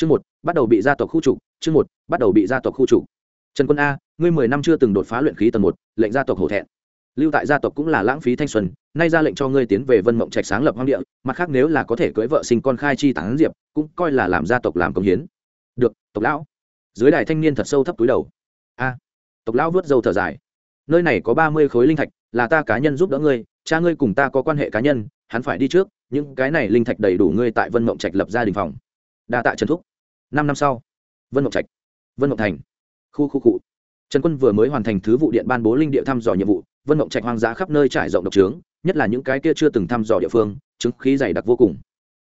chương một, bắt đầu bị gia tộc khu trục, chương một, bắt đầu bị gia tộc khu trục. Trần quân a, ngươi mười năm chưa từng đột phá luyện khí tầng một, lệnh gia tộc hổ thẹn. Lưu tại gia tộc cũng là lãng phí thanh xuân, nay ra lệnh cho ngươi tiến về vân mộng trạch sáng lập hoang địa, mặt khác nếu là có thể cưỡi vợ sinh con khai chi tán diệp, cũng coi là làm gia tộc làm công hiến. Được, tộc lão. Dưới đài thanh niên thật sâu thấp túi đầu. A, tộc lão vớt dâu thở dài. Nơi này có ba mươi khối linh thạch, là ta cá nhân giúp đỡ ngươi, cha ngươi cùng ta có quan hệ cá nhân, hắn phải đi trước, những cái này linh thạch đầy đủ ngươi tại vân mộng trạch lập gia đình phòng đa tạ trần thúc năm năm sau vân ngọc trạch vân ngọc thành khu khu cụ trần quân vừa mới hoàn thành thứ vụ điện ban bố linh địa thăm dò nhiệm vụ vân ngọc trạch hoang dã khắp nơi trải rộng độc trướng nhất là những cái kia chưa từng thăm dò địa phương chứng khí dày đặc vô cùng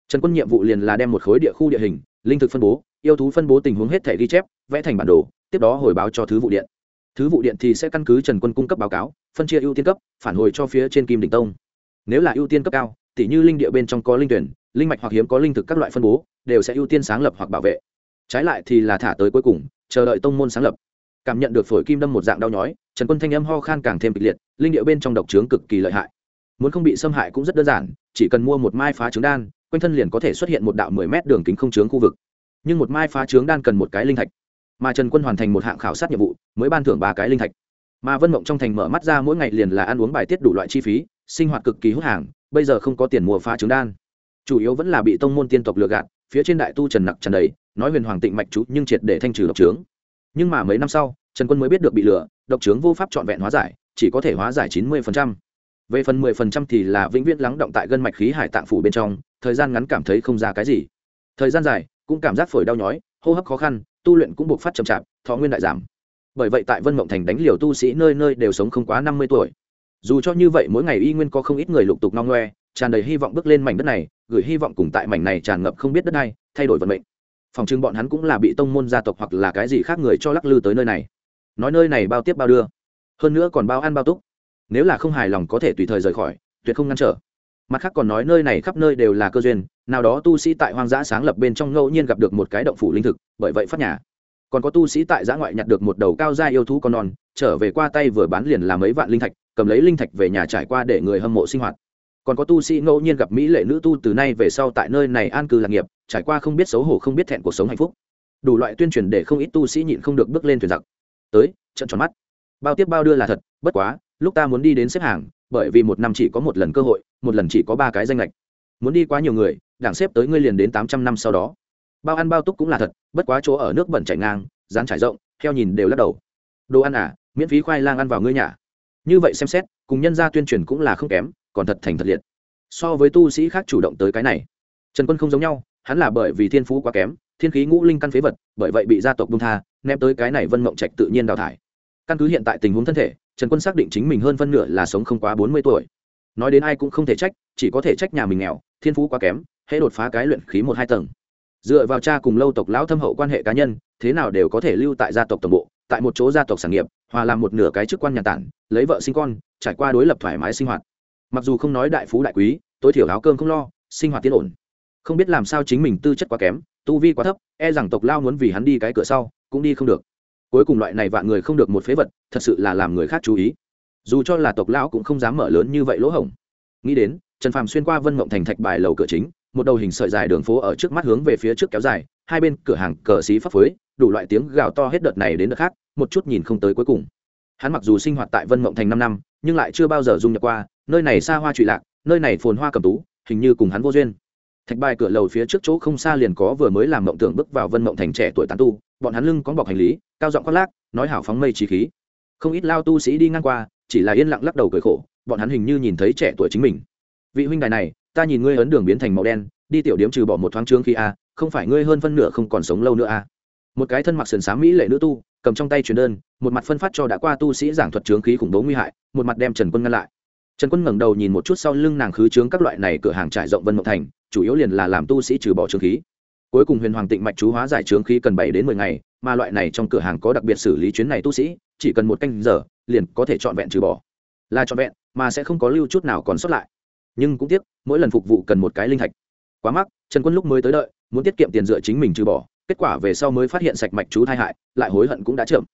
trần quân nhiệm vụ liền là đem một khối địa khu địa hình linh thực phân bố yêu thú phân bố tình huống hết thể ghi chép vẽ thành bản đồ tiếp đó hồi báo cho thứ vụ điện thứ vụ điện thì sẽ căn cứ trần quân cung cấp báo cáo phân chia ưu tiên cấp phản hồi cho phía trên kim đình tông nếu là ưu tiên cấp cao tỷ như linh địa bên trong có linh tuyển linh mạch hoặc hiếm có linh thực các loại phân bố đều sẽ ưu tiên sáng lập hoặc bảo vệ. Trái lại thì là thả tới cuối cùng, chờ đợi tông môn sáng lập. Cảm nhận được phổi kim đâm một dạng đau nhói, trần quân thanh âm ho khan càng thêm kịch liệt, linh địa bên trong độc trướng cực kỳ lợi hại. Muốn không bị xâm hại cũng rất đơn giản, chỉ cần mua một mai phá trứng đan, quanh thân liền có thể xuất hiện một đạo mười mét đường kính không trướng khu vực. Nhưng một mai phá trướng đan cần một cái linh thạch. Mà trần quân hoàn thành một hạng khảo sát nhiệm vụ, mới ban thưởng ba cái linh thạch. Mà vân mộng trong thành mở mắt ra mỗi ngày liền là ăn uống bài tiết đủ loại chi phí, sinh hoạt cực kỳ hút hàng, bây giờ không có tiền mua phá trứng đan. Chủ yếu vẫn là bị tông môn tiên tộc lừa gạt phía trên đại tu trần nặc trần đầy, nói huyền hoàng tịnh mạch chú nhưng triệt để thanh trừ độc trướng. Nhưng mà mấy năm sau, trần quân mới biết được bị lừa, độc trướng vô pháp trọn vẹn hóa giải, chỉ có thể hóa giải chín mươi về phần mười phần trăm thì là vĩnh viễn lắng động tại gân mạch khí hải tạng phủ bên trong, thời gian ngắn cảm thấy không ra cái gì. Thời gian dài, cũng cảm giác phổi đau nhói, hô hấp khó khăn, tu luyện cũng buộc phát chậm chạp, thọ nguyên đại giảm. Bởi vậy tại vân mộng thành đánh liều tu sĩ nơi nơi đều sống không quá năm mươi tuổi. Dù cho như vậy mỗi ngày y nguyên có không ít người lục tục no ngoe, tràn đầy hy vọng bước lên mảnh đất này gửi hy vọng cùng tại mảnh này tràn ngập không biết đất này thay đổi vận mệnh. Phòng trưng bọn hắn cũng là bị tông môn gia tộc hoặc là cái gì khác người cho lắc lư tới nơi này. Nói nơi này bao tiếp bao đưa. Hơn nữa còn bao ăn bao túc. Nếu là không hài lòng có thể tùy thời rời khỏi, tuyệt không ngăn trở. Mặt khác còn nói nơi này khắp nơi đều là cơ duyên, nào đó tu sĩ tại hoang dã sáng lập bên trong ngẫu nhiên gặp được một cái động phủ linh thực, bởi vậy phát nhà. Còn có tu sĩ tại giã ngoại nhặt được một đầu cao gia yêu thú con non, trở về qua tay vừa bán liền làm mấy vạn linh thạch, cầm lấy linh thạch về nhà trải qua để người hâm mộ sinh hoạt còn có tu sĩ ngẫu nhiên gặp mỹ lệ nữ tu từ nay về sau tại nơi này an cư lạc nghiệp, trải qua không biết xấu hổ không biết thẹn cuộc sống hạnh phúc. Đủ loại tuyên truyền để không ít tu sĩ nhịn không được bước lên thuyền giặc. Tới, trận tròn mắt. Bao tiếp bao đưa là thật, bất quá, lúc ta muốn đi đến xếp hàng, bởi vì một năm chỉ có một lần cơ hội, một lần chỉ có ba cái danh lệch muốn đi quá nhiều người, đảng xếp tới ngươi liền đến tám trăm năm sau đó. Bao ăn bao túc cũng là thật, bất quá chỗ ở nước bẩn chảy ngang dán trải rộng theo nhìn đều lắc đầu. Đồ ăn à miễn phí khoai lang ăn vào ngươi nhà. Như vậy xem xét, cùng nhân gia tuyên truyền cũng là không kém còn thật thành thật liệt. So với tu sĩ khác chủ động tới cái này, trần quân không giống nhau, hắn là bởi vì thiên phú quá kém, thiên khí ngũ linh căn phế vật, bởi vậy bị gia tộc bung tha, ném tới cái này vân mộng trạch tự nhiên đào thải. Căn cứ hiện tại tình huống thân thể, trần quân xác định chính mình hơn phân nửa là sống không quá bốn mươi tuổi. Nói đến ai cũng không thể trách, chỉ có thể trách nhà mình nghèo, thiên phú quá kém, hễ đột phá cái luyện khí một hai tầng. Dựa vào cha cùng lâu tộc lão thâm hậu quan hệ cá nhân, thế nào đều có thể lưu tại gia tộc tổng bộ, tại một chỗ gia tộc sản nghiệp, hòa làm một nửa cái chức quan nhà tản, lấy vợ sinh con, trải qua đối lập thoải mái sinh hoạt mặc dù không nói đại phú đại quý, tối thiểu áo cơm không lo, sinh hoạt tiến ổn. Không biết làm sao chính mình tư chất quá kém, tu vi quá thấp e rằng tộc lao muốn vì hắn đi cái cửa sau, cũng đi không được. Cuối cùng loại này vạn người không được một phế vật, thật sự là làm người khác chú ý. Dù cho là tộc lão cũng không dám mở lớn như vậy lỗ hổng. Nghĩ đến, trần phàm xuyên qua vân mộng thành thạch bài lầu cửa chính, một đầu hình sợi dài đường phố ở trước mắt hướng về phía trước kéo dài, hai bên cửa hàng cờ xí phấp phới đủ loại tiếng gào to hết đợt này đến đợt khác, một chút nhìn không tới cuối cùng. Hắn mặc dù sinh hoạt tại vân mộng thành năm năm, nhưng lại chưa bao giờ dung nhập qua nơi này xa hoa trụy lạc, nơi này phồn hoa cầm tú, hình như cùng hắn vô duyên. Thạch bài cửa lầu phía trước chỗ không xa liền có vừa mới làm mộng tưởng bước vào vân mộng thành trẻ tuổi tán tu, bọn hắn lưng có bọc hành lý, cao giọng khoác lác, nói hảo phóng mây trí khí. Không ít lao tu sĩ đi ngang qua, chỉ là yên lặng lắc đầu cười khổ, bọn hắn hình như nhìn thấy trẻ tuổi chính mình. Vị huynh đài này, ta nhìn ngươi ấn đường biến thành màu đen, đi tiểu điếm trừ bỏ một thoáng trương khi a à, không phải ngươi hơn phân nửa không còn sống lâu nữa a. À. Một cái thân mặc sườn xám mỹ lệ nữ tu, cầm trong tay truyền đơn, một mặt phân phát cho đã qua tu sĩ giảng thuật trướng khí khủng bố nguy hại, một mặt đem trần quân ngăn lại trần quân ngẩng đầu nhìn một chút sau lưng nàng khứ trướng các loại này cửa hàng trải rộng vân mộng thành, chủ yếu liền là làm tu sĩ trừ bỏ trướng khí. Cuối cùng huyền hoàng tịnh mạch chú hóa giải trướng khí cần bảy đến mười ngày, mà loại này trong cửa hàng có đặc biệt xử lý chuyến này tu sĩ, chỉ cần một canh giờ, liền có thể trọn vẹn trừ bỏ. Là trọn vẹn, mà sẽ không có lưu chút nào còn sót lại. Nhưng cũng tiếc, mỗi lần phục vụ cần một cái linh thạch. Quá mắc, trần quân lúc mới tới đợi, muốn tiết kiệm tiền dựa chính mình trừ bỏ, kết quả về sau mới phát hiện sạch mạch chú thai hại, lại hối hận cũng đã chậm.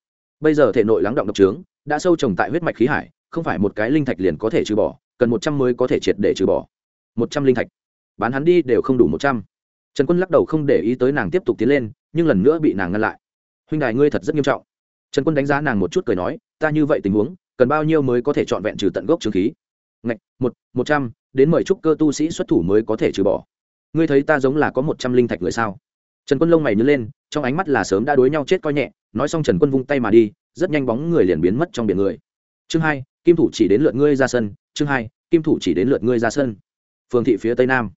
Bây giờ thể nội lắng động độc trướng, đã sâu trồng tại huyết mạch khí hải không phải một cái linh thạch liền có thể trừ bỏ, cần một trăm mới có thể triệt để trừ bỏ. Một trăm linh thạch. Bán hắn đi đều không đủ một trăm. Trần quân lắc đầu không để ý tới nàng tiếp tục tiến lên, nhưng lần nữa bị nàng ngăn lại. Huynh đài ngươi thật rất nghiêm trọng. Trần quân đánh giá nàng một chút cười nói, ta như vậy tình huống, cần bao nhiêu mới có thể trọn vẹn trừ tận gốc trương khí? Ngạch, một một trăm, đến mời trúc cơ tu sĩ xuất thủ mới có thể trừ bỏ. Ngươi thấy ta giống là có một trăm linh thạch người sao? Trần quân lông mày nhớ lên, trong ánh mắt là sớm đã đối nhau chết coi nhẹ, nói xong trần quân vung tay mà đi, rất nhanh bóng người liền biến mất trong biển người. Chương hai kim thủ chỉ đến lượt ngươi ra sân, chương hai, kim thủ chỉ đến lượt ngươi ra sân. Phường thị phía tây nam.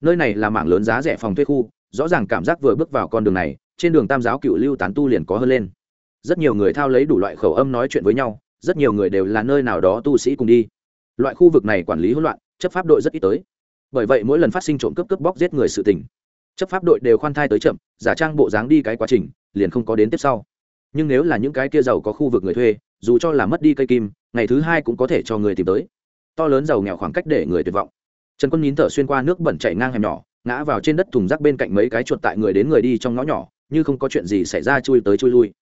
Nơi này là mảng lớn giá rẻ phòng thuê khu, rõ ràng cảm giác vừa bước vào con đường này, trên đường tam giáo cựu lưu tán tu liền có hơn lên. Rất nhiều người thao lấy đủ loại khẩu âm nói chuyện với nhau, rất nhiều người đều là nơi nào đó tu sĩ cùng đi. Loại khu vực này quản lý hỗn loạn, chấp pháp đội rất ít tới. Bởi vậy mỗi lần phát sinh trộm cướp cướp bóc giết người sự tình, chấp pháp đội đều khoan thai tới chậm, giả trang bộ dáng đi cái quá trình, liền không có đến tiếp sau. Nhưng nếu là những cái kia giàu có khu vực người thuê dù cho là mất đi cây kim, ngày thứ hai cũng có thể cho người tìm tới. To lớn giàu nghèo khoảng cách để người tuyệt vọng. Trần quân nín thở xuyên qua nước bẩn chảy ngang hẻm nhỏ, ngã vào trên đất thùng rác bên cạnh mấy cái chuột tại người đến người đi trong ngõ nhỏ, như không có chuyện gì xảy ra chui tới chui lui.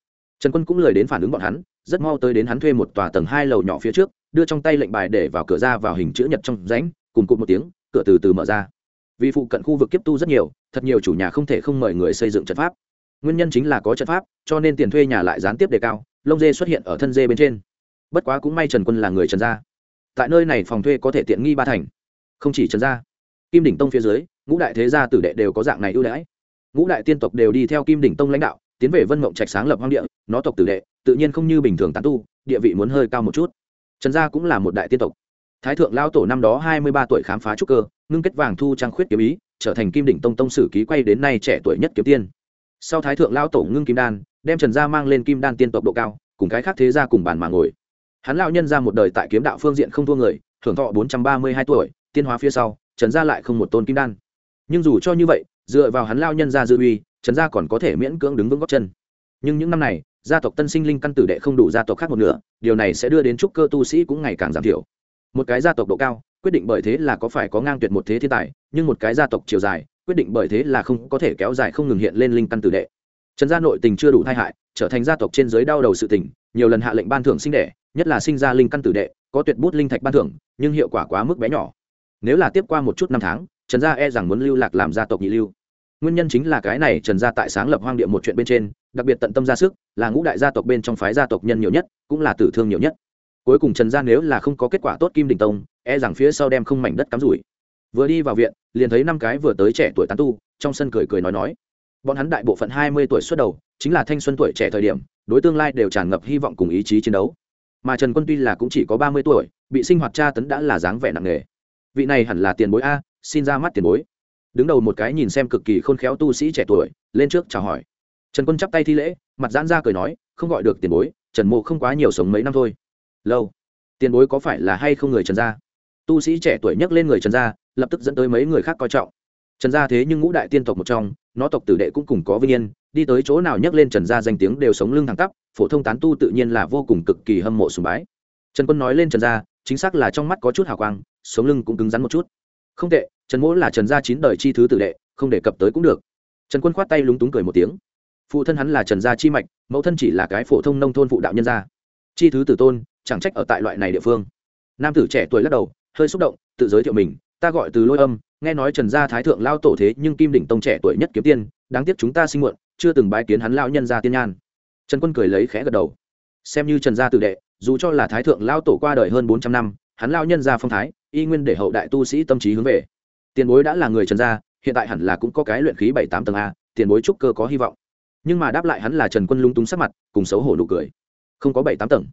Trần quân cũng lời đến phản ứng bọn hắn, rất mau tới đến hắn thuê một tòa tầng hai lầu nhỏ phía trước, đưa trong tay lệnh bài để vào cửa ra vào hình chữ nhật trong rãnh, cùng cụt một tiếng, cửa từ từ mở ra. Vì phụ cận khu vực kiếp tu rất nhiều, thật nhiều chủ nhà không thể không mời người xây dựng trận pháp. Nguyên nhân chính là có trận pháp, cho nên tiền thuê nhà lại gián tiếp đề cao lông dê xuất hiện ở thân dê bên trên. Bất quá cũng may trần quân là người trần gia. Tại nơi này phòng thuê có thể tiện nghi ba thành. Không chỉ trần gia, kim đỉnh tông phía dưới, ngũ đại thế gia tử đệ đều có dạng này ưu đãi. Ngũ đại tiên tộc đều đi theo kim đỉnh tông lãnh đạo, tiến về vân mộng trạch sáng lập hoang địa, nó tộc tử đệ, tự nhiên không như bình thường tán tu, địa vị muốn hơi cao một chút. Trần gia cũng là một đại tiên tộc. Thái thượng lao tổ năm đó hai mươi ba tuổi khám phá trúc cơ, ngưng kết vàng thu trang khuyết kiếm ý, trở thành kim đỉnh tông tông sử ký quay đến nay trẻ tuổi nhất kiếm tiên. Sau thái thượng lao tổ ngưng kim đan đem trần gia mang lên kim đan tiên tộc độ cao, cùng cái khác thế gia cùng bàn mà ngồi. Hắn lão nhân ra một đời tại kiếm đạo phương diện không thua người, thưởng thọ bốn trăm ba mươi hai tuổi, tiên hóa phía sau, trần gia lại không một tôn kim đan. Nhưng dù cho như vậy, dựa vào hắn lao nhân ra dư uy, trần gia còn có thể miễn cưỡng đứng vững góc chân. Nhưng những năm này, gia tộc tân sinh linh căn tử đệ không đủ gia tộc khác một nửa, điều này sẽ đưa đến trúc cơ tu sĩ cũng ngày càng giảm thiểu. Một cái gia tộc độ cao, quyết định bởi thế là có phải có ngang tuyệt một thế thiên tài, nhưng một cái gia tộc chiều dài, quyết định bởi thế là không có thể kéo dài không ngừng hiện lên linh căn tử đệ trần gia nội tình chưa đủ tai hại, trở thành gia tộc trên giới đau đầu sự tình, nhiều lần hạ lệnh ban thưởng sinh đẻ, nhất là sinh ra linh căn tử đệ, có tuyệt bút linh thạch ban thưởng, nhưng hiệu quả quá mức bé nhỏ. Nếu là tiếp qua một chút năm tháng, trần gia e rằng muốn lưu lạc làm gia tộc nhị lưu. Nguyên nhân chính là cái này trần gia tại sáng lập hoang địa một chuyện bên trên, đặc biệt tận tâm ra sức, là ngũ đại gia tộc bên trong phái gia tộc nhân nhiều nhất, cũng là tử thương nhiều nhất. Cuối cùng trần gia nếu là không có kết quả tốt kim đình tông e rằng phía sau đem không mảnh đất cắm rủi. Vừa đi vào viện, liền thấy năm cái vừa tới trẻ tuổi tán tu, trong sân cười cười nói nói bọn hắn đại bộ phận hai mươi tuổi xuất đầu, chính là thanh xuân tuổi trẻ thời điểm, đối tương lai đều tràn ngập hy vọng cùng ý chí chiến đấu. Mà trần quân tuy là cũng chỉ có ba mươi tuổi, bị sinh hoạt tra tấn đã là dáng vẻ nặng nề. Vị này hẳn là tiền bối a, xin ra mắt tiền bối. Đứng đầu một cái nhìn xem cực kỳ khôn khéo tu sĩ trẻ tuổi, lên trước chào hỏi. Trần quân chắp tay thi lễ, mặt giãn ra cười nói, không gọi được tiền bối, trần mộ không quá nhiều sống mấy năm thôi. Lâu, tiền bối có phải là hay không người trần gia? Tu sĩ trẻ tuổi nhắc lên người trần gia, lập tức dẫn tới mấy người khác coi trọng. Trần gia thế nhưng ngũ đại tiên tộc một trong nó tộc tử đệ cũng cùng có vinh yên, đi tới chỗ nào nhắc lên trần gia danh tiếng đều sống lưng thẳng tắp, phổ thông tán tu tự nhiên là vô cùng cực kỳ hâm mộ sùng bái. Trần quân nói lên trần gia, chính xác là trong mắt có chút hào quang, sống lưng cũng cứng rắn một chút. Không tệ, trần mỗ là trần gia chín đời chi thứ tử đệ, không đề cập tới cũng được. Trần quân khoát tay lúng túng cười một tiếng. Phụ thân hắn là trần gia chi mạch, mẫu thân chỉ là cái phổ thông nông thôn phụ đạo nhân gia. Chi thứ tử tôn, chẳng trách ở tại loại này địa phương. Nam tử trẻ tuổi lắc đầu, hơi xúc động, tự giới thiệu mình, ta gọi từ lôi âm nghe nói trần gia thái thượng lao tổ thế nhưng kim đỉnh tông trẻ tuổi nhất kiếm tiên, đáng tiếc chúng ta sinh muộn, chưa từng bái kiến hắn lao nhân gia tiên nhan. Trần quân cười lấy khẽ gật đầu. Xem như trần gia tự đệ, dù cho là thái thượng lao tổ qua đời hơn bốn trăm năm, hắn lao nhân gia phong thái, y nguyên để hậu đại tu sĩ tâm trí hướng về. Tiền bối đã là người trần gia, hiện tại hẳn là cũng có cái luyện khí bảy tám tầng a, tiền bối trúc cơ có hy vọng. Nhưng mà đáp lại hắn là trần quân lung túng sắc mặt, cùng xấu hổ nụ cười. Không có bảy tám tầng.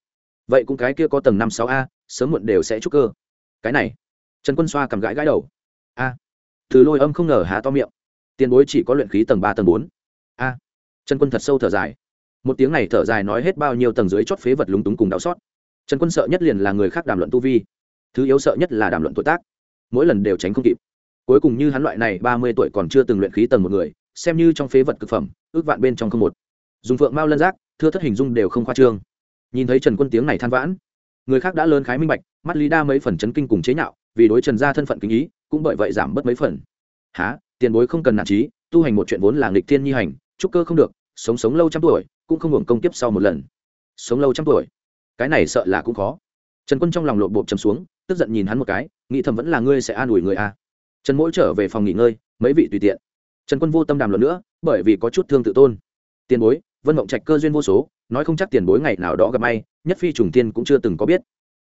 Vậy cũng cái kia có tầng năm sáu a, sớm muộn đều sẽ trúc cơ. Cái này. Trần quân xoa cầm gãi gãi đầu a. Từ lôi âm không ngờ há to miệng. Tiền bối chỉ có luyện khí tầng ba, tầng bốn. A. Trần quân thật sâu thở dài. Một tiếng này thở dài nói hết bao nhiêu tầng dưới chót phế vật lúng túng cùng đau xót. Trần quân sợ nhất liền là người khác đàm luận tu vi. Thứ yếu sợ nhất là đàm luận tuổi tác. Mỗi lần đều tránh không kịp. Cuối cùng như hắn loại này ba mươi tuổi còn chưa từng luyện khí tầng một người, xem như trong phế vật cực phẩm, ước vạn bên trong không một. Dùng phượng mao lân giác, thưa thất hình dung đều không khoa trương. Nhìn thấy trần quân tiếng này than vãn, người khác đã lớn khái minh bạch, mắt lý đa mấy phần chấn kinh cùng chế nhạo vì đối trần gia thân phận kính ý, cũng bởi vậy giảm bớt mấy phần. Há tiền bối không cần nản trí tu hành một chuyện vốn là nghịch thiên nhi hành, trúc cơ không được, sống sống lâu trăm tuổi, cũng không hưởng công tiếp sau một lần. Sống lâu trăm tuổi? Cái này sợ là cũng khó. Trần quân trong lòng lộn bộp chầm xuống, tức giận nhìn hắn một cái, nghĩ thầm vẫn là ngươi sẽ an ủi người a trần mỗi trở về phòng nghỉ ngơi, mấy vị tùy tiện. Trần quân vô tâm đàm luận nữa, bởi vì có chút thương tự tôn. Tiền bối, vân mộng trạch cơ duyên vô số, nói không chắc tiền bối ngày nào đó gặp may, nhất phi trùng tiên cũng chưa từng có biết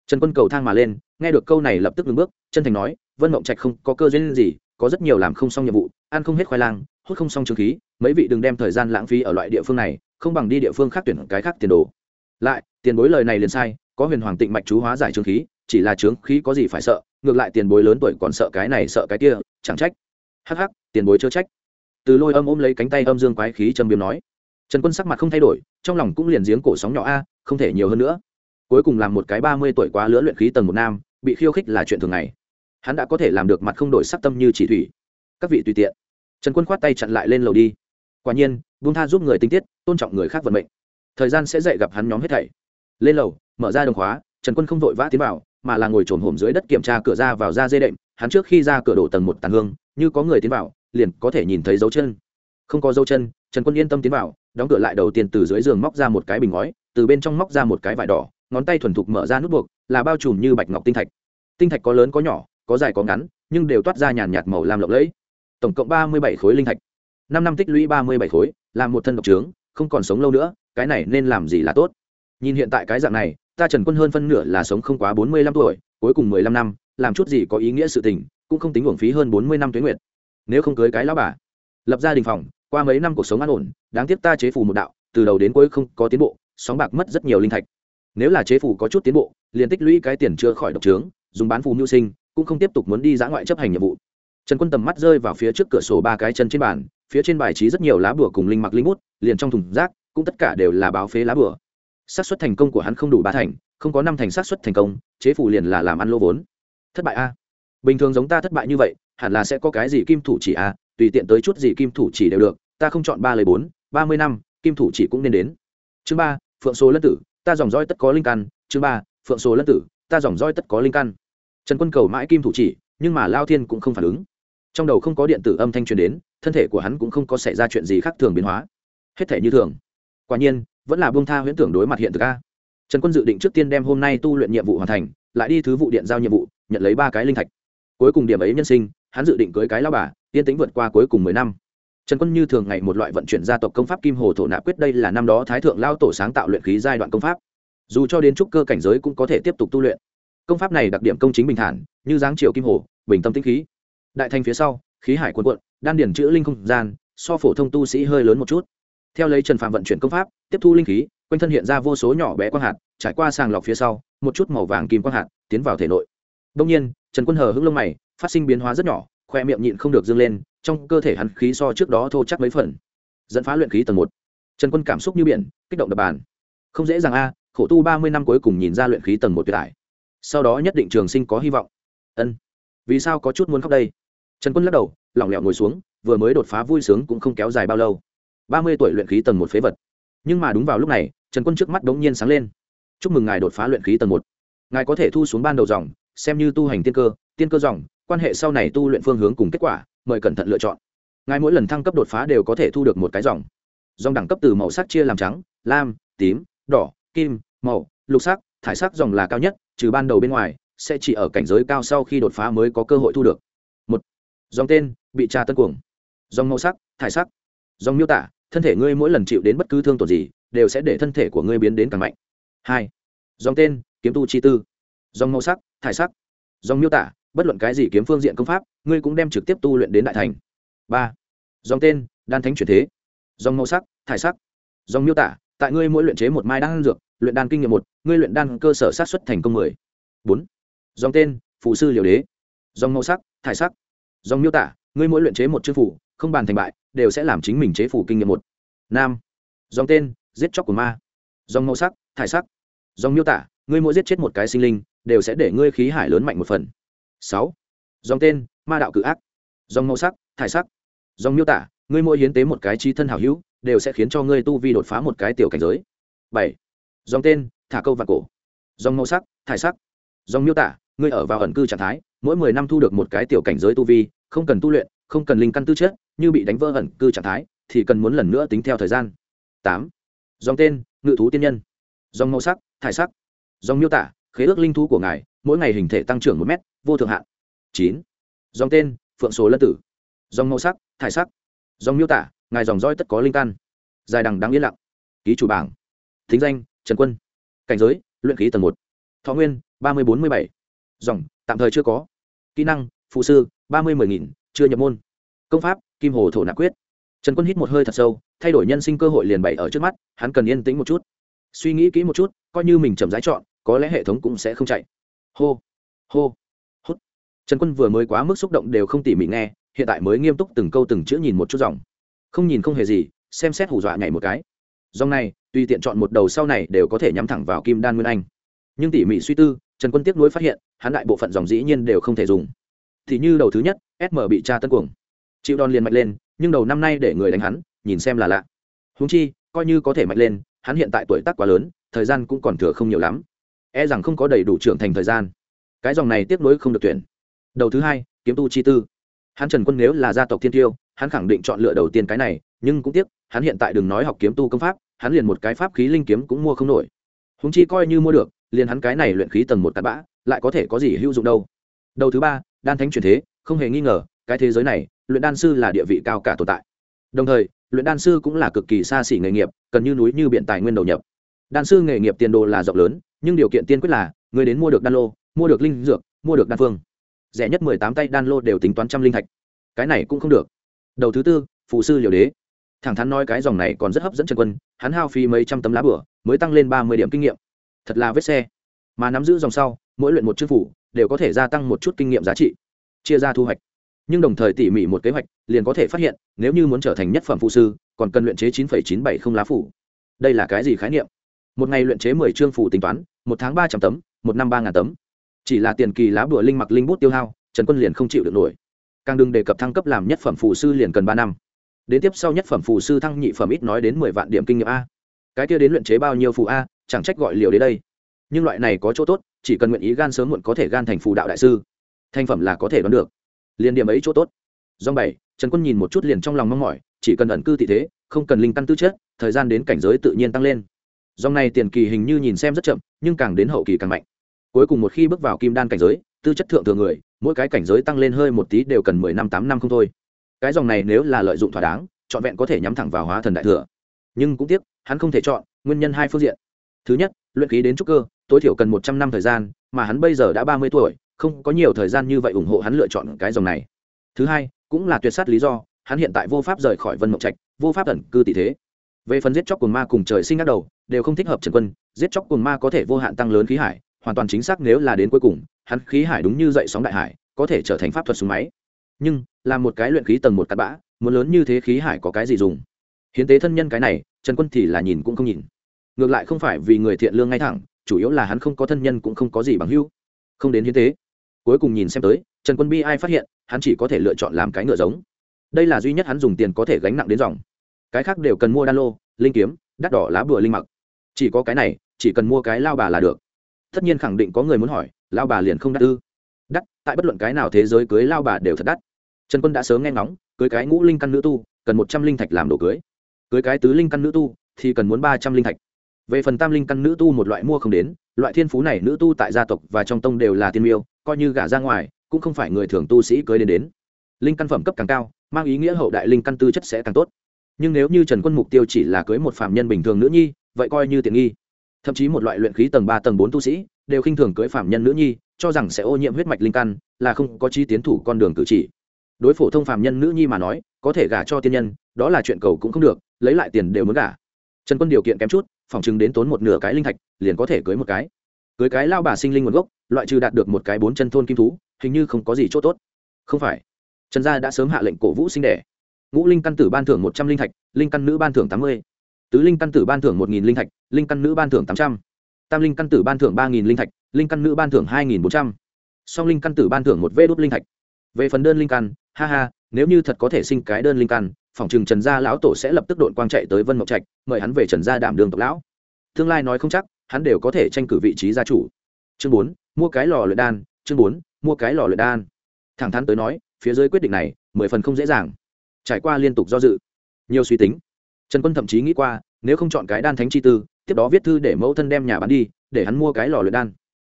trần quân cầu thang mà lên, nghe được câu này lập tức ngừng bước, chân thành nói, vân mộng trạch không có cơ duyên gì, có rất nhiều làm không xong nhiệm vụ, ăn không hết khoai lang, hút không xong trương khí, mấy vị đừng đem thời gian lãng phí ở loại địa phương này, không bằng đi địa phương khác tuyển cái khác tiền đồ. Lại, tiền bối lời này liền sai, có huyền hoàng tịnh mạch chú hóa giải trương khí, chỉ là trướng khí có gì phải sợ, ngược lại tiền bối lớn tuổi còn sợ cái này sợ cái kia, chẳng trách. Hắc hắc, tiền bối chớ trách. Từ lôi âm ôm lấy cánh tay âm dương quái khí châm biếm nói. Trần quân sắc mặt không thay đổi, trong lòng cũng liền giếng cổ sóng nhỏ a, không thể nhiều hơn nữa cuối cùng làm một cái ba mươi tuổi quá lứa luyện khí tầng một nam, bị khiêu khích là chuyện thường ngày. Hắn đã có thể làm được mặt không đổi sắc tâm như chỉ thủy. Các vị tùy tiện. Trần quân khoát tay chặn lại lên lầu đi. Quả nhiên, buông tha giúp người tinh tiết, tôn trọng người khác vận mệnh. Thời gian sẽ dạy gặp hắn nhóm hết thảy. Lên lầu, mở ra đồng khóa, trần quân không vội vã tiến vào, mà là ngồi trồn hổm dưới đất kiểm tra cửa ra vào ra dây đệm. Hắn trước khi ra cửa đổ tầng một tàn hương, như có người tiến vào, liền có thể nhìn thấy dấu chân. Không có dấu chân, trần quân yên tâm tiến vào, đóng cửa lại đầu tiên từ dưới giường móc ra một cái bình ngói, từ bên trong móc ra một cái vải đỏ ngón tay thuần thục mở ra nút buộc, là bao trùm như bạch ngọc tinh thạch. Tinh thạch có lớn có nhỏ, có dài có ngắn, nhưng đều toát ra nhàn nhạt màu làm lộng lẫy. Tổng cộng ba mươi bảy khối linh thạch. Năm năm tích lũy ba mươi bảy khối, làm một thân độc trướng, không còn sống lâu nữa, cái này nên làm gì là tốt? Nhìn hiện tại cái dạng này, ta trần quân hơn phân nửa là sống không quá bốn mươi lăm tuổi, cuối cùng mười lăm năm, làm chút gì có ý nghĩa sự tình, cũng không tính uổng phí hơn bốn mươi năm tuế nguyệt. Nếu không cưới cái lão bà, lập gia đình phòng, qua mấy năm cuộc sống an ổn, đáng tiếc ta chế phù một đạo, từ đầu đến cuối không có tiến bộ, sóng bạc mất rất nhiều linh thạch nếu là chế phủ có chút tiến bộ, liền tích lũy cái tiền chưa khỏi độc trướng, dùng bán phù mưu sinh, cũng không tiếp tục muốn đi dã ngoại chấp hành nhiệm vụ. Trần quân tầm mắt rơi vào phía trước cửa sổ ba cái chân trên bàn, phía trên bài trí rất nhiều lá bùa cùng linh mặc linh bút, liền trong thùng rác, cũng tất cả đều là báo phế lá bùa. Xác suất thành công của hắn không đủ ba thành, không có năm thành xác suất thành công, chế phủ liền là làm ăn lô vốn. Thất bại a. Bình thường giống ta thất bại như vậy, hẳn là sẽ có cái gì kim thủ chỉ a, tùy tiện tới chút gì kim thủ chỉ đều được, ta không chọn ba lời bốn, ba mươi năm, kim thủ chỉ cũng nên đến. Chương ba, phượng số lân tử ta dòng roi tất có linh căn, chương ba, phượng số lân tử, ta dòng roi tất có linh căn. Trần quân cầu mãi kim thủ chỉ, nhưng mà lao thiên cũng không phản ứng. Trong đầu không có điện tử âm thanh truyền đến, thân thể của hắn cũng không có xảy ra chuyện gì khác thường biến hóa. Hết thể như thường. Quả nhiên, vẫn là buông tha huyễn tưởng đối mặt hiện thực a. Trần quân dự định trước tiên đem hôm nay tu luyện nhiệm vụ hoàn thành, lại đi thứ vụ điện giao nhiệm vụ, nhận lấy ba cái linh thạch. Cuối cùng điểm ấy nhân sinh, hắn dự định cưới cái lao bà tiên tính vượt qua cuối cùng mười năm trần quân như thường ngày một loại vận chuyển gia tộc công pháp kim hồ thổ nạp quyết đây là năm đó thái thượng lao tổ sáng tạo luyện khí giai đoạn công pháp. Dù cho đến trúc cơ cảnh giới cũng có thể tiếp tục tu luyện. Công pháp này đặc điểm công chính bình thản, như dáng triệu kim hồ, bình tâm tĩnh khí. Đại thành phía sau, khí hải cuồn cuộn, đan điển chữ linh không gian, so phổ thông tu sĩ hơi lớn một chút. Theo lấy trần phạm vận chuyển công pháp, tiếp thu linh khí, quanh thân hiện ra vô số nhỏ bé quang hạt, trải qua sàng lọc phía sau, một chút màu vàng kim quang hạt tiến vào thể nội. Đông nhiên, trần quân hờ hững lông mày, phát sinh biến hóa rất nhỏ khoe miệng nhịn không được dâng lên, trong cơ thể hắn khí so trước đó thô chắc mấy phần. Dẫn phá luyện khí tầng một. Trần quân cảm xúc như biển, kích động đập bàn. Không dễ dàng a, khổ tu ba mươi năm cuối cùng nhìn ra luyện khí tầng một tuyệt đại. Sau đó nhất định trường sinh có hy vọng. Ân. Vì sao có chút muốn khóc đây? Trần quân lắc đầu, lỏng lẻo ngồi xuống, vừa mới đột phá vui sướng cũng không kéo dài bao lâu. Ba mươi tuổi luyện khí tầng một phế vật. Nhưng mà đúng vào lúc này, trần quân trước mắt đ ố n g nhiên sáng lên. Chúc mừng ngài đột phá luyện khí tầng một. Ngài có thể thu xuống ban đầu dòng, xem như tu hành tiên cơ tiên cơ dòng quan hệ sau này tu luyện phương hướng cùng kết quả, mời cẩn thận lựa chọn. Ngài mỗi lần thăng cấp đột phá đều có thể thu được một cái dòng. Dòng đẳng cấp từ màu sắc chia làm trắng, lam, tím, đỏ, kim, màu, lục sắc, thải sắc dòng là cao nhất, trừ ban đầu bên ngoài, sẽ chỉ ở cảnh giới cao sau khi đột phá mới có cơ hội thu được. Một, dòng tên, bị tra tân cuồng. Dòng màu sắc, thải sắc. Dòng miêu tả, thân thể ngươi mỗi lần chịu đến bất cứ thương tổn gì, đều sẽ để thân thể của ngươi biến đến càng mạnh. Hai, dòng tên, kiếm tu chi tư. Dòng màu sắc, thải sắc. Dòng miêu tả bất luận cái gì kiếm phương diện công pháp, ngươi cũng đem trực tiếp tu luyện đến đại thành. Ba. Dòng tên, đan thánh chuyển thế. Dòng màu sắc, thải sắc. Dòng miêu tả, tại ngươi mỗi luyện chế một mai đan dược, luyện đan kinh nghiệm một, ngươi luyện đan cơ sở sát xuất thành công mười. Bốn. Dòng tên phụ sư liều đế. Dòng màu sắc, thải sắc. Dòng miêu tả, ngươi mỗi luyện chế một chữ phủ không bàn thành bại, đều sẽ làm chính mình chế phủ kinh nghiệm một. Nam. Dòng tên, giết chóc của ma. Dòng màu sắc, thải sắc. Dòng miêu tả, ngươi mỗi giết chết một cái sinh linh, đều sẽ để ngươi khí hải lớn mạnh một phần sáu. Dòng tên, ma đạo cự ác. Dòng màu sắc, thải sắc. Dòng miêu tả, ngươi mỗi hiến tế một cái chi thân hảo hữu, đều sẽ khiến cho ngươi tu vi đột phá một cái tiểu cảnh giới. Bảy. Dòng tên, thả câu và cổ. Dòng màu sắc, thải sắc. Dòng miêu tả, ngươi ở vào ẩn cư trạng thái, mỗi mười năm thu được một cái tiểu cảnh giới tu vi, không cần tu luyện, không cần linh căn tư chất, như bị đánh vỡ ẩn cư trạng thái, thì cần muốn lần nữa tính theo thời gian. Tám. Dòng tên, ngự thú tiên nhân. Dòng màu sắc, thải sắc. Dòng miêu tả, khế ước linh thú của ngài, mỗi ngày hình thể tăng trưởng một mét vô thượng hạn. Chín. Dòng tên, phượng số lân tử. Dòng màu sắc, thải sắc. Dòng miêu tả, ngài dòng roi tất có linh căn. Dài đằng đáng yên lặng. Ký chủ bảng. Thính danh, trần quân. Cảnh giới, luyện khí tầng một. Thọ nguyên, ba mươi bốn mươi bảy. Dòng, tạm thời chưa có. Kỹ năng, phụ sư, ba mươi mười nghìn, chưa nhập môn. Công pháp, kim hồ thổ nạp quyết. Trần quân hít một hơi thật sâu, thay đổi nhân sinh cơ hội liền bày ở trước mắt, hắn cần yên tĩnh một chút. Suy nghĩ kỹ một chút, coi như mình chậm rãi chọn, có lẽ hệ thống cũng sẽ không chạy. Hô. Hô trần quân vừa mới quá mức xúc động đều không tỉ mỉ nghe, hiện tại mới nghiêm túc từng câu từng chữ nhìn một chút dòng. Không nhìn không hề gì, xem xét hù dọa nhảy một cái. Dòng này, tùy tiện chọn một đầu sau này đều có thể nhắm thẳng vào kim đan nguyên anh. Nhưng tỉ mỉ suy tư, trần quân tiếp nối phát hiện, hắn đại bộ phận dòng dĩ nhiên đều không thể dùng. Thì như đầu thứ nhất sm bị tra tân cuồng. Chịu đòn liền mạnh lên, nhưng đầu năm nay để người đánh hắn, nhìn xem là lạ. Húng chi, coi như có thể mạnh lên, hắn hiện tại tuổi tác quá lớn, thời gian cũng còn thừa không nhiều lắm. E rằng không có đầy đủ trưởng thành thời gian. Cái dòng này tiếp nối không được tuyển đầu thứ hai, kiếm tu chi tư. Hắn trần quân nếu là gia tộc thiên tiêu, hắn khẳng định chọn lựa đầu tiên cái này, nhưng cũng tiếc, hắn hiện tại đừng nói học kiếm tu công pháp, hắn liền một cái pháp khí linh kiếm cũng mua không nổi. Húng chi coi như mua được, liền hắn cái này luyện khí tầng một tạt bã, lại có thể có gì hữu dụng đâu. Đầu thứ ba, đan thánh truyền thế, không hề nghi ngờ, cái thế giới này, luyện đan sư là địa vị cao cả tồn tại. Đồng thời, luyện đan sư cũng là cực kỳ xa xỉ nghề nghiệp, cần như núi như biện tài nguyên đầu nhập. Đan sư nghề nghiệp tiền đồ là rộng lớn, nhưng điều kiện tiên quyết là, người đến mua được đan lô, mua được linh dược, mua được đan phương rẻ nhất mười tám tay đan lô đều tính toán trăm linh thạch. Cái này cũng không được. Đầu thứ tư phụ sư liều đế. Thẳng thắn nói cái dòng này còn rất hấp dẫn trần quân, hắn hao phí mấy trăm tấm lá bửa mới tăng lên ba mươi điểm kinh nghiệm. Thật là vết xe. Mà nắm giữ dòng sau, mỗi luyện một chữ phủ, đều có thể gia tăng một chút kinh nghiệm giá trị, chia ra thu hoạch. Nhưng đồng thời tỉ mỉ một kế hoạch, liền có thể phát hiện, nếu như muốn trở thành nhất phẩm phụ sư, còn cần luyện chế chín chín bảy không lá phủ. Đây là cái gì khái niệm? Một ngày luyện chế mười chương phủ tính toán, một tháng ba trăm tấm, một năm ba ngàn tấm chỉ là tiền kỳ lá bùa linh mặc linh bút tiêu hao, trần quân liền không chịu được nổi. Càng đừng đề cập thăng cấp làm nhất phẩm phù sư liền cần ba năm. Đến tiếp sau nhất phẩm phù sư thăng nhị phẩm ít nói đến mười vạn điểm kinh nghiệm a. Cái kia đến luyện chế bao nhiêu phù a, chẳng trách gọi liều đến đây. Nhưng loại này có chỗ tốt, chỉ cần nguyện ý gan sớm muộn có thể gan thành phù đạo đại sư. Thành phẩm là có thể đoán được. Liền điểm ấy chỗ tốt. Do bảy, trần quân nhìn một chút liền trong lòng mong mỏi, chỉ cần ẩn cư thị thế, không cần linh căn tư chất, thời gian đến cảnh giới tự nhiên tăng lên. Dòng này tiền kỳ hình như nhìn xem rất chậm, nhưng càng đến hậu kỳ càng mạnh cuối cùng một khi bước vào kim đan cảnh giới, tư chất thượng thừa người, mỗi cái cảnh giới tăng lên hơi một tí đều cần mười năm, tám năm không thôi. Cái dòng này nếu là lợi dụng thỏa đáng, trọn vẹn có thể nhắm thẳng vào hóa thần đại thừa. Nhưng cũng tiếc, hắn không thể chọn, nguyên nhân hai phương diện. Thứ nhất, luyện khí đến trúc cơ, tối thiểu cần một trăm năm thời gian, mà hắn bây giờ đã ba mươi tuổi, không có nhiều thời gian như vậy ủng hộ hắn lựa chọn cái dòng này. Thứ hai, cũng là tuyệt sát lý do, hắn hiện tại vô pháp rời khỏi vân mộng trạch, vô pháp ẩn cư tỷ thế. Về phần giết chóc cùng ma cùng trời sinh bắt đầu, đều không thích hợp trần quân, giết chóc cùng ma có thể vô hạn tăng lớn khí hải hoàn toàn chính xác nếu là đến cuối cùng, hắn khí hải đúng như dậy sóng đại hải, có thể trở thành pháp thuật súng máy. Nhưng, là một cái luyện khí tầng một cắt bã, muốn lớn như thế khí hải có cái gì dùng? Hiến tế thân nhân cái này, trần quân thì là nhìn cũng không nhìn. Ngược lại không phải vì người thiện lương ngay thẳng, chủ yếu là hắn không có thân nhân cũng không có gì bằng hưu không đến hiến tế. Cuối cùng nhìn xem tới, trần quân bi ai phát hiện, hắn chỉ có thể lựa chọn làm cái ngựa giống. Đây là duy nhất hắn dùng tiền có thể gánh nặng đến dòng. Cái khác đều cần mua đan lô, linh kiếm, đắt đỏ lá bùa linh mặc. Chỉ có cái này, chỉ cần mua cái lao bà là được tất nhiên khẳng định có người muốn hỏi lao bà liền không đắt ư. Đắt tại bất luận cái nào thế giới cưới lao bà đều thật đắt trần quân đã sớm nghe ngóng, cưới cái ngũ linh căn nữ tu, cần một trăm linh thạch làm đồ cưới. Cưới cái tứ linh căn nữ tu, thì cần muốn ba trăm linh thạch. Về phần tam linh căn nữ tu một loại mua không đến, loại thiên phú này nữ tu tại gia tộc và trong tông đều là tiên miêu, coi như gả ra ngoài, cũng không phải người thường tu sĩ cưới đến đến. Linh căn phẩm cấp càng cao, mang ý nghĩa hậu đại linh căn tư chất sẽ càng tốt. Nhưng nếu như trần quân mục tiêu chỉ là cưới một phạm nhân bình thường nữ nhi, vậy coi như tiện nghi thậm chí một loại luyện khí tầng ba, tầng bốn tu sĩ đều khinh thường cưới phạm nhân nữ nhi, cho rằng sẽ ô nhiễm huyết mạch linh căn là không có chi tiến thủ con đường cử chỉ. Đối phổ thông phạm nhân nữ nhi mà nói, có thể gả cho tiên nhân, đó là chuyện cầu cũng không được, lấy lại tiền đều muốn gả. Trần quân điều kiện kém chút, phòng chứng đến tốn một nửa cái linh thạch, liền có thể cưới một cái. Cưới cái lao bà sinh linh nguồn gốc, loại trừ đạt được một cái bốn chân thôn kim thú, hình như không có gì chỗ tốt. Không phải. Trần gia đã sớm hạ lệnh cổ vũ sinh đẻ. Ngũ linh căn tử ban thưởng một trăm linh thạch, linh căn nữ ban thưởng tám mươi tứ linh căn tử ban thưởng một nghìn linh thạch, linh căn nữ ban thưởng tám trăm. Tam linh căn tử ban thưởng ba nghìn linh thạch, linh căn nữ ban thưởng hai nghìn bốn trăm. Song linh căn tử ban thưởng một vê đốt linh thạch. Về phần đơn linh căn, ha ha, nếu như thật có thể sinh cái đơn linh căn, phòng chừng trần gia lão tổ sẽ lập tức đội quang chạy tới vân mộc trạch, mời hắn về trần gia đảm đường tộc lão. Tương lai nói không chắc, hắn đều có thể tranh cử vị trí gia chủ. Chương bốn, mua cái lò luyện đan, chương bốn, mua cái lò luyện đan. Thẳng thắn tới nói, phía dưới quyết định này, mười phần không dễ dàng. Trải qua liên tục do dự. Nhiều suy tính trần quân thậm chí nghĩ qua, nếu không chọn cái đan thánh chi tư, tiếp đó viết thư để mẫu thân đem nhà bán đi, để hắn mua cái lò luyện đan.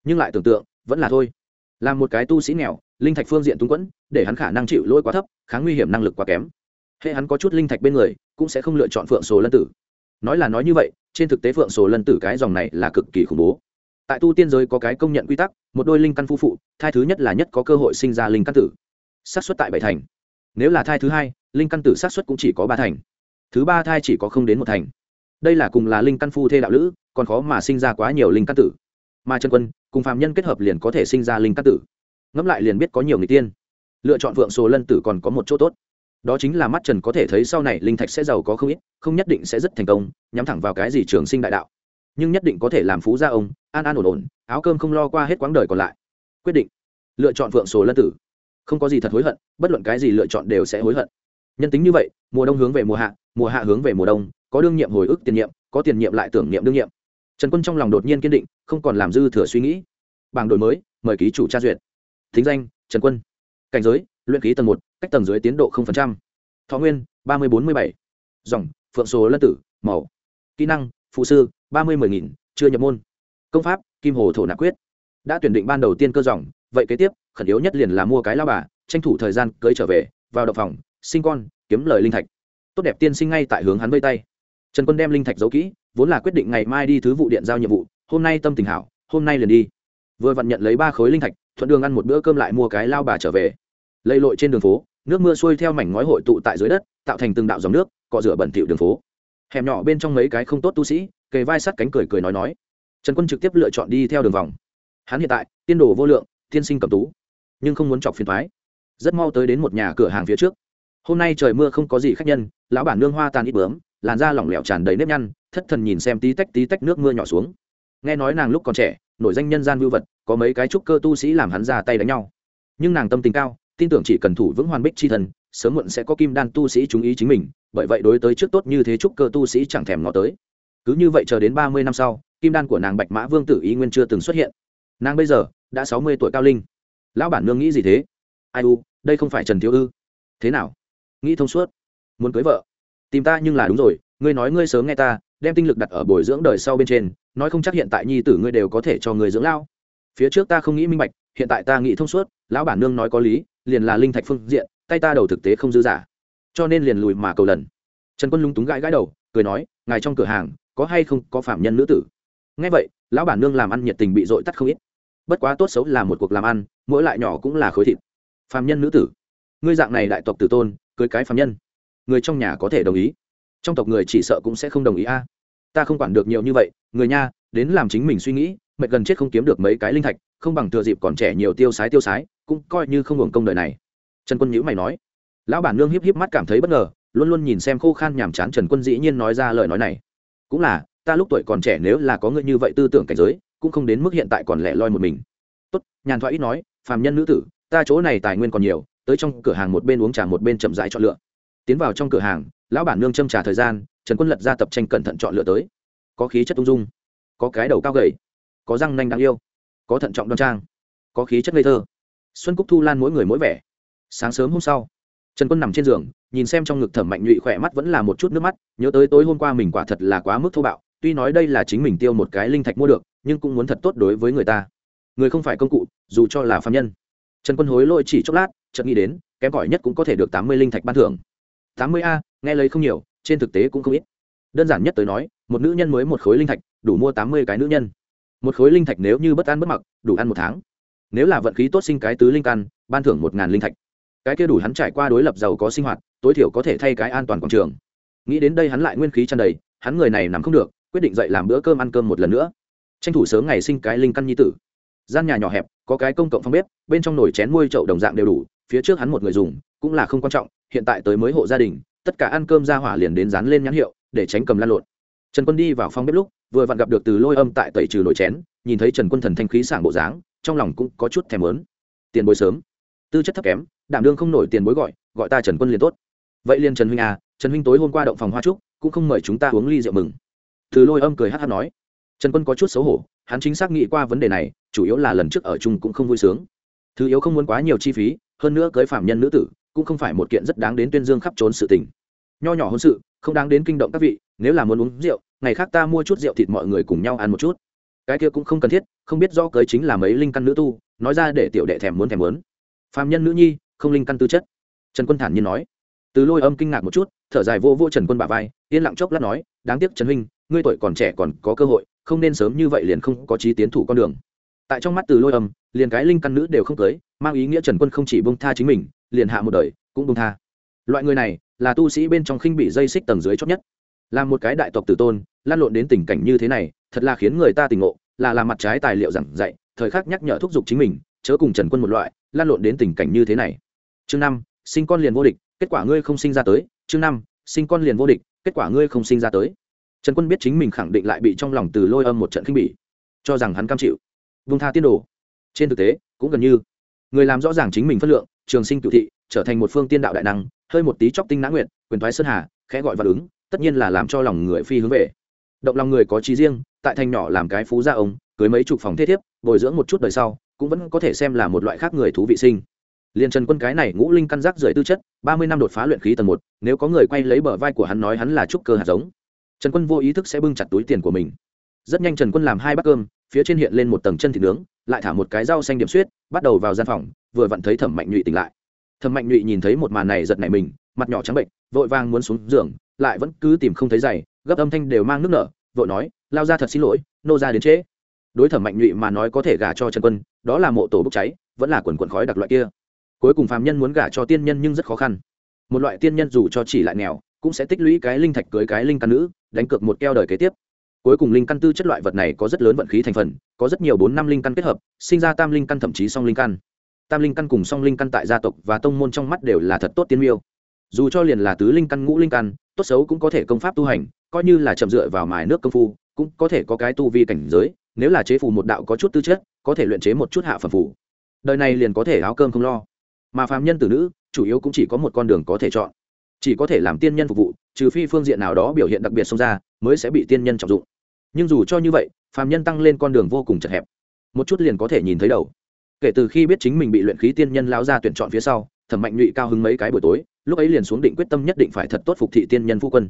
Nhưng lại tưởng tượng, vẫn là thôi. Làm một cái tu sĩ nghèo, linh thạch phương diện túng quẫn, để hắn khả năng chịu lỗi quá thấp, kháng nguy hiểm năng lực quá kém. Hệ hắn có chút linh thạch bên người, cũng sẽ không lựa chọn phượng sổ lân tử. Nói là nói như vậy, trên thực tế phượng sổ lân tử cái dòng này là cực kỳ khủng bố. Tại tu tiên giới có cái công nhận quy tắc, một đôi linh căn phu phụ, thai thứ nhất là nhất có cơ hội sinh ra linh căn tử. Xác suất tại bảy thành. Nếu là thai thứ hai, linh căn tử xác suất cũng chỉ có ba thành thứ ba thai chỉ có không đến một thành. Đây là cùng là linh căn phu thê đạo lữ, còn khó mà sinh ra quá nhiều linh căn tử. Mà trần quân, cùng phạm nhân kết hợp liền có thể sinh ra linh căn tử. Ngẫm lại liền biết có nhiều người tiên. Lựa chọn phượng sổ lân tử còn có một chỗ tốt. Đó chính là mắt trần có thể thấy sau này linh thạch sẽ giàu có không ít, không nhất định sẽ rất thành công, nhắm thẳng vào cái gì trường sinh đại đạo. Nhưng nhất định có thể làm phú gia ông, an an ổn ổn, áo cơm không lo qua hết quãng đời còn lại. Quyết định. Lựa chọn phượng sổ lân tử. Không có gì thật hối hận, bất luận cái gì lựa chọn đều sẽ hối hận. Nhân tính như vậy, mùa đông hướng về mùa hạ mùa hạ hướng về mùa đông, có đương nhiệm hồi ức tiền nhiệm, có tiền nhiệm lại tưởng niệm đương nhiệm. Trần quân trong lòng đột nhiên kiên định, không còn làm dư thừa suy nghĩ. Bảng đổi mới, mời ký chủ tra duyệt. Thính danh, trần quân. Cảnh giới, luyện khí tầng một, cách tầng dưới tiến độ thọ nguyên, ba mươi bốn mươi bảy. Dòng, phượng số lân tử, màu. Kỹ năng, phụ sư, ba mươi mười nghìn, chưa nhập môn. Công pháp, kim hồ thổ nạp quyết. Đã tuyển định ban đầu tiên cơ dòng, vậy kế tiếp, khẩn yếu nhất liền là mua cái lao bà, tranh thủ thời gian cưới trở về, vào đậu phòng, sinh con, kiếm lời linh thạch tốt đẹp tiên sinh ngay tại hướng hắn vây tay. Trần quân đem linh thạch giấu kỹ, vốn là quyết định ngày mai đi thứ vụ điện giao nhiệm vụ, hôm nay tâm tình hảo, hôm nay liền đi. Vừa vặn nhận lấy ba khối linh thạch, thuận đường ăn một bữa cơm lại mua cái lao bà trở về. Lây lội trên đường phố, nước mưa xuôi theo mảnh ngói hội tụ tại dưới đất, tạo thành từng đạo dòng nước, cọ rửa bẩn thỉu đường phố. Hẻm nhỏ bên trong mấy cái không tốt tu sĩ, kề vai sắt cánh cười cười nói nói. Trần quân trực tiếp lựa chọn đi theo đường vòng. Hắn hiện tại, tiên đồ vô lượng, tiên sinh cầm tú, nhưng không muốn chọc phiền thoái rất mau tới đến một nhà cửa hàng phía trước hôm nay trời mưa không có gì khách nhân, lão bản nương hoa tàn ít bướm, làn da lỏng lẻo tràn đầy nếp nhăn, thất thần nhìn xem tí tách tí tách nước mưa nhỏ xuống. Nghe nói nàng lúc còn trẻ, nổi danh nhân gian vưu vật, có mấy cái trúc cơ tu sĩ làm hắn ra tay đánh nhau. Nhưng nàng tâm tình cao, tin tưởng chỉ cần thủ vững hoàn bích chi thần, sớm muộn sẽ có kim đan tu sĩ chú ý chính mình, bởi vậy đối tới trước tốt như thế trúc cơ tu sĩ chẳng thèm ngó tới. Cứ như vậy chờ đến ba mươi năm sau, kim đan của nàng bạch mã vương tử ý nguyên chưa từng xuất hiện. Nàng bây giờ đã sáu mươi tuổi cao linh. Lão bản nương nghĩ gì thế? Ai u, đây không phải trần thiếu ư. Thế nào? Nghĩ thông suốt. Muốn cưới vợ. Tìm ta nhưng là đúng rồi, ngươi nói ngươi sớm nghe ta, đem tinh lực đặt ở bồi dưỡng đời sau bên trên, nói không chắc hiện tại nhi tử ngươi đều có thể cho người dưỡng lao phía trước ta không nghĩ minh bạch, hiện tại ta nghĩ thông suốt, lão bản nương nói có lý, liền là linh thạch phương diện, tay ta đầu thực tế không dư giả cho nên liền lùi mà cầu lần. Trần quân lúng túng gãi gãi đầu, cười nói, ngài trong cửa hàng, có hay không có phạm nhân nữ tử? Ngay vậy, lão bản nương làm ăn nhiệt tình bị dội tắt không ít. Bất quá tốt xấu là một cuộc làm ăn, mỗi lại nhỏ cũng là khối thịt. Phạm nhân nữ tử. Ngươi dạng này đại tộc tử tôn cưới cái phạm nhân. Người trong nhà có thể đồng ý. Trong tộc người chỉ sợ cũng sẽ không đồng ý a. Ta không quản được nhiều như vậy, người nha, đến làm chính mình suy nghĩ, mệt gần chết không kiếm được mấy cái linh thạch, không bằng thừa dịp còn trẻ nhiều tiêu sái tiêu sái, cũng coi như không hưởng công đời này. Trần quân nhữ mày nói. Lão bản nương hiếp hiếp mắt cảm thấy bất ngờ, luôn luôn nhìn xem khô khan nhàm chán trần quân dĩ nhiên nói ra lời nói này. Cũng là, ta lúc tuổi còn trẻ nếu là có người như vậy tư tưởng cảnh giới, cũng không đến mức hiện tại còn lẻ loi một mình. Tốt, nhàn thoại ít nói, phàm nhân nữ tử, ta chỗ này tài nguyên còn nhiều tới trong cửa hàng một bên uống trà một bên chậm rãi chọn lựa. Tiến vào trong cửa hàng, lão bản nương châm trà thời gian, trần quân lật ra tập tranh cẩn thận chọn lựa tới. Có khí chất ung dung, có cái đầu cao gầy, có răng nanh đáng yêu, có thận trọng đoan trang, có khí chất ngây thơ. Xuân cúc thu lan mỗi người mỗi vẻ. Sáng sớm hôm sau, trần quân nằm trên giường, nhìn xem trong ngực thẩm mạnh nhụy khỏe mắt vẫn là một chút nước mắt, nhớ tới tối hôm qua mình quả thật là quá mức thô bạo, tuy nói đây là chính mình tiêu một cái linh thạch mua được, nhưng cũng muốn thật tốt đối với người ta. Người không phải công cụ, dù cho là phạm nhân. Trần quân hối lỗi chỉ chốc lát chợt nghĩ đến, kém cỏi nhất cũng có thể được tám mươi linh thạch ban thưởng. Tám mươi a, nghe lấy không nhiều, trên thực tế cũng không ít. Đơn giản nhất tới nói, một nữ nhân mới một khối linh thạch, đủ mua tám mươi cái nữ nhân. Một khối linh thạch nếu như bất ăn bất mặc, đủ ăn một tháng. Nếu là vận khí tốt sinh cái tứ linh căn, ban thưởng một ngàn linh thạch. Cái kia đủ hắn trải qua đối lập giàu có sinh hoạt, tối thiểu có thể thay cái an toàn quảng trường. Nghĩ đến đây hắn lại nguyên khí tràn đầy, hắn người này nằm không được, quyết định dậy làm bữa cơm ăn cơm một lần nữa. Tranh thủ sớm ngày sinh cái linh căn nhi tử. Gian nhà nhỏ hẹp, có cái công cộng phòng bếp, bên trong nồi chén môi chậu đồng dạng đều đủ phía trước hắn một người dùng, cũng là không quan trọng, hiện tại tới mới hộ gia đình, tất cả ăn cơm ra hỏa liền đến dán lên nhãn hiệu, để tránh cầm lan lộn. Trần quân đi vào phòng bếp lúc, vừa vặn gặp được từ lôi âm tại tẩy trừ nồi chén, nhìn thấy trần quân thần thanh khí sảng bộ dáng, trong lòng cũng có chút thèm lớn tiền bối sớm. Tư chất thấp kém, đảm đương không nổi tiền bối gọi gọi ta trần quân liền tốt. Vậy liền trần huynh à trần huynh tối hôm qua động phòng hoa trúc, cũng không mời chúng ta uống ly rượu mừng. Từ lôi âm cười hát hát nói. Trần quân có chút xấu hổ, hắn chính xác nghĩ qua vấn đề này, chủ yếu là lần trước ở chung cũng không vui sướng. Thứ yếu không muốn quá nhiều chi phí hơn nữa cưới phạm nhân nữ tử cũng không phải một kiện rất đáng đến tuyên dương khắp trốn sự tình. Nho nhỏ hôn sự, không đáng đến kinh động các vị, nếu là muốn uống rượu, ngày khác ta mua chút rượu thịt mọi người cùng nhau ăn một chút. Cái kia cũng không cần thiết, không biết do cưới chính là mấy linh căn nữ tu, nói ra để tiểu đệ thèm muốn thèm muốn. Phạm nhân nữ nhi, không linh căn tư chất. Trần quân thản nhiên nói. Từ lôi âm kinh ngạc một chút, thở dài vô vô trần quân bà vai, yên lặng chốc lát nói, đáng tiếc trần huynh, ngươi tuổi còn trẻ còn có cơ hội, không nên sớm như vậy liền không có trí tiến thủ con đường. Tại trong mắt từ lôi âm, liền cái linh căn nữ đều không cưới mang ý nghĩa trần quân không chỉ bông tha chính mình, liền hạ một đời, cũng bông tha. Loại người này, là tu sĩ bên trong khinh bị dây xích tầng dưới chót nhất. Là một cái đại tộc tử tôn, lan lộn đến tình cảnh như thế này, thật là khiến người ta tình ngộ, là làm mặt trái tài liệu giảng dạy, thời khắc nhắc nhở thúc giục chính mình, chớ cùng trần quân một loại, lan lộn đến tình cảnh như thế này. Chương năm, sinh con liền vô địch, kết quả ngươi không sinh ra tới. Chương năm, sinh con liền vô địch, kết quả ngươi không sinh ra tới. Trần quân biết chính mình khẳng định lại bị trong lòng từ lôi âm một trận khinh bỉ, cho rằng hắn cam chịu. Vung tha tiên đồ. Trên thực tế, cũng gần như người làm rõ ràng chính mình phất lượng, trường sinh cựu thị, trở thành một phương tiên đạo đại năng, hơi một tí chóc tinh nã nguyện quyền thoái sơn hà, khẽ gọi và ứng, tất nhiên là làm cho lòng người phi hướng về. Động lòng người có trí riêng, tại thành nhỏ làm cái phú gia ông, cưới mấy chục phòng thế thiếp, bồi dưỡng một chút đời sau, cũng vẫn có thể xem là một loại khác người thú vị sinh. Liền trần quân cái này ngũ linh căn giác rời tư chất, ba mươi năm đột phá luyện khí tầng một, nếu có người quay lấy bờ vai của hắn nói hắn là trúc cơ hạt giống. Trần quân vô ý thức sẽ bưng chặt túi tiền của mình. Rất nhanh trần quân làm hai bát cơm, phía trên hiện lên một tầng chân thịt nướng lại thả một cái rau xanh điểm suyết, bắt đầu vào gian phòng, vừa vặn thấy thẩm mạnh nhụy tỉnh lại. Thẩm mạnh nhụy nhìn thấy một màn này giật nảy mình, mặt nhỏ trắng bệnh, vội vàng muốn xuống giường, lại vẫn cứ tìm không thấy giày, gấp âm thanh đều mang nước nở, vội nói, lao ra thật xin lỗi, nô ra đến trễ. Đối thẩm mạnh nhụy mà nói có thể gả cho trần quân, đó là mộ tổ bốc cháy, vẫn là quần quần khói đặc loại kia. Cuối cùng phàm nhân muốn gả cho tiên nhân nhưng rất khó khăn. Một loại tiên nhân dù cho chỉ lại nghèo, cũng sẽ tích lũy cái linh thạch cưới cái linh căn nữ, đánh cược một keo đời kế tiếp cuối cùng linh căn tư chất loại vật này có rất lớn vận khí thành phần, có rất nhiều bốn năm linh căn kết hợp, sinh ra tam linh căn thậm chí song linh căn. Tam linh căn cùng song linh căn tại gia tộc và tông môn trong mắt đều là thật tốt tiên miêu. Dù cho liền là tứ linh căn, ngũ linh căn, tốt xấu cũng có thể công pháp tu hành, coi như là chậm dựa vào mài nước công phu, cũng có thể có cái tu vi cảnh giới, nếu là chế phù một đạo có chút tư chất, có thể luyện chế một chút hạ phẩm phù. Đời này liền có thể áo cơm không lo. Mà phàm nhân tử nữ, chủ yếu cũng chỉ có một con đường có thể chọn chỉ có thể làm tiên nhân phục vụ, trừ phi phương diện nào đó biểu hiện đặc biệt xông ra, mới sẽ bị tiên nhân trọng dụng. Nhưng dù cho như vậy, phàm nhân tăng lên con đường vô cùng chật hẹp. Một chút liền có thể nhìn thấy đầu. Kể từ khi biết chính mình bị luyện khí tiên nhân lao ra tuyển chọn phía sau, thẩm mạnh nhụy cao hứng mấy cái buổi tối, lúc ấy liền xuống định quyết tâm nhất định phải thật tốt phục thị tiên nhân phu quân.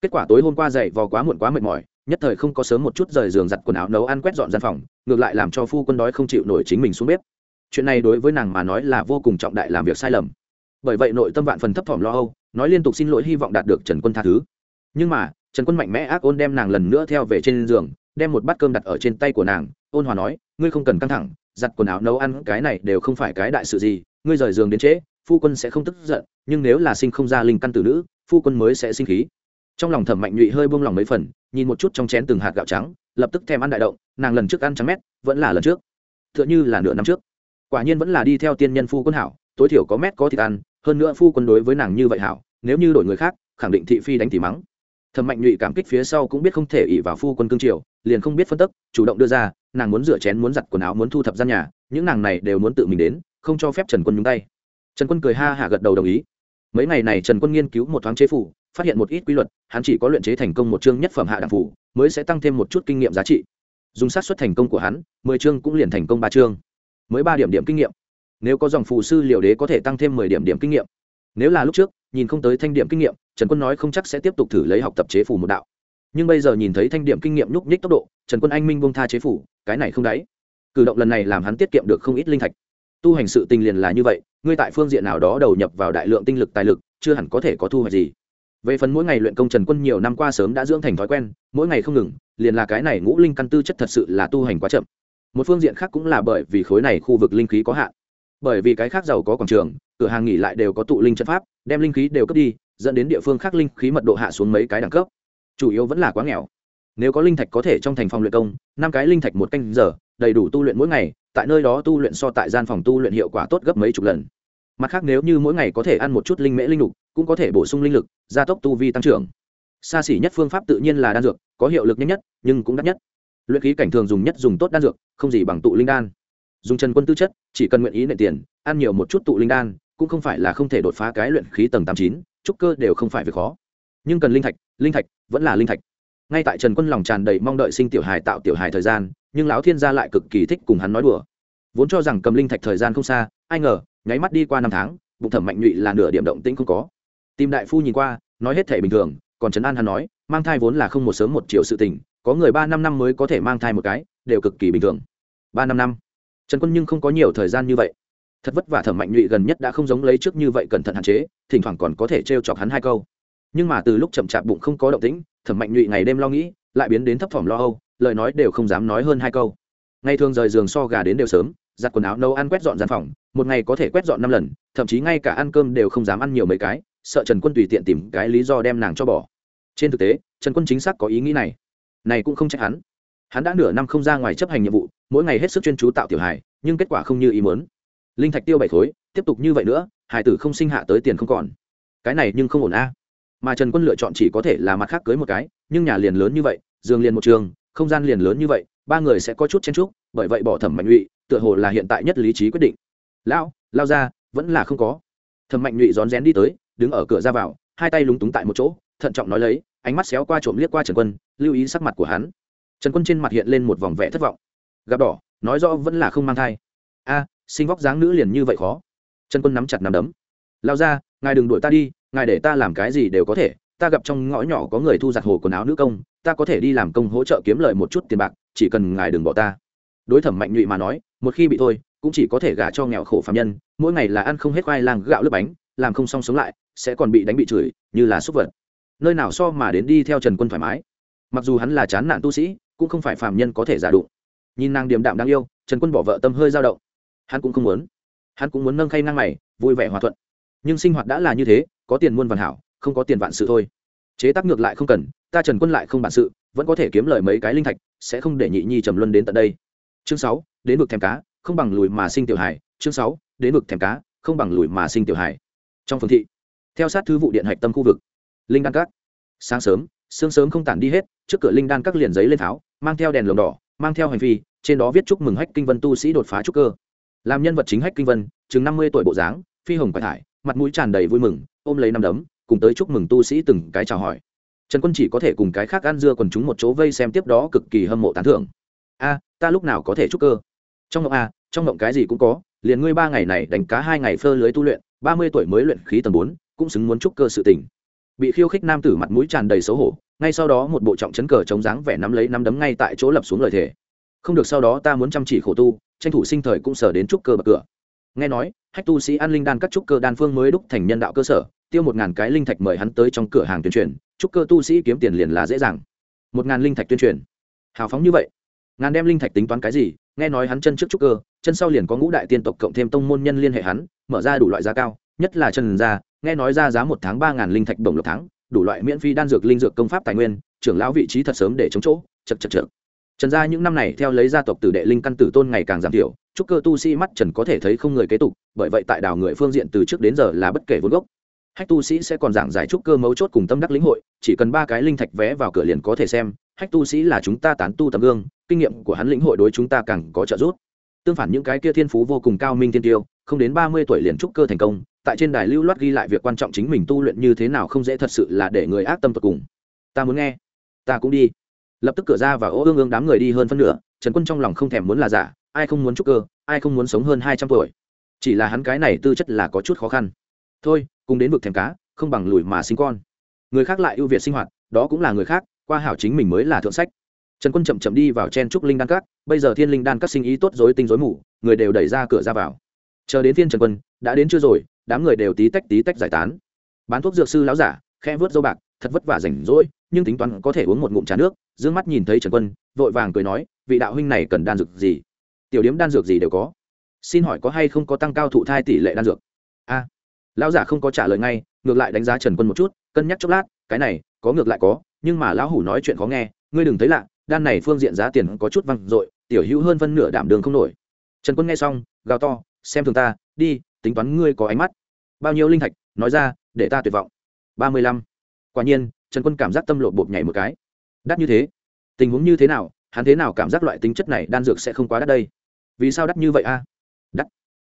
Kết quả tối hôm qua dậy vò quá muộn quá mệt mỏi, nhất thời không có sớm một chút rời giường giặt quần áo nấu ăn quét dọn gian phòng, ngược lại làm cho phu quân đói không chịu nổi chính mình xuống bếp. Chuyện này đối với nàng mà nói là vô cùng trọng đại làm việc sai lầm. Bởi vậy nội tâm vạn phần thấp thỏm lo âu nói liên tục xin lỗi hy vọng đạt được trần quân tha thứ. Nhưng mà, trần quân mạnh mẽ ác ôn đem nàng lần nữa theo về trên giường, đem một bát cơm đặt ở trên tay của nàng, ôn hòa nói, ngươi không cần căng thẳng, giặt quần áo nấu ăn, cái này đều không phải cái đại sự gì, ngươi rời giường đến trễ, phu quân sẽ không tức giận, nhưng nếu là sinh không ra linh căn tử nữ, phu quân mới sẽ sinh khí. Trong lòng thẩm mạnh nhụy hơi buông lòng mấy phần, nhìn một chút trong chén từng hạt gạo trắng, lập tức thèm ăn đại động, nàng lần trước ăn trắng mét, vẫn là lần trước. T h ư ợ n h ư là nửa năm trước. Quả nhiên vẫn là đi theo tiên nhân phu quân hảo, tối thiểu có mét có thịt ăn hơn nữa phu quân đối với nàng như vậy hảo, nếu như đổi người khác, khẳng định thị phi đánh tỉ mắng. Thẩm mạnh nhụy cảm kích phía sau cũng biết không thể ỉ vào phu quân cương triều, liền không biết phân tức, chủ động đưa ra, nàng muốn rửa chén, muốn giặt quần áo, muốn thu thập gian nhà, những nàng này đều muốn tự mình đến, không cho phép trần quân nhúng tay. Trần quân cười ha hả gật đầu đồng ý. Mấy ngày này trần quân nghiên cứu một thoáng chế phủ, phát hiện một ít quy luật, hắn chỉ có luyện chế thành công một chương nhất phẩm hạ đẳng phủ, mới sẽ tăng thêm một chút kinh nghiệm giá trị. Dùng sát xuất thành công của hắn, mười chương cũng liền thành công ba chương. Mới ba điểm điểm kinh nghiệm nếu có dòng phù sư liều đế có thể tăng thêm mười điểm điểm kinh nghiệm. Nếu là lúc trước, nhìn không tới thanh điểm kinh nghiệm, trần quân nói không chắc sẽ tiếp tục thử lấy học tập chế phủ một đạo. Nhưng bây giờ nhìn thấy thanh điểm kinh nghiệm nhúc nhích tốc độ, trần quân anh minh bông tha chế phủ cái này không đáy. Cử động lần này làm hắn tiết kiệm được không ít linh thạch. Tu hành sự tình liền là như vậy, ngươi tại phương diện nào đó đầu nhập vào đại lượng tinh lực tài lực, chưa hẳn có thể có thu hoạch gì. Về phần mỗi ngày luyện công trần quân nhiều năm qua sớm đã dưỡng thành thói quen, mỗi ngày không ngừng, liền là cái này ngũ linh căn tư chất thật sự là tu hành quá chậm. Một phương diện khác cũng là bởi vì khối này khu vực linh khí có hạn bởi vì cái khác giàu có quảng trường, cửa hàng nghỉ lại đều có tụ linh trận pháp, đem linh khí đều cấp đi, dẫn đến địa phương khác linh khí mật độ hạ xuống mấy cái đẳng cấp. Chủ yếu vẫn là quá nghèo. Nếu có linh thạch có thể trong thành phòng luyện công, năm cái linh thạch một canh giờ, đầy đủ tu luyện mỗi ngày, tại nơi đó tu luyện so tại gian phòng tu luyện hiệu quả tốt gấp mấy chục lần. Mặt khác nếu như mỗi ngày có thể ăn một chút linh mễ linh lục, cũng có thể bổ sung linh lực, gia tốc tu vi tăng trưởng. Xa xỉ nhất phương pháp tự nhiên là đan dược, có hiệu lực nhanh nhất, nhưng cũng đắt nhất. Luyện khí cảnh thường dùng nhất dùng tốt đan dược, không gì bằng tụ linh đan dùng trần quân tư chất, chỉ cần nguyện ý nệ tiền, ăn nhiều một chút tụ linh đan, cũng không phải là không thể đột phá cái luyện khí tầng tám chín, trúc cơ đều không phải việc khó. Nhưng cần linh thạch linh thạch, vẫn là linh thạch. Ngay tại trần quân lòng tràn đầy mong đợi sinh tiểu hài tạo tiểu hài thời gian, nhưng lão thiên gia lại cực kỳ thích cùng hắn nói đùa. Vốn cho rằng cầm linh thạch thời gian không xa, ai ngờ, nháy mắt đi qua năm tháng, bụng thẩm mạnh nhụy là nửa điểm động tĩnh không có. Tìm đại phu nhìn qua, nói hết thể bình thường, còn trấn an hắn nói, mang thai vốn là không một sớm một chiều sự tình, có người ba năm năm mới có thể mang thai một cái, đều cực kỳ bình thường. Ba năm năm trần quân nhưng không có nhiều thời gian như vậy. Thật vất vả thẩm mạnh nhụy gần nhất đã không giống lấy trước như vậy cẩn thận hạn chế, thỉnh thoảng còn có thể t chọc hắn hai câu. Nhưng mà từ lúc chậm chạp bụng không có động tĩnh, thẩm mạnh nhụy ngày đêm lo nghĩ, lại biến đến thấp thỏm lo âu, lời nói đều không dám nói hơn hai câu. Ngày thường rời giường so gà đến đều sớm, giặt quần áo nấu ăn quét dọn gian phòng, một ngày có thể quét dọn năm lần, thậm chí ngay cả ăn cơm đều không dám ăn nhiều mấy cái, sợ trần quân tùy tiện tìm cái lý do đem nàng cho bỏ. Trên thực tế, trần quân chính xác có ý nghĩ này. Này cũng không trách hắn hắn đã nửa năm không ra ngoài chấp hành nhiệm vụ, mỗi ngày hết sức chuyên chú tạo tiểu hài, nhưng kết quả không như ý muốn. Linh thạch tiêu bảy khối, tiếp tục như vậy nữa hải tử không sinh hạ tới tiền không còn. Cái này nhưng không ổn a. Mà trần quân lựa chọn chỉ có thể là mặt khác cưới một cái, nhưng nhà liền lớn như vậy, giường liền một trường, không gian liền lớn như vậy, ba người sẽ có chút chen chúc, bởi vậy bỏ thẩm mạnh nhụy, tựa hồ là hiện tại nhất lý trí quyết định. Lão, lao ra, vẫn là không có. Thẩm mạnh nhụy rón rén đi tới, đứng ở cửa ra vào, hai tay lúng túng tại một chỗ, thận trọng nói lấy, ánh mắt xéo qua trộm liếc qua trần quân, lưu ý sắc mặt của hắn trần quân trên mặt hiện lên một vòng vẽ thất vọng. Gặp đỏ, nói rõ vẫn là không mang thai. A, sinh vóc dáng nữ liền như vậy khó. Trần quân nắm chặt nắm đấm. Lao ra, ngài đừng đuổi ta đi, ngài để ta làm cái gì đều có thể. Ta gặp trong ngõ nhỏ có người thu giặt hồ quần áo nữ công, ta có thể đi làm công hỗ trợ kiếm lời một chút tiền bạc, chỉ cần ngài đừng bỏ ta. Đối thẩm mạnh nhụy mà nói, một khi bị thôi, cũng chỉ có thể gả cho nghèo khổ phạm nhân, mỗi ngày là ăn không hết khoai lang gạo lớp bánh, làm không xong sống lại, sẽ còn bị đánh bị chửi, như là súc vật. Nơi nào so mà đến đi theo trần quân thoải mái. Mặc dù hắn là chán nạn tu sĩ cũng không phải phàm nhân có thể giả đụng. Nhìn nàng điềm đạm đáng yêu, trần quân bỏ vợ tâm hơi dao động. Hắn cũng không muốn. Hắn cũng muốn nâng khay ngang mày, vui vẻ hòa thuận. Nhưng sinh hoạt đã là như thế, có tiền muôn vạn hảo, không có tiền vạn sự thôi. Chế tác ngược lại không cần, ta trần quân lại không bản sự, vẫn có thể kiếm lời mấy cái linh thạch, sẽ không để nhị nhi trầm luân đến tận đây. Chương sáu, đến vực thèm cá, không bằng lùi mà sinh tiểu hải chương sáu, đến vực thèm cá, không bằng lùi mà sinh tiểu hải trong phương thị, theo sát thư vụ điện hạch tâm khu vực. Linh đăng cát. Sáng sớm sương sớm không tản đi hết, trước cửa linh đan các liền giấy lên tháo, mang theo đèn lồng đỏ, mang theo hành vi trên đó viết chúc mừng hách kinh vân tu sĩ đột phá trúc cơ. Làm nhân vật chính hách kinh vân, chừng năm mươi tuổi bộ dáng, phi hồng phải thải, mặt mũi tràn đầy vui mừng, ôm lấy năm đấm, cùng tới chúc mừng tu sĩ từng cái chào hỏi. Trần quân chỉ có thể cùng cái khác ăn dưa còn chúng một chỗ vây xem tiếp đó cực kỳ hâm mộ tán thưởng. A, ta lúc nào có thể trúc cơ? Trong ngộng a, trong ngộng cái gì cũng có, liền ngươi ba ngày này đánh cá hai ngày phơ lưới tu luyện, ba mươi tuổi mới luyện khí tầng bốn, cũng xứng muốn trúc cơ sự tình bị khiêu khích nam tử mặt mũi tràn đầy xấu hổ, ngay sau đó một bộ trọng chấn cờ chống dáng vẻ nắm lấy nắm đấm ngay tại chỗ lập xuống lời thề. Không được sau đó ta muốn chăm chỉ khổ tu, tranh thủ sinh thời cũng sở đến trúc cơ bậc cửa. Nghe nói, hách tu sĩ an linh đan các trúc cơ đan phương mới đúc thành nhân đạo cơ sở, tiêu một ngàn cái linh thạch mời hắn tới trong cửa hàng tuyên truyền, trúc cơ tu sĩ kiếm tiền liền là dễ dàng. Một ngàn linh thạch tuyên truyền. Hào phóng như vậy. Ngàn đem linh thạch tính toán cái gì, nghe nói hắn chân trước trúc cơ, chân sau liền có ngũ đại tiên tộc cộng thêm tông môn nhân liên hệ hắn, mở ra đủ loại giá cao, nhất là chân ra nghe nói ra giá một tháng ba ngàn linh thạch đồng lộc tháng đủ loại miễn phí đan dược linh dược công pháp tài nguyên, trưởng lão vị trí thật sớm để chống chỗ chật chật chật trần gia những năm này theo lấy gia tộc tử đệ linh căn tử tôn ngày càng giảm thiểu, chúc cơ tu sĩ mắt trần có thể thấy không người kế tục, bởi vậy tại đảo người phương diện từ trước đến giờ là bất kể vốn gốc. Hách tu sĩ sẽ còn giảng giải trúc cơ mấu chốt cùng tâm đắc lĩnh hội, chỉ cần ba cái linh thạch vé vào cửa liền có thể xem, hách tu sĩ là chúng ta tán tu tầm gương, kinh nghiệm của hắn lĩnh hội đối chúng ta càng có trợ giúp. Tương phản những cái kia thiên phú vô cùng cao minh thiên tiêu không đến ba mươi tuổi liền trúc cơ thành công, tại trên đài lưu loát ghi lại việc quan trọng chính mình tu luyện như thế nào không dễ thật sự là để người ác tâm tột cùng. Ta muốn nghe, ta cũng đi. Lập tức cửa ra và ô ương ương đám người đi hơn phân nửa, trần quân trong lòng không thèm muốn là giả, ai không muốn trúc cơ, ai không muốn sống hơn hai trăm tuổi. Chỉ là hắn cái này tư chất là có chút khó khăn. Thôi, cùng đến vực thèm cá, không bằng lùi mà sinh con. Người khác lại ưu việt sinh hoạt, đó cũng là người khác, qua hảo chính mình mới là thượng sách. Trần quân chậm chậm đi vào chen trúc linh đan các, bây giờ thiên linh đan các sinh ý tốt dối tinh dối mù, người đều đẩy ra cửa ra vào chờ đến phiên trần quân, đã đến chưa rồi, đám người đều tí tách tí tách giải tán. Bán thuốc dược sư láo giả khe vớt dâu bạc, thật vất vả rảnh rỗi, nhưng tính toán có thể uống một ngụm trà nước d ư ơ n g mắt nhìn thấy trần quân, vội vàng cười nói, vị đạo huynh này cần đan dược gì? Tiểu điếm đan dược gì đều có. Xin hỏi có hay không có tăng cao thụ thai tỷ lệ đan dược? A. Lão giả không có trả lời ngay, ngược lại đánh giá trần quân một chút, cân nhắc chốc lát, cái này, có ngược lại có, nhưng mà lão hủ nói chuyện khó nghe, ngươi đừng thấy lạ, đan này phương diện giá tiền có chút văng r ộ i tiểu hữu hơn phân nửa đảm đường không nổi. Trần quân nghe xong, gào to xem thường ta, đi, tính toán ngươi có ánh mắt. Bao nhiêu linh thạch, nói ra, để ta tuyệt vọng. Ba mươi lăm. Quả nhiên, trần quân cảm giác tâm lộ bột nhảy một cái. Đắt như thế? Tình huống như thế nào, hắn thế nào cảm giác loại tính chất này đan dược sẽ không quá đắt đây? Vì sao đắt như vậy a? Đắt.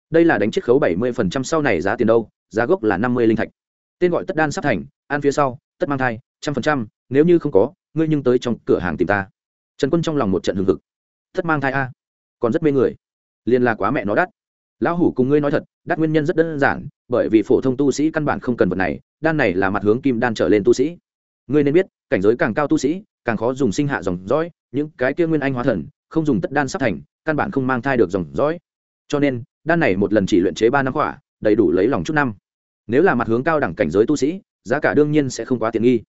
Đây là đánh chiết khấu bảy mươi phần trăm sau này giá tiền đâu, giá gốc là năm mươi linh thạch. Tên gọi tất đan sắp thành an phía sau, tất mang thai, trăm phần trăm, nếu như không có, ngươi nhưng tới trong cửa hàng tìm ta. Trần quân trong lòng một trận hừng hực. Tất mang thai a? Còn rất mê người. Liền là quá mẹ nó đắt lão hủ cùng ngươi nói thật đắt nguyên nhân rất đơn giản, bởi vì phổ thông tu sĩ căn bản không cần vật này, đan này là mặt hướng kim đan trở lên tu sĩ. Ngươi nên biết, cảnh giới càng cao tu sĩ, càng khó dùng sinh hạ dòng dõi, những cái kia nguyên anh hóa thần, không dùng tất đan sắp thành, căn bản không mang thai được dòng dõi. Cho nên, đan này một lần chỉ luyện chế ba năm khỏa, đầy đủ lấy lòng chút năm. Nếu là mặt hướng cao đẳng cảnh giới tu sĩ, giá cả đương nhiên sẽ không quá tiện nghi.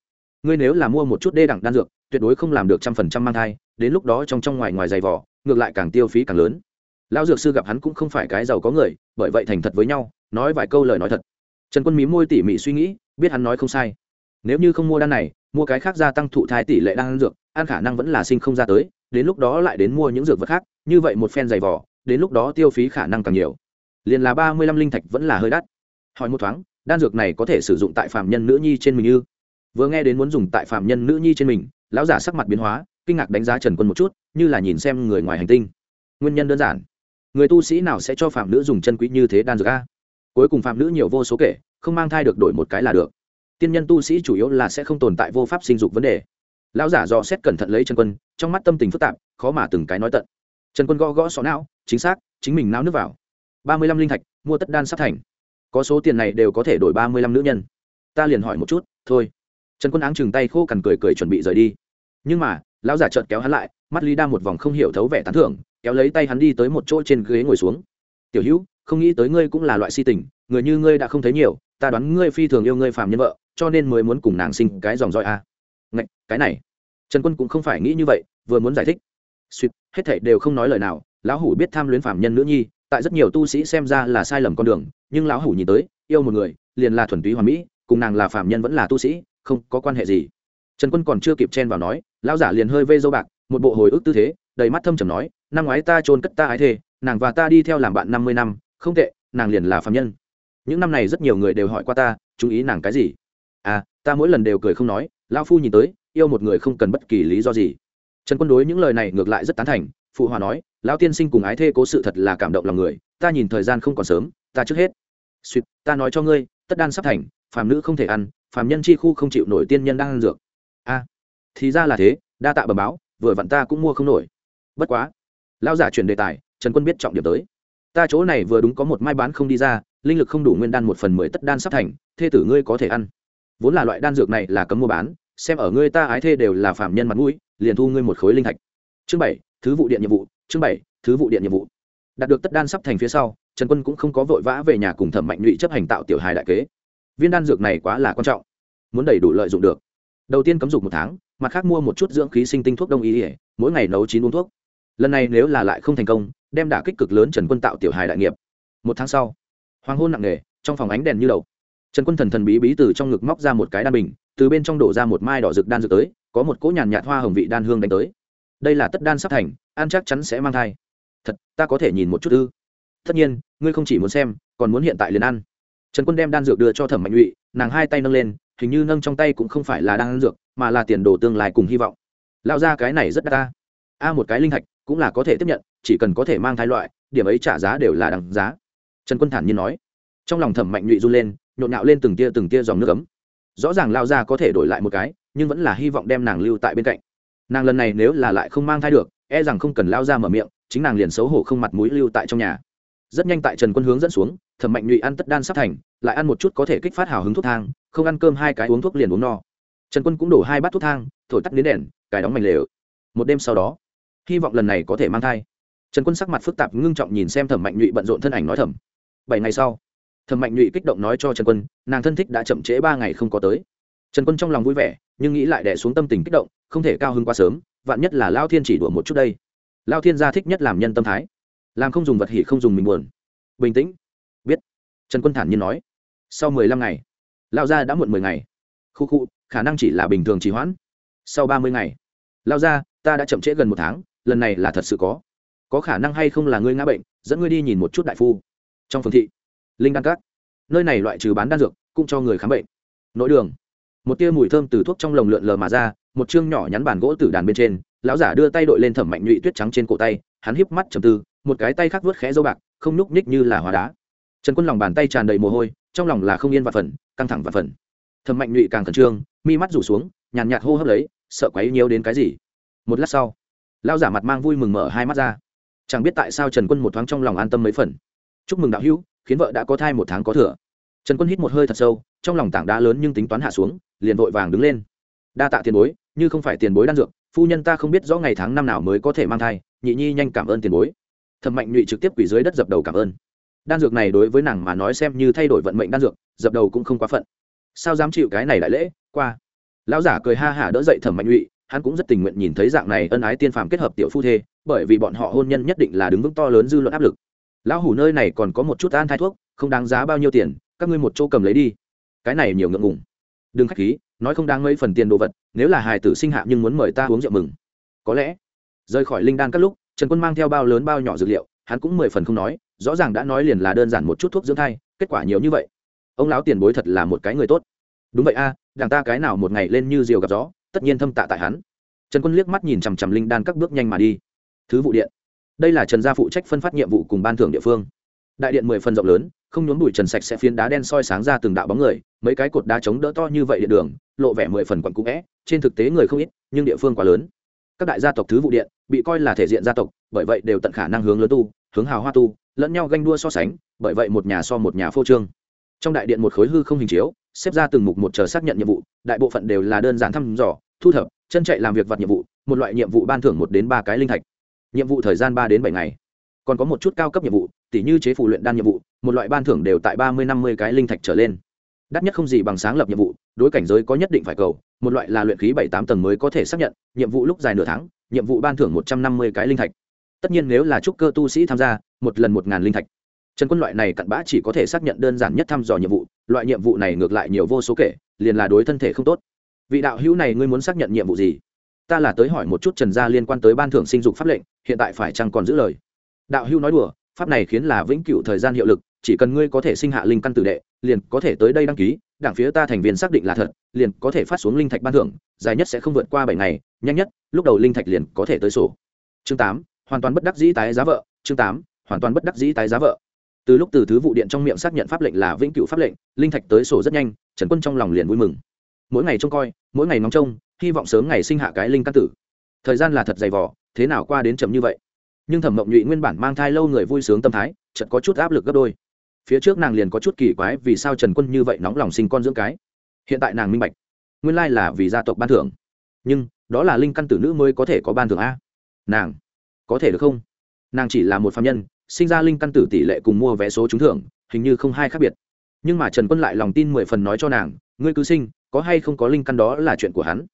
Ngươi nếu là mua một chút đê đẳng đan dược, tuyệt đối không làm được trăm phần trăm mang thai, đến lúc đó trong trong ngoài ngoài giày vỏ ngược lại càng tiêu phí càng lớn lão dược sư gặp hắn cũng không phải cái giàu có người, bởi vậy thành thật với nhau, nói vài câu lời nói thật. Trần quân mí môi tỉ mỉ suy nghĩ, biết hắn nói không sai. Nếu như không mua đan này, mua cái khác gia tăng thụ thai tỷ lệ đan dược, ăn khả năng vẫn là sinh không ra tới, đến lúc đó lại đến mua những dược vật khác, như vậy một phen dày vỏ đến lúc đó tiêu phí khả năng càng nhiều. Liền là ba mươi lăm linh thạch vẫn là hơi đắt. Hỏi một thoáng, đan dược này có thể sử dụng tại phạm nhân nữ nhi trên mình ư? Vừa nghe đến muốn dùng tại phạm nhân nữ nhi trên mình, lão giả sắc mặt biến hóa, kinh ngạc đánh giá trần quân một chút, như là nhìn xem người ngoài hành tinh. Nguyên nhân đơn giản người tu sĩ nào sẽ cho phạm nữ dùng chân quý như thế đan dược a? Cuối cùng phạm nữ nhiều vô số kể, không mang thai được đổi một cái là được. Tiên nhân tu sĩ chủ yếu là sẽ không tồn tại vô pháp sinh dục vấn đề. Lão giả dò xét cẩn thận lấy trần quân, trong mắt tâm tình phức tạp, khó mà từng cái nói tận. Trần quân gõ gõ xó não, chính xác, chính mình náo nước vào. Ba mươi lăm linh thạch, mua tất đan sắp thành. Có số tiền này đều có thể đổi ba mươi lăm nữ nhân. Ta liền hỏi một chút, thôi. Trần quân áng chừng tay khô cằn cười cười chuẩn bị rời đi. Nhưng mà, lão giả trợn kéo hắn lại, mắt ly đa một vòng không hiểu thấu vẻ tán thưởng kéo lấy tay hắn đi tới một chỗ trên ghế ngồi xuống. Tiểu hữu không nghĩ tới ngươi cũng là loại si tình người như ngươi đã không thấy nhiều ta đoán ngươi phi thường yêu ngươi phàm nhân vợ cho nên mới muốn cùng nàng sinh cái dòng roi a. À. Ngạch, cái này. Trần quân cũng không phải nghĩ như vậy vừa muốn giải thích. Suýt hết thảy đều không nói lời nào lão hủ biết tham luyến phàm nhân nữ nhi tại rất nhiều tu sĩ xem ra là sai lầm con đường nhưng lão hủ nhìn tới yêu một người liền là thuần túy hoàn mỹ cùng nàng là phàm nhân vẫn là tu sĩ không có quan hệ gì. Trần quân còn chưa kịp chen vào nói lão giả liền hơi vây dâu bạc một bộ hồi ức tư thế đầy mắt thâm trầm nói năm ngoái ta trôn cất ta ái thê, nàng và ta đi theo làm bạn năm mươi năm không tệ nàng liền là phàm nhân. Những năm này rất nhiều người đều hỏi qua ta chú ý nàng cái gì? À ta mỗi lần đều cười không nói lão phu nhìn tới yêu một người không cần bất kỳ lý do gì. Trần quân đối những lời này ngược lại rất tán thành phụ hòa nói lão tiên sinh cùng ái thê cố sự thật là cảm động lòng người ta nhìn thời gian không còn sớm ta trước hết. Suýt ta nói cho ngươi tất đan sắp thành phàm nữ không thể ăn phàm nhân chi khu không chịu nổi tiên nhân đang ăn dược. A thì ra là thế đa tạ bẩm báo vừa vặn ta cũng mua không nổi bất quá, lão giả chuyển đề tài, trần quân biết trọng điểm tới. Ta chỗ này vừa đúng có một mai bán không đi ra, linh lực không đủ nguyên đan một phần mười tất đan sắp thành, thê tử ngươi có thể ăn. Vốn là loại đan dược này là cấm mua bán, xem ở ngươi ta ái thê đều là phạm nhân mặt mũi, liền thu ngươi một khối linh thạch. Chương bảy, thứ vụ điện nhiệm vụ, chương bảy, thứ vụ điện nhiệm vụ. Đạt được tất đan sắp thành phía sau, trần quân cũng không có vội vã về nhà cùng thẩm mạnh nhụy chấp hành tạo tiểu hài đại kế. Viên đan dược này quá là quan trọng, muốn đầy đủ lợi dụng được. Đầu tiên cấm dục một tháng, mặt khác mua một chút dưỡng khí sinh tinh thuốc đông y ỉa mỗi ngày nấu chín uống thuốc lần này nếu là lại không thành công, đem đả kích cực lớn trần quân tạo tiểu hài đại nghiệp. Một tháng sau, hoàng hôn nặng nề, trong phòng ánh đèn như đầu trần quân thần thần bí bí từ trong ngực móc ra một cái đan bình, từ bên trong đổ ra một mai đỏ rực đan dược tới, có một cỗ nhàn nhạt hoa hồng vị đan hương đánh tới. Đây là tất đan sắp thành an chắc chắn sẽ mang thai. Thật, ta có thể nhìn một chút ư? Tất nhiên, ngươi không chỉ muốn xem, còn muốn hiện tại liền ăn. Trần quân đem đan dược đưa cho thẩm mạnh nhụy, nàng hai tay nâng lên, hình như nâng trong tay cũng không phải là đan dược, mà là tiền đồ tương lai cùng hy vọng. Lao ra cái này rất đắt ta. A, một cái linh thạch cũng là có thể tiếp nhận, chỉ cần có thể mang thai loại, điểm ấy trả giá đều là đằng giá. Trần quân thản nhiên nói. Trong lòng thẩm mạnh nhụy run lên, nhộn nhạo lên từng tia từng tia dòng nước ấm. Rõ ràng lao ra có thể đổi lại một cái, nhưng vẫn là hy vọng đem nàng lưu tại bên cạnh. Nàng lần này nếu là lại không mang thai được e rằng không cần lao ra mở miệng, chính nàng liền xấu hổ không mặt mũi lưu tại trong nhà. Rất nhanh tại trần quân hướng dẫn xuống, thẩm mạnh nhụy ăn tất đan sắp thành, lại ăn một chút có thể kích phát hào hứng thuốc thang, không ăn cơm hai cái uống thuốc liền uống no. Trần quân cũng đổ hai bát thuốc thang, thổi tắt đến đèn, cài đóng mảnh lều. Một đêm sau đó hy vọng lần này có thể mang thai. Trần quân sắc mặt phức tạp ngưng trọng nhìn xem thẩm mạnh nhụy bận rộn thân ảnh nói thầm, bảy ngày sau. Thẩm mạnh nhụy kích động nói cho trần quân, nàng thân thích đã chậm trễ ba ngày không có tới. Trần quân trong lòng vui vẻ, nhưng nghĩ lại đẻ xuống tâm tình kích động, không thể cao hơn quá sớm, vạn nhất là lao thiên chỉ đùa một chút đây. Lao thiên gia thích nhất làm nhân tâm thái, làm không dùng vật hỉ không dùng mình buồn. Bình tĩnh. Biết. Trần quân thản nhiên nói, sau mười lăm ngày, lao gia đã muộn mười ngày. Khu khu, khả năng chỉ là bình thường trì hoãn. Sau ba mươi ngày, lao gia, ta đã chậm trễ gần một tháng lần này là thật sự có. Có khả năng hay không là ngươi ngã bệnh, dẫn ngươi đi nhìn một chút đại phu. Trong phường thị, linh đan các, nơi này loại trừ bán đan dược, cũng cho người khám bệnh. Nội đường, một tia mùi thơm từ thuốc trong lồng lượn lờ mà ra, một chương nhỏ nhắn bàn gỗ từ đàn bên trên, lão giả đưa tay đội lên thẩm mạnh nhụy tuyết trắng trên cổ tay, hắn híp mắt trầm tư, một cái tay khác vớt khẽ dâu bạc, không nhúc ních như là hóa đá. Trần quân lòng bàn tay tràn đầy mồ hôi, trong lòng là không yên và phần, căng thẳng và phần. Thẩm mạnh nhụy càng khẩn trương, mi mắt rủ xuống, nhàn nhạt hô hấp lấy, sợ quấy nhiều đến cái gì? Một lát sau lão giả mặt mang vui mừng mở hai mắt ra. Chẳng biết tại sao trần quân một thoáng trong lòng an tâm mấy phần. Chúc mừng đạo hữu, khiến vợ đã có thai một tháng có thừa. Trần quân hít một hơi thật sâu, trong lòng tảng đá lớn nhưng tính toán hạ xuống, liền vội vàng đứng lên. Đa tạ tiền bối, như không phải tiền bối đan dược, phu nhân ta không biết rõ ngày tháng năm nào mới có thể mang thai, nhị nhi nhanh cảm ơn tiền bối. Thẩm mạnh nhụy trực tiếp quỷ dưới đất dập đầu cảm ơn. Đan dược này đối với nàng mà nói xem như thay đổi vận mệnh đan dược, dập đầu cũng không quá phận. Sao dám chịu cái này đại lễ, qua? Lão giả cười ha hả đỡ dậy thẩm mạnh nhụy hắn cũng rất tình nguyện nhìn thấy dạng này ân ái tiên phàm kết hợp tiểu phu thê bởi vì bọn họ hôn nhân nhất định là đứng vững to lớn dư luận áp lực. Lão hủ nơi này còn có một chút an thai thuốc không đáng giá bao nhiêu tiền các ngươi một chỗ cầm lấy đi. Cái này nhiều ngượng ngùng. Đừng khách khí nói không đáng mấy phần tiền đồ vật nếu là hài tử sinh hạ nhưng muốn mời ta uống rượu mừng. Có lẽ rời khỏi linh đan các lúc trần quân mang theo bao lớn bao nhỏ dược liệu hắn cũng mười phần không nói rõ ràng đã nói liền là đơn giản một chút thuốc dưỡng thai kết quả nhiều như vậy. Ông lão tiền bối thật là một cái người tốt. Đúng vậy a à, đảng ta cái nào một ngày lên như diều gặp gió tất nhiên thâm tạ tại hắn. Trần quân liếc mắt nhìn chằm chằm linh đan các bước nhanh mà đi. Thứ vụ điện. Đây là trần gia phụ trách phân phát nhiệm vụ cùng ban thưởng địa phương. Đại điện mười phần rộng lớn, không nhốn bụi trần sạch sẽ phiến đá đen soi sáng ra từng đạo bóng người, mấy cái cột đá chống đỡ to như vậy điện đường, lộ vẻ mười phần quặn cũ vẽ, trên thực tế người không ít, nhưng địa phương quá lớn. Các đại gia tộc thứ vụ điện, bị coi là thể diện gia tộc, bởi vậy đều tận khả năng hướng lớn tu, hướng hào hoa tu, lẫn nhau ganh đua so sánh, bởi vậy một nhà so một nhà phô trương. Trong đại điện một khối hư không hình chiếu xếp ra từng mục một chờ xác nhận nhiệm vụ, đại bộ phận đều là đơn giản thăm dò, thu thập, chân chạy làm việc vặt nhiệm vụ, một loại nhiệm vụ ban thưởng một đến ba cái linh thạch. Nhiệm vụ thời gian ba đến bảy ngày. Còn có một chút cao cấp nhiệm vụ, tỉ như chế phụ luyện đan nhiệm vụ, một loại ban thưởng đều tại ba mươi năm mươi cái linh thạch trở lên. Đắt nhất không gì bằng sáng lập nhiệm vụ, đối cảnh giới có nhất định phải cầu, một loại là luyện khí bảy tám tầng mới có thể xác nhận, nhiệm vụ lúc dài nửa tháng, nhiệm vụ ban thưởng một trăm năm mươi cái linh thạch. Tất nhiên nếu là trúc cơ tu sĩ tham gia, một lần một ngàn linh thạch. Trần quân loại này cặn bã chỉ có thể xác nhận đơn giản nhất thăm dò nhiệm vụ loại nhiệm vụ này ngược lại nhiều vô số kể, liền là đối thân thể không tốt. Vị đạo hữu này ngươi muốn xác nhận nhiệm vụ gì? Ta là tới hỏi một chút trần gia liên quan tới ban thưởng sinh dục pháp lệnh, hiện tại phải chăng còn giữ lời? Đạo hữu nói đùa, pháp này khiến là vĩnh cửu thời gian hiệu lực, chỉ cần ngươi có thể sinh hạ linh căn tử đệ, liền có thể tới đây đăng ký, đảng phía ta thành viên xác định là thật, liền có thể phát xuống linh thạch ban thưởng, dài nhất sẽ không vượt qua bảy ngày, nhanh nhất, lúc đầu linh thạch liền có thể tới sổ. Chương tám, hoàn toàn bất đắc dĩ tái giá vợ, chương tám, hoàn toàn bất đắc dĩ tái giá vợ từ lúc từ thứ vụ điện trong miệng xác nhận pháp lệnh là vĩnh cửu pháp lệnh, linh thạch tới sổ rất nhanh, trần quân trong lòng liền vui mừng. Mỗi ngày trông coi, mỗi ngày nóng trông, hy vọng sớm ngày sinh hạ cái linh căn tử. Thời gian là thật dày vỏ thế nào qua đến chậm như vậy? Nhưng thẩm mộng nhụy nguyên bản mang thai lâu người vui sướng tâm thái, chợt có chút áp lực gấp đôi. Phía trước nàng liền có chút kỳ quái vì sao trần quân như vậy nóng lòng sinh con dưỡng cái. Hiện tại nàng minh bạch, nguyên lai là vì gia tộc ban thưởng. Nhưng, đó là linh căn tử nữ mới có thể có ban thưởng a. Nàng, có thể được không? Nàng chỉ là một phạm nhân sinh ra linh căn tử tỷ lệ cùng mua vé số trúng thưởng, hình như không hai khác biệt. Nhưng mà trần quân lại lòng tin mười phần nói cho nàng, ngươi cứ sinh, có hay không có linh căn đó là chuyện của hắn.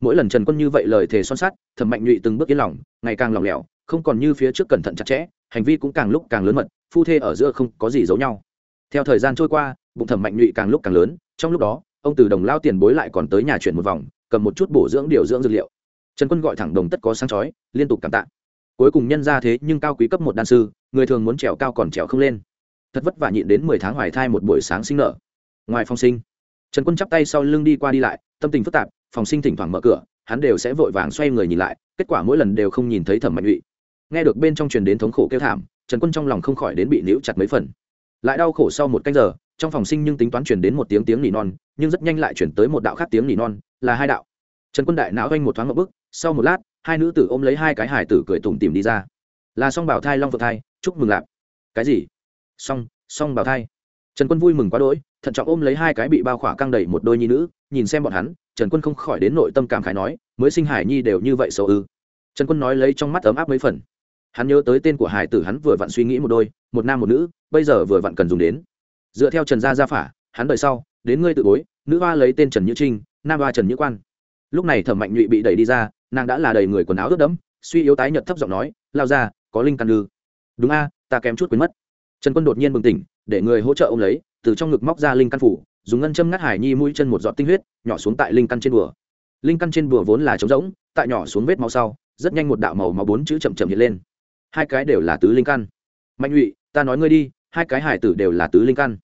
Mỗi lần trần quân như vậy lời thề son sắt, thẩm mạnh nhụy từng bước yên lòng, ngày càng lỏng lẻo, không còn như phía trước cẩn thận chặt chẽ, hành vi cũng càng lúc càng lớn mật, phu thê ở giữa không có gì giấu nhau. Theo thời gian trôi qua, bụng thẩm mạnh nhụy càng lúc càng lớn, trong lúc đó, ông từ đồng lao tiền bối lại còn tới nhà chuyển một vòng, cầm một chút bổ dưỡng điều dưỡng dược liệu. Trần quân gọi thẳng đồng tất có sáng chói, liên tục cảm tạ. Cuối cùng nhân ra thế nhưng cao quý cấp một đan sư người thường muốn trèo cao còn trèo không lên. Thật vất vả nhịn đến mười tháng hoài thai một buổi sáng sinh nở. Ngoài phòng sinh, trần quân chắp tay sau lưng đi qua đi lại, tâm tình phức tạp, phòng sinh thỉnh thoảng mở cửa, hắn đều sẽ vội vàng xoay người nhìn lại, kết quả mỗi lần đều không nhìn thấy thẩm mạnh nhụy nghe được bên trong truyền đến thống khổ kêu thảm, trần quân trong lòng không khỏi đến bị níu chặt mấy phần. Lại đau khổ sau một canh giờ, trong phòng sinh nhưng tính toán truyền đến một tiếng tiếng nỉ non, nhưng rất nhanh lại chuyển tới một đạo khác tiếng nỉ non, là hai đạo. Trần quân đại não oanh một thoáng một bức sau một lát, hai nữ tử ôm lấy hai cái hải tử cười tủm tìm đi ra. Là song bảo thai long phượng thai chúc mừng lạp cái gì? Song song bảo thai. Trần quân vui mừng quá đỗi, thận trọng ôm lấy hai cái bị bao khỏa căng đầy một đôi nhi nữ, nhìn xem bọn hắn, trần quân không khỏi đến nội tâm cảm khái nói, mới sinh hải nhi đều như vậy xấu ư? Trần quân nói lấy trong mắt ấm áp mấy phần. Hắn nhớ tới tên của hải tử hắn vừa vặn suy nghĩ một đôi, một nam một nữ, bây giờ vừa vặn cần dùng đến. Dựa theo trần gia gia phả, hắn đợi sau, đến ngươi tự bối, nữ hoa lấy tên trần nhữ trinh, nam hoa trần nhữ quan. Lúc này thẩm mạnh nhụy bị đẩy đi ra, nàng đã là đầy người quần áo ướt đẫm, suy yếu tái nhợt thấp giọng nói lao ra có linh căn lư đúng a, ta kém chút quên mất. Trần quân đột nhiên bừng tỉnh, để người hỗ trợ ông lấy, từ trong ngực móc ra linh căn phủ, dùng ngân châm ngắt hải nhi mũi chân một giọt tinh huyết, nhỏ xuống tại linh căn trên bùa. Linh căn trên bùa vốn là trống rỗng, tại nhỏ xuống vết máu sau, rất nhanh một đạo màu máu bốn chữ chậm chậm hiện lên. Hai cái đều là tứ linh căn. Mạnh nhụy, ta nói ngươi đi, hai cái hải tử đều là tứ linh căn.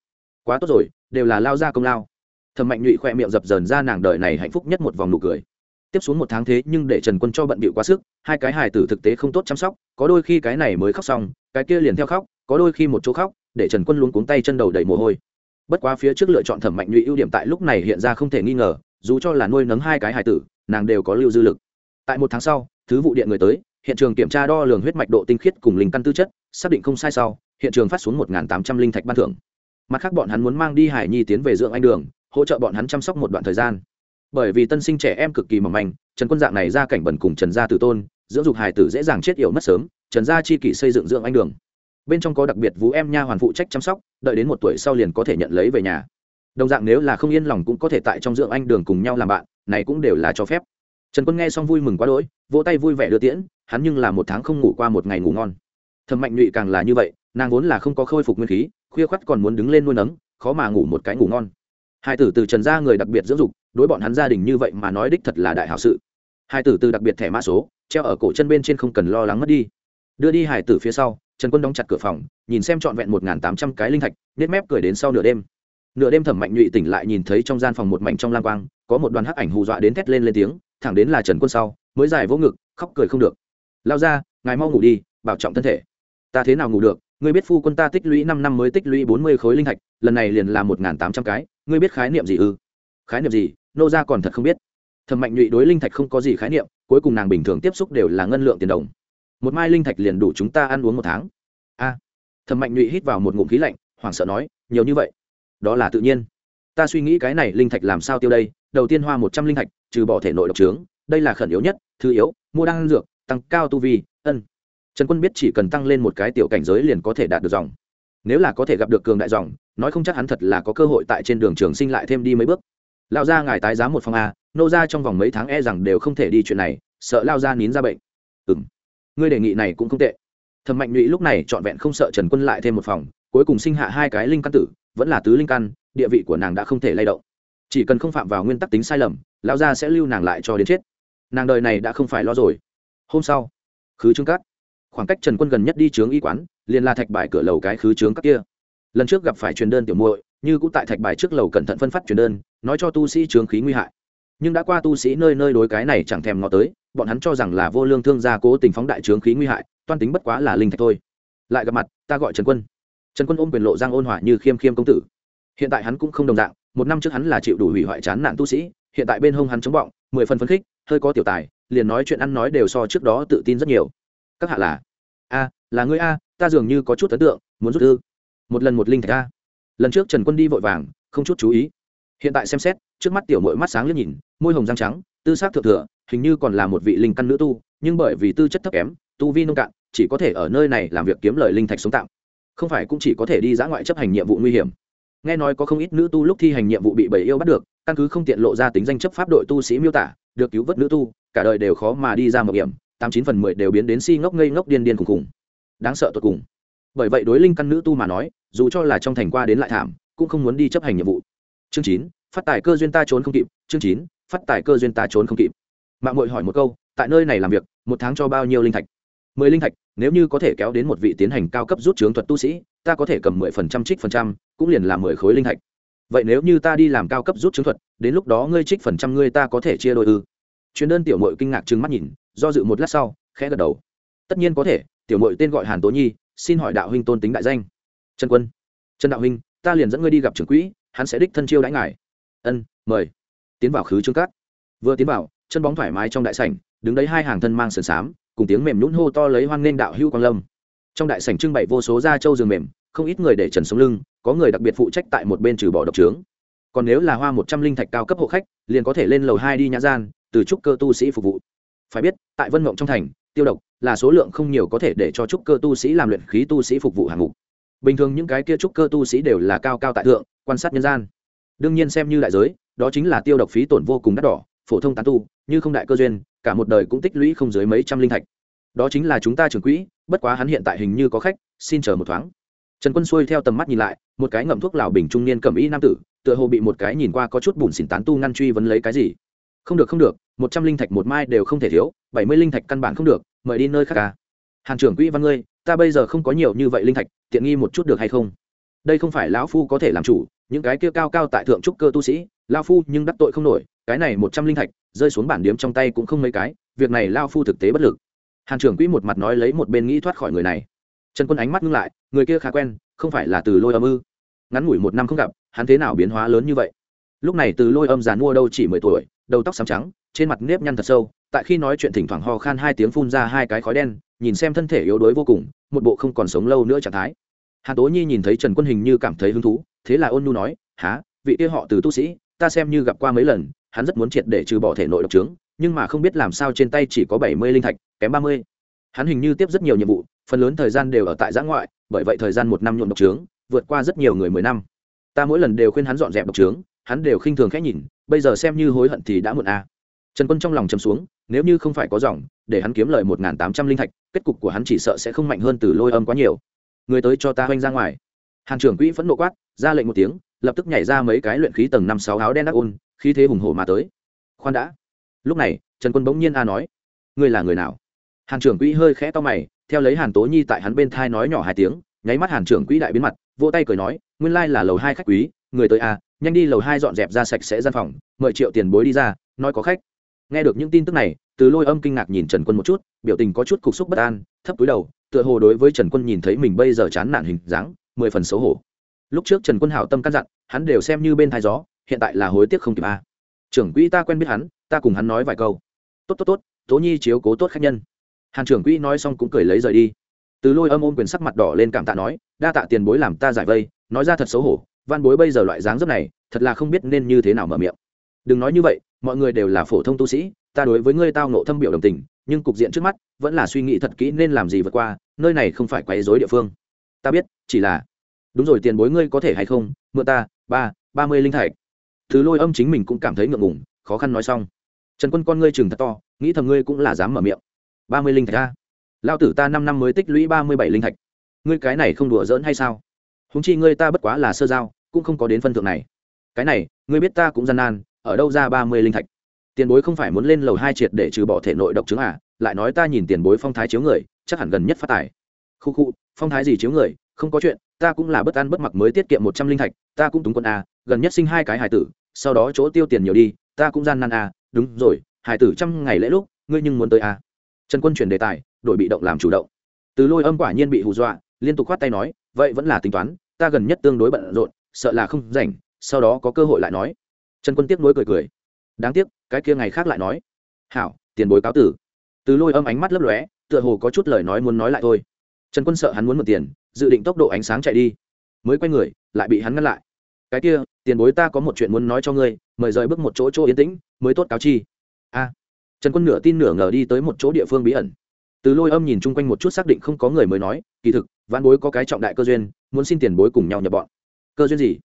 Quá tốt rồi, đều là lao ra công lao. Thầm mạnh nhụy khoe miệng dập dờn ra nàng đời này hạnh phúc nhất một vòng nụ cười tiếp xuống một tháng thế nhưng để trần quân cho bận bịu quá sức, hai cái hài tử thực tế không tốt chăm sóc, có đôi khi cái này mới khóc xong, cái kia liền theo khóc, có đôi khi một chỗ khóc, để trần quân luôn cuống tay chân đầu đầy mồ hôi. Bất quá phía trước lựa chọn thẩm mạnh nhụy ưu điểm tại lúc này hiện ra không thể nghi ngờ, dù cho là nuôi nấng hai cái hài tử, nàng đều có lưu dư lực. Tại một tháng sau, thứ vụ điện người tới, hiện trường kiểm tra đo lường huyết mạch độ tinh khiết cùng linh căn tư chất, xác định không sai sau, hiện trường phát xuống một tám trăm linh thạch ban thưởng. Mặt khác bọn hắn muốn mang đi hải nhi tiến về dưỡng anh đường, hỗ trợ bọn hắn chăm sóc một đoạn thời gian bởi vì tân sinh trẻ em cực kỳ mỏng manh, trần quân dạng này ra cảnh bẩn cùng trần gia tử tôn, dưỡng dục hài tử dễ dàng chết yểu mất sớm, trần gia chi kỷ xây dựng dưỡng anh đường. Bên trong có đặc biệt vũ em nha hoàn phụ trách chăm sóc, đợi đến một tuổi sau liền có thể nhận lấy về nhà. Đồng dạng nếu là không yên lòng cũng có thể tại trong dưỡng anh đường cùng nhau làm bạn, này cũng đều là cho phép. Trần quân nghe xong vui mừng quá đỗi, vỗ tay vui vẻ đưa tiễn, hắn nhưng là một tháng không ngủ qua một ngày ngủ ngon. Thầm mạnh nhụy càng là như vậy, nàng vốn là không có khôi phục nguyên khí, khuya khoắt còn muốn đứng lên nuôi nấng, khó mà ngủ một cái ngủ ngon. Hai tử từ trần gia người đặc biệt dưỡng dục đối bọn hắn gia đình như vậy mà nói đích thật là đại hảo sự. Hải tử từ đặc biệt thẻ mã số, treo ở cổ chân bên trên không cần lo lắng mất đi. Đưa đi hải tử phía sau, trần quân đóng chặt cửa phòng, nhìn xem trọn vẹn một tám trăm cái linh thạch nết mép cười đến sau nửa đêm. Nửa đêm thẩm mạnh nhụy tỉnh lại nhìn thấy trong gian phòng một mảnh trong lang quang, có một đoàn hắc ảnh hù dọa đến thét lên lên tiếng, thẳng đến là trần quân sau, mới dài vỗ ngực, khóc cười không được. Lao ra, ngài mau ngủ đi, bảo trọng thân thể. Ta thế nào ngủ được? Ngươi biết phu quân ta tích lũy năm năm mới tích lũy bốn mươi khối linh thạch, lần này liền là một n g h n tám trăm cái, ngươi biết khái niệm gì ư? Khái niệm gì? Nô ra còn thật không biết. Thẩm mạnh nhụy đối linh thạch không có gì khái niệm, cuối cùng nàng bình thường tiếp xúc đều là ngân lượng tiền đồng. Một mai linh thạch liền đủ chúng ta ăn uống một tháng. A. Thẩm mạnh nhụy hít vào một ngụm khí lạnh, hoảng sợ nói, nhiều như vậy. Đó là tự nhiên. Ta suy nghĩ cái này linh thạch làm sao tiêu đây? Đầu tiên hoa một trăm linh thạch, trừ bỏ thể nội độc trướng, đây là khẩn yếu nhất, thứ yếu, mua đan dược, tăng cao tu vi, ân. Trần quân biết chỉ cần tăng lên một cái tiểu cảnh giới liền có thể đạt được dòng. Nếu là có thể gặp được cường đại dòng, nói không chắc hắn thật là có cơ hội tại trên đường trường sinh lại thêm đi mấy bước lao ra ngài tái giá một phòng a, nô ra trong vòng mấy tháng e rằng đều không thể đi chuyện này, sợ lao ra nín ra bệnh. Ừ m ngươi đề nghị này cũng không tệ. Thẩm mạnh nhụy lúc này trọn vẹn không sợ trần quân lại thêm một phòng, cuối cùng sinh hạ hai cái linh căn tử, vẫn là tứ linh căn, địa vị của nàng đã không thể lay động. Chỉ cần không phạm vào nguyên tắc tính sai lầm lão gia sẽ lưu nàng lại cho đến chết. Nàng đời này đã không phải lo rồi. Hôm sau, khứ trương cát khoảng cách trần quân gần nhất đi trướng y quán, liền là thạch bài cửa lầu cái khứ trướng cắt kia lần trước gặp phải truyền đơn tiểu muội, như cũng tại thạch bài trước lầu cẩn thận phân phát truyền đơn, nói cho tu sĩ trướng khí nguy hại. Nhưng đã qua tu sĩ nơi nơi đối cái này chẳng thèm ngó tới, bọn hắn cho rằng là vô lương thương gia cố tình phóng đại trướng khí nguy hại, toan tính bất quá là linh thạch thôi. Lại gặp mặt, ta gọi trần quân. Trần quân ôm quyền lộ giang ôn hòa như khiêm khiêm công tử. Hiện tại hắn cũng không đồng dạng, một năm trước hắn là chịu đủ hủy hoại chán nạn tu sĩ, hiện tại bên hông hắn chống bọng, mười phần phấn khích, hơi có tiểu tài, liền nói chuyện ăn nói đều so trước đó tự tin rất nhiều. Các hạ là, a, là ngươi a, ta dường như có chút ấn tượng, muốn rút ư một lần một linh thạch a. Lần trước trần quân đi vội vàng, không chút chú ý. Hiện tại xem xét, trước mắt tiểu mội mắt sáng liếc nhìn, môi hồng răng trắng, tư xác thượng thừa, hình như còn là một vị linh căn nữ tu, nhưng bởi vì tư chất thấp kém, tu vi nông cạn, chỉ có thể ở nơi này làm việc kiếm lời linh thạch sống tạm. Không phải cũng chỉ có thể đi dã ngoại chấp hành nhiệm vụ nguy hiểm. Nghe nói có không ít nữ tu lúc thi hành nhiệm vụ bị bầy yêu bắt được, căn cứ không tiện lộ ra tính danh chấp pháp đội tu sĩ miêu tả, được cứu vớt nữ tu, cả đời đều khó mà đi ra một hiểm tám chín phần mười đều biến đến si ngốc ngây ngốc điên điên khùng khùng. Đáng sợ tột cùng bởi vậy đối linh căn nữ tu mà nói, dù cho là trong thành qua đến lại thảm, cũng không muốn đi chấp hành nhiệm vụ. Chương chín, phát tài cơ duyên ta trốn không kịp. Chương chín, phát tài cơ duyên ta trốn không kịp. Mạng mội hỏi một câu, tại nơi này làm việc, một tháng cho bao nhiêu linh thạch? Mười linh thạch, nếu như có thể kéo đến một vị tiến hành cao cấp rút trướng thuật tu sĩ, ta có thể cầm mười phần trăm trích phần trăm, cũng liền là mười khối linh thạch. Vậy nếu như ta đi làm cao cấp rút trướng thuật, đến lúc đó ngươi trích phần trăm ngươi ta có thể chia đôi ư? Chuyến đơn tiểu mội kinh ngạc trừng mắt nhìn, do dự một lát sau, khẽ gật đầu. Tất nhiên có thể, tiểu mội tên gọi hàn tố nhi xin hỏi đạo huynh tôn tính đại danh. Trần quân. Trần đạo huynh, ta liền dẫn ngươi đi gặp trưởng quỹ, hắn sẽ đích thân chiêu đãi ngài. Ân, mời. Tiến vào khứ trương cát. Vừa tiến vào, chân bóng thoải mái trong đại sảnh, đứng đấy hai hàng thân mang sườn xám, cùng tiếng mềm nhún hô to lấy hoan nghênh đạo hữu quang lâm. Trong đại sảnh trưng bày vô số da trâu giường mềm, không ít người để trần sống lưng, có người đặc biệt phụ trách tại một bên trừ bỏ độc trướng. Còn nếu là hoa một trăm linh thạch cao cấp hộ khách, liền có thể lên lầu hai đi nhã gian, từ trúc cơ tu sĩ phục vụ. Phải biết, tại vân mộng trong thành, tiêu độc là số lượng không nhiều có thể để cho trúc cơ tu sĩ làm luyện khí tu sĩ phục vụ hàng mục. Bình thường những cái kia trúc cơ tu sĩ đều là cao cao tại thượng, quan sát nhân gian. Đương nhiên xem như đại giới, đó chính là tiêu độc phí tổn vô cùng đắt đỏ, phổ thông tán tu, như không đại cơ duyên, cả một đời cũng tích lũy không dưới mấy trăm linh thạch. Đó chính là chúng ta trưởng quỹ, bất quá hắn hiện tại hình như có khách, xin chờ một thoáng. Trần quân xuôi theo tầm mắt nhìn lại, một cái ngậm thuốc lào bình trung niên cầm y nam tử, tựa hồ bị một cái nhìn qua có chút bùn xỉn tán tu ngăn truy vấn lấy cái gì. Không được không được, một trăm linh thạch một mai đều không thể thiếu, bảy mươi linh thạch căn bản không được mời đi nơi khác ca hàn trưởng quỹ văn ngươi, ta bây giờ không có nhiều như vậy linh thạch, tiện nghi một chút được hay không? Đây không phải lão phu có thể làm chủ, những cái kia cao cao tại thượng trúc cơ tu sĩ lao phu nhưng đắc tội không nổi, cái này một trăm linh thạch, rơi xuống bản điếm trong tay cũng không mấy cái, việc này lao phu thực tế bất lực. Hàn trưởng quỹ một mặt nói lấy một bên nghĩ thoát khỏi người này. Trần quân ánh mắt ngưng lại, người kia khá quen, không phải là từ lôi âm ư? Ngắn ngủi một năm không gặp, hắn thế nào biến hóa lớn như vậy? Lúc này từ lôi âm giàn mua đâu chỉ mười tuổi, đầu tóc xám trắng, trên mặt nếp nhăn thật sâu tại khi nói chuyện thỉnh thoảng ho khan hai tiếng phun ra hai cái khói đen, nhìn xem thân thể yếu đuối vô cùng, một bộ không còn sống lâu nữa trạng thái. Hà tố nhi nhìn thấy trần quân hình như cảm thấy hứng thú, thế là ôn nu nói, há, vị kia họ từ tu sĩ, ta xem như gặp qua mấy lần, hắn rất muốn triệt để trừ bỏ thể nội độc trướng, nhưng mà không biết làm sao trên tay chỉ có bảy mươi linh thạch, kém ba mươi. Hắn hình như tiếp rất nhiều nhiệm vụ, phần lớn thời gian đều ở tại giã ngoại, bởi vậy thời gian một năm nhuộm độc trướng, vượt qua rất nhiều người mười năm. Ta mỗi lần đều khuyên hắn dọn dẹp độc trướng, hắn đều khinh thường khẽ nhìn, bây giờ xem như hối hận thì đã muộn à trần quân trong lòng trầm xuống, nếu như không phải có dòng, để hắn kiếm lời một n g h n tám trăm linh thạch, kết cục của hắn chỉ sợ sẽ không mạnh hơn từ lôi âm quá nhiều. Người tới cho ta oanh ra ngoài. Hàn trưởng quỹ phẫn nộ quát, ra lệnh một tiếng, lập tức nhảy ra mấy cái luyện khí tầng năm sáu áo đen đắc ôn, khí thế hùng hổ mà tới. Khoan đã. Lúc này, trần quân bỗng nhiên a nói, ngươi là người nào? Hàn trưởng quỹ hơi khẽ to mày, theo lấy hàn tố nhi tại hắn bên thai nói nhỏ hai tiếng, nháy mắt hàn trưởng quỹ đại biến mặt, vỗ tay cười nói, nguyên lai là lầu hai khách quý, người tới a nhanh đi lầu hai dọn dẹp ra sạch sẽ gian phòng, mời triệu tiền bối đi ra, nói có khách nghe được những tin tức này, từ lôi âm kinh ngạc nhìn trần quân một chút, biểu tình có chút cục xúc bất an, thấp túi đầu, tựa hồ đối với trần quân nhìn thấy mình bây giờ chán nản hình dáng, mười phần xấu hổ. Lúc trước trần quân hảo tâm căn dặn, hắn đều xem như bên thai gió, hiện tại là hối tiếc không kịp a. Trưởng quỹ ta quen biết hắn, ta cùng hắn nói vài câu. Tốt tốt tốt, tố nhi chiếu cố tốt khách nhân. Hàn trưởng quỹ nói xong cũng cười lấy rời đi. Từ lôi âm ôm quyền sắc mặt đỏ lên cảm tạ nói, đa tạ tiền bối làm ta giải vây, nói ra thật xấu hổ, văn bối bây giờ loại dáng dấp này, thật là không biết nên như thế nào mở miệng. Đừng nói như vậy mọi người đều là phổ thông tu sĩ ta đối với ngươi tao nộ thâm biểu đồng tình nhưng cục diện trước mắt vẫn là suy nghĩ thật kỹ nên làm gì vượt qua nơi này không phải quấy rối địa phương. Ta biết chỉ là đúng rồi tiền bối ngươi có thể hay không mượn ta ba ba mươi linh thạch. Thứ lôi âm chính mình cũng cảm thấy ngượng ngùng khó khăn nói xong. Trần quân con ngươi chừng thật to nghĩ thầm ngươi cũng là dám mở miệng. Ba mươi linh thạch ta, lao tử ta năm năm mới tích lũy ba mươi bảy linh thạch. Ngươi cái này không đùa giỡn hay sao? Húng chi ngươi ta bất quá là sơ giao cũng không có đến phân thượng này. Cái này ngươi biết ta cũng gian nan ở đâu ra ba mươi linh thạch? Tiền bối không phải muốn lên lầu hai triệt để trừ bỏ thể nội độc chứng à? Lại nói ta nhìn tiền bối phong thái chiếu người, chắc hẳn gần nhất phát tài. Khu khu, phong thái gì chiếu người? Không có chuyện, ta cũng là bất ăn bất mặc mới tiết kiệm một trăm linh thạch, ta cũng túng quân à? Gần nhất sinh hai cái hải tử, sau đó chỗ tiêu tiền nhiều đi, ta cũng gian nan à? Đúng rồi hải tử trăm ngày lễ lúc, ngươi nhưng muốn tới à? Trần quân chuyển đề tài đội bị động làm chủ động. Từ lôi âm quả nhiên bị hù dọa, liên tục khoát tay nói, vậy vẫn là tính toán, ta gần nhất tương đối bận rộn, sợ là không rảnh, sau đó có cơ hội lại nói trần quân tiếp nuối cười cười. Đáng tiếc, cái kia ngày khác lại nói. Hảo, tiền bối cáo tử. Từ lôi âm ánh mắt lấp lóe, tựa hồ có chút lời nói muốn nói lại thôi. Trần quân sợ hắn muốn mượn tiền, dự định tốc độ ánh sáng chạy đi. Mới quay người, lại bị hắn ngăn lại. Cái kia, tiền bối ta có một chuyện muốn nói cho ngươi, mời rời bước một chỗ chỗ yên tĩnh, mới tốt cáo chi. A. Trần quân nửa tin nửa ngờ đi tới một chỗ địa phương bí ẩn. Từ lôi âm nhìn chung quanh một chút xác định không có người mới nói, kỳ thực văn bối có cái trọng đại cơ duyên, muốn xin tiền bối cùng nhau nhập bọn. Cơ duyên gì?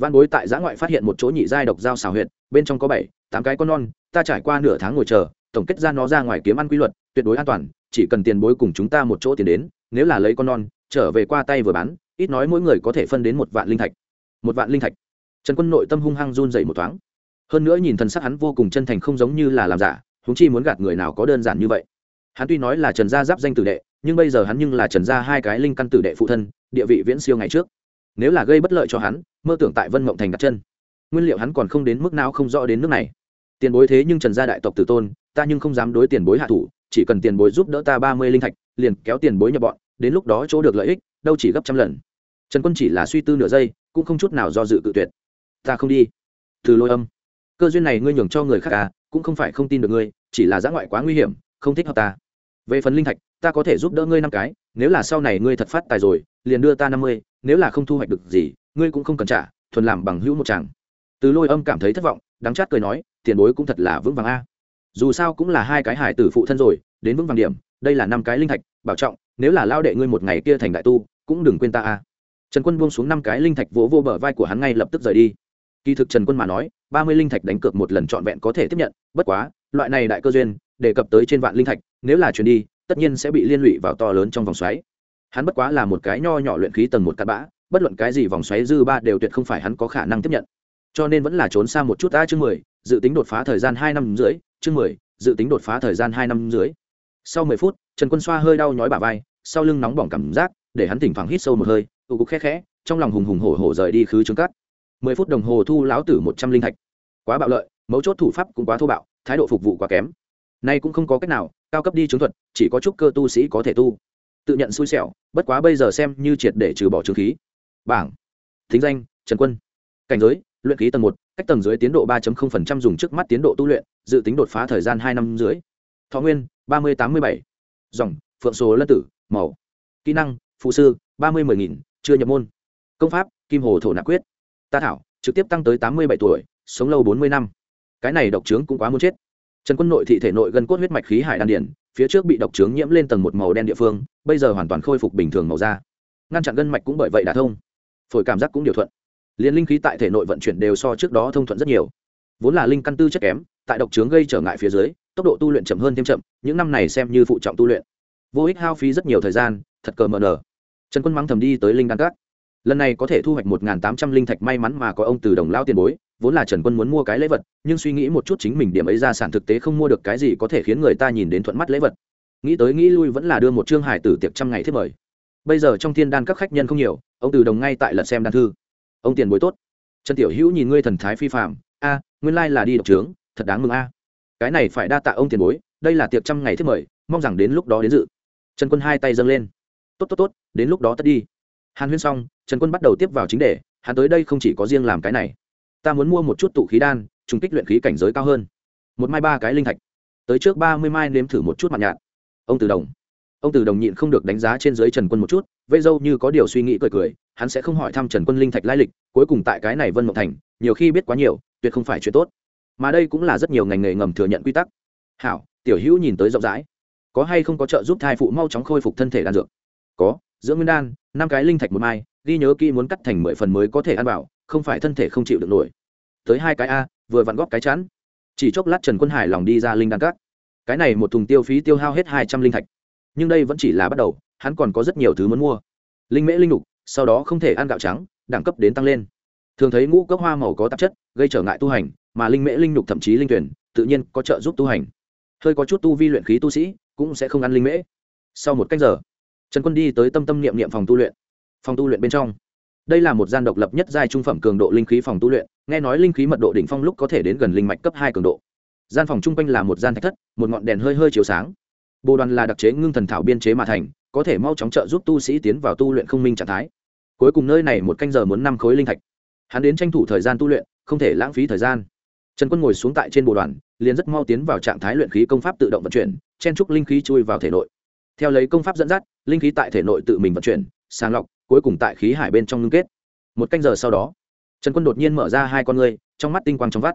Văn bối tại giã ngoại phát hiện một chỗ nhị giai độc dao xào huyệt, bên trong có bảy, tám cái con non, ta trải qua nửa tháng ngồi chờ, tổng kết ra nó ra ngoài kiếm ăn quy luật, tuyệt đối an toàn, chỉ cần tiền bối cùng chúng ta một chỗ tiền đến, nếu là lấy con non, trở về qua tay vừa bán, ít nói mỗi người có thể phân đến một vạn linh thạch. Một vạn linh thạch. Trần quân nội tâm hung hăng run dậy một thoáng. Hơn nữa nhìn thần sắc hắn vô cùng chân thành không giống như là làm giả húng chi muốn gạt người nào có đơn giản như vậy. Hắn tuy nói là trần gia giáp danh tử đệ, nhưng bây giờ hắn nhưng là trần gia hai cái linh căn tử đệ phụ thân, địa vị viễn siêu ngày trước. Nếu là gây bất lợi cho hắn mơ tưởng tại vân mộng thành đặt chân. Nguyên liệu hắn còn không đến mức nào không rõ đến nước này. Tiền bối thế nhưng trần gia đại tộc tử tôn, ta nhưng không dám đối tiền bối hạ thủ, chỉ cần tiền bối giúp đỡ ta ba mươi linh thạch, liền kéo tiền bối nhập bọn, đến lúc đó chỗ được lợi ích, đâu chỉ gấp trăm lần. Trần quân chỉ là suy tư nửa giây, cũng không chút nào do dự cự tuyệt. Ta không đi. Từ lôi âm. Cơ duyên này ngươi nhường cho người khác à cũng không phải không tin được ngươi, chỉ là giã ngoại quá nguy hiểm, không thích hợp ta. Về phần linh thạch, ta có thể giúp đỡ ngươi năm cái, nếu là sau này ngươi thật phát tài rồi, liền đưa ta năm mươi, nếu là không thu hoạch được gì ngươi cũng không cần trả, thuần làm bằng hữu một chàng. Từ lôi âm cảm thấy thất vọng, đắng chát cười nói, tiền bối cũng thật là vững vàng a. Dù sao cũng là hai cái hải tử phụ thân rồi, đến vững vàng điểm, đây là năm cái linh thạch, bảo trọng, nếu là lao đệ ngươi một ngày kia thành đại tu, cũng đừng quên ta a. Trần quân buông xuống năm cái linh thạch vỗ vô bờ vai của hắn ngay lập tức rời đi. Kỳ thực trần quân mà nói, ba mươi linh thạch đánh cược một lần trọn vẹn có thể tiếp nhận, bất quá, loại này đại cơ duyên, đề cập tới trên vạn linh thạch, nếu là chuyển đi, tất nhiên sẽ bị liên lụy vào to lớn trong vòng xoáy. Hắn bất quá là một cái nho nhỏ luyện khí tầng một cắt bã bất luận cái gì vòng xoáy dư ba đều tuyệt không phải hắn có khả năng tiếp nhận. Cho nên vẫn là trốn xa một chút a chương mười, dự tính đột phá thời gian hai năm rưỡi, chương mười, dự tính đột phá thời gian hai năm rưỡi. Sau mười phút, trần quân xoa hơi đau nhói bả vai, sau lưng nóng bỏng cảm giác, để hắn thỉnh thoảng hít sâu một hơi tụ cục khẽ khẽ, trong lòng hùng hùng hổ hổ rời đi khứ trướng cắt mười phút đồng hồ thu láo tử một trăm linh thạch. Quá bạo lợi, mấu chốt thủ pháp cũng quá thô bạo, thái độ phục vụ quá kém. Nay cũng không có cách nào, cao cấp đi chứng thuật, chỉ có chút cơ tu sĩ có thể tu. Tự nhận xui xẻo, bất quá bây giờ xem như triệt để trừ bỏ trường khí bảng, thính danh, trần quân. Cảnh giới, luyện khí tầng một, cách tầng dưới tiến độ ba dùng trước mắt tiến độ tu luyện, dự tính đột phá thời gian hai năm dưới. Thọ nguyên, ba mươi tám mươi bảy. Dòng, phượng số lân tử, màu. Kỹ năng phụ sư, ba mươi mười nghìn, chưa nhập môn. Công pháp, kim hồ thổ nạp quyết. Ta thảo, trực tiếp tăng tới tám mươi bảy tuổi, sống lâu bốn mươi năm. Cái này độc trướng cũng quá muốn chết. Trần quân nội thị thể nội gần cốt huyết mạch khí hải đan điển, phía trước bị độc trướng nhiễm lên tầng một màu đen địa phương, bây giờ hoàn toàn khôi phục bình thường màu da. Ngăn chặn gân mạch cũng bởi vậy đã thông phổi cảm giác cũng điều thuận. Liền linh khí tại thể nội vận chuyển đều so trước đó thông thuận rất nhiều. Vốn là linh căn tư chất kém tại độc trướng gây trở ngại phía dưới tốc độ tu luyện chậm hơn thêm chậm những năm này xem như phụ trọng tu luyện. Vô ích hao phí rất nhiều thời gian thật cờ mờ nở. Trần quân mắng thầm đi tới linh đan cát, lần này có thể thu hoạch một tám trăm linh thạch may mắn mà có ông từ đồng lao tiền bối vốn là trần quân muốn mua cái lễ vật nhưng suy nghĩ một chút chính mình điểm ấy ra sản thực tế không mua được cái gì có thể khiến người ta nhìn đến thuận mắt lễ vật. Nghĩ tới nghĩ lui vẫn là đưa một chương hải tử tiệc trăm ngày thiết mời bây giờ trong thiên đan các khách nhân không nhiều, ông từ đồng ngay tại lật xem đan thư. Ông tiền bối tốt. Trần tiểu hữu nhìn ngươi thần thái phi phạm a, nguyên lai là đi độc trướng, thật đáng mừng a. Cái này phải đa tạ ông tiền bối, đây là tiệc trăm ngày thiết mời, mong rằng đến lúc đó đến dự. Trần quân hai tay dâng lên. Tốt tốt tốt, đến lúc đó tất đi. Hàn huyên xong, trần quân bắt đầu tiếp vào chính đề, hắn tới đây không chỉ có riêng làm cái này. Ta muốn mua một chút tụ khí đan, trùng kích luyện khí cảnh giới cao hơn. Một mai ba cái linh thạch. Tới trước ba mươi mai nếm thử một chút mặt nhạt ông từ đồng ông từ đồng nhịn không được đánh giá trên dưới trần quân một chút vây dâu như có điều suy nghĩ cười cười, hắn sẽ không hỏi thăm trần quân linh thạch lai lịch, cuối cùng tại cái này vân mộng thành, nhiều khi biết quá nhiều, tuyệt không phải chuyện tốt. Mà đây cũng là rất nhiều ngành nghề ngầm thừa nhận quy tắc. Hảo, tiểu hữu nhìn tới rộng rãi. Có hay không có trợ giúp thai phụ mau chóng khôi phục thân thể đan dược? Có, dưỡng nguyên đan, năm cái linh thạch một mai, ghi nhớ kỹ muốn cắt thành mười phần mới có thể ăn vào, không phải thân thể không chịu được nổi. Tới hai cái a, vừa vặn góp cái chắn chỉ chốc lát trần quân hải lòng đi ra linh đan cắt. Cái này một thùng tiêu phí tiêu hao hết hai trăm linh thạch nhưng đây vẫn chỉ là bắt đầu, hắn còn có rất nhiều thứ muốn mua. Linh mễ linh lục, sau đó không thể ăn gạo trắng, đẳng cấp đến tăng lên. Thường thấy ngũ cốc hoa màu có tạp chất, gây trở ngại tu hành, mà linh mễ linh lục thậm chí linh tuyển, tự nhiên có trợ giúp tu hành. Hơi có chút tu vi luyện khí tu sĩ, cũng sẽ không ăn linh mễ. Sau một cách giờ, trần quân đi tới tâm tâm niệm niệm phòng tu luyện. Phòng tu luyện bên trong, đây là một gian độc lập nhất giai trung phẩm cường độ linh khí phòng tu luyện, nghe nói linh khí mật độ đỉnh phong lúc có thể đến gần linh mạch cấp hai cường độ. Gian phòng chung quanh là một gian thạch thất, một ngọn đèn hơi hơi chiếu sáng bồ đoàn là đặc chế ngưng thần thảo biên chế mà thành, có thể mau chóng trợ giúp tu sĩ tiến vào tu luyện không minh trạng thái. Cuối cùng nơi này một canh giờ muốn năm khối linh thạch. Hắn đến tranh thủ thời gian tu luyện, không thể lãng phí thời gian. Trần quân ngồi xuống tại trên bồ đoàn, liền rất mau tiến vào trạng thái luyện khí công pháp tự động vận chuyển, chen trúc linh khí chui vào thể nội. Theo lấy công pháp dẫn dắt, linh khí tại thể nội tự mình vận chuyển, sàng lọc, cuối cùng tại khí hải bên trong ngưng kết. Một canh giờ sau đó, trần quân đột nhiên mở ra hai con ngươi, trong mắt tinh quang trong vắt.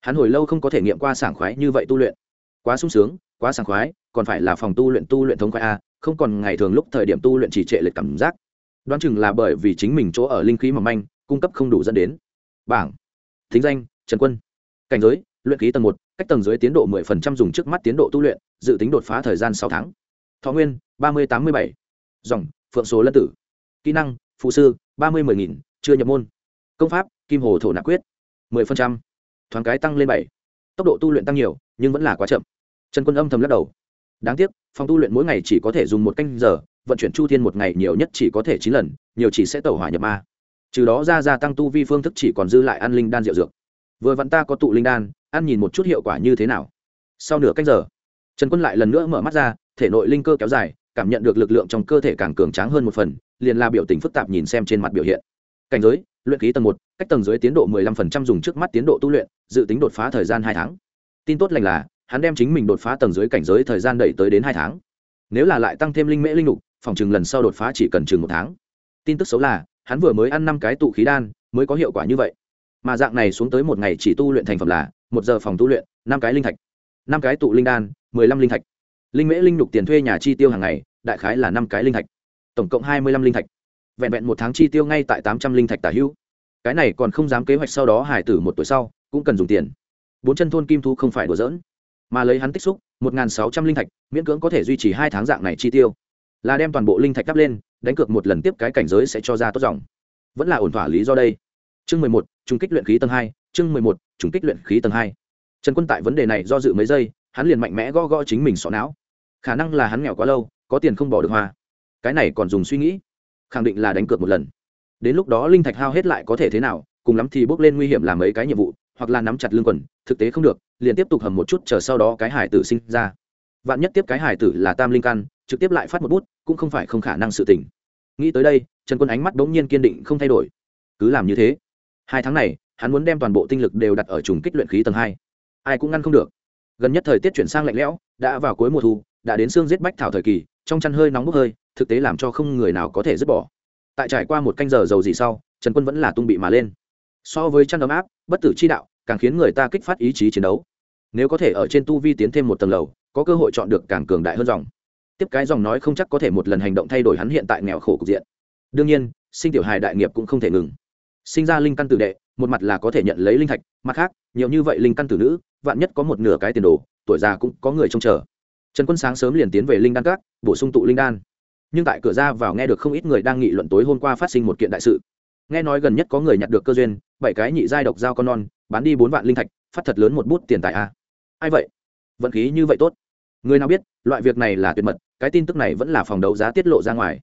Hắn hồi lâu không có thể nghiệm qua sảng khoái như vậy tu luyện. Quá sung sướng, quá sảng khoái còn phải là phòng tu luyện tu luyện thống khoái a, không còn ngày thường lúc thời điểm tu luyện chỉ trệ lệch cảm giác. Đoán chừng là bởi vì chính mình chỗ ở linh khí mỏng manh, cung cấp không đủ dẫn đến. Bảng. Thính danh, trần quân. Cảnh giới, luyện khí tầng một, cách tầng dưới tiến độ mười phần trăm dùng trước mắt tiến độ tu luyện, dự tính đột phá thời gian sáu tháng. Thọ nguyên, ba mươi tám mươi bảy. Dòng, phượng số lân tử. Kỹ năng, phụ sư, ba mươi mười nghìn, chưa nhập môn. Công pháp, kim hồ thổ nạp quyết. mười phần trăm. Thoáng cái tăng lên bảy. Tốc độ tu luyện tăng nhiều, nhưng vẫn là quá chậm. Trần quân âm thầm lắc đầu đáng tiếc, phòng tu luyện mỗi ngày chỉ có thể dùng một canh giờ, vận chuyển chu thiên một ngày nhiều nhất chỉ có thể chín lần, nhiều chỉ sẽ tẩu hỏa nhập ma. Trừ đó ra gia tăng tu vi phương thức chỉ còn dư lại ăn linh đan rượu dược. Vừa vặn ta có tụ linh đan, ăn nhìn một chút hiệu quả như thế nào. Sau nửa canh giờ, trần quân lại lần nữa mở mắt ra, thể nội linh cơ kéo dài, cảm nhận được lực lượng trong cơ thể càng cường tráng hơn một phần, liền là biểu tình phức tạp nhìn xem trên mặt biểu hiện. Cảnh giới, luyện khí tầng một, cách tầng dưới tiến độ 15% dùng trước mắt tiến độ tu luyện, dự tính đột phá thời gian hai tháng. Tin tốt lành là hắn đem chính mình đột phá tầng dưới cảnh giới thời gian đẩy tới đến hai tháng. Nếu là lại tăng thêm linh mễ linh lục, phòng chừng lần sau đột phá chỉ cần chừng một tháng. Tin tức xấu là, hắn vừa mới ăn năm cái tụ khí đan, mới có hiệu quả như vậy. Mà dạng này xuống tới một ngày chỉ tu luyện thành phẩm là, một giờ phòng tu luyện, năm cái linh thạch. Năm cái tụ linh đan, mười lăm linh thạch. Linh mễ linh lục tiền thuê nhà chi tiêu hàng ngày, đại khái là năm cái linh thạch. Tổng cộng hai mươi lăm linh thạch. Vẹn vẹn một tháng chi tiêu ngay tại tám trăm linh thạch tả hữu. Cái này còn không dám kế hoạch sau đó hải tử một tuổi sau, cũng cần dùng tiền. Bốn chân thôn kim thu không phải đùa dỡn mà lấy hắn tích xúc, một n g h n sáu trăm linh thạch, miễn cưỡng có thể duy trì hai tháng dạng này chi tiêu. Là đem toàn bộ linh thạch đắp lên, đánh cược một lần tiếp cái cảnh giới sẽ cho ra tốt dòng. Vẫn là ổn thỏa lý do đây. Chương mười một trung kích luyện khí tầng hai, chương mười một trung kích luyện khí tầng hai. Trần quân tại vấn đề này do dự mấy giây, hắn liền mạnh mẽ gõ gõ chính mình sọ não. Khả năng là hắn nghèo quá lâu, có tiền không bỏ được hoa cái này còn dùng suy nghĩ. Khẳng định là đánh cược một lần. Đến lúc đó linh thạch hao hết lại có thể thế nào, cùng lắm thì bước lên nguy hiểm làm mấy cái nhiệm vụ, hoặc là nắm chặt lương quần, thực tế không được liền tiếp tục hầm một chút chờ sau đó cái hải tử sinh ra. Vạn nhất tiếp cái hải tử là tam linh căn, trực tiếp lại phát một bút, cũng không phải không khả năng sự tình. Nghĩ tới đây, trần quân ánh mắt bỗng nhiên kiên định không thay đổi. Cứ làm như thế. Hai tháng này, hắn muốn đem toàn bộ tinh lực đều đặt ở trùng kích luyện khí tầng hai. Ai cũng ngăn không được. Gần nhất thời tiết chuyển sang lạnh lẽo, đã vào cuối mùa thu, đã đến xương giết bách thảo thời kỳ, trong chăn hơi nóng bốc hơi, thực tế làm cho không người nào có thể dứt bỏ. Tại trải qua một canh giờ dầu gì sau, trần quân vẫn là tung bị mà lên. So với chăn ấm áp, bất tử chi đạo càng khiến người ta kích phát ý chí chiến đấu. Nếu có thể ở trên tu vi tiến thêm một tầng lầu, có cơ hội chọn được càng cường đại hơn dòng. Tiếp cái dòng nói không chắc có thể một lần hành động thay đổi hắn hiện tại nghèo khổ cục diện. Đương nhiên, sinh tiểu hài đại nghiệp cũng không thể ngừng. Sinh ra linh căn tử đệ, một mặt là có thể nhận lấy linh thạch, mặt khác, nhiều như vậy linh căn tử nữ, vạn nhất có một nửa cái tiền đồ, tuổi già cũng có người trông chờ. Trần quân sáng sớm liền tiến về linh đan các, bổ sung tụ linh đan. Nhưng tại cửa ra vào nghe được không ít người đang nghị luận tối hôm qua phát sinh một kiện đại sự. Nghe nói gần nhất có người nhặt được cơ duyên bảy cái nhị giai độc dao con non, bán đi bốn vạn linh thạch, phát thật lớn một bút tiền tài a. Ai vậy? Vận khí như vậy tốt. Người nào biết, loại việc này là tuyệt mật, cái tin tức này vẫn là phòng đấu giá tiết lộ ra ngoài.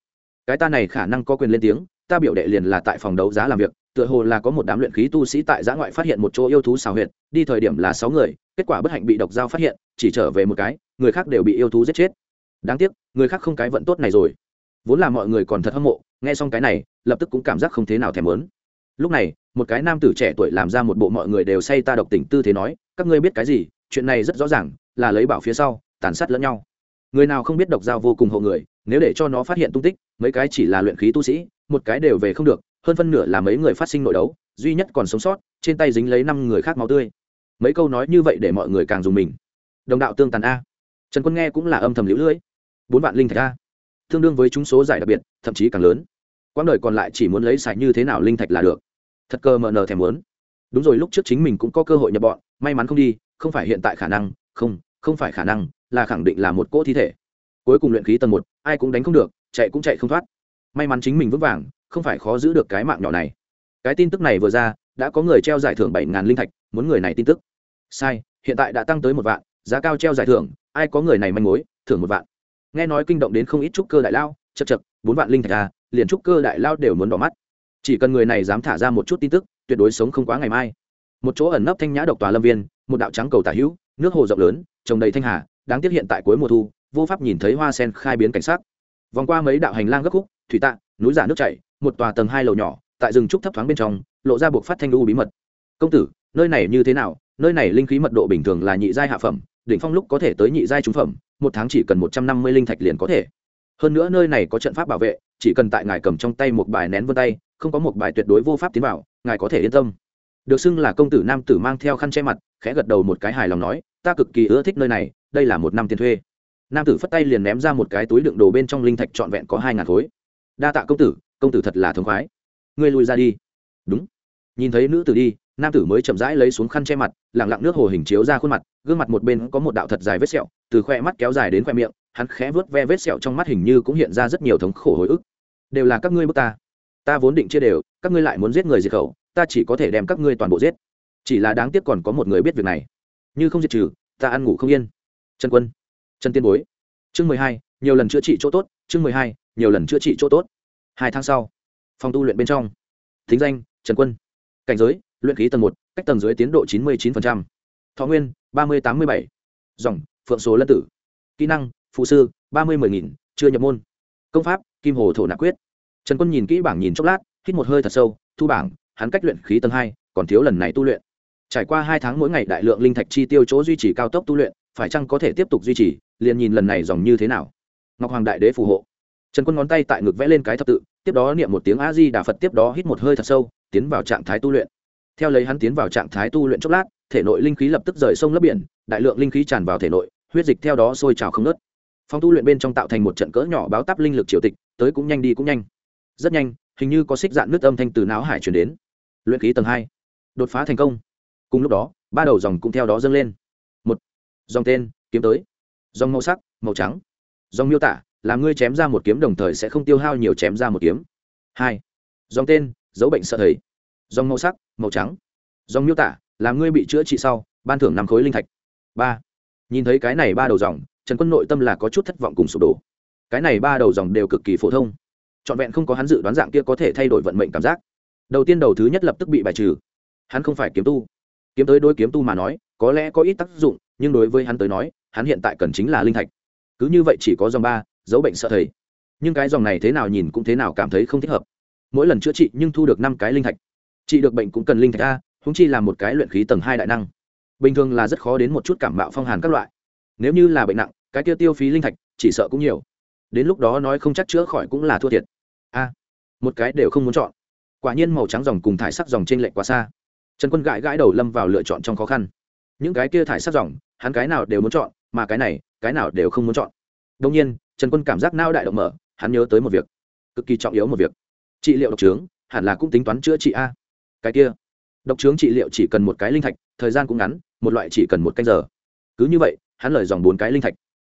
Cái ta này khả năng có quyền lên tiếng, ta biểu đệ liền là tại phòng đấu giá làm việc, tựa hồ là có một đám luyện khí tu sĩ tại giã ngoại phát hiện một chỗ yêu thú xào huyệt, đi thời điểm là sáu người, kết quả bất hạnh bị độc dao phát hiện, chỉ trở về một cái, người khác đều bị yêu thú giết chết. Đáng tiếc, người khác không cái vận tốt này rồi. Vốn là mọi người còn thật hâm mộ, nghe xong cái này, lập tức cũng cảm giác không thế nào thèm lớn lúc này một cái nam tử trẻ tuổi làm ra một bộ mọi người đều say ta độc tỉnh tư thế nói, các ngươi biết cái gì, chuyện này rất rõ ràng, là lấy bảo phía sau, tàn sát lẫn nhau. Người nào không biết độc dao vô cùng hộ người, nếu để cho nó phát hiện tung tích, mấy cái chỉ là luyện khí tu sĩ, một cái đều về không được, hơn phân nửa là mấy người phát sinh nội đấu, duy nhất còn sống sót, trên tay dính lấy năm người khác máu tươi. Mấy câu nói như vậy để mọi người càng dùng mình. Đồng đạo tương tàn a. Trần quân nghe cũng là âm thầm lũ lưỡi bốn vạn linh thạch a. Tương đương với chúng số giải đặc biệt, thậm chí càng lớn. Quãng đời còn lại chỉ muốn lấy xài như thế nào linh thạch là được thật cơ mờ nờ thèm muốn. Đúng rồi, lúc trước chính mình cũng có cơ hội nhập bọn, may mắn không đi, không phải hiện tại khả năng, không không phải khả năng, là khẳng định là một cỗ thi thể. Cuối cùng luyện khí tầng một, ai cũng đánh không được, chạy cũng chạy không thoát. May mắn chính mình vững vàng, không phải khó giữ được cái mạng nhỏ này. Cái tin tức này vừa ra, đã có người treo giải thưởng bảy ngàn linh thạch, muốn người này tin tức. Sai, hiện tại đã tăng tới một vạn, giá cao treo giải thưởng, ai có người này manh mối, thưởng một vạn. Nghe nói kinh động đến không ít trúc cơ đại lao chật chật bốn vạn linh thạch à liền trúc cơ đại lao đều muốn đỏ mắt chỉ cần người này dám thả ra một chút tin tức, tuyệt đối sống không quá ngày mai. Một chỗ ẩn nấp thanh nhã độc tòa lâm viên, một đạo trắng cầu tả hữu, nước hồ rộng lớn, trồng đầy thanh hà, đáng tiếc hiện tại cuối mùa thu, vô pháp nhìn thấy hoa sen khai biến cảnh sắc. Vòng qua mấy đạo hành lang gấp khúc, thủy tạ núi giả nước chảy, một tòa tầng hai lầu nhỏ, tại rừng trúc thấp thoáng bên trong, lộ ra buộc phát thanh lưu bí mật. Công tử, nơi này như thế nào? Nơi này linh khí mật độ bình thường là nhị giai hạ phẩm, đỉnh phong lúc có thể tới nhị giai trung phẩm, một tháng chỉ cần một trăm năm mươi linh thạch liền có thể. Hơn nữa nơi này có trận pháp bảo vệ, chỉ cần tại ngài cầm trong tay một bài nén vân tay không có một bài tuyệt đối vô pháp tiến vào, ngài có thể yên tâm. Được xưng là công tử nam tử mang theo khăn che mặt, khẽ gật đầu một cái hài lòng nói, ta cực kỳ ưa thích nơi này, đây là một năm tiền thuê. Nam tử phất tay liền ném ra một cái túi đựng đồ bên trong linh thạch trọn vẹn có hai ngàn khối. Đa tạ công tử công tử thật là thống khoái. Ngươi lui ra đi. Đúng. Nhìn thấy nữ tử đi, nam tử mới chậm rãi lấy xuống khăn che mặt lẳng lặng nước hồ hình chiếu ra khuôn mặt, gương mặt một bên có một đạo thật dài vết sẹo, từ khoe mắt kéo dài đến khoe miệng, hắn khẽ vớt ve vết sẹo trong mắt hình như cũng hiện ra rất nhiều thống khổ hồi ức. Đều là các ngươi bước ta ta vốn định chia đều, các ngươi lại muốn giết người diệt khẩu, ta chỉ có thể đem các ngươi toàn bộ giết. Chỉ là đáng tiếc còn có một người biết việc này. Như không diệt trừ, ta ăn ngủ không yên. Trần quân, trần tiên bối. Chương mười hai, nhiều lần chữa trị chỗ tốt, chương mười hai, nhiều lần chữa trị chỗ tốt. Hai tháng sau, phòng tu luyện bên trong. Thính danh, trần quân. Cảnh giới, luyện khí tầng một, cách tầng dưới tiến độ chín mươi chín thọ nguyên, ba mươi tám mươi bảy. Dòng, phượng số lân tử. Kỹ năng, phụ sư, ba mươi mười nghìn, chưa nhập môn. Công pháp, kim hồ thổ nạp quyết trần quân nhìn kỹ bảng nhìn chốc lát, hít một hơi thật sâu, thu bảng, hắn cách luyện khí tầng hai, còn thiếu lần này tu luyện. Trải qua hai tháng mỗi ngày đại lượng linh thạch chi tiêu chỗ duy trì cao tốc tu luyện, phải chăng có thể tiếp tục duy trì, liền nhìn lần này dòng như thế nào? Ngọc hoàng đại đế phù hộ. Trần quân ngón tay tại ngực vẽ lên cái thập tự, tiếp đó niệm một tiếng a di đà phật, tiếp đó hít một hơi thật sâu, tiến vào trạng thái tu luyện. Theo lấy hắn tiến vào trạng thái tu luyện chốc lát, thể nội linh khí lập tức rời sông lấp biển, đại lượng linh khí tràn vào thể nội, huyết dịch theo đó sôi trào không nớt phòng tu luyện bên trong tạo thành một trận cỡ nhỏ báo tắp linh lực triều tịch, tới cũng nhanh đi cũng nhanh rất nhanh, hình như có xích dạn nước âm thanh từ não hải chuyển đến. Luyện khí tầng hai, đột phá thành công. Cùng lúc đó, ba đầu dòng cũng theo đó dâng lên. Một, dòng tên, kiếm tới. Dòng màu sắc, màu trắng. Dòng miêu tả làm ngươi chém ra một kiếm đồng thời sẽ không tiêu hao nhiều chém ra một kiếm. Hai, dòng tên, dấu bệnh sợ thầy. Dòng màu sắc, màu trắng. Dòng miêu tả làm ngươi bị chữa trị sau, ban thưởng năm khối linh thạch. Ba, nhìn thấy cái này ba đầu dòng, trần quân nội tâm là có chút thất vọng cùng sụp đổ. Cái này ba đầu dòng đều cực kỳ phổ thông trọn vẹn không có hắn dự đoán dạng kia có thể thay đổi vận mệnh cảm giác. Đầu tiên đầu thứ nhất lập tức bị bài trừ. Hắn không phải kiếm tu. Kiếm tới đôi kiếm tu mà nói, có lẽ có ít tác dụng, nhưng đối với hắn tới nói, hắn hiện tại cần chính là linh thạch. Cứ như vậy chỉ có dòng ba, dấu bệnh sợ thầy. Nhưng cái dòng này thế nào nhìn cũng thế nào cảm thấy không thích hợp. Mỗi lần chữa trị nhưng thu được năm cái linh thạch. Trị được bệnh cũng cần linh thạch a húng chi là một cái luyện khí tầng hai đại năng. Bình thường là rất khó đến một chút cảm mạo phong hàn các loại. Nếu như là bệnh nặng, cái tiêu tiêu phí linh thạch, chỉ sợ cũng nhiều đến lúc đó nói không chắc chữa khỏi cũng là thua thiệt. A, một cái đều không muốn chọn. Quả nhiên màu trắng dòng cùng thải sắc dòng trên lệnh quá xa. Trần quân gãi gãi đầu lâm vào lựa chọn trong khó khăn. Những cái kia thải sắc dòng, hắn cái nào đều muốn chọn, mà cái này, cái nào đều không muốn chọn. Đông nhiên, trần quân cảm giác nao đại động mở, hắn nhớ tới một việc. Cực kỳ trọng yếu một việc. Trị liệu độc trướng, hẳn là cũng tính toán chữa trị a. Cái kia, độc trướng trị liệu chỉ cần một cái linh thạch, thời gian cũng ngắn, một loại chỉ cần một canh giờ. Cứ như vậy, hắn lời dòng bốn cái linh thạch.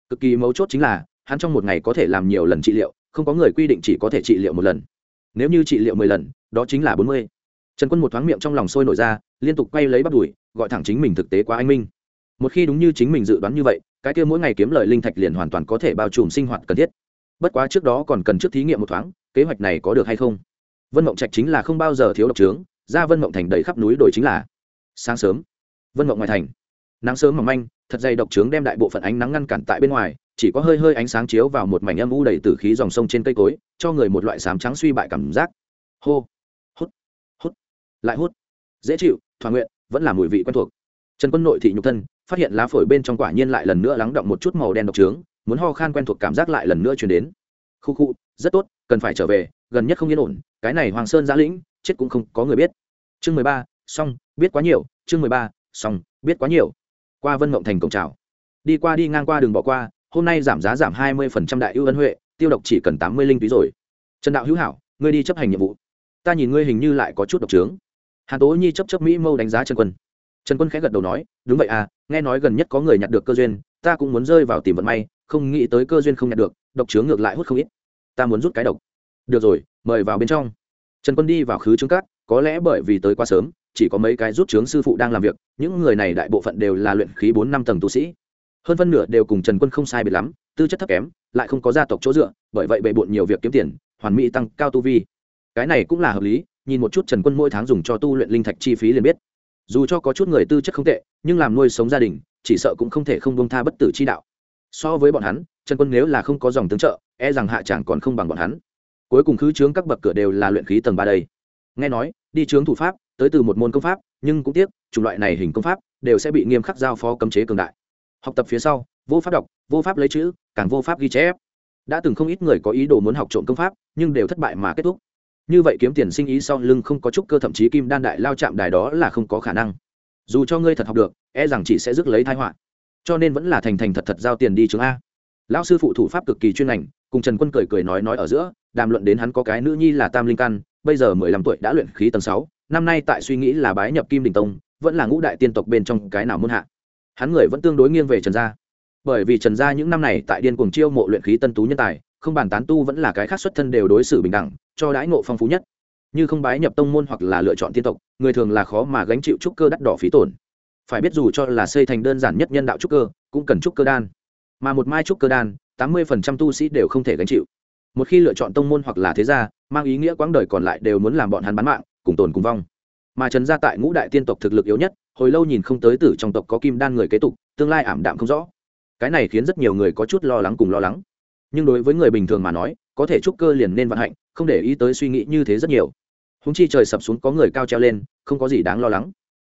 Cực kỳ mấu chốt chính là hắn trong một ngày có thể làm nhiều lần trị liệu, không có người quy định chỉ có thể trị liệu một lần. Nếu như trị liệu mười lần, đó chính là bốn mươi. Trần quân một thoáng miệng trong lòng sôi nổi ra, liên tục quay lấy bắt đùi, gọi thẳng chính mình thực tế quá anh minh. Một khi đúng như chính mình dự đoán như vậy, cái kia mỗi ngày kiếm lời linh thạch liền hoàn toàn có thể bao trùm sinh hoạt cần thiết. Bất quá trước đó còn cần trước thí nghiệm một thoáng, kế hoạch này có được hay không? Vân mộng trạch chính là không bao giờ thiếu độc trướng, ra vân mộng thành đầy khắp núi đồi chính là sáng sớm. Vân mộng ngoài thành. Nắng sớm mỏng manh, thật dày độc trướng đem đại bộ phận ánh nắng ngăn cản tại bên ngoài chỉ có hơi hơi ánh sáng chiếu vào một mảnh âm u đầy tử khí dòng sông trên cây cối, cho người một loại sám trắng suy bại cảm giác. Hô, hút hút, lại hút. Dễ chịu, thỏa nguyện, vẫn là mùi vị quen thuộc. Trần quân nội thị nhục thân, phát hiện lá phổi bên trong quả nhiên lại lần nữa lắng động một chút màu đen độc trướng, muốn ho khan quen thuộc cảm giác lại lần nữa chuyển đến. Khu khu, rất tốt, cần phải trở về, gần nhất không yên ổn, cái này hoàng sơn giã lĩnh, chết cũng không có người biết. Chương mười ba, xong, biết quá nhiều, chương mười ba, xong, biết quá nhiều. Qua vân mộng thành cổng trào đi qua đi ngang qua đường bỏ qua hôm nay giảm giá giảm hai mươi đại ưu ân huệ, tiêu độc chỉ cần tám mươi linh túy rồi. Trần đạo hữu hảo, ngươi đi chấp hành nhiệm vụ. Ta nhìn ngươi hình như lại có chút độc trướng. Hàn tố nhi chấp chấp mỹ mâu đánh giá trần quân. Trần quân khẽ gật đầu nói, đúng vậy à nghe nói gần nhất có người nhặt được cơ duyên, ta cũng muốn rơi vào tìm vận may, không nghĩ tới cơ duyên không nhặt được, độc trướng ngược lại hút không ít. Ta muốn rút cái độc. Được rồi, mời vào bên trong. Trần quân đi vào khứ trướng cát có lẽ bởi vì tới quá sớm, chỉ có mấy cái rút trướng sư phụ đang làm việc, những người này đại bộ phận đều là luyện khí bốn năm tầng tu sĩ hơn phân nửa đều cùng trần quân không sai biệt lắm, tư chất thấp kém, lại không có gia tộc chỗ dựa, bởi vậy bề bộn nhiều việc kiếm tiền, hoàn mỹ tăng cao tu vi. Cái này cũng là hợp lý, nhìn một chút trần quân mỗi tháng dùng cho tu luyện linh thạch chi phí liền biết. Dù cho có chút người tư chất không tệ, nhưng làm nuôi sống gia đình, chỉ sợ cũng không thể không bông tha bất tử chi đạo. So với bọn hắn, trần quân nếu là không có dòng tướng trợ e rằng hạ chẳng còn không bằng bọn hắn. Cuối cùng khứ trướng các bậc cửa đều là luyện khí tầng ba đây. Nghe nói, đi trướng thủ pháp, tới từ một môn công pháp, nhưng cũng tiếc, chủng loại này hình công pháp, đều sẽ bị nghiêm khắc giao phó cấm chế cường đại học tập phía sau, vô pháp đọc, vô pháp lấy chữ, càng vô pháp ghi chép. Đã từng không ít người có ý đồ muốn học trộm công pháp, nhưng đều thất bại mà kết thúc. Như vậy kiếm tiền sinh ý sau lưng không có chút cơ thậm chí kim đan đại lao chạm đài đó là không có khả năng. Dù cho ngươi thật học được e rằng chỉ sẽ rước lấy thái họa. Cho nên vẫn là thành thành thật thật giao tiền đi trường a. Lão sư phụ thủ pháp cực kỳ chuyên ngành, cùng trần quân cười cười nói nói ở giữa, đàm luận đến hắn có cái nữ nhi là tam linh căn, bây giờ mười lăm tuổi đã luyện khí tầng sáu, năm nay tại suy nghĩ là bái nhập kim đình tông, vẫn là ngũ đại tiên tộc bên trong cái nào muôn hạ hắn người vẫn tương đối nghiêng về trần gia. Bởi vì trần gia những năm này tại điên cuồng chiêu mộ luyện khí tân tú nhân tài, không bàn tán tu vẫn là cái khác xuất thân đều đối xử bình đẳng, cho đãi ngộ phong phú nhất. Như không bái nhập tông môn hoặc là lựa chọn tiên tộc, người thường là khó mà gánh chịu trúc cơ đắt đỏ phí tổn. Phải biết dù cho là xây thành đơn giản nhất nhân đạo trúc cơ, cũng cần trúc cơ đan. Mà một mai trúc cơ đan, tám mươi phần trăm tu sĩ đều không thể gánh chịu. Một khi lựa chọn tông môn hoặc là thế gia, mang ý nghĩa quãng đời còn lại đều muốn làm bọn hắn bán mạng, cùng tồn cùng vong mà trần gia tại ngũ đại tiên tộc thực lực yếu nhất, hồi lâu nhìn không tới tử trong tộc có kim đan người kế tục, tương lai ảm đạm không rõ. Cái này khiến rất nhiều người có chút lo lắng cùng lo lắng. Nhưng đối với người bình thường mà nói, có thể trúc cơ liền nên vận hạnh, không để ý tới suy nghĩ như thế rất nhiều. Húng chi trời sập xuống có người cao treo lên, không có gì đáng lo lắng.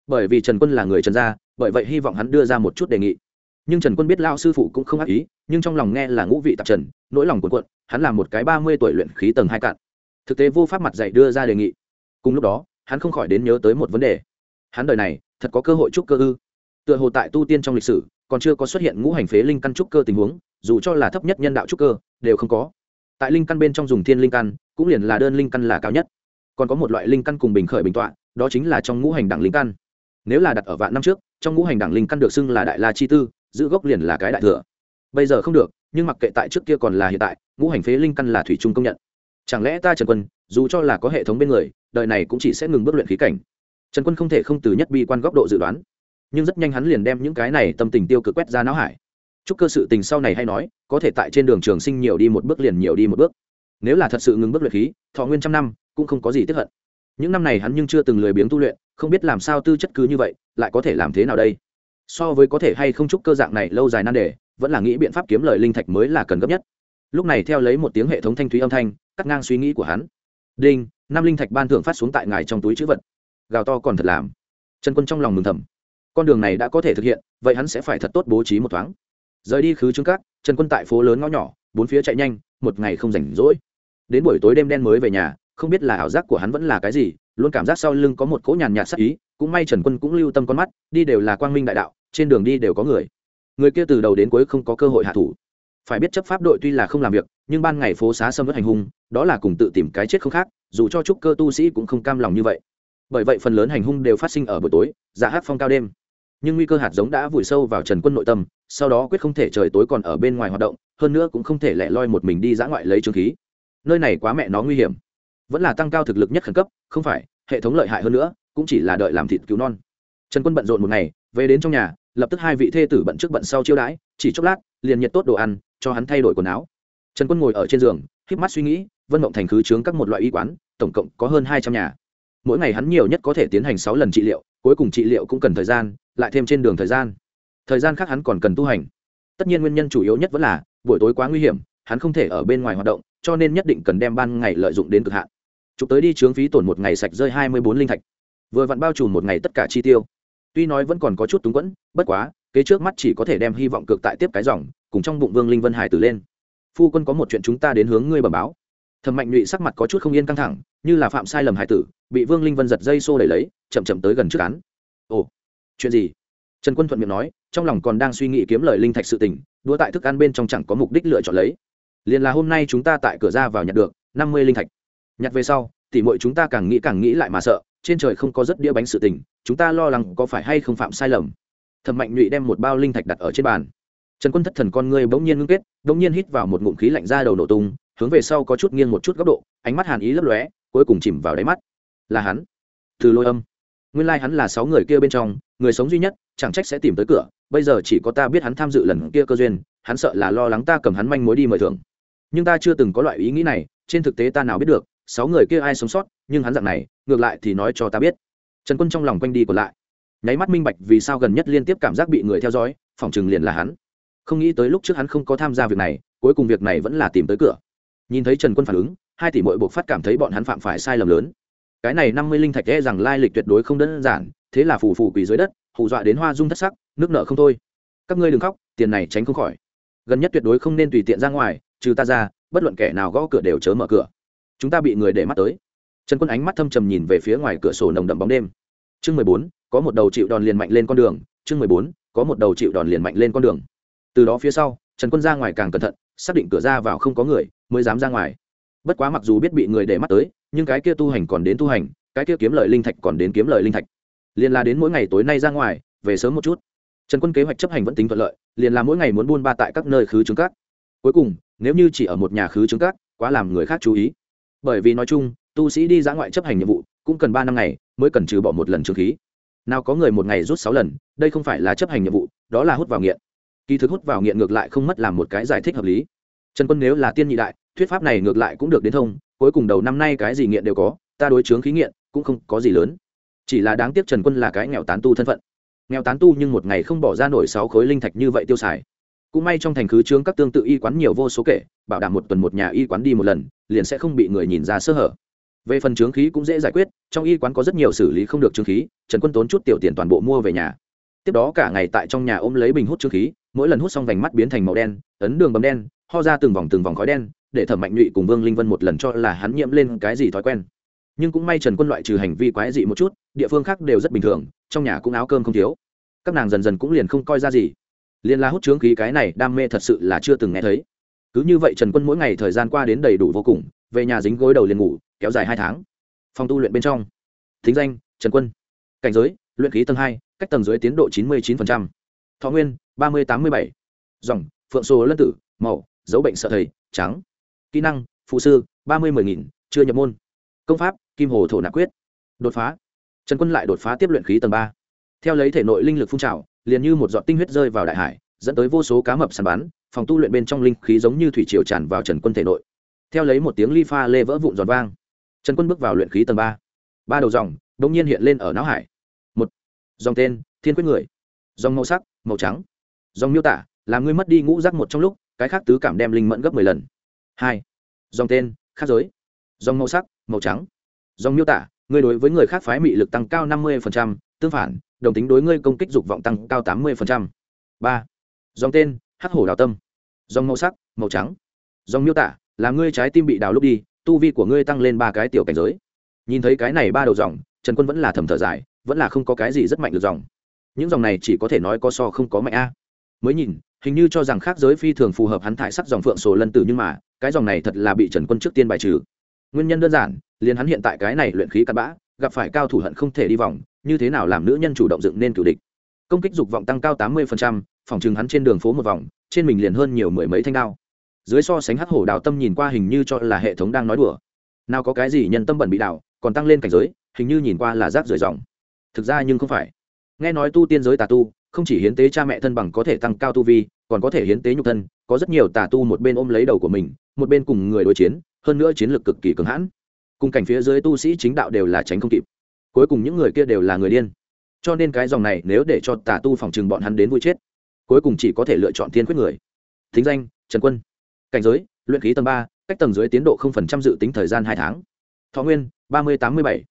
Bởi vì trần quân là người trần gia, bởi vậy hy vọng hắn đưa ra một chút đề nghị. Nhưng trần quân biết lao sư phụ cũng không ác ý, nhưng trong lòng nghe là ngũ vị tạp trần, nỗi lòng cuộn cuộn, hắn là một cái ba mươi tuổi luyện khí tầng hai cạn. Thực tế vô pháp mặt dạy đưa ra đề nghị. Cùng lúc đó hắn không khỏi đến nhớ tới một vấn đề. Hắn đời này, thật có cơ hội trúc cơ ư? Tựa hồ tại tu tiên trong lịch sử, còn chưa có xuất hiện ngũ hành phế linh căn trúc cơ tình huống, dù cho là thấp nhất nhân đạo trúc cơ, đều không có. Tại linh căn bên trong dùng thiên linh căn, cũng liền là đơn linh căn là cao nhất. Còn có một loại linh căn cùng bình khởi bình tọa, đó chính là trong ngũ hành đẳng linh căn. Nếu là đặt ở vạn năm trước, trong ngũ hành đẳng linh căn được xưng là đại la chi tư, giữ gốc liền là cái đại thừa. Bây giờ không được, nhưng mặc kệ tại trước kia còn là hiện tại, ngũ hành phế linh căn là thủy trung công nhận. Chẳng lẽ ta trần quân, dù cho là có hệ thống bên người đời này cũng chỉ sẽ ngừng bước luyện khí cảnh. Trần quân không thể không từ nhất bi quan góc độ dự đoán, nhưng rất nhanh hắn liền đem những cái này tâm tình tiêu cực quét ra não hải. Chúc cơ sự tình sau này hay nói, có thể tại trên đường trường sinh nhiều đi một bước liền nhiều đi một bước. Nếu là thật sự ngừng bước luyện khí, thọ nguyên trăm năm, cũng không có gì tiếp hận. Những năm này hắn nhưng chưa từng lười biếng tu luyện, không biết làm sao tư chất cứ như vậy, lại có thể làm thế nào đây? So với có thể hay không chúc cơ dạng này lâu dài nan đề, vẫn là nghĩ biện pháp kiếm lời linh thạch mới là cần gấp nhất. Lúc này theo lấy một tiếng hệ thống thanh thúy âm thanh, cắt ngang suy nghĩ của hắn. Đinh! Năm linh thạch ban thưởng phát xuống tại ngài trong túi chữ vật. Gào to còn thật làm. Trần quân trong lòng mừng thầm. Con đường này đã có thể thực hiện, vậy hắn sẽ phải thật tốt bố trí một thoáng. Rời đi khứ trương cát trần quân tại phố lớn ngõ nhỏ, bốn phía chạy nhanh, một ngày không rảnh rỗi. Đến buổi tối đêm đen mới về nhà, không biết là ảo giác của hắn vẫn là cái gì, luôn cảm giác sau lưng có một cỗ nhàn nhạt sắc ý, cũng may trần quân cũng lưu tâm con mắt, đi đều là quang minh đại đạo, trên đường đi đều có người. Người kia từ đầu đến cuối không có cơ hội hạ thủ. Phải biết chấp pháp đội tuy là không làm việc, nhưng ban ngày phố xá xâm vất hành hung, đó là cùng tự tìm cái chết không khác dù cho trúc cơ tu sĩ cũng không cam lòng như vậy. Bởi vậy phần lớn hành hung đều phát sinh ở buổi tối giả hát phong cao đêm. Nhưng nguy cơ hạt giống đã vùi sâu vào trần quân nội tâm, sau đó quyết không thể trời tối còn ở bên ngoài hoạt động, hơn nữa cũng không thể lẻ loi một mình đi dã ngoại lấy trương khí. Nơi này quá mẹ nó nguy hiểm. Vẫn là tăng cao thực lực nhất khẩn cấp, không phải, hệ thống lợi hại hơn nữa, cũng chỉ là đợi làm thịt cứu non. Trần quân bận rộn một ngày, về đến trong nhà, lập tức hai vị thê tử bận trước bận sau chiêu đãi, chỉ chốc lát, liền nhiệt tốt đồ ăn, cho hắn thay đổi quần áo. Trần quân ngồi ở trên giường híp mắt suy nghĩ, vân mộng thành khứ chướng các một loại y quán, tổng cộng có hơn hai trăm nhà. Mỗi ngày hắn nhiều nhất có thể tiến hành sáu lần trị liệu, cuối cùng trị liệu cũng cần thời gian, lại thêm trên đường thời gian. Thời gian khác hắn còn cần tu hành. Tất nhiên nguyên nhân chủ yếu nhất vẫn là, buổi tối quá nguy hiểm, hắn không thể ở bên ngoài hoạt động, cho nên nhất định cần đem ban ngày lợi dụng đến cực hạn. Chụp tới đi chướng phí tổn một ngày sạch rơi hai mươi bốn linh thạch. Vừa vặn bao trùm một ngày tất cả chi tiêu. Tuy nói vẫn còn có chút túng quẫn, bất quá, kế trước mắt chỉ có thể đem hy vọng cực tại tiếp cái dòng, cùng trong bụng vương linh vân hải tử lên phu quân có một chuyện chúng ta đến hướng ngươi bẩm báo. Thẩm mạnh nhụy sắc mặt có chút không yên căng thẳng, như là phạm sai lầm hải tử, bị vương linh vân giật dây xô đẩy lấy, chậm chậm tới gần trước án. Ồ, chuyện gì? Trần quân thuận miệng nói, trong lòng còn đang suy nghĩ kiếm lời linh thạch sự tình đua tại thức ăn bên trong chẳng có mục đích lựa chọn lấy. Liền là hôm nay chúng ta tại cửa ra vào nhặt được, năm mươi linh thạch. Nhặt về sau, tỉ mọi chúng ta càng nghĩ càng nghĩ lại mà sợ, trên trời không có rất đĩa bánh sự tình, chúng ta lo lắng có phải hay không phạm sai lầm. Thẩm mạnh nhụy đem một bao linh thạch đặt ở trên bàn trần quân thất thần con ngươi bỗng nhiên ngưng kết, bỗng nhiên hít vào một ngụm khí lạnh ra đầu nổ tung, hướng về sau có chút nghiêng một chút góc độ, ánh mắt hàn ý lấp lóe, cuối cùng chìm vào đáy mắt. Là hắn. Từ lôi âm. Nguyên lai hắn là sáu người kia bên trong, người sống duy nhất, chẳng trách sẽ tìm tới cửa, bây giờ chỉ có ta biết hắn tham dự lần kia cơ duyên, hắn sợ là lo lắng ta cầm hắn manh mối đi mời thưởng. Nhưng ta chưa từng có loại ý nghĩ này, trên thực tế ta nào biết được, sáu người kia ai sống sót, nhưng hắn dạng này, ngược lại thì nói cho ta biết. Trần quân trong lòng quanh đi còn lại. Nháy mắt minh bạch vì sao gần nhất liên tiếp cảm giác bị người theo dõi phòng chừng liền là hắn không nghĩ tới lúc trước hắn không có tham gia việc này, cuối cùng việc này vẫn là tìm tới cửa. Nhìn thấy trần quân phản ứng, hai tỷ mội buộc phát cảm thấy bọn hắn phạm phải sai lầm lớn. Cái này năm mươi linh thạch e rằng lai lịch tuyệt đối không đơn giản, thế là phù phù quỳ dưới đất, hù dọa đến hoa dung thất sắc, nước nợ không thôi. Các ngươi đừng khóc, tiền này tránh không khỏi. Gần nhất tuyệt đối không nên tùy tiện ra ngoài, trừ ta ra, bất luận kẻ nào gõ cửa đều chớ mở cửa. Chúng ta bị người để mắt tới. Trần quân ánh mắt thâm trầm nhìn về phía ngoài cửa sổ nồng đậm bóng đêm. Chương mười bốn, có một đầu chịu đòn liền mạnh lên con đường. Chương mười bốn, có một đầu chịu đòn liền mạnh lên con đường từ đó phía sau, trần quân ra ngoài càng cẩn thận, xác định cửa ra vào không có người, mới dám ra ngoài. Bất quá mặc dù biết bị người để mắt tới, nhưng cái kia tu hành còn đến tu hành, cái kia kiếm lợi linh thạch còn đến kiếm lợi linh thạch. Liền là đến mỗi ngày tối nay ra ngoài, về sớm một chút. Trần quân kế hoạch chấp hành vẫn tính thuận lợi liền là mỗi ngày muốn buôn ba tại các nơi khứ trứng cát cuối cùng, nếu như chỉ ở một nhà khứ trứng cát quá làm người khác chú ý. Bởi vì nói chung, tu sĩ đi ra ngoại chấp hành nhiệm vụ, cũng cần ba năm ngày mới cần trừ bỏ một lần trương khí. Nào có người một ngày rút sáu lần, đây không phải là chấp hành nhiệm vụ, đó là hút vào nghiện kỳ thực hút vào nghiện ngược lại không mất làm một cái giải thích hợp lý. Trần quân nếu là tiên nhị đại, thuyết pháp này ngược lại cũng được đến thông, cuối cùng đầu năm nay cái gì nghiện đều có, ta đối chướng khí nghiện cũng không có gì lớn. Chỉ là đáng tiếc trần quân là cái nghèo tán tu thân phận. Nghèo tán tu nhưng một ngày không bỏ ra nổi sáu khối linh thạch như vậy tiêu xài. Cũng may trong thành khứ trướng các tương tự y quán nhiều vô số kể, bảo đảm một tuần một nhà y quán đi một lần, liền sẽ không bị người nhìn ra sơ hở. Về phần trướng khí cũng dễ giải quyết, trong y quán có rất nhiều xử lý không được trướng khí, trần quân tốn chút tiểu tiền toàn bộ mua về nhà. Tiếp đó cả ngày tại trong nhà ôm lấy bình hút trướng khí mỗi lần hút xong vành mắt biến thành màu đen, ấn đường bấm đen, ho ra từng vòng từng vòng khói đen, để thẩm mạnh nhụy cùng vương linh vân một lần cho là hắn nhiễm lên cái gì thói quen. Nhưng cũng may trần quân loại trừ hành vi quái dị một chút, địa phương khác đều rất bình thường, trong nhà cũng áo cơm không thiếu. Các nàng dần dần cũng liền không coi ra gì. Liền la hút trướng khí cái này, đam mê thật sự là chưa từng nghe thấy. Cứ như vậy trần quân mỗi ngày thời gian qua đến đầy đủ vô cùng, về nhà dính gối đầu liền ngủ, kéo dài hai tháng. Phòng tu luyện bên trong. Thính danh, trần quân. Cảnh giới, luyện khí tầng hai, cách tầng dưới tiến độ chín mươi chín thọ nguyên ba mươi tám mươi bảy. Dòng, phượng số lân tử, màu, dấu bệnh sợ thầy, trắng. Kỹ năng, phụ sư, ba mươi mười nghìn, chưa nhập môn. Công pháp, kim hồ thổ nạp quyết. Đột phá. Trần quân lại đột phá tiếp luyện khí tầng ba. Theo lấy thể nội linh lực phun trào, liền như một giọt tinh huyết rơi vào đại hải, dẫn tới vô số cá mập sàn bắn, phòng tu luyện bên trong linh khí giống như thủy triều tràn vào trần quân thể nội. Theo lấy một tiếng ly pha lê vỡ vụn giòn vang, trần quân bước vào luyện khí tầng ba. Ba đầu dòng đ ỗ n g nhiên hiện lên ở não hải. Một, dòng tên, thiên quyết người. Dòng màu sắc, màu trắng dòng miêu tả là ngươi mất đi ngũ rác một trong lúc, cái khác tứ cảm đem linh mẫn gấp mười lần. Hai, dòng tên, khác giới. Dòng màu sắc, màu trắng. Dòng miêu tả, ngươi đối với người khác phái mị lực tăng cao năm mươi tương phản, đồng tính đối ngươi công kích dục vọng tăng cao tám mươi ba, dòng tên, hắc hổ đào tâm. Dòng màu sắc, màu trắng. Dòng miêu tả, là ngươi trái tim bị đào lúc đi, tu vi của ngươi tăng lên ba cái tiểu cảnh giới. Nhìn thấy cái này ba đầu dòng, trần quân vẫn là thầm thở dài, vẫn là không có cái gì rất mạnh được dòng. Những dòng này chỉ có thể nói có so không có mạnh a mới nhìn, hình như cho rằng khác giới phi thường phù hợp hắn thải sắc dòng phượng sổ lân tử nhưng mà, cái dòng này thật là bị trần quân trước tiên bài trừ. Nguyên nhân đơn giản, liền hắn hiện tại cái này luyện khí cặn bã, gặp phải cao thủ hận không thể đi vòng, như thế nào làm nữ nhân chủ động dựng nên cử địch. Công kích dục vọng tăng cao tám mươi phòng chừng hắn trên đường phố một vòng, trên mình liền hơn nhiều mười mấy thanh đao. Dưới so sánh hắc hổ đào tâm nhìn qua hình như cho là hệ thống đang nói đùa. Nào có cái gì nhân tâm bẩn bị đảo, còn tăng lên cảnh giới, hình như nhìn qua là rác rưởi dòng. Thực ra nhưng không phải. Nghe nói tu tiên giới tà tu không chỉ hiến tế cha mẹ thân bằng có thể tăng cao tu vi, còn có thể hiến tế nhục thân, có rất nhiều tà tu một bên ôm lấy đầu của mình, một bên cùng người đối chiến, hơn nữa chiến lược cực kỳ cứng hãn. Cùng cảnh phía dưới tu sĩ chính đạo đều là tránh không kịp. Cuối cùng những người kia đều là người điên. Cho nên cái dòng này nếu để cho tà tu phòng trừng bọn hắn đến vui chết, cuối cùng chỉ có thể lựa chọn thiên quyết người. Thính danh, trần quân. Cảnh giới, luyện khí tầng ba, cách tầng dưới tiến độ không phần trăm dự tính thời gian hai tháng. Thọ nguyên, ba mươi tám mươi bảy.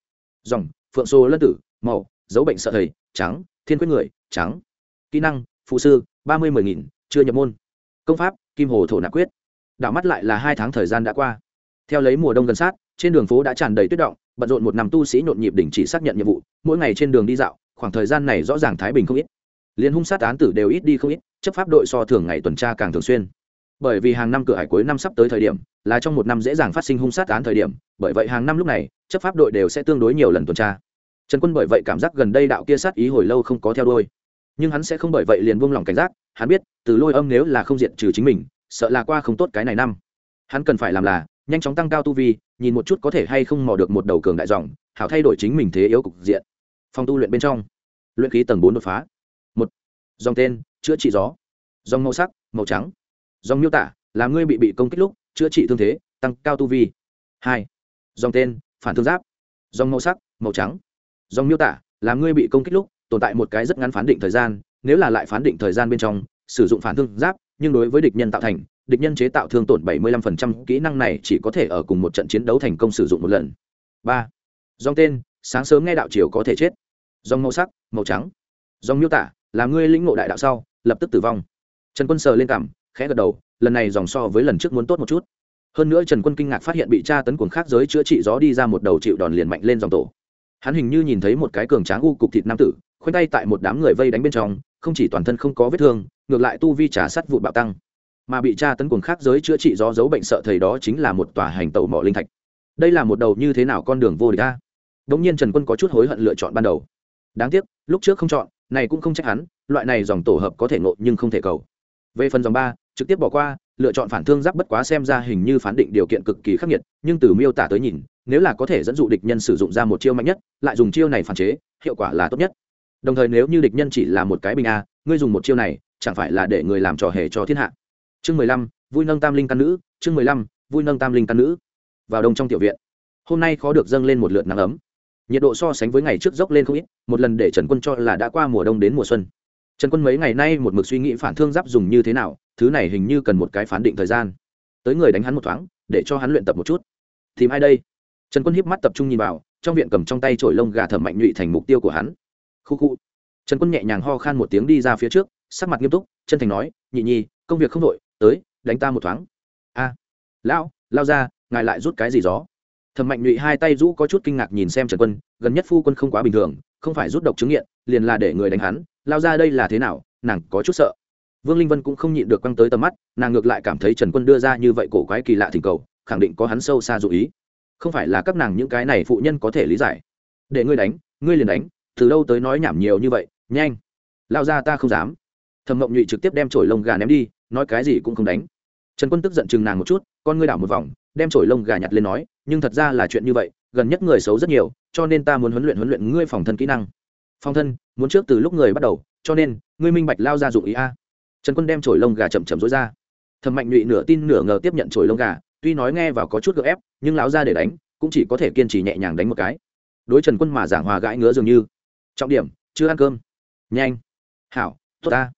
Dòng, phượng xô lân tử, màu, dấu bệnh sợ thầy, trắng, thiên quyết người, trắng kỹ năng, phụ sư, ba mươi mười nghìn, chưa nhập môn. Công pháp, kim hồ thổ nạp quyết. Đảo mắt lại là hai tháng thời gian đã qua. Theo lấy mùa đông gần sát, trên đường phố đã tràn đầy tuyết động, bận rộn một năm tu sĩ nhộn nhịp đỉnh chỉ xác nhận nhiệm vụ, mỗi ngày trên đường đi dạo, khoảng thời gian này rõ ràng thái bình không ít. Liên hung sát án tử đều ít đi không ít, chấp pháp đội so thường ngày tuần tra càng thường xuyên. Bởi vì hàng năm cửa hải cuối năm sắp tới thời điểm, là trong một năm dễ dàng phát sinh hung sát án thời điểm, bởi vậy hàng năm lúc này, chấp pháp đội đều sẽ tương đối nhiều lần tuần tra. Trần quân bởi vậy cảm giác gần đây đạo kia sát ý hồi lâu không có theo đôi nhưng hắn sẽ không bởi vậy liền buông lỏng cảnh giác, hắn biết, từ lôi âm nếu là không diện trừ chính mình, sợ là qua không tốt cái này năm. Hắn cần phải làm là, nhanh chóng tăng cao tu vi, nhìn một chút có thể hay không mò được một đầu cường đại dòng, hảo thay đổi chính mình thế yếu cục diện. Phòng tu luyện bên trong, luyện khí tầng bốn đột phá. Một, dòng tên, chữa trị gió. Dòng màu sắc, màu trắng. Dòng miêu tả, là ngươi bị bị công kích lúc, chữa trị thương thế, tăng cao tu vi. Hai, dòng tên, phản thương giáp. Dòng màu sắc, màu trắng. Dòng miêu tả, là ngươi bị công kích lúc tồn tại một cái rất ngắn phán định thời gian, nếu là lại phán định thời gian bên trong, sử dụng phản thương giáp, nhưng đối với địch nhân tạo thành, địch nhân chế tạo thương tổn 75% kỹ năng này chỉ có thể ở cùng một trận chiến đấu thành công sử dụng một lần. Ba. Dòng tên, sáng sớm nghe đạo chiều có thể chết. Dòng màu sắc, màu trắng. Dòng miêu tả, là ngươi lĩnh ngộ đại đạo sau, lập tức tử vong. Trần quân sờ lên cảm, khẽ gật đầu, lần này dòng so với lần trước muốn tốt một chút. Hơn nữa trần quân kinh ngạc phát hiện bị tra tấn cuồng khác giới chữa trị gió đi ra một đầu chịu đòn liền mạnh lên dòng tổ. Hắn hình như nhìn thấy một cái cường tráng u cục thịt nam tử khoanh tay tại một đám người vây đánh bên trong, không chỉ toàn thân không có vết thương, ngược lại tu vi trả sắt vụ bạo tăng. Mà bị tra tấn cuồng khác giới chữa trị do giấu bệnh sợ thầy đó chính là một tòa hành tàu mỏ linh thạch. Đây là một đầu như thế nào con đường vô địch ta đống nhiên trần quân có chút hối hận lựa chọn ban đầu. Đáng tiếc, lúc trước không chọn, này cũng không trách hắn, loại này dòng tổ hợp có thể ngộ nhưng không thể cầu. Về phần dòng ba, trực tiếp bỏ qua, lựa chọn phản thương giáp bất quá xem ra hình như phán định điều kiện cực kỳ khắc nghiệt, nhưng từ miêu tả tới nhìn, nếu là có thể dẫn dụ địch nhân sử dụng ra một chiêu mạnh nhất, lại dùng chiêu này phản chế, hiệu quả là tốt nhất đồng thời nếu như địch nhân chỉ là một cái bình a, ngươi dùng một chiêu này, chẳng phải là để người làm trò hề cho thiên hạ. Chương mười lăm, vui nâng tam linh căn nữ, chương mười lăm, vui nâng tam linh căn nữ. Vào đông trong tiểu viện, hôm nay khó được dâng lên một lượt nắng ấm. Nhiệt độ so sánh với ngày trước dốc lên không ít, một lần để trần quân cho là đã qua mùa đông đến mùa xuân. Trần quân mấy ngày nay một mực suy nghĩ phản thương giáp dùng như thế nào, thứ này hình như cần một cái phán định thời gian. Tới người đánh hắn một thoáng, để cho hắn luyện tập một chút. Tìm ai đây? Trần quân hiếp mắt tập trung nhìn vào, trong viện cầm trong tay trổi lông gà thẩm mạnh nhụy thành mục tiêu của hắn khu khu. Trần quân nhẹ nhàng ho khan một tiếng đi ra phía trước, sắc mặt nghiêm túc, chân thành nói, nhị nhi, công việc không đội tới, đánh ta một thoáng. A, lão, lao ra, ngài lại rút cái gì gió? Thẩm mạnh nhụy hai tay rũ có chút kinh ngạc nhìn xem trần quân, gần nhất phu quân không quá bình thường, không phải rút độc chứng nghiện, liền là để người đánh hắn, lao ra đây là thế nào, nàng có chút sợ. Vương linh vân cũng không nhịn được quăng tới tầm mắt, nàng ngược lại cảm thấy trần quân đưa ra như vậy cổ quái kỳ lạ thỉnh cầu, khẳng định có hắn sâu xa dụ ý. Không phải là các nàng những cái này phụ nhân có thể lý giải. Để ngươi đánh, ngươi liền đánh từ đâu tới nói nhảm nhiều như vậy, nhanh. Lao ra ta không dám. Thầm mộng nhụy trực tiếp đem chổi lông gà ném đi, nói cái gì cũng không đánh. Trần quân tức giận chừng nàng một chút, con ngươi đảo một vòng, đem chổi lông gà nhặt lên nói, nhưng thật ra là chuyện như vậy, gần nhất người xấu rất nhiều, cho nên ta muốn huấn luyện huấn luyện ngươi phòng thân kỹ năng. Phòng thân, muốn trước từ lúc người bắt đầu, cho nên, ngươi minh bạch lao ra dụng ý a. Trần quân đem chổi lông gà chậm chậm dối ra. Thầm mạnh nhụy nửa tin nửa ngờ tiếp nhận chổi lông gà, tuy nói nghe vào có chút gợ ép, nhưng lão ra để đánh, cũng chỉ có thể kiên trì nhẹ nhàng đánh một cái. Đối trần quân mà giảng hòa gãi ngứa dường như trọng điểm, chưa ăn cơm. Nhanh. Hảo, tốt ta.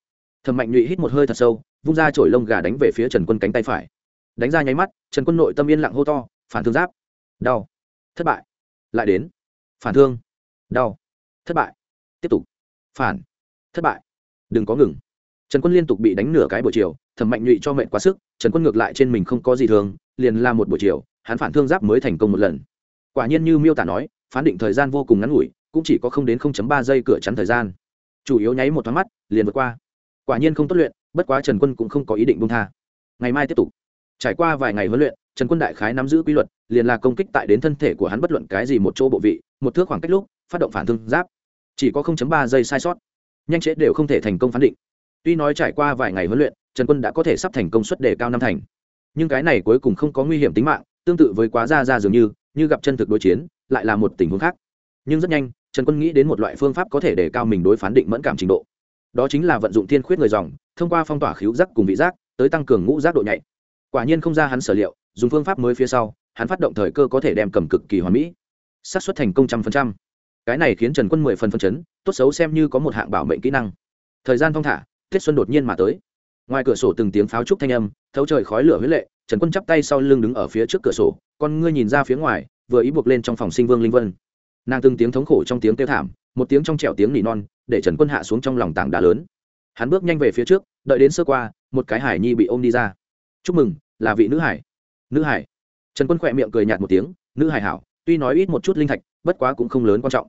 Thầm mạnh nhụy hít một hơi thật sâu, vung ra chổi lông gà đánh về phía trần quân cánh tay phải. Đánh ra nháy mắt, trần quân nội tâm yên lặng hô to, phản thương giáp. Đau. Thất bại. Lại đến. Phản thương. Đau. Thất bại. Tiếp tục. Phản. Thất bại. Đừng có ngừng. Trần quân liên tục bị đánh nửa cái buổi chiều, thẩm mạnh nhụy cho mệnh quá sức, trần quân ngược lại trên mình không có gì thường, liền làm một buổi chiều, hắn phản thương giáp mới thành công một lần. Quả nhiên như miêu tả nói, phán định thời gian vô cùng ngắn ngủi cũng chỉ có không đến 0 ba giây cửa chắn thời gian. Chủ yếu nháy một thoáng mắt, liền vượt qua. Quả nhiên không tốt luyện, bất quá trần quân cũng không có ý định buông tha. Ngày mai tiếp tục. Trải qua vài ngày huấn luyện, trần quân đại khái nắm giữ quy luật, liền là công kích tại đến thân thể của hắn bất luận cái gì một chỗ bộ vị, một thước khoảng cách lúc, phát động phản thương giáp. Chỉ có 0.3 giây sai sót. Nhanh chế đều không thể thành công phán định. Tuy nói trải qua vài ngày huấn luyện, trần quân đã có thể sắp thành công suất đề cao năm thành. Nhưng cái này cuối cùng không có nguy hiểm tính mạng, tương tự với quá ra ra dường như như gặp chân thực đối chiến, lại là một tình huống khác nhưng rất nhanh, trần quân nghĩ đến một loại phương pháp có thể để cao mình đối phán định mẫn cảm trình độ. Đó chính là vận dụng thiên khuyết người dòng, thông qua phong tỏa khíu giác cùng vị giác, tới tăng cường ngũ giác độ nhạy. Quả nhiên không ra hắn sở liệu, dùng phương pháp mới phía sau, hắn phát động thời cơ có thể đem cầm cực kỳ hoàn mỹ. Xác suất thành công trăm phần trăm. Cái này khiến trần quân mười phần phân chấn, tốt xấu xem như có một hạng bảo mệnh kỹ năng. Thời gian thong thả tết xuân đột nhiên mà tới. Ngoài cửa sổ từng tiếng pháo trúc thanh âm, thấu trời khói lửa huyết lệ, trần quân chắp tay sau lưng đứng ở phía trước cửa sổ, con ngươi nhìn ra phía ngoài, vừa ý buộc lên trong phòng sinh vương linh vân nàng từng tiếng thống khổ trong tiếng kêu thảm, một tiếng trong trẻo tiếng nỉ non, để trần quân hạ xuống trong lòng tảng đá lớn. Hắn bước nhanh về phía trước, đợi đến sơ qua, một cái hải nhi bị ôm đi ra. Chúc mừng, là vị nữ hải. Nữ hải? Trần quân khỏe miệng cười nhạt một tiếng, nữ hải hảo, tuy nói ít một chút linh thạch, bất quá cũng không lớn quan trọng.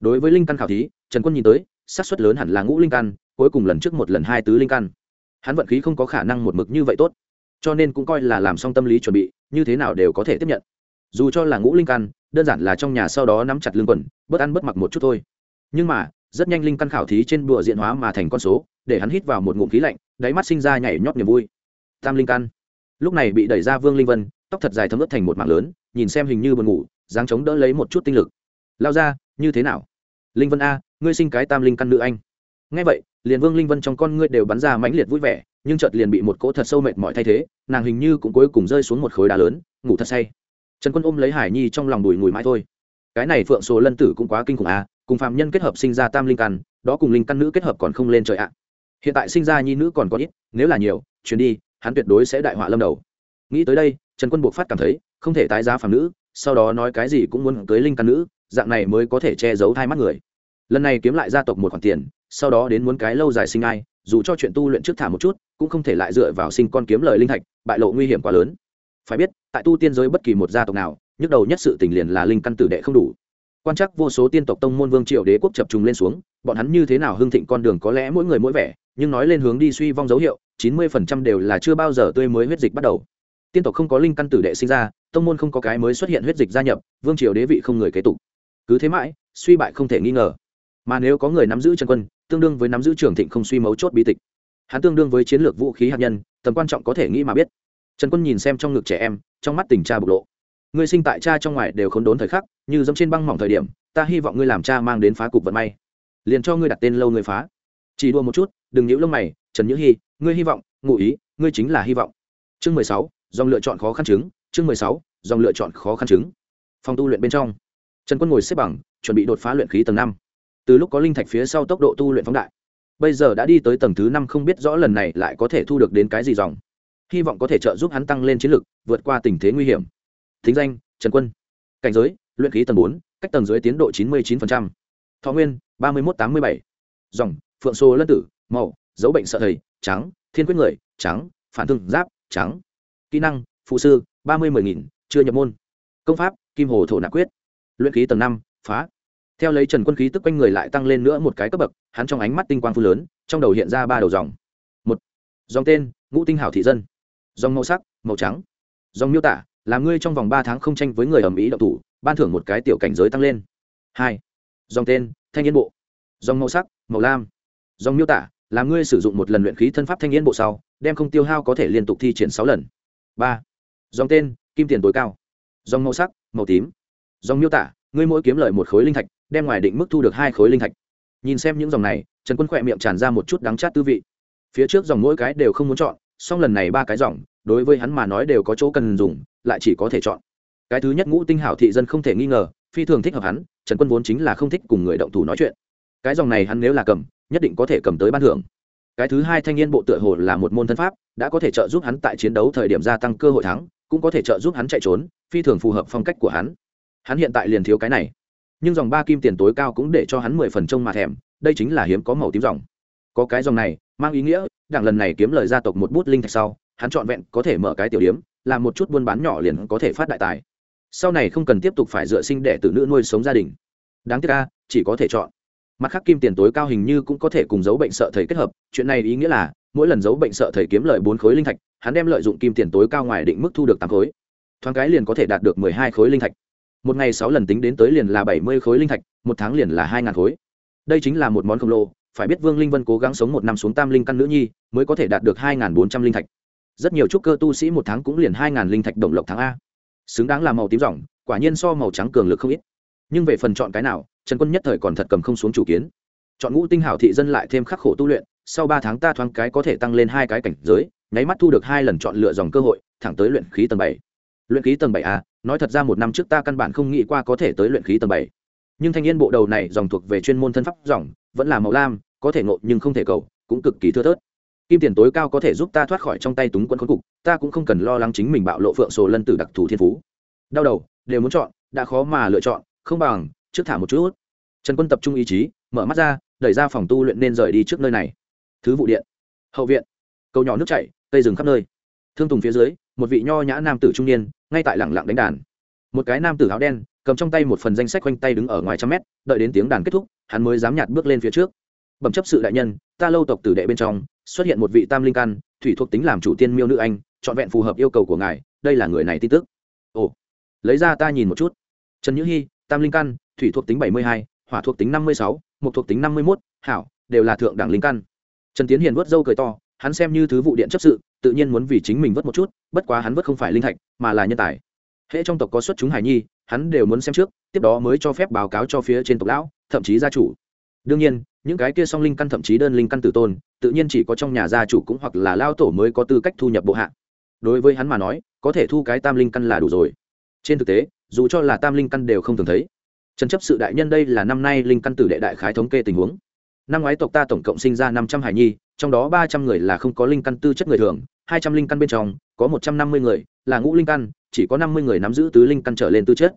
Đối với linh căn khảo thí, trần quân nhìn tới, xác suất lớn hẳn là ngũ linh căn, cuối cùng lần trước một lần hai tứ linh căn. Hắn vận khí không có khả năng một mực như vậy tốt, cho nên cũng coi là làm xong tâm lý chuẩn bị, như thế nào đều có thể tiếp nhận. Dù cho là ngũ linh căn đơn giản là trong nhà sau đó nắm chặt lương quần, bớt ăn bớt mặc một chút thôi. Nhưng mà, rất nhanh linh căn khảo thí trên bụa diện hóa mà thành con số, để hắn hít vào một ngụm khí lạnh, đáy mắt sinh ra nhảy nhót niềm vui. Tam linh căn. Lúc này bị đẩy ra vương linh vân, tóc thật dài thấm ướt thành một mạng lớn, nhìn xem hình như buồn ngủ, dáng chống đỡ lấy một chút tinh lực. Lao ra, như thế nào? Linh vân a, ngươi sinh cái tam linh căn nữ anh. Ngay vậy, liền vương linh vân trong con ngươi đều bắn ra mãnh liệt vui vẻ, nhưng chợt liền bị một cỗ thật sâu mệt mỏi thay thế, nàng hình như cũng cuối cùng rơi xuống một khối đá lớn, ngủ thật say trần quân ôm lấy hải nhi trong lòng đùi ngùi mãi thôi. Cái này phượng số lân tử cũng quá kinh khủng à? cùng phạm nhân kết hợp sinh ra tam linh căn, đó cùng linh căn nữ kết hợp còn không lên trời ạ. Hiện tại sinh ra nhi nữ còn có ít, nếu là nhiều chuyến đi, hắn tuyệt đối sẽ đại họa lâm đầu. Nghĩ tới đây, trần quân buộc phát cảm thấy, không thể tái giá phàm nữ, sau đó nói cái gì cũng muốn cưới linh căn nữ, dạng này mới có thể che giấu thai mắt người. Lần này kiếm lại gia tộc một khoản tiền, sau đó đến muốn cái lâu dài sinh ai, dù cho chuyện tu luyện trước thả một chút, cũng không thể lại dựa vào sinh con kiếm lời linh thạch, bại lộ nguy hiểm quá lớn. Phải biết tại tu tiên giới bất kỳ một gia tộc nào, nhức đầu nhất sự tình liền là linh căn tử đệ không đủ. Quan chắc vô số tiên tộc tông môn vương triệu đế quốc chập trùng lên xuống, bọn hắn như thế nào hưng thịnh con đường có lẽ mỗi người mỗi vẻ, nhưng nói lên hướng đi suy vong dấu hiệu, chín mươi phần trăm đều là chưa bao giờ tươi mới huyết dịch bắt đầu. Tiên tộc không có linh căn tử đệ sinh ra, tông môn không có cái mới xuất hiện huyết dịch gia nhập, vương triều đế vị không người kế tục. Cứ thế mãi, suy bại không thể nghi ngờ. Mà nếu có người nắm giữ chân quân, tương đương với nắm giữ trường thịnh không suy mấu chốt bi tịch. Hắn tương đương với chiến lược vũ khí hạt nhân, tầm quan trọng có thể nghĩ mà biết. Trần quân nhìn xem trong ngực trẻ em trong mắt tình cha bộc lộ. Ngươi sinh tại cha trong ngoài đều khốn đốn thời khắc, như dẫm trên băng mỏng thời điểm, ta hy vọng ngươi làm cha mang đến phá cục vận may. Liền cho ngươi đặt tên lâu người phá. Chỉ đua một chút, đừng nhíu lông mày, trần nhữ hy ngươi hy vọng, ngụ ý, ngươi chính là hy vọng. Chương mười sáu, dòng lựa chọn khó khăn chứng, chương mười sáu, dòng lựa chọn khó khăn chứng. Phòng tu luyện bên trong, trần quân ngồi xếp bằng, chuẩn bị đột phá luyện khí tầng năm. Từ lúc có linh thạch phía sau tốc độ tu luyện phóng đại, bây giờ đã đi tới tầng thứ năm không biết rõ lần này lại có thể thu được đến cái gì dòng hy vọng có thể trợ giúp hắn tăng lên chiến lực vượt qua tình thế nguy hiểm. Thính danh trần quân. Cảnh giới luyện khí tầng 4, cách tầng dưới tiến độ chín mươi chín thọ nguyên ba mươi một tám mươi bảy. Dòng phượng Sô lân tử màu dấu bệnh sợ thầy trắng thiên quyết người trắng phản thương giáp trắng. Kỹ năng phụ sư ba mươi mười nghìn chưa nhập môn. Công pháp kim hồ thổ nạp quyết. Luyện khí tầng năm phá. Theo lấy trần quân khí tức quanh người lại tăng lên nữa một cái cấp bậc hắn trong ánh mắt tinh quang phu lớn trong đầu hiện ra ba đầu dòng. Một dòng tên ngũ tinh hảo thị dân dòng màu sắc, màu trắng. Dòng miêu tả, là ngươi trong vòng ba tháng không tranh với người ầm ĩ động thủ, ban thưởng một cái tiểu cảnh giới tăng lên. Hai. Dòng tên, thanh niên bộ. Dòng màu sắc, màu lam. Dòng miêu tả, là ngươi sử dụng một lần luyện khí thân pháp thanh niên bộ sau, đem không tiêu hao có thể liên tục thi triển sáu lần. Ba. Dòng tên, kim tiền tối cao. Dòng màu sắc, màu tím. Dòng miêu tả, ngươi mỗi kiếm lợi một khối linh thạch, đem ngoài định mức thu được hai khối linh thạch. Nhìn xem những dòng này, trần quân khỏe miệng tràn ra một chút đắng chát tư vị. Phía trước dòng mỗi cái đều không muốn chọn, song lần này ba cái dòng đối với hắn mà nói đều có chỗ cần dùng, lại chỉ có thể chọn. Cái thứ nhất ngũ tinh hảo thị dân không thể nghi ngờ, phi thường thích hợp hắn, trần quân vốn chính là không thích cùng người động thủ nói chuyện. Cái dòng này hắn nếu là cầm, nhất định có thể cầm tới ban thưởng. Cái thứ hai thanh niên bộ tựa hồ là một môn thân pháp, đã có thể trợ giúp hắn tại chiến đấu thời điểm gia tăng cơ hội thắng, cũng có thể trợ giúp hắn chạy trốn, phi thường phù hợp phong cách của hắn. Hắn hiện tại liền thiếu cái này. Nhưng dòng ba kim tiền tối cao cũng để cho hắn mười phần trông mà thèm, đây chính là hiếm có màu tím dòng. Có cái dòng này, mang ý nghĩa, đảng lần này kiếm lời gia tộc một bút linh thạch sau hắn trọn vẹn có thể mở cái tiểu điếm, làm một chút buôn bán nhỏ liền có thể phát đại tài. Sau này không cần tiếp tục phải dựa sinh để từ nữ nuôi sống gia đình. Đáng tiếc ca chỉ có thể chọn. Mặt khác kim tiền tối cao hình như cũng có thể cùng giấu bệnh sợ thầy kết hợp, chuyện này ý nghĩa là, mỗi lần giấu bệnh sợ thầy kiếm lợi bốn khối linh thạch, hắn đem lợi dụng kim tiền tối cao ngoài định mức thu được tám khối. Thoáng cái liền có thể đạt được mười hai khối linh thạch. Một ngày sáu lần tính đến tới liền là bảy mươi khối linh thạch, một tháng liền là hai ngàn khối. Đây chính là một món khổng lồ, phải biết vương linh vân cố gắng sống một năm xuống tam linh căn nữ nhi, mới có thể đạt được hai bốn trăm linh thạch rất nhiều trúc cơ tu sĩ một tháng cũng liền hai ngàn linh thạch đồng lộc tháng a. Xứng đáng là màu tím ròng, quả nhiên so màu trắng cường lực không ít. Nhưng về phần chọn cái nào, trần quân nhất thời còn thật cầm không xuống chủ kiến. Chọn ngũ tinh hảo thị dân lại thêm khắc khổ tu luyện, sau ba tháng ta thoáng cái có thể tăng lên hai cái cảnh giới, nháy mắt thu được hai lần chọn lựa dòng cơ hội, thẳng tới luyện khí tầng bảy. Luyện khí tầng bảy a, nói thật ra một năm trước ta căn bản không nghĩ qua có thể tới luyện khí tầng bảy. Nhưng thanh niên bộ đầu này dòng thuộc về chuyên môn thân pháp dòng, vẫn là màu lam, có thể ngộ nhưng không thể cầu, cũng cực kỳ thưa thớt kim tiền tối cao có thể giúp ta thoát khỏi trong tay túng quân khốn cục, ta cũng không cần lo lắng chính mình bạo lộ phượng sổ lân tử đặc thù thiên phú. Đau đầu, đều muốn chọn, đã khó mà lựa chọn, không bằng, trước thả một chút trần quân tập trung ý chí, mở mắt ra, đẩy ra phòng tu luyện nên rời đi trước nơi này. Thứ vụ điện. Hậu viện. Cầu nhỏ nước chảy, cây rừng khắp nơi. Thương tùng phía dưới, một vị nho nhã nam tử trung niên, ngay tại lẳng lặng đánh đàn. Một cái nam tử áo đen, cầm trong tay một phần danh sách quanh tay đứng ở ngoài trăm mét, đợi đến tiếng đàn kết thúc, hắn mới dám nhạt bước lên phía trước bẩm chấp sự đại nhân, ta lâu tộc tử đệ bên trong, xuất hiện một vị tam linh căn, thủy thuộc tính làm chủ tiên miêu nữ anh, trọn vẹn phù hợp yêu cầu của ngài, đây là người này tin tức. Ồ, lấy ra ta nhìn một chút. Trần nhữ hy tam linh căn, thủy thuộc tính bảy mươi hai, hỏa thuộc tính năm mươi sáu mục thuộc tính năm mươi mốt, hảo, đều là thượng đẳng linh căn. Trần tiến hiền vớt dâu cười to, hắn xem như thứ vụ điện chấp sự, tự nhiên muốn vì chính mình vớt một chút, bất quá hắn vớt không phải linh thạch, mà là nhân tài. Hễ trong tộc có xuất chúng hải nhi, hắn đều muốn xem trước, tiếp đó mới cho phép báo cáo cho phía trên tộc lão, thậm chí gia chủ. Đương nhiên những cái kia song linh căn thậm chí đơn linh căn tử tôn, tự nhiên chỉ có trong nhà gia chủ cũng hoặc là lao tổ mới có tư cách thu nhập bộ hạ. Đối với hắn mà nói, có thể thu cái tam linh căn là đủ rồi. Trên thực tế, dù cho là tam linh căn đều không thường thấy. Trần chấp sự đại nhân đây là năm nay linh căn tử đệ đại khái thống kê tình huống. Năm ngoái tộc ta tổng cộng sinh ra năm trăm hải nhi, trong đó ba trăm người là không có linh căn tư chất người thường, hai trăm linh căn bên trong, có một trăm năm mươi người là ngũ linh căn, chỉ có năm mươi người nắm giữ tứ linh căn trở lên tư chất.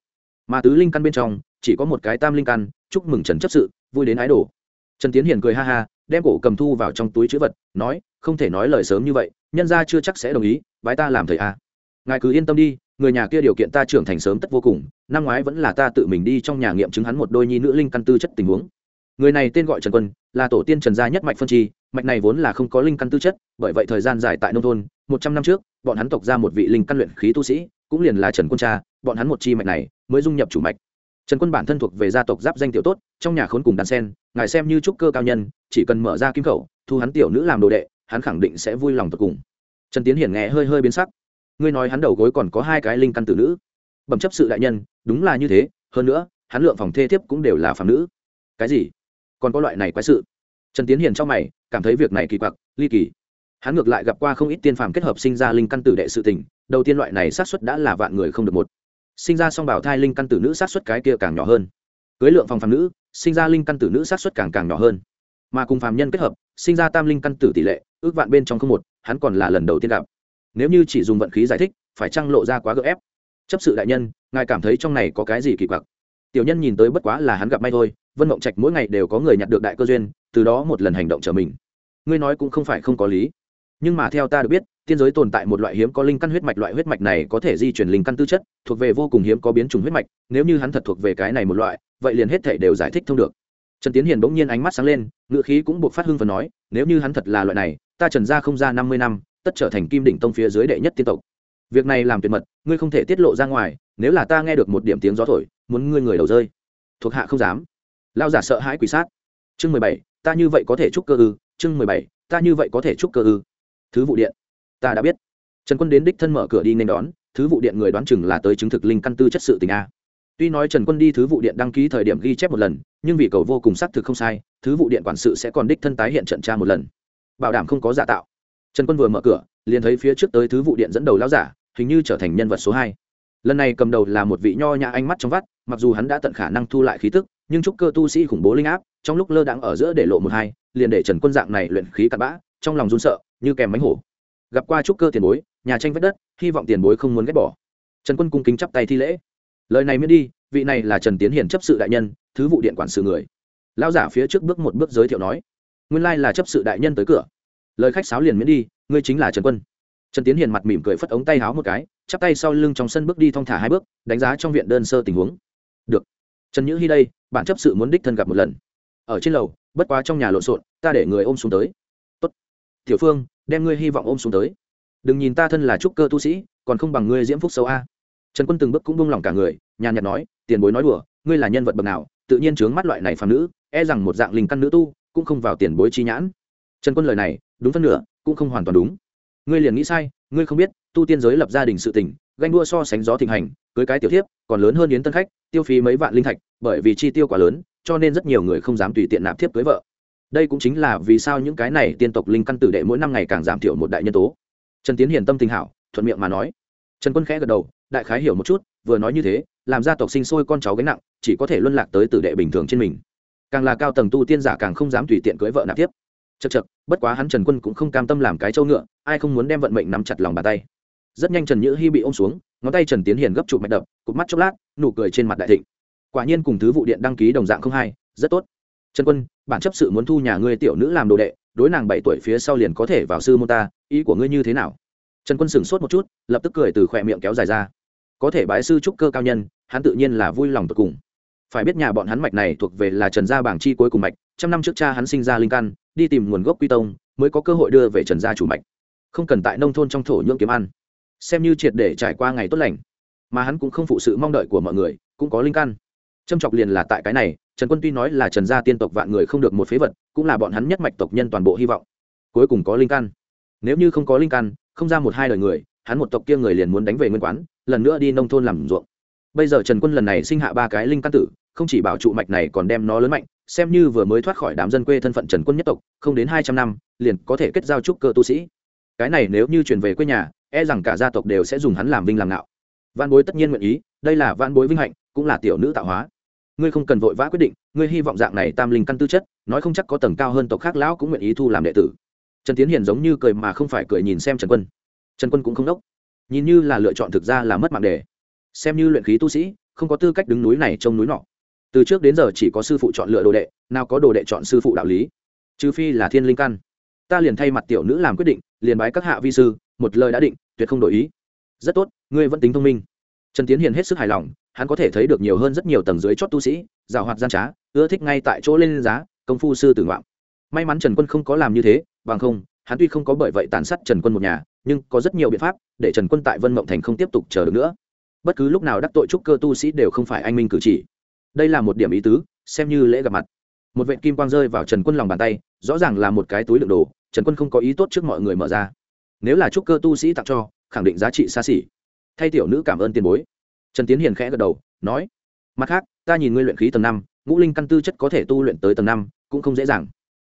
Mà tứ linh căn bên trong, chỉ có một cái tam linh căn, chúc mừng trần chấp sự, vui đến ái đồ trần tiến hiền cười ha ha, đem cổ cầm thu vào trong túi chữ vật, nói, không thể nói lời sớm như vậy, nhân ra chưa chắc sẽ đồng ý, bái ta làm thầy a à. ngài cứ yên tâm đi, người nhà kia điều kiện ta trưởng thành sớm tất vô cùng, năm ngoái vẫn là ta tự mình đi trong nhà nghiệm chứng hắn một đôi nhi nữ linh căn tư chất tình huống người này tên gọi trần quân, là tổ tiên trần gia nhất mạch phân chi, mạch này vốn là không có linh căn tư chất, bởi vậy thời gian dài tại nông thôn, một trăm năm trước, bọn hắn tộc ra một vị linh căn luyện khí tu sĩ, cũng liền là trần quân cha, bọn hắn một chi mạch này mới dung nhập chủ mạch trần quân bản thân thuộc về gia tộc giáp danh tiểu tốt, trong nhà khốn cùng đàn sen ngài xem như trúc cơ cao nhân, chỉ cần mở ra kim khẩu, thu hắn tiểu nữ làm đồ đệ, hắn khẳng định sẽ vui lòng tột cùng. Trần tiến hiển nghe hơi hơi biến sắc. Ngươi nói hắn đầu gối còn có hai cái linh căn tử nữ. Bẩm chấp sự đại nhân, đúng là như thế, hơn nữa, hắn lượng phòng thê thiếp cũng đều là phàm nữ. Cái gì? Còn có loại này quái sự? Trần tiến hiền trong mày, cảm thấy việc này kỳ quặc, ly kỳ. Hắn ngược lại gặp qua không ít tiên phàm kết hợp sinh ra linh căn tử đệ sự tình, đầu tiên loại này xác suất đã là vạn người không được một. Sinh ra song bảo thai linh căn tử nữ sát suất cái kia càng nhỏ hơn. Cưới lượng phòng phàm nữ sinh ra linh căn tử nữ sát suất càng càng nhỏ hơn. Mà cùng phàm nhân kết hợp, sinh ra tam linh căn tử tỷ lệ, ước vạn bên trong không một, hắn còn là lần đầu tiên gặp. Nếu như chỉ dùng vận khí giải thích, phải trăng lộ ra quá gỡ ép? Chấp sự đại nhân, ngài cảm thấy trong này có cái gì kỳ quặc? Tiểu nhân nhìn tới bất quá là hắn gặp may thôi, vân mộng trạch mỗi ngày đều có người nhặt được đại cơ duyên, từ đó một lần hành động trở mình. Ngươi nói cũng không phải không có lý. Nhưng mà theo ta được biết, tiên giới tồn tại một loại hiếm có linh căn huyết mạch, loại huyết mạch này có thể di chuyển linh căn tư chất, thuộc về vô cùng hiếm có biến chủng huyết mạch, nếu như hắn thật thuộc về cái này một loại vậy liền hết thể đều giải thích thông được. Trần tiến hiền bỗng nhiên ánh mắt sáng lên ngự khí cũng buộc phát hưng phần nói, nếu như hắn thật là loại này, ta trần gia không ra năm mươi năm, tất trở thành kim đỉnh tông phía dưới đệ nhất tiên tộc. Việc này làm tuyệt mật, ngươi không thể tiết lộ ra ngoài, nếu là ta nghe được một điểm tiếng gió thổi, muốn ngươi người đầu rơi. Thuộc hạ không dám. Lao giả sợ hãi quỷ sát. Chương mười bảy, ta như vậy có thể chúc cơ ư? Chương mười bảy, ta như vậy có thể chúc cơ ư? Thứ vụ điện. Ta đã biết. Trần quân đến đích thân mở cửa đi nên đón, thứ vụ điện người đoán chừng là tới chứng thực linh căn tư chất sự tình a tuy nói trần quân đi thứ vụ điện đăng ký thời điểm ghi chép một lần, nhưng vì cầu vô cùng xác thực không sai, thứ vụ điện quản sự sẽ còn đích thân tái hiện trận tra một lần. Bảo đảm không có giả tạo. Trần quân vừa mở cửa, liền thấy phía trước tới thứ vụ điện dẫn đầu lão giả, hình như trở thành nhân vật số hai. Lần này cầm đầu là một vị nho nhã ánh mắt trong vắt, mặc dù hắn đã tận khả năng thu lại khí tức, nhưng trúc cơ tu sĩ khủng bố linh áp, trong lúc lơ đãng ở giữa để lộ một hai, liền để trần quân dạng này luyện khí cặn bã, trong lòng run sợ, như kèm mánh hổ. Gặp qua trúc cơ tiền bối, nhà tranh vết đất, hy vọng tiền bối không muốn ghét bỏ. Trần quân cung kính chắp tay thi lễ lời này miễn đi, vị này là trần tiến hiển chấp sự đại nhân, thứ vụ điện quản sự người. Lao giả phía trước bước một bước giới thiệu nói, nguyên lai là chấp sự đại nhân tới cửa. Lời khách sáo liền miễn đi, ngươi chính là trần quân. Trần tiến hiền mặt mỉm cười phất ống tay háo một cái, chắp tay sau lưng trong sân bước đi thong thả hai bước, đánh giá trong viện đơn sơ tình huống. Được. Trần nhữ hy đây bản chấp sự muốn đích thân gặp một lần. Ở trên lầu, bất quá trong nhà lộn xộn, ta để người ôm xuống tới. Tốt. Tiểu phương, đem ngươi hy vọng ôm xuống tới. Đừng nhìn ta thân là trúc cơ tu sĩ, còn không bằng ngươi diễm phúc xấu a trần quân từng bước cũng buông lỏng cả người, nhàn nhạt nói, tiền bối nói đùa, ngươi là nhân vật bậc nào, tự nhiên chướng mắt loại này phàm nữ e rằng một dạng linh căn nữ tu, cũng không vào tiền bối chi nhãn. Trần quân lời này, đúng phân nửa, cũng không hoàn toàn đúng. Ngươi liền nghĩ sai, ngươi không biết, tu tiên giới lập gia đình sự tình, ganh đua so sánh gió thịnh hành, cưới cái tiểu thiếp, còn lớn hơn yến tân khách, tiêu phí mấy vạn linh thạch, bởi vì chi tiêu quá lớn, cho nên rất nhiều người không dám tùy tiện nạp thiếp cưới vợ. Đây cũng chính là vì sao những cái này tiên tộc linh căn tử đệ mỗi năm ngày càng giảm thiểu một đại nhân tố. Trần tiến hiền tâm tình hảo, thuận miệng mà nói trần quân khẽ gật đầu, đại khái hiểu một chút, vừa nói như thế, làm gia tộc sinh sôi con cháu gánh nặng, chỉ có thể luân lạc tới tử đệ bình thường trên mình. Càng là cao tầng tu tiên giả càng không dám tùy tiện cưới vợ nạp tiếp. Chật chật bất quá hắn trần quân cũng không cam tâm làm cái trâu ngựa, ai không muốn đem vận mệnh nắm chặt lòng bàn tay. Rất nhanh trần nhữ hy bị ôm xuống, ngón tay trần tiến hiền gấp chụp mạch đập, cụp mắt chốc lát, nụ cười trên mặt đại thịnh. Quả nhiên cùng thứ vụ điện đăng ký đồng dạng không hai rất tốt. Trần quân, bản chấp sự muốn thu nhà ngươi tiểu nữ làm đồ đệ, đối nàng bảy tuổi phía sau liền có thể vào sư môn ta, ý của ngươi như thế nào? Trần quân sửng sốt một chút, lập tức cười từ khỏe miệng kéo dài ra. Có thể bái sư trúc cơ cao nhân, hắn tự nhiên là vui lòng tột cùng. Phải biết nhà bọn hắn mạch này thuộc về là trần gia bảng chi cuối cùng mạch, trăm năm trước cha hắn sinh ra linh căn, đi tìm nguồn gốc quy tông, mới có cơ hội đưa về trần gia chủ mạch. Không cần tại nông thôn trong thổ nhưỡng kiếm ăn. Xem như triệt để trải qua ngày tốt lành. Mà hắn cũng không phụ sự mong đợi của mọi người, cũng có linh căn. Trâm trọc liền là tại cái này, trần quân tuy nói là trần gia tiên tộc vạn người không được một phế vật, cũng là bọn hắn nhất mạch tộc nhân toàn bộ hy vọng. Cuối cùng có linh căn. Nếu như không có linh căn không ra một hai đời người, hắn một tộc kia người liền muốn đánh về nguyên quán, lần nữa đi nông thôn làm ruộng. Bây giờ trần quân lần này sinh hạ ba cái linh căn tử, không chỉ bảo trụ mạch này còn đem nó lớn mạnh, xem như vừa mới thoát khỏi đám dân quê thân phận trần quân nhất tộc, không đến hai trăm năm, liền có thể kết giao trúc cơ tu sĩ. Cái này nếu như truyền về quê nhà e rằng cả gia tộc đều sẽ dùng hắn làm vinh làm ngạo. Văn bối tất nhiên nguyện ý, đây là văn bối vinh hạnh, cũng là tiểu nữ tạo hóa. Ngươi không cần vội vã quyết định, ngươi hy vọng dạng này tam linh căn tư chất, nói không chắc có tầng cao hơn tộc khác lão cũng nguyện ý thu làm đệ tử trần tiến hiền giống như cười mà không phải cười nhìn xem trần quân. Trần quân cũng không đốc. Nhìn như là lựa chọn thực ra là mất mạng đề. Xem như luyện khí tu sĩ, không có tư cách đứng núi này trông núi nọ. Từ trước đến giờ chỉ có sư phụ chọn lựa đồ đệ, nào có đồ đệ chọn sư phụ đạo lý. Trừ phi là thiên linh căn. Ta liền thay mặt tiểu nữ làm quyết định, liền bái các hạ vi sư, một lời đã định, tuyệt không đổi ý. Rất tốt, ngươi vẫn tính thông minh. Trần tiến hiền hết sức hài lòng, hắn có thể thấy được nhiều hơn rất nhiều tầng dưới chót tu sĩ giảo hoạt gian trá, ưa thích ngay tại chỗ lên giá, công phu sư tử ngoạm. May mắn trần quân không có làm như thế bằng không, hắn tuy không có bởi vậy tàn sát trần quân một nhà, nhưng có rất nhiều biện pháp để trần quân tại vân mộng thành không tiếp tục chờ được nữa. Bất cứ lúc nào đắc tội trúc cơ tu sĩ đều không phải anh minh cử chỉ. Đây là một điểm ý tứ, xem như lễ gặp mặt. Một vệ kim quang rơi vào trần quân lòng bàn tay, rõ ràng là một cái túi đựng đồ, trần quân không có ý tốt trước mọi người mở ra. Nếu là trúc cơ tu sĩ tặng cho, khẳng định giá trị xa xỉ. Thay tiểu nữ cảm ơn tiền bối. Trần tiến hiền khẽ gật đầu, nói, mặt khác, ta nhìn ngươi luyện khí tầng năm, ngũ linh căn tư chất có thể tu luyện tới tầng năm, cũng không dễ dàng.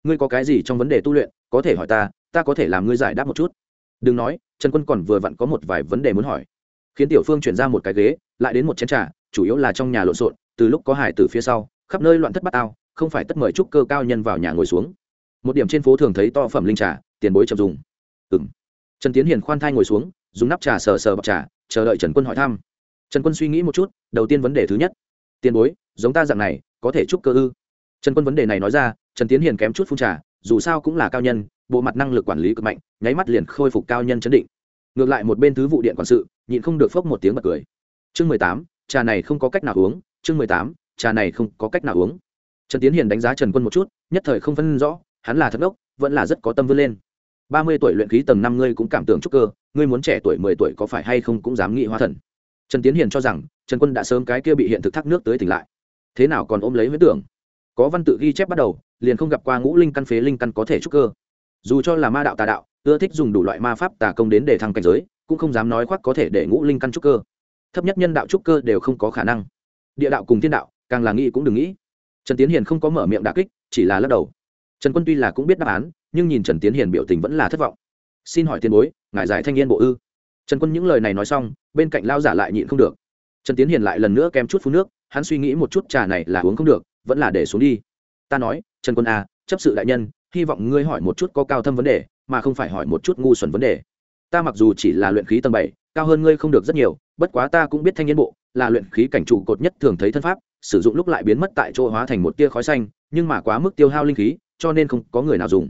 Ngươi có cái gì trong vấn đề tu luyện có thể hỏi ta ta có thể làm ngươi giải đáp một chút. Đừng nói, trần quân còn vừa vặn có một vài vấn đề muốn hỏi. Khiến tiểu phương chuyển ra một cái ghế, lại đến một chén trà, chủ yếu là trong nhà lộn xộn, từ lúc có hải từ phía sau, khắp nơi loạn thất bát ao không phải tất mời trúc cơ cao nhân vào nhà ngồi xuống. Một điểm trên phố thường thấy to phẩm linh trà, tiền bối chậm dùng. Ừ m trần tiến hiền khoan thai ngồi xuống, dùng nắp trà sờ sờ bọc trà, chờ đợi trần quân hỏi thăm. Trần quân suy nghĩ một chút, đầu tiên vấn đề thứ nhất. Tiền bối, giống ta dạng này, có thể trúc cơ ư? Trần quân vấn đề này nói ra, trần tiến hiền kém chút phun trà dù sao cũng là cao nhân, bộ mặt năng lực quản lý cực mạnh, nháy mắt liền khôi phục cao nhân chấn định. Ngược lại một bên thứ vụ điện quản sự, nhịn không được phốc một tiếng bật cười. Chương mười tám, trà này không có cách nào uống, chương mười tám, trà này không có cách nào uống. Trần tiến hiền đánh giá trần quân một chút, nhất thời không phân rõ, hắn là thất ốc vẫn là rất có tâm vươn lên. Ba mươi tuổi luyện khí tầng năm ngươi cũng cảm tưởng trúc cơ, ngươi muốn trẻ tuổi mười tuổi có phải hay không cũng dám nghĩ hóa thần. Trần tiến hiền cho rằng, trần quân đã sớm cái kia bị hiện thực thác nước tới tỉnh lại. Thế nào còn ôm lấy huyết tưởng? Có văn tự ghi chép bắt đầu, liền không gặp qua ngũ linh căn phế linh căn có thể trúc cơ. Dù cho là ma đạo tà đạo, ưa thích dùng đủ loại ma pháp tà công đến để thăng cảnh giới, cũng không dám nói khoác có thể để ngũ linh căn trúc cơ. Thấp nhất nhân đạo trúc cơ đều không có khả năng. Địa đạo cùng thiên đạo, càng là nghĩ cũng đừng nghĩ. Trần tiến hiền không có mở miệng đà kích, chỉ là lắc đầu. Trần quân tuy là cũng biết đáp án, nhưng nhìn trần tiến hiền biểu tình vẫn là thất vọng. Xin hỏi tiền bối, ngài giải thanh niên bộ ư? Trần quân những lời này nói xong, bên cạnh lao giả lại nhịn không được. Trần tiến hiền lại lần nữa kèm chút phú nước, hắn suy nghĩ một chút trà này là uống không được vẫn là để xuống đi. Ta nói trần quân a à, chấp sự đại nhân hy vọng ngươi hỏi một chút có cao thâm vấn đề mà không phải hỏi một chút ngu xuẩn vấn đề. Ta mặc dù chỉ là luyện khí tầng bảy cao hơn ngươi không được rất nhiều bất quá ta cũng biết thanh niên bộ là luyện khí cảnh trụ cột nhất thường thấy thân pháp sử dụng lúc lại biến mất tại chỗ hóa thành một tia khói xanh nhưng mà quá mức tiêu hao linh khí cho nên không có người nào dùng.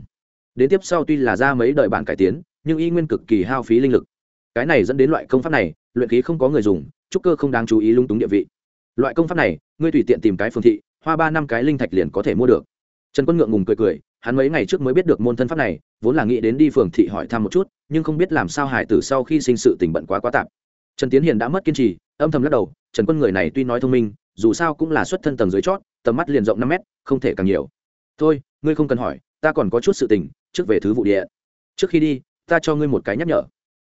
Đến tiếp sau tuy là ra mấy đời bản cải tiến nhưng y nguyên cực kỳ hao phí linh lực. Cái này dẫn đến loại công pháp này luyện khí không có người dùng trúc cơ không đáng chú ý lung túng địa vị. Loại công pháp này ngươi tùy tiện tìm cái phương thị hoa ba năm cái linh thạch liền có thể mua được. Trần quân ngượng ngùng cười cười, hắn mấy ngày trước mới biết được môn thân pháp này, vốn là nghĩ đến đi phường thị hỏi thăm một chút, nhưng không biết làm sao hải tử sau khi sinh sự tình bận quá quá tạp. Trần tiến hiền đã mất kiên trì, âm thầm lắc đầu, trần quân người này tuy nói thông minh, dù sao cũng là xuất thân tầng dưới chót, tầm mắt liền rộng năm mét, không thể càng nhiều. Thôi, ngươi không cần hỏi, ta còn có chút sự tình, trước về thứ vụ địa. Trước khi đi, ta cho ngươi một cái nhắc nhở.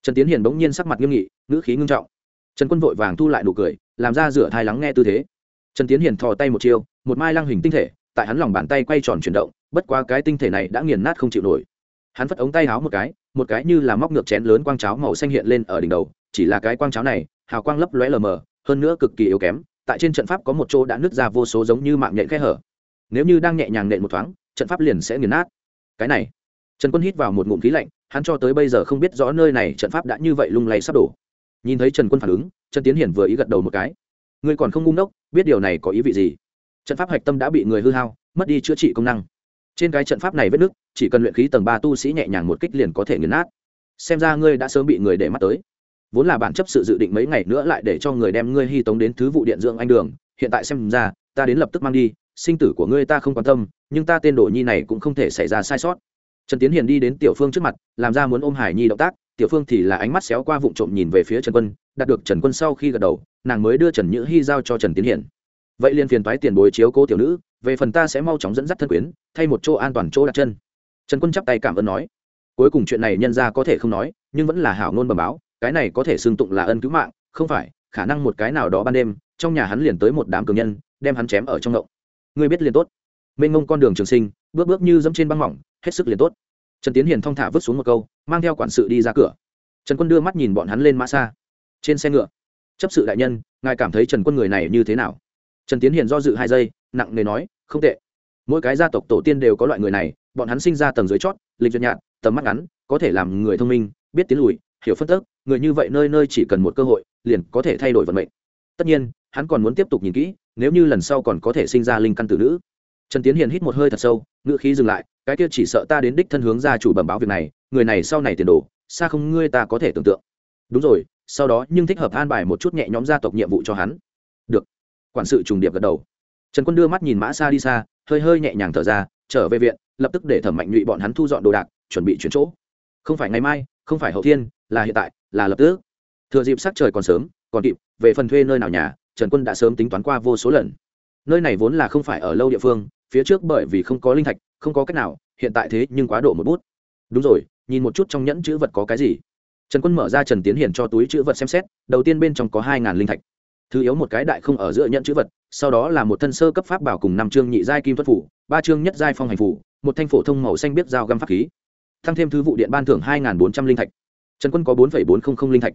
Trần tiến hiền bỗng nhiên sắc mặt nghiêm nghị, ngữ khí ngưng trọng. Trần quân vội vàng thu lại nụ cười, làm ra rửa thai lắng nghe tư thế trần tiến hiền thò tay một chiêu, một mai lăng hình tinh thể, tại hắn lòng bàn tay quay tròn chuyển động, bất quá cái tinh thể này đã nghiền nát không chịu nổi. Hắn phất ống tay háo một cái một cái như là móc ngược chén lớn quang cháo màu xanh hiện lên ở đỉnh đầu, chỉ là cái quang cháo này, hào quang lấp lóe lờ mờ, hơn nữa cực kỳ yếu kém, tại trên trận pháp có một chỗ đã nứt ra vô số giống như mạng nhện khe hở. Nếu như đang nhẹ nhàng nện một thoáng, trận pháp liền sẽ nghiền nát. Cái này, trần quân hít vào một ngụm khí lạnh, hắn cho tới bây giờ không biết rõ nơi này trận pháp đã như vậy lung lay sắp đổ. Nhìn thấy trần quân phản ứng, trần tiến hiển vừa ý gật đầu một cái. Ngươi còn không ngu ngốc biết điều này có ý vị gì. Trận pháp hạch tâm đã bị người hư hao, mất đi chữa trị công năng. Trên cái trận pháp này vết nứt, chỉ cần luyện khí tầng ba tu sĩ nhẹ nhàng một kích liền có thể nghiền nát. Xem ra ngươi đã sớm bị người để mắt tới. Vốn là bản chấp sự dự định mấy ngày nữa lại để cho người đem ngươi hy tống đến thứ vụ điện dưỡng anh đường, hiện tại xem ra, ta đến lập tức mang đi, sinh tử của ngươi ta không quan tâm, nhưng ta tên đồ nhi này cũng không thể xảy ra sai sót. Trần tiến hiền đi đến tiểu phương trước mặt, làm ra muốn ôm hải nhi động tác tiểu phương thì là ánh mắt xéo qua vụ trộm nhìn về phía trần quân, đạt được trần quân sau khi gật đầu, nàng mới đưa trần nhữ hy giao cho trần tiến Hiển. vậy liền phiền thoái tiền bồi chiếu cố tiểu nữ, về phần ta sẽ mau chóng dẫn dắt thân quyến, thay một chỗ an toàn chỗ đặt chân. Trần quân chắp tay cảm ơn nói. Cuối cùng chuyện này nhân ra có thể không nói, nhưng vẫn là hảo ngôn bầm báo, cái này có thể xương tụng là ân cứu mạng, không phải, khả năng một cái nào đó ban đêm, trong nhà hắn liền tới một đám cường nhân, đem hắn chém ở trong ngộng. Ngươi biết liền tốt. Mênh ngông con đường trường sinh, bước bước như dẫm trên băng mỏng, hết sức liền tốt trần tiến hiền thong thả vứt xuống một câu, mang theo quản sự đi ra cửa. Trần quân đưa mắt nhìn bọn hắn lên mã xa. Trên xe ngựa, chấp sự đại nhân, ngài cảm thấy trần quân người này như thế nào? Trần tiến hiền do dự hai giây, nặng nề nói, không tệ. Mỗi cái gia tộc tổ tiên đều có loại người này, bọn hắn sinh ra tầng dưới chót, lịch duyệt nhạt, tầm mắt ngắn, có thể làm người thông minh, biết tiến lùi, hiểu phân tức người như vậy nơi nơi chỉ cần một cơ hội, liền có thể thay đổi vận mệnh. Tất nhiên, hắn còn muốn tiếp tục nhìn kỹ, nếu như lần sau còn có thể sinh ra linh căn tử nữ. Trần tiến hiền hít một hơi thật sâu ngựa khí dừng lại cái kia chỉ sợ ta đến đích thân hướng gia chủ bẩm báo việc này, người này sau này tiền đồ, xa không ngươi ta có thể tưởng tượng. Đúng rồi, sau đó nhưng thích hợp an bài một chút nhẹ nhóm gia tộc nhiệm vụ cho hắn. Được. Quản sự trùng điệp gật đầu. Trần quân đưa mắt nhìn mã xa đi xa, hơi hơi nhẹ nhàng thở ra, trở về viện, lập tức để thẩm mạnh nhụy bọn hắn thu dọn đồ đạc, chuẩn bị chuyển chỗ. Không phải ngày mai, không phải hậu thiên, là hiện tại, là lập tức. Thừa dịp sắc trời còn sớm, còn kịp, về phần thuê nơi nào nhà, trần quân đã sớm tính toán qua vô số lần. Nơi này vốn là không phải ở lâu địa phương, phía trước bởi vì không có linh thạch không có cách nào, hiện tại thế nhưng quá độ một bút. Đúng rồi, nhìn một chút trong nhẫn chữ vật có cái gì. Trần quân mở ra trần tiến hiển cho túi chữ vật xem xét, đầu tiên bên trong có hai ngàn linh thạch. Thứ yếu một cái đại không ở giữa nhẫn chữ vật, sau đó là một thân sơ cấp pháp bảo cùng năm chương nhị giai kim thuật phủ, ba chương nhất giai phong hành phủ, một thanh phổ thông màu xanh biết dao găm pháp khí. Thăng thêm thứ vụ điện ban thưởng hai bốn trăm linh thạch. Trần quân có bốn bốn trăm linh linh thạch.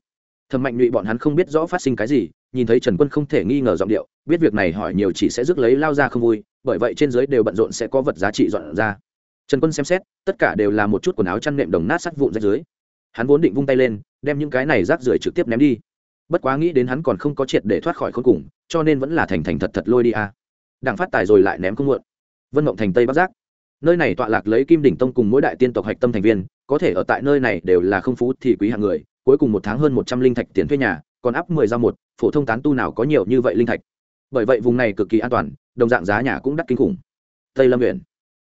Thẩm mạnh nhụy bọn hắn không biết rõ phát sinh cái gì, nhìn thấy trần quân không thể nghi ngờ giọng điệu, biết việc này hỏi nhiều chỉ sẽ rước lấy lao ra không vui bởi vậy trên dưới đều bận rộn sẽ có vật giá trị dọn ra. Trần quân xem xét, tất cả đều là một chút quần áo chăn nệm đồng nát sắt vụn rách dưới. Hắn vốn định vung tay lên, đem những cái này rác rưởi trực tiếp ném đi. Bất quá nghĩ đến hắn còn không có triệt để thoát khỏi khốn cùng, cho nên vẫn là thành thành thật thật lôi đi a. À. đảng phát tài rồi lại ném không muộn. Vân mộng thành tây bắc giác. Nơi này tọa lạc lấy kim đỉnh tông cùng mỗi đại tiên tộc hạch tâm thành viên, có thể ở tại nơi này đều là không phú thì quý hạng người, cuối cùng một tháng hơn một trăm linh thạch tiền thuê nhà, còn áp mười ra một, phổ thông tán tu nào có nhiều như vậy linh thạch bởi vậy vùng này cực kỳ an toàn, đồng dạng giá nhà cũng đắt kinh khủng. Tây lâm huyện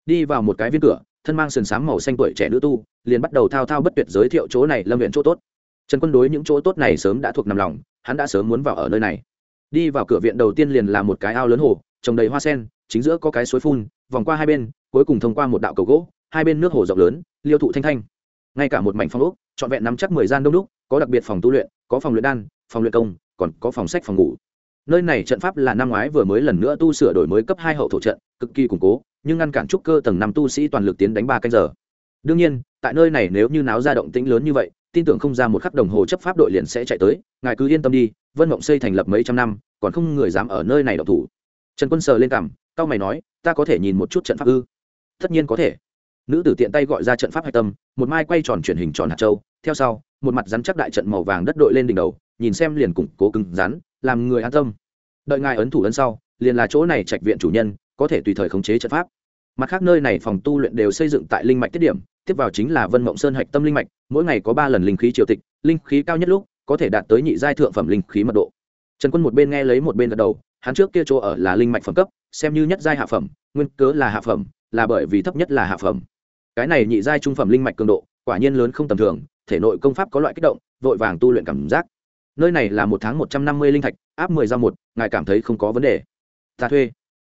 đi vào một cái viên cửa, thân mang sườn sáng màu xanh tuổi trẻ nữ tu, liền bắt đầu thao thao bất tuyệt giới thiệu chỗ này lâm huyện chỗ tốt. Trần quân đối những chỗ tốt này sớm đã thuộc nằm lòng, hắn đã sớm muốn vào ở nơi này. Đi vào cửa viện đầu tiên liền là một cái ao lớn hồ, trồng đầy hoa sen, chính giữa có cái suối phun, vòng qua hai bên, cuối cùng thông qua một đạo cầu gỗ, hai bên nước hồ rộng lớn, liêu thụ thanh thanh. Ngay cả một mảnh phong ốc, trọn vẹn nắm chắc mười gian đông đúc, có đặc biệt phòng tu luyện, có phòng luyện đan, phòng luyện công, còn có phòng sách phòng ngủ nơi này trận pháp là năm ngoái vừa mới lần nữa tu sửa đổi mới cấp hai hậu thổ trận, cực kỳ củng cố, nhưng ngăn cản trúc cơ tầng năm tu sĩ toàn lực tiến đánh ba canh giờ. Đương nhiên, tại nơi này nếu như náo ra động tĩnh lớn như vậy, tin tưởng không ra một khắc đồng hồ chấp pháp đội liền sẽ chạy tới, ngài cứ yên tâm đi, vân mộng xây thành lập mấy trăm năm, còn không người dám ở nơi này độc thủ. Trần quân sờ lên cằm cao mày nói, ta có thể nhìn một chút trận pháp ư? Tất nhiên có thể. Nữ tử tiện tay gọi ra trận pháp hạch tâm, một mai quay tròn chuyển hình tròn hạt châu, theo sau, một mặt rắn chắc đại trận màu vàng đất đội lên đỉnh đầu, nhìn xem liền củng cố cứng rắn làm người an tâm. Đợi ngài ấn thủ ấn sau, liền là chỗ này trạch viện chủ nhân, có thể tùy thời khống chế trận pháp. Mặt khác nơi này phòng tu luyện đều xây dựng tại linh mạch tiết điểm, tiếp vào chính là vân mộng sơn hạch tâm linh mạch, mỗi ngày có ba lần linh khí triều tịch, linh khí cao nhất lúc, có thể đạt tới nhị giai thượng phẩm linh khí mật độ. Trần quân một bên nghe lấy một bên gật đầu, hắn trước kia chỗ ở là linh mạch phẩm cấp, xem như nhất giai hạ phẩm, nguyên cớ là hạ phẩm, là bởi vì thấp nhất là hạ phẩm. Cái này nhị giai trung phẩm linh mạch cường độ, quả nhiên lớn không tầm thường, thể nội công pháp có loại kích động, vội vàng tu luyện cảm giác nơi này là một tháng một trăm năm mươi linh thạch, áp mười ra một, ngài cảm thấy không có vấn đề. Ta thuê.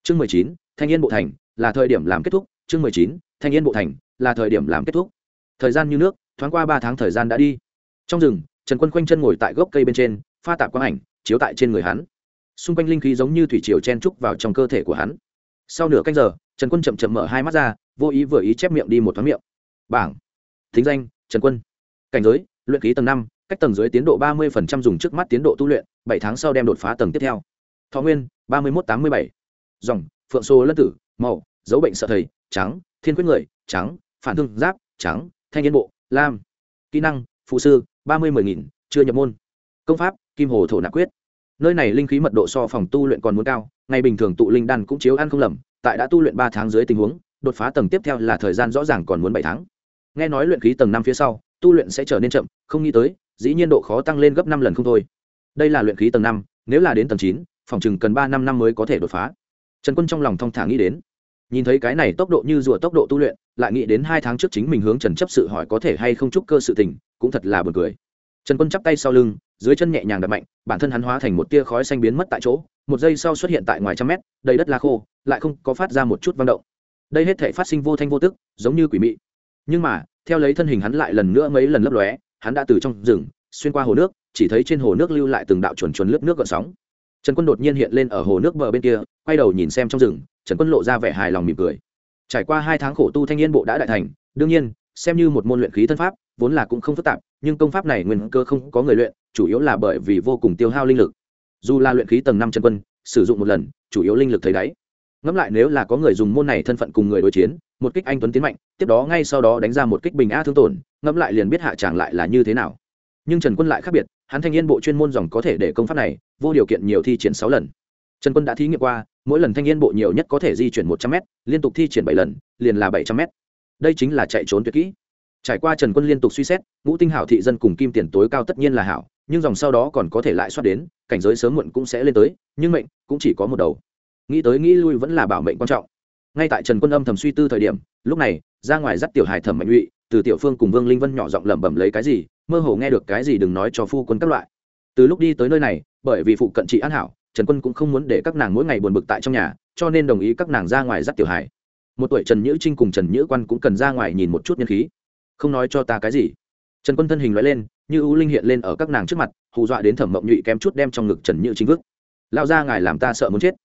Chương mười chín, thanh yên bộ thành, là thời điểm làm kết thúc. Chương mười chín, thanh yên bộ thành, là thời điểm làm kết thúc. Thời gian như nước, thoáng qua ba tháng thời gian đã đi. Trong rừng, trần quân khoanh chân ngồi tại gốc cây bên trên, pha tạp quang ảnh, chiếu tại trên người hắn. Xung quanh linh khí giống như thủy triều chen trúc vào trong cơ thể của hắn. Sau nửa canh giờ, trần quân chậm chậm mở hai mắt ra, vô ý vừa ý chép miệng đi một thoáng miệng. Bảng. Thính danh, trần quân. Cảnh giới, luyện khí tầng năm cách tầng dưới tiến độ ba mươi dùng trước mắt tiến độ tu luyện, bảy tháng sau đem đột phá tầng tiếp theo. Thọ nguyên, ba mươi một tám mươi bảy. Dòng, phượng xô lân tử, màu, dấu bệnh sợ thầy, trắng, thiên quyết người, trắng, phản thương giáp, trắng, thanh niên bộ, lam. Kỹ năng, phụ sư, ba mươi mười nghìn, chưa nhập môn. Công pháp, kim hồ thổ nạp quyết. Nơi này linh khí mật độ so phòng tu luyện còn muốn cao, ngày bình thường tụ linh đan cũng chiếu ăn không lầm, tại đã tu luyện ba tháng dưới tình huống, đột phá tầng tiếp theo là thời gian rõ ràng còn muốn bảy tháng. Nghe nói luyện khí tầng năm phía sau, tu luyện sẽ trở nên chậm, không nghĩ tới dĩ nhiên độ khó tăng lên gấp năm lần không thôi. Đây là luyện khí tầng năm, nếu là đến tầng chín, phòng chừng cần ba năm năm mới có thể đột phá. Trần quân trong lòng thong thả nghĩ đến. Nhìn thấy cái này tốc độ như rùa tốc độ tu luyện, lại nghĩ đến hai tháng trước chính mình hướng trần chấp sự hỏi có thể hay không chúc cơ sự tình, cũng thật là buồn cười. Trần quân chắp tay sau lưng, dưới chân nhẹ nhàng đập mạnh, bản thân hắn hóa thành một tia khói xanh biến mất tại chỗ, một giây sau xuất hiện tại ngoài trăm mét, đầy đất la khô, lại không có phát ra một chút vang động. Đây hết thể phát sinh vô thanh vô tức, giống như quỷ mị. Nhưng mà, theo lấy thân hình hắn lại lần nữa mấy lần lấp lóe hắn đã từ trong rừng, xuyên qua hồ nước, chỉ thấy trên hồ nước lưu lại từng đạo chuẩn chuẩn lướt nước gợn sóng. Trần quân đột nhiên hiện lên ở hồ nước bờ bên kia, quay đầu nhìn xem trong rừng, trần quân lộ ra vẻ hài lòng mỉm cười. Trải qua hai tháng khổ tu thanh niên bộ đã đại thành, đương nhiên, xem như một môn luyện khí thân pháp, vốn là cũng không phức tạp, nhưng công pháp này nguyên cơ không có người luyện, chủ yếu là bởi vì vô cùng tiêu hao linh lực. Dù là luyện khí tầng năm trần quân, sử dụng một lần, chủ yếu linh lực thấy đáy ngẫm lại nếu là có người dùng môn này thân phận cùng người đối chiến, một kích anh tuấn tiến mạnh, tiếp đó ngay sau đó đánh ra một kích bình a thương tổn, ngẫm lại liền biết hạ tràng lại là như thế nào. Nhưng trần quân lại khác biệt, hắn thanh niên bộ chuyên môn dòng có thể để công pháp này, vô điều kiện nhiều thi triển sáu lần. Trần quân đã thí nghiệm qua, mỗi lần thanh niên bộ nhiều nhất có thể di chuyển một trăm m liên tục thi triển bảy lần, liền là bảy trăm m đây chính là chạy trốn tuyệt kỹ. Trải qua trần quân liên tục suy xét, ngũ tinh hảo thị dân cùng kim tiền tối cao tất nhiên là hảo, nhưng dòng sau đó còn có thể lại xoát đến, cảnh giới sớm muộn cũng sẽ lên tới, nhưng mệnh cũng chỉ có một đầu nghĩ tới nghĩ lui vẫn là bảo mệnh quan trọng. Ngay tại trần quân âm thầm suy tư thời điểm, lúc này, ra ngoài dắt tiểu hài thẩm mạnh nhụy, từ tiểu phương cùng vương linh vân nhỏ giọng lẩm bẩm lấy cái gì, mơ hồ nghe được cái gì đừng nói cho phu quân các loại. Từ lúc đi tới nơi này, bởi vì phụ cận chị an hảo, trần quân cũng không muốn để các nàng mỗi ngày buồn bực tại trong nhà, cho nên đồng ý các nàng ra ngoài dắt tiểu hài. Một tuổi trần nhữ trinh cùng trần nhữ quan cũng cần ra ngoài nhìn một chút nhân khí. Không nói cho ta cái gì. Trần quân thân hình loại lên, như ưu linh hiện lên ở các nàng trước mặt, hù dọa đến thẩm mộng nhụy kém chút đem trong ngực trần nhữ chính vức lao ra ngài làm ta sợ muốn chết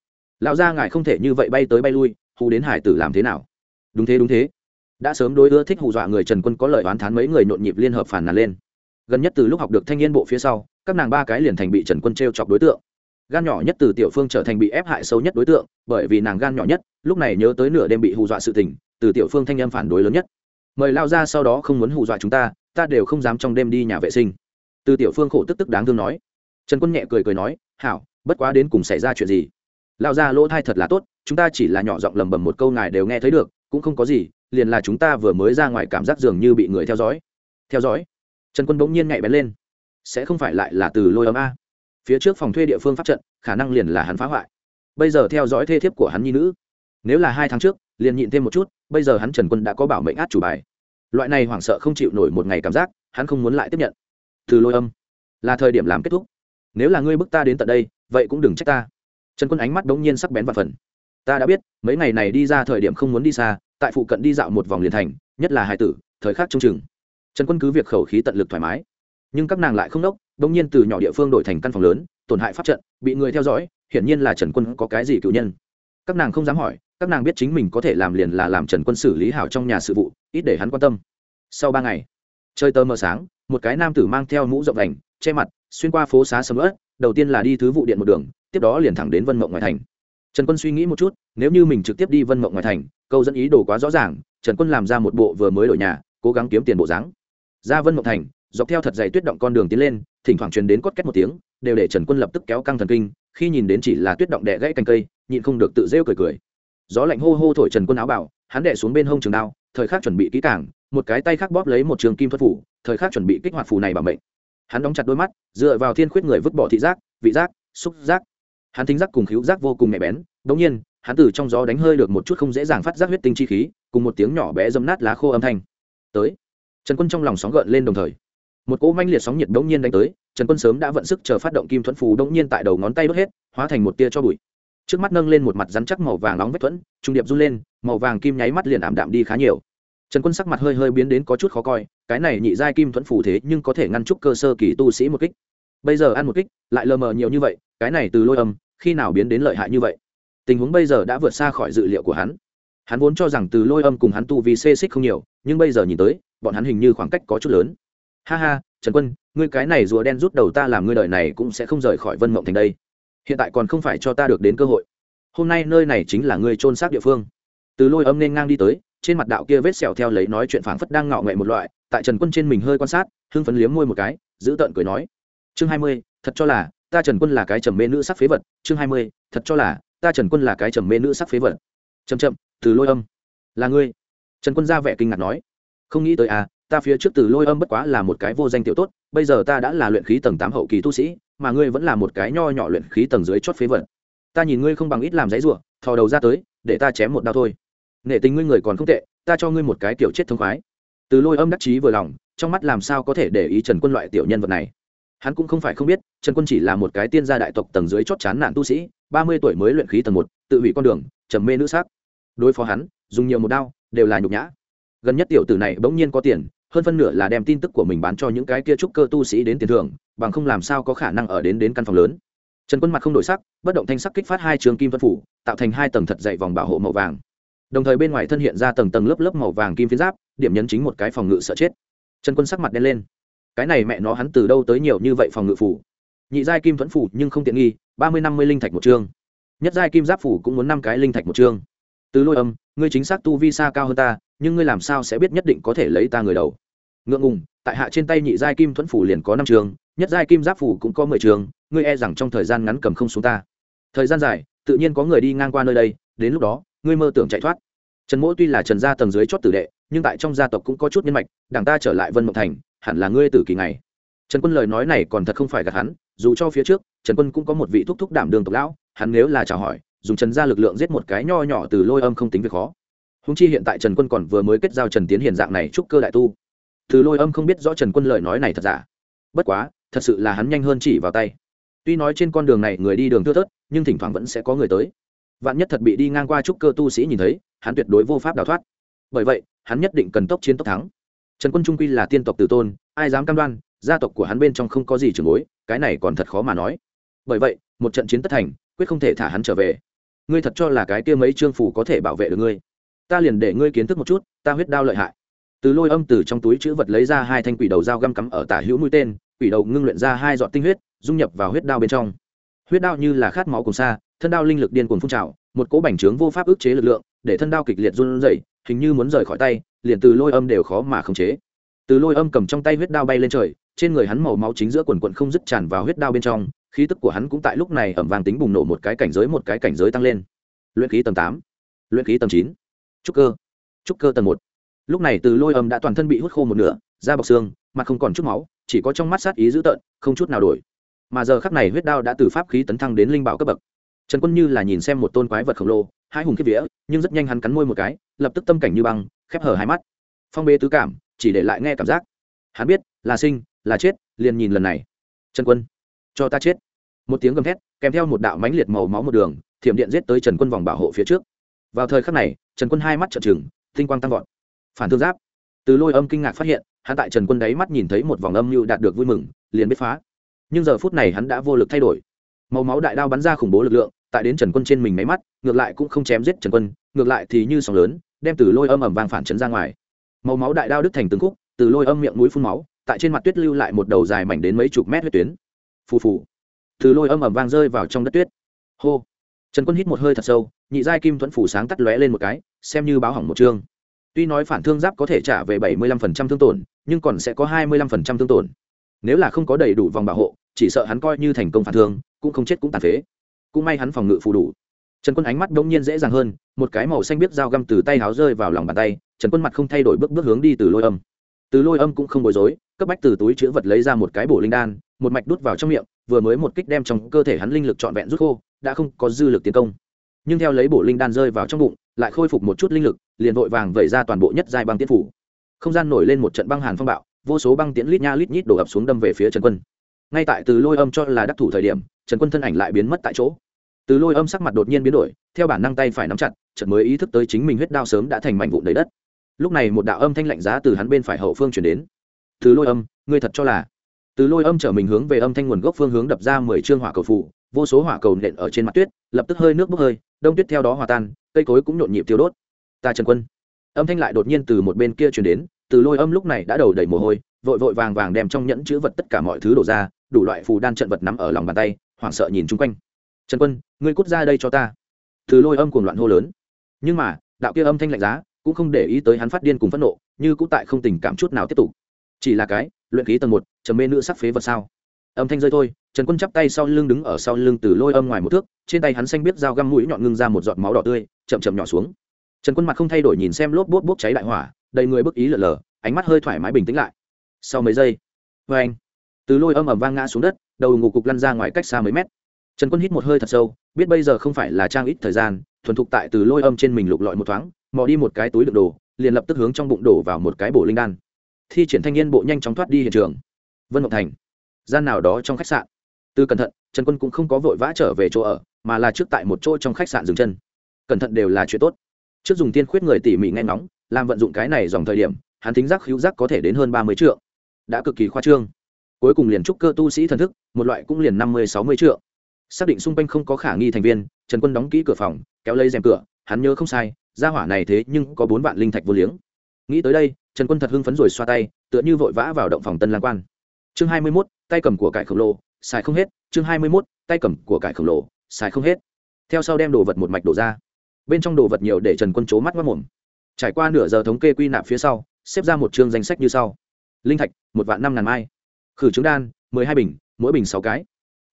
lão gia ngài không thể như vậy bay tới bay lui, hù đến hải tử làm thế nào? Đúng thế đúng thế. Đã sớm đối ưa thích hù dọa người trần quân có lời oán thán mấy người nhộn nhịp liên hợp phản nàn lên. Gần nhất từ lúc học được thanh niên bộ phía sau, các nàng ba cái liền thành bị trần quân t r e o chọc đối tượng. Gan nhỏ nhất từ tiểu phương trở thành bị ép hại sâu nhất đối tượng, bởi vì nàng gan nhỏ nhất, lúc này nhớ tới nửa đêm bị hù dọa sự tình, từ tiểu phương thanh em phản đối lớn nhất. Mời lao ra sau đó không muốn hù dọa chúng ta ta đều không dám trong đêm đi nhà vệ sinh. Từ tiểu phương khổ tức tức đáng thương nói. Trần quân nhẹ cười cười nói, hảo, bất quá đến cùng xảy ra chuyện gì? Lao ra lỗ thai thật là tốt, chúng ta chỉ là nhỏ giọng lầm bầm một câu ngài đều nghe thấy được, cũng không có gì, liền là chúng ta vừa mới ra ngoài cảm giác dường như bị người theo dõi. Theo dõi? Trần quân bỗng nhiên nhạy bén lên. Sẽ không phải lại là từ lôi ấm a. Phía trước phòng thuê địa phương pháp trận, khả năng liền là hắn phá hoại. Bây giờ theo dõi thê thiếp của hắn nhi nữ. Nếu là hai tháng trước, liền nhịn thêm một chút, bây giờ hắn trần quân đã có bảo mệnh át chủ bài. Loại này hoảng sợ không chịu nổi một ngày cảm giác, hắn không muốn lại tiếp nhận. Từ lôi âm. Là thời điểm làm kết thúc. Nếu là ngươi bức ta đến tận đây, vậy cũng đừng trách ta trần quân ánh mắt đống nhiên sắc bén và phần. Ta đã biết, mấy ngày này đi ra thời điểm không muốn đi xa, tại phụ cận đi dạo một vòng liền thành, nhất là Hải tử, thời khắc trông chừng. Trần quân cứ việc khẩu khí tận lực thoải mái. Nhưng các nàng lại không đốc, đống nhiên từ nhỏ địa phương đổi thành căn phòng lớn, tổn hại pháp trận, bị người theo dõi, hiển nhiên là trần quân có cái gì cựu nhân. Các nàng không dám hỏi, các nàng biết chính mình có thể làm liền là làm trần quân xử lý hảo trong nhà sự vụ, ít để hắn quan tâm. Sau ba ngày chơi tơ mờ sáng, một cái nam tử mang theo mũ rộng đành, che mặt, xuyên qua phố xá sầm ớt đầu tiên là đi thứ vụ điện một đường tiếp đó liền thẳng đến vân mộng ngoại thành. Trần quân suy nghĩ một chút, nếu như mình trực tiếp đi vân mộng ngoại thành, câu dẫn ý đồ quá rõ ràng, trần quân làm ra một bộ vừa mới đổi nhà, cố gắng kiếm tiền bộ dáng. Ra vân mộng thành, dọc theo thật dày tuyết động con đường tiến lên, thỉnh thoảng truyền đến cốt két một tiếng, đều để trần quân lập tức kéo căng thần kinh, khi nhìn đến chỉ là tuyết động đẻ gãy cành cây, nhịn không được tự rêu cười cười. Gió lạnh hô hô thổi trần quân áo bảo hắn đẻ xuống bên hông trường đao, thời khắc chuẩn bị kỹ càng, một cái tay khác bóp lấy một trường kim thuật phủ, thời khắc chuẩn bị kích hoạt phù này bằng bệnh hắn đóng chặt đôi mắt, dựa vào thiên khuyết người vứt bỏ thị giác, vị giác, xúc giác hắn thính giác cùng khíu giác vô cùng nhạy bén đ nhiên, hắn từ trong gió đánh hơi được một chút không dễ dàng phát giác huyết tinh chi khí, cùng một tiếng nhỏ bé dâm nát lá khô âm thanh. Tới. Trần quân trong lòng sóng gợn lên đồng thời. Một cỗ manh liệt sóng nhiệt đống nhiên đánh tới, trần quân sớm đã vận sức chờ phát động kim thuẫn phù đống nhiên tại đầu ngón tay đốt hết, hóa thành một tia cho bụi. Trước mắt nâng lên một mặt rắn chắc màu vàng nóng vết thuẫn, trung điệp run lên, màu vàng kim nháy mắt liền ảm đạm đi khá nhiều. Trần quân sắc mặt hơi hơi biến đến có chút khó coi, cái này nhị giai kim thuẫn phù thế nhưng có thể ngăn chúc cơ sơ kỳ tu sĩ một kích bây giờ ăn một kích, lại lờ mờ nhiều như vậy, cái này từ lôi âm, khi nào biến đến lợi hại như vậy? Tình huống bây giờ đã vượt xa khỏi dự liệu của hắn. Hắn vốn cho rằng từ lôi âm cùng hắn tu vì xê xích không nhiều, nhưng bây giờ nhìn tới, bọn hắn hình như khoảng cách có chút lớn. Ha ha, trần quân, ngươi cái này rùa đen rút đầu ta làm ngươi đời này cũng sẽ không rời khỏi vân mộng thành đây. Hiện tại còn không phải cho ta được đến cơ hội. Hôm nay nơi này chính là ngươi trôn xác địa phương. Từ lôi âm nên ngang đi tới, trên mặt đạo kia vết sẹo theo lấy nói chuyện phảng phất đang ngạo nghệ một loại, tại trần quân trên mình hơi quan sát, hưng phấn liếm môi một cái, giữ tợn cười nói chương hai mươi, thật cho là, ta trần quân là cái trầm mê nữ sắc phế vật. Chương hai mươi, thật cho là, ta trần quân là cái trầm mê nữ sắc phế vật. Chậm chậm, từ lôi âm. Là ngươi. Trần quân ra vẻ kinh ngạc nói. Không nghĩ tới à ta phía trước từ lôi âm bất quá là một cái vô danh tiểu tốt, bây giờ ta đã là luyện khí tầng tám hậu kỳ tu sĩ, mà ngươi vẫn là một cái nho nhỏ luyện khí tầng dưới chót phế vật. Ta nhìn ngươi không bằng ít làm giấy ruộng thò đầu ra tới, để ta chém một đao thôi. Nể tình ngươi người còn không tệ, ta cho ngươi một cái kiểu chết thông khoái. Từ lôi âm đắc chí vừa lòng, trong mắt làm sao có thể để ý trần quân loại tiểu nhân vật này? Hắn cũng không phải không biết, trần quân chỉ là một cái tiên gia đại tộc tầng dưới chót chán nạn tu sĩ, ba mươi tuổi mới luyện khí tầng một, tự hủy con đường, trầm mê nữ sắc. Đối phó hắn, dùng nhiều một đao, đều là nhục nhã. Gần nhất tiểu tử này bỗng nhiên có tiền, hơn phân nửa là đem tin tức của mình bán cho những cái kia trúc cơ tu sĩ đến tiền thưởng, bằng không làm sao có khả năng ở đến đến căn phòng lớn. Trần quân mặt không đổi sắc, bất động thanh sắc kích phát hai trường kim vân phủ, tạo thành hai tầng thật dày vòng bảo hộ màu vàng. Đồng thời bên ngoài thân hiện ra tầng tầng lớp lớp màu vàng kim phiến giáp, điểm nhấn chính một cái phòng ngự sợ chết. Trần quân sắc mặt đen lên cái này mẹ nó hắn từ đâu tới nhiều như vậy phòng ngự phủ? Nhị giai kim thuẫn phủ nhưng không tiện nghi, ba mươi năm mươi linh thạch một chương. Nhất giai kim giáp phủ cũng muốn năm cái linh thạch một chương. Từ lôi âm, ngươi chính xác tu vi xa cao hơn ta, nhưng ngươi làm sao sẽ biết nhất định có thể lấy ta người đầu? Ngượng ngùng, tại hạ trên tay nhị giai kim thuẫn phủ liền có năm trường nhất giai kim giáp phủ cũng có mười trường ngươi e rằng trong thời gian ngắn cầm không xuống ta. Thời gian dài, tự nhiên có người đi ngang qua nơi đây, đến lúc đó, ngươi mơ tưởng chạy thoát. Trần mỗ tuy là trần gia tầng dưới chót tử đệ, nhưng tại trong gia tộc cũng có chút nhân mạch, đảng ta trở lại vân mộng thành hẳn là ngươi tử kỳ ngày. Trần quân lời nói này còn thật không phải gạt hắn, dù cho phía trước, trần quân cũng có một vị thúc thúc đảm đường tộc lão, hắn nếu là chào hỏi, dùng trần gia lực lượng giết một cái nho nhỏ từ lôi âm không tính việc khó. Húng chi hiện tại trần quân còn vừa mới kết giao trần tiến hiền dạng này chúc cơ đại tu. Từ lôi âm không biết rõ trần quân lời nói này thật giả. Bất quá, thật sự là hắn nhanh hơn chỉ vào tay. Tuy nói trên con đường này người đi đường thưa thớt, nhưng thỉnh thoảng vẫn sẽ có người tới. Vạn nhất thật bị đi ngang qua trúc cơ tu sĩ nhìn thấy, hắn tuyệt đối vô pháp đào thoát. Bởi vậy, hắn nhất định cần tốc chiến tốc thắng trần quân trung quy là tiên tộc tử tôn, ai dám cam đoan, gia tộc của hắn bên trong không có gì trường mối cái này còn thật khó mà nói. Bởi vậy, một trận chiến tất thành, quyết không thể thả hắn trở về. Ngươi thật cho là cái kia mấy trương phủ có thể bảo vệ được ngươi? Ta liền để ngươi kiến thức một chút, ta huyết đao lợi hại. Từ lôi âm từ trong túi chữ vật lấy ra hai thanh quỷ đầu dao găm cắm ở tả hữu mũi tên, quỷ đầu ngưng luyện ra hai giọt tinh huyết, dung nhập vào huyết đao bên trong. Huyết đao như là khát máu cùng xa, thân đao linh lực điên cuồng phun trào, một cỗ bành trướng vô pháp ức chế lực lượng để thân đao kịch liệt run rẩy, hình như muốn rời khỏi tay, liền từ lôi âm đều khó mà khống chế. Từ lôi âm cầm trong tay huyết đao bay lên trời, trên người hắn màu máu chính giữa quần quận không dứt tràn vào huyết đao bên trong, khí tức của hắn cũng tại lúc này ẩm vàng tính bùng nổ một cái cảnh giới một cái cảnh giới tăng lên. Luyện khí tầng tám, luyện khí tầng chín, trúc cơ trúc cơ tầng một. Lúc này từ lôi âm đã toàn thân bị hút khô một nửa, da bọc xương, mặt không còn chút máu, chỉ có trong mắt sát ý dữ tợn, không chút nào đổi. Mà giờ khắc này huyết đao đã từ pháp khí tấn thăng đến linh bảo cấp bậc. Trần quân như là nhìn xem một tôn quái vật khổng lồ hai hùng kiếp vía, nhưng rất nhanh hắn cắn môi một cái, lập tức tâm cảnh như băng, khép hở hai mắt. Phong bê tứ cảm, chỉ để lại nghe cảm giác. Hắn biết, là sinh, là chết, liền nhìn lần này. Trần quân, cho ta chết. Một tiếng gầm thét, kèm theo một đạo mãnh liệt màu máu một đường, thiểm điện giết tới trần quân vòng bảo hộ phía trước. Vào thời khắc này, trần quân hai mắt trợn trừng, tinh quang tăng vọt. Phản thương giáp. Từ lôi âm kinh ngạc phát hiện, hắn tại trần quân đáy mắt nhìn thấy một vòng âm mưu đạt được vui mừng, liền biết phá. Nhưng giờ phút này hắn đã vô lực thay đổi. Màu máu đại đao bắn ra khủng bố lực lượng tại đến trần quân trên mình máy mắt, ngược lại cũng không chém giết trần quân, ngược lại thì như sóng lớn, đem từ lôi âm ẩm vang phản chấn ra ngoài. Màu máu đại đao đứt thành từng khúc, từ lôi âm miệng mũi phun máu, tại trên mặt tuyết lưu lại một đầu dài mảnh đến mấy chục mét huyết tuyến. Phù phù. Từ lôi âm ẩm vang rơi vào trong đất tuyết. Hô. Trần quân hít một hơi thật sâu, nhị giai kim thuẫn phủ sáng tắt lóe lên một cái, xem như báo hỏng một chương. Tuy nói phản thương giáp có thể trả về bảy mươi lăm phần trăm thương tổn, nhưng còn sẽ có hai mươi lăm phần trăm thương tổn. Nếu là không có đầy đủ vòng bảo hộ, chỉ sợ hắn coi như thành công phản thương, cũng không chết cũng tàn phế cũng may hắn phòng ngự phù đủ. Trần quân ánh mắt đ ỗ n g nhiên dễ dàng hơn, một cái màu xanh biết dao găm từ tay háo rơi vào lòng bàn tay, trần quân mặt không thay đổi bước bước hướng đi từ lôi âm. Từ lôi âm cũng không bối rối, cấp bách từ túi chữ vật lấy ra một cái bổ linh đan, một mạch đút vào trong miệng, vừa mới một kích đem trong cơ thể hắn linh lực trọn vẹn rút khô, đã không có dư lực tiến công. Nhưng theo lấy bổ linh đan rơi vào trong bụng, lại khôi phục một chút linh lực, liền vội vàng vẩy ra toàn bộ nhất giai băng tiễn phủ. Không gian nổi lên một trận băng hàn phong bạo, vô số băng tiễn lít nha lít nhít đổ ập xuống đâm về phía trần quân. Ngay tại từ lôi âm cho là đắc thủ thời điểm trần quân thân ảnh lại biến mất tại chỗ. Từ lôi âm sắc mặt đột nhiên biến đổi theo bản năng tay phải nắm chặt chợt mới ý thức tới chính mình huyết đao sớm đã thành mảnh vụn đầy đất. Lúc này một đạo âm thanh lạnh giá từ hắn bên phải hậu phương chuyển đến. Từ lôi âm ngươi thật cho là? Từ lôi âm trở mình hướng về âm thanh nguồn gốc phương hướng đập ra mười chương hỏa cầu phủ, vô số hỏa cầu nện ở trên mặt tuyết lập tức hơi nước bốc hơi đông tuyết theo đó hòa tan cây cối cũng nhộn nhịp tiêu đốt. Ta trần quân. Âm thanh lại đột nhiên từ một bên kia chuyển đến từ lôi âm lúc này đã đầu đầy mồ hôi vội vội vàng vàng đem trong nhẫn chữ vật tất cả mọi thứ đổ ra đủ loại phù đan trận vật nắm ở lòng bàn tay hoảng sợ nhìn chung quanh. Trần quân, ngươi cút ra đây cho ta. Từ lôi âm cuồng loạn hô lớn. Nhưng mà, đạo kia âm thanh lạnh giá, cũng không để ý tới hắn phát điên cùng phẫn nộ, như cũng tại không tình cảm chút nào tiếp tục. Chỉ là cái, luyện khí tầng một, trầm mê nữ sắc phế vật sao? Âm thanh rơi thôi, trần quân chắp tay sau lưng đứng ở sau lưng từ lôi âm ngoài một thước, trên tay hắn xanh biết dao găm mũi nhọn ngưng ra một giọt máu đỏ tươi, chậm chậm nhỏ xuống. Trần quân mặt không thay đổi nhìn xem lốp bốt bốc cháy đại hỏa, đầy người bức ý lờ lờ, ánh mắt hơi thoải mái bình tĩnh lại. Sau mấy giây vê anh từ lôi âm ầm vang ngã xuống đất, đầu ngủ cục lăn ra ngoài cách xa mấy mét. Trần quân hít một hơi thật sâu, biết bây giờ không phải là trang ít thời gian, thuần thục tại từ lôi âm trên mình lục lọi một thoáng, mò đi một cái túi đựng đồ, liền lập tức hướng trong bụng đổ vào một cái bổ linh đan. Thi triển thanh niên bộ nhanh chóng thoát đi hiện trường. Vân ngọc thành, gian nào đó trong khách sạn. Từ cẩn thận, trần quân cũng không có vội vã trở về chỗ ở, mà là trước tại một chỗ trong khách sạn dừng chân. Cẩn thận đều là chuyện tốt. Trước dùng tiên khuyết người tỉ mỉ nghe ngóng, làm vận dụng cái này dòng thời điểm, hắn tính giác hữu giác có thể đến hơn ba mươi triệu đã cực kỳ khoa trương cuối cùng liền trúc cơ tu sĩ thần thức, một loại cũng liền năm mươi, sáu mươi triệu. Xác định xung quanh không có khả nghi thành viên, trần quân đóng kỹ cửa phòng, kéo lấy rèm cửa, hắn nhớ không sai ra hỏa này thế nhưng có bốn vạn linh thạch vô liếng. Nghĩ tới đây, trần quân thật hưng phấn rồi xoa tay, tựa như vội vã vào động phòng tân lang quan. Chương hai mươi mốt, tay cầm của cải khổng lồ, xài không hết. Chương hai mươi mốt, tay cầm của cải khổng lồ, xài không hết. Theo sau đem đồ vật một mạch đổ ra. Bên trong đồ vật nhiều để trần quân c mắt mất mồm. Trải qua nửa giờ thống kê quy nạp phía sau, xếp ra một chương danh sách như sau. Linh thạch, một vạn năm ngàn mai khử trứng đan, mười hai bình, mỗi bình sáu cái.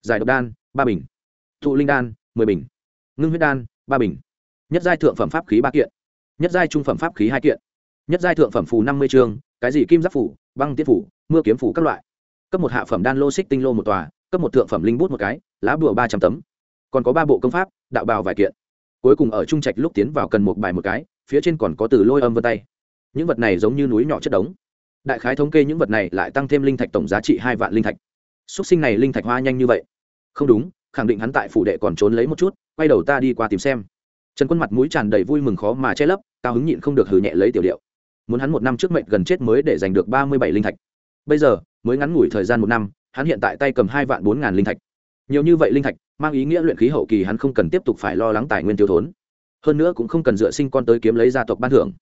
Giải độc đan, ba bình. Thụ linh đan, mười bình. Ngưng huyết đan, ba bình. Nhất giai thượng phẩm pháp khí ba kiện. Nhất giai trung phẩm pháp khí hai kiện. Nhất giai thượng phẩm phù năm mươi chương cái gì kim giáp phủ, băng tiết phủ, mưa kiếm phủ các loại. Cấp một hạ phẩm đan lô xích tinh lô một tòa, cấp một thượng phẩm linh bút một cái, lá bùa ba trăm tấm. Còn có ba bộ công pháp, đạo bào vài kiện. Cuối cùng ở trung trạch lúc tiến vào cần một bài một cái, phía trên còn có từ lôi âm vân tay. Những vật này giống như núi nhỏ chất đống đại khái thống kê những vật này lại tăng thêm linh thạch tổng giá trị hai vạn linh thạch. Xúc sinh này linh thạch hoa nhanh như vậy. Không đúng, khẳng định hắn tại phủ đệ còn trốn lấy một chút, quay đầu ta đi qua tìm xem. Trần quân mặt mũi tràn đầy vui mừng khó mà che lấp, cao hứng nhịn không được hử nhẹ lấy tiểu điệu. Muốn hắn một năm trước mệnh gần chết mới để giành được ba mươi bảy linh thạch. Bây giờ, mới ngắn ngủi thời gian một năm, hắn hiện tại tay cầm hai vạn bốn ngàn linh thạch. Nhiều như vậy linh thạch, mang ý nghĩa luyện khí hậu kỳ hắn không cần tiếp tục phải lo lắng tài nguyên tiêu thốn. Hơn nữa cũng không cần dựa sinh con tới kiếm lấy gia tộc ban thưởng.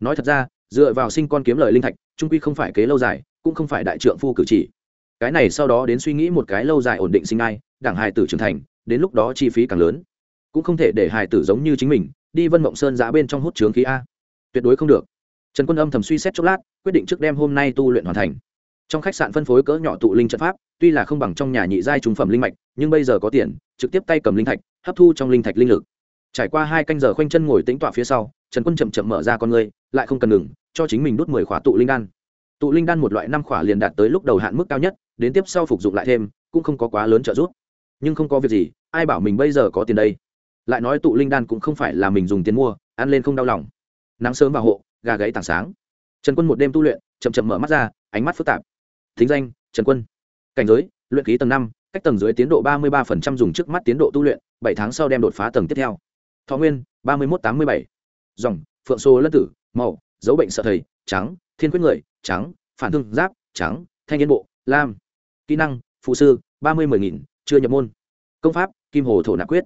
Nói thật ra, dựa vào sinh con kiếm lời linh thạch trung quy không phải kế lâu dài, cũng không phải đại trượng phu cử chỉ. Cái này sau đó đến suy nghĩ một cái lâu dài ổn định sinh ai, đảng hài tử trưởng thành, đến lúc đó chi phí càng lớn. Cũng không thể để hài tử giống như chính mình, đi vân mộng sơn giã bên trong hút trướng khí a. Tuyệt đối không được. Trần quân âm thầm suy xét chốc lát, quyết định trước đêm hôm nay tu luyện hoàn thành. Trong khách sạn phân phối cỡ nhỏ tụ linh trận pháp, tuy là không bằng trong nhà nhị giai trung phẩm linh mạch, nhưng bây giờ có tiền, trực tiếp tay cầm linh thạch, hấp thu trong linh thạch linh lực. Trải qua hai canh giờ khoanh chân ngồi tĩnh tọa phía sau trần quân chậm chậm mở ra con người lại không cần ngừng, cho chính mình đốt mười khóa tụ linh đan. Tụ linh đan một loại năm khỏa liền đạt tới lúc đầu hạn mức cao nhất, đến tiếp sau phục dụng lại thêm, cũng không có quá lớn trợ giúp. Nhưng không có việc gì, ai bảo mình bây giờ có tiền đây? Lại nói tụ linh đan cũng không phải là mình dùng tiền mua, ăn lên không đau lòng. Nắng sớm vào hộ, gà gáy tảng sáng. Trần quân một đêm tu luyện, chậm chậm mở mắt ra, ánh mắt phức tạp. Thính danh, trần quân. Cảnh giới, luyện khí tầng năm, cách tầng dưới tiến độ ba mươi ba dùng trước mắt tiến độ tu luyện, bảy tháng sau đem đột phá tầng tiếp theo. Thọ nguyên, ba mươi một tám mươi bảy dòng, phượng xô lân tử, màu, dấu bệnh sợ thầy, trắng, thiên quyết người, trắng, phản thương giáp, trắng, thanh yên bộ, lam. Kỹ năng, phụ sư, ba mươi mười nghìn, chưa nhập môn. Công pháp, kim hồ thổ nạp quyết.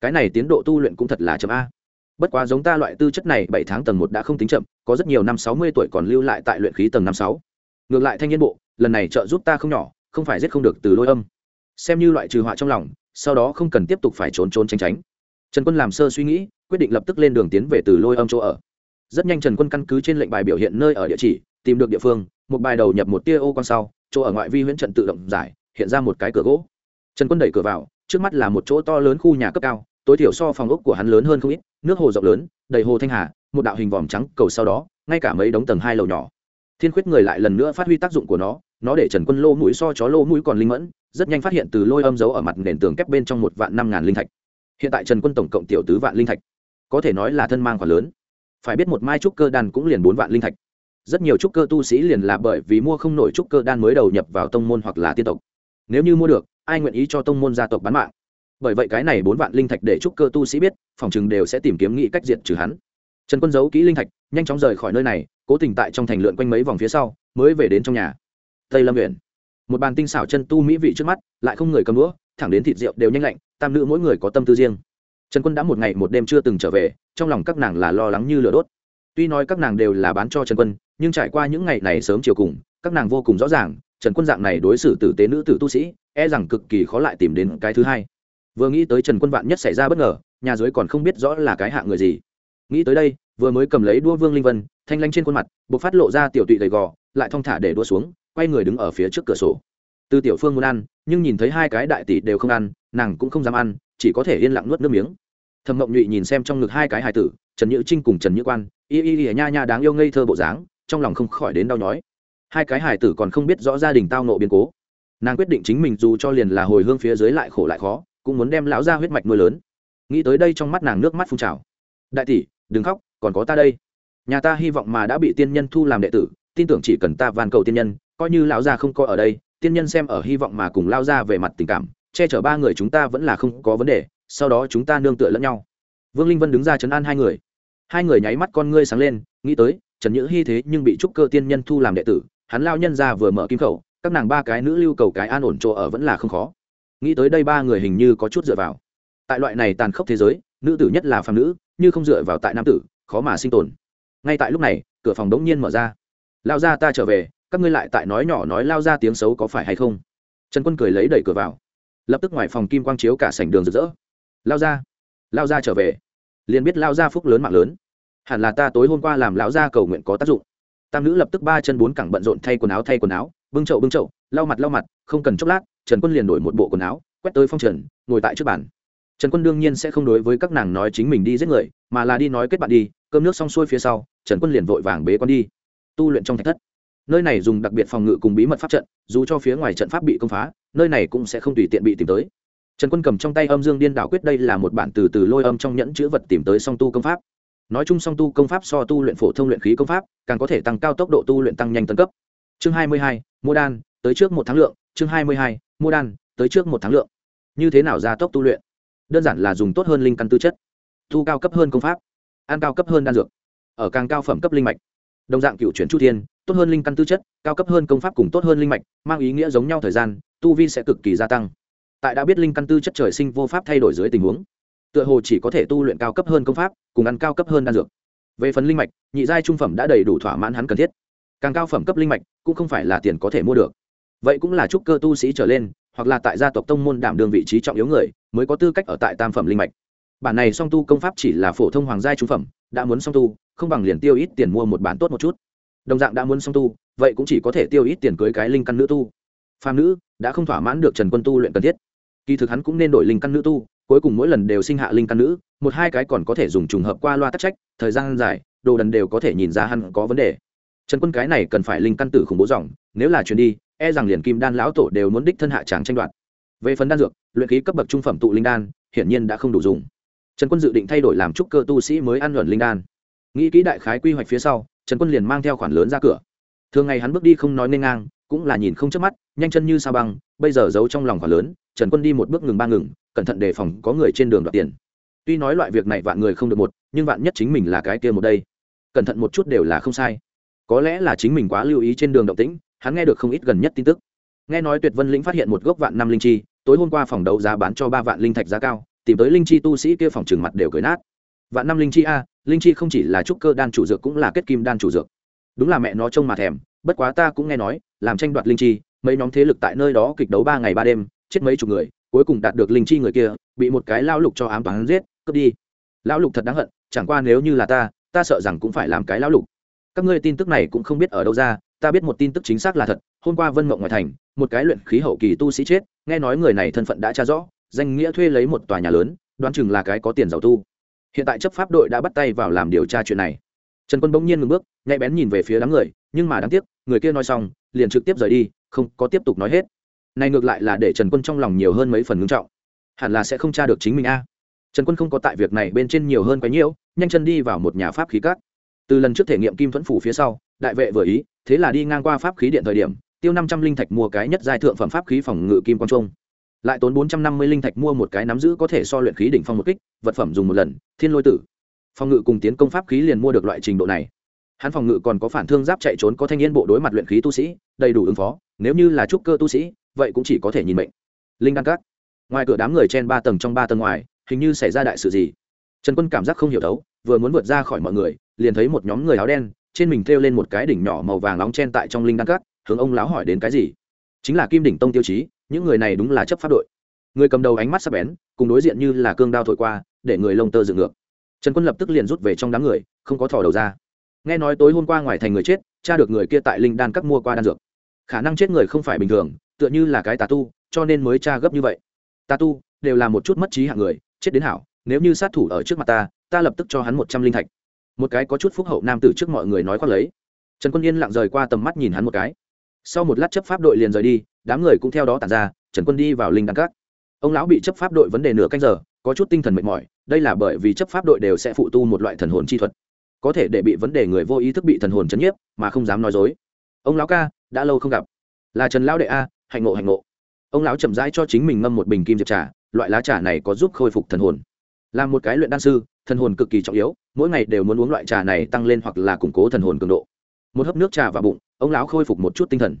Cái này tiến độ tu luyện cũng thật là chậm a. Bất quá giống ta loại tư chất này, bảy tháng tầng một đã không tính chậm, có rất nhiều năm sáu mươi tuổi còn lưu lại tại luyện khí tầng năm sáu. Ngược lại thanh niên bộ, lần này trợ giúp ta không nhỏ, không phải giết không được từ lôi âm. Xem như loại trừ họa trong lòng, sau đó không cần tiếp tục phải trốn trốn tránh tránh trần quân làm sơ suy nghĩ, quyết định lập tức lên đường tiến về từ lôi âm chỗ ở. Rất nhanh trần quân căn cứ trên lệnh bài biểu hiện nơi ở địa chỉ, tìm được địa phương, một bài đầu nhập một tia ô quang sau, chỗ ở ngoại vi huyễn trận tự động giải, hiện ra một cái cửa gỗ. Trần quân đẩy cửa vào, trước mắt là một chỗ to lớn khu nhà cấp cao, tối thiểu so phòng ốc của hắn lớn hơn không ít, nước hồ rộng lớn, đầy hồ thanh hà, một đạo hình vòm trắng cầu sau đó, ngay cả mấy đống tầng hai lầu nhỏ. Thiên khuyết người lại lần nữa phát huy tác dụng của nó nó để trần quân lô mũi so chó lô mũi còn linh mẫn, rất nhanh phát hiện từ lôi âm giấu ở mặt nền tường kép bên trong một vạn năm ngàn linh thạch hiện tại trần quân tổng cộng tiểu tứ vạn linh thạch, có thể nói là thân mang khoản lớn. Phải biết một mai trúc cơ đan cũng liền bốn vạn linh thạch. Rất nhiều trúc cơ tu sĩ liền là bởi vì mua không nổi trúc cơ đan mới đầu nhập vào tông môn hoặc là tiên tộc. Nếu như mua được, ai nguyện ý cho tông môn gia tộc bán mạng? Bởi vậy cái này bốn vạn linh thạch để trúc cơ tu sĩ biết, phòng chừng đều sẽ tìm kiếm nghĩ cách diện trừ hắn. Trần quân giấu kỹ linh thạch, nhanh chóng rời khỏi nơi này, cố tình tại trong thành lượn quanh mấy vòng phía sau, mới về đến trong nhà. Tây lâm huyện một bàn tinh xảo chân tu mỹ vị trước mắt, lại không người cầm đũa thẳng đến thịt rượu đều nhanh lạnh, tam nữ mỗi người có tâm tư riêng. Trần quân đã một ngày một đêm chưa từng trở về, trong lòng các nàng là lo lắng như lửa đốt. Tuy nói các nàng đều là bán cho trần quân, nhưng trải qua những ngày này sớm chiều cùng, các nàng vô cùng rõ ràng, trần quân dạng này đối xử tử tế nữ tử tu sĩ e rằng cực kỳ khó lại tìm đến cái thứ hai. Vừa nghĩ tới trần quân vạn nhất xảy ra bất ngờ, nhà dưới còn không biết rõ là cái hạ người gì. Nghĩ tới đây, vừa mới cầm lấy đua vương linh vân, thanh lanh trên khuôn mặt buộc phát lộ ra tiểu tụy gầy gò, lại thong thả để đua xuống, quay người đứng ở phía trước cửa sổ. Từ tiểu phương muốn ăn nhưng nhìn thấy hai cái đại tỷ đều không ăn, nàng cũng không dám ăn, chỉ có thể yên lặng nuốt nước miếng. Thầm mộng nhụy nhìn xem trong ngực hai cái hài tử, trần nhữ trinh cùng trần nhữ quan, y y y nha nha đáng yêu ngây thơ bộ dáng, trong lòng không khỏi đến đau nhói. Hai cái hài tử còn không biết rõ gia đình tao nộ biến cố. Nàng quyết định chính mình dù cho liền là hồi hương phía dưới lại khổ lại khó, cũng muốn đem lão ra huyết mạch nuôi lớn. Nghĩ tới đây trong mắt nàng nước mắt phun trào. Đại tỷ, đừng khóc, còn có ta đây. Nhà ta hy vọng mà đã bị tiên nhân thu làm đệ tử, tin tưởng chỉ cần ta van cầu tiên nhân, coi như lão gia không có ở đây tiên nhân xem ở hy vọng mà cùng lao ra về mặt tình cảm, che chở ba người chúng ta vẫn là không có vấn đề, sau đó chúng ta nương tựa lẫn nhau. Vương linh vân đứng ra chấn an hai người. Hai người nháy mắt con ngươi sáng lên, nghĩ tới, trần nhữ hy thế nhưng bị trúc cơ tiên nhân thu làm đệ tử, hắn lao nhân ra vừa mở kim khẩu, các nàng ba cái nữ lưu cầu cái an ổn chỗ ở vẫn là không khó. Nghĩ tới đây ba người hình như có chút dựa vào. Tại loại này tàn khốc thế giới, nữ tử nhất là phàm nữ, như không dựa vào tại nam tử, khó mà sinh tồn. Ngay tại lúc này, cửa phòng đống nhiên mở ra. Lao ra ta trở về các ngươi lại tại nói nhỏ nói lao ra tiếng xấu có phải hay không? Trần quân cười lấy đẩy cửa vào. Lập tức ngoài phòng kim quang chiếu cả sảnh đường rực rỡ. Lao ra lao ra trở về. Liền biết lao ra phúc lớn mạng lớn. Hẳn là ta tối hôm qua làm lão gia cầu nguyện có tác dụng. Tam nữ lập tức ba chân bốn cẳng bận rộn thay quần áo thay quần áo, bưng chậu bưng chậu, lau mặt lau mặt, không cần chốc lát, trần quân liền đổi một bộ quần áo, quét tới phong trần, ngồi tại trước bàn. Trần quân đương nhiên sẽ không đối với các nàng nói chính mình đi giết người, mà là đi nói kết bạn đi, cơm nước xong xuôi phía sau, trần quân liền vội vàng bế con đi. Tu luyện trong thạch thất nơi này dùng đặc biệt phòng ngự cùng bí mật pháp trận, dù cho phía ngoài trận pháp bị công phá, nơi này cũng sẽ không tùy tiện bị tìm tới. Trần quân cầm trong tay âm dương điên đảo quyết đây là một bản từ từ lôi âm trong nhẫn chữ vật tìm tới song tu công pháp. Nói chung song tu công pháp so tu luyện phổ thông luyện khí công pháp, càng có thể tăng cao tốc độ tu luyện tăng nhanh tân cấp. Chương hai mươi hai mua đan, tới trước một tháng lượng. Chương hai mươi hai mua đan, tới trước một tháng lượng. Như thế nào gia tốc tu luyện? Đơn giản là dùng tốt hơn linh căn tư chất. Thu cao cấp hơn công pháp, ăn cao cấp hơn đan dược. Ở càng cao phẩm cấp linh mạch. Đồng dạng cựu chuyển chu thiên tốt hơn linh căn tư chất, cao cấp hơn công pháp cùng tốt hơn linh mạch, mang ý nghĩa giống nhau thời gian, tu vi sẽ cực kỳ gia tăng. Tại đã biết linh căn tư chất trời sinh vô pháp thay đổi dưới tình huống, tựa hồ chỉ có thể tu luyện cao cấp hơn công pháp, cùng ăn cao cấp hơn đan dược. Về phần linh mạch, nhị giai trung phẩm đã đầy đủ thỏa mãn hắn cần thiết. Càng cao phẩm cấp linh mạch, cũng không phải là tiền có thể mua được. Vậy cũng là chúc cơ tu sĩ trở lên, hoặc là tại gia tộc tông môn đảm đường vị trí trọng yếu người, mới có tư cách ở tại tam phẩm linh mạch. Bản này song tu công pháp chỉ là phổ thông hoàng giai trung phẩm, đã muốn song tu, không bằng liền tiêu ít tiền mua một bản tốt một chút đồng dạng đã muốn song tu, vậy cũng chỉ có thể tiêu ít tiền cưới cái linh căn nữ tu. Phàm nữ đã không thỏa mãn được trần quân tu luyện cần thiết. Kỳ thực hắn cũng nên đổi linh căn nữ tu, cuối cùng mỗi lần đều sinh hạ linh căn nữ, một hai cái còn có thể dùng trùng hợp qua loa tắc trách, thời gian dài, đồ đần đều có thể nhìn ra hắn có vấn đề. Trần quân cái này cần phải linh căn tử khủng bố dòng, nếu là chuyển đi e rằng liền kim đan lão tổ đều muốn đích thân hạ tràng tranh đoạt. Về phần đan dược, luyện khí cấp bậc trung phẩm tụ linh đan, hiển nhiên đã không đủ dùng. Trần quân dự định thay đổi làm trúc cơ tu sĩ mới ăn luận linh đan. Nghĩ kỹ đại khái quy hoạch phía sau trần quân liền mang theo khoản lớn ra cửa. Thường ngày hắn bước đi không nói nên ngang, cũng là nhìn không chớp mắt, nhanh chân như sao băng, bây giờ giấu trong lòng khoản lớn, trần quân đi một bước ngừng ba ngừng, cẩn thận đề phòng có người trên đường đoạt tiền. Tuy nói loại việc này vạn người không được một, nhưng vạn nhất chính mình là cái kia một đây. Cẩn thận một chút đều là không sai. Có lẽ là chính mình quá lưu ý trên đường động tĩnh, hắn nghe được không ít gần nhất tin tức. Nghe nói tuyệt vân lĩnh phát hiện một gốc vạn năm linh chi, tối hôm qua phòng đấu giá bán cho ba vạn linh thạch giá cao, tìm tới linh chi tu sĩ kia phòng trừng mặt đều cười nát vạn năm linh chi a, linh chi không chỉ là trúc cơ đan chủ dược cũng là kết kim đan chủ dược. Đúng là mẹ nó trông mà thèm, bất quá ta cũng nghe nói, làm tranh đoạt linh chi, mấy nhóm thế lực tại nơi đó kịch đấu ba ngày ba đêm, chết mấy chục người, cuối cùng đạt được linh chi người kia, bị một cái lão lục cho ám toán giết, cướp đi. Lão lục thật đáng hận, chẳng qua nếu như là ta ta sợ rằng cũng phải làm cái lão lục. Các ngươi tin tức này cũng không biết ở đâu ra, ta biết một tin tức chính xác là thật, hôm qua vân mộng ngoài thành, một cái luyện khí hậu kỳ tu sĩ chết, nghe nói người này thân phận đã tra rõ, danh nghĩa thuê lấy một tòa nhà lớn, đoán chừng là cái có tiền giàu tu hiện tại chấp pháp đội đã bắt tay vào làm điều tra chuyện này. Trần quân bỗng nhiên ngừng bước, nhạy bén nhìn về phía đám người, nhưng mà đáng tiếc, người kia nói xong, liền trực tiếp rời đi, không có tiếp tục nói hết. Này ngược lại là để trần quân trong lòng nhiều hơn mấy phần ngưng trọng. Hẳn là sẽ không tra được chính mình a. Trần quân không có tại việc này bên trên nhiều hơn quấy nhiễu, nhanh chân đi vào một nhà pháp khí cát từ lần trước thể nghiệm kim thuẫn phủ phía sau, đại vệ vừa ý, thế là đi ngang qua pháp khí điện thời điểm, tiêu năm trăm linh thạch mua cái nhất giai thượng phẩm pháp khí phòng ngự kim quang trung lại tốn bốn trăm năm mươi linh thạch mua một cái nắm giữ có thể so luyện khí đỉnh phong một kích, vật phẩm dùng một lần, thiên lôi tử. Phòng ngự cùng tiến công pháp khí liền mua được loại trình độ này. Hắn phòng ngự còn có phản thương giáp chạy trốn có thanh niên bộ đối mặt luyện khí tu sĩ, đầy đủ ứng phó, nếu như là trúc cơ tu sĩ, vậy cũng chỉ có thể nhìn mệnh. Linh đăng cát ngoài cửa đám người trên ba tầng trong ba tầng ngoài, hình như xảy ra đại sự gì. Trần quân cảm giác không hiểu thấu, vừa muốn vượt ra khỏi mọi người, liền thấy một nhóm người áo đen, trên mình thêu lên một cái đỉnh nhỏ màu vàng nóng chen tại trong linh đăng cát hướng ông láo hỏi đến cái gì? Chính là kim đỉnh tông tiêu chí những người này đúng là chấp pháp đội. Người cầm đầu ánh mắt sắp bén, cùng đối diện như là cương đao thổi qua, để người lông tơ dựng ngược. Trần quân lập tức liền rút về trong đám người, không có thò đầu ra. Nghe nói tối hôm qua ngoài thành người chết, cha được người kia tại linh đan các mua qua đan dược. Khả năng chết người không phải bình thường, tựa như là cái tà tu, cho nên mới tra gấp như vậy. Tà tu đều là một chút mất trí hạng người, chết đến hảo, nếu như sát thủ ở trước mặt ta ta lập tức cho hắn một trăm linh thạch. Một cái có chút phúc hậu nam tử trước mọi người nói khoác lấy. Trần quân yên lặng rời qua tầm mắt nhìn hắn một cái. Sau một lát chấp pháp đội liền rời đi đám người cũng theo đó tản ra, trần quân đi vào linh đăng các. Ông lão bị chấp pháp đội vấn đề nửa canh giờ, có chút tinh thần mệt mỏi, đây là bởi vì chấp pháp đội đều sẽ phụ tu một loại thần hồn chi thuật. Có thể để bị vấn đề người vô ý thức bị thần hồn chấn nhiếp, mà không dám nói dối. Ông lão ca, đã lâu không gặp. Là trần lão đệ a, hạnh ngộ hạnh ngộ. Ông lão chậm rãi cho chính mình ngâm một bình kim diệp trà, loại lá trà này có giúp khôi phục thần hồn. Là một cái luyện đan sư, thần hồn cực kỳ trọng yếu, mỗi ngày đều muốn uống loại trà này tăng lên hoặc là củng cố thần hồn cường độ. Một hớp nước trà vào bụng, ông lão khôi phục một chút tinh thần.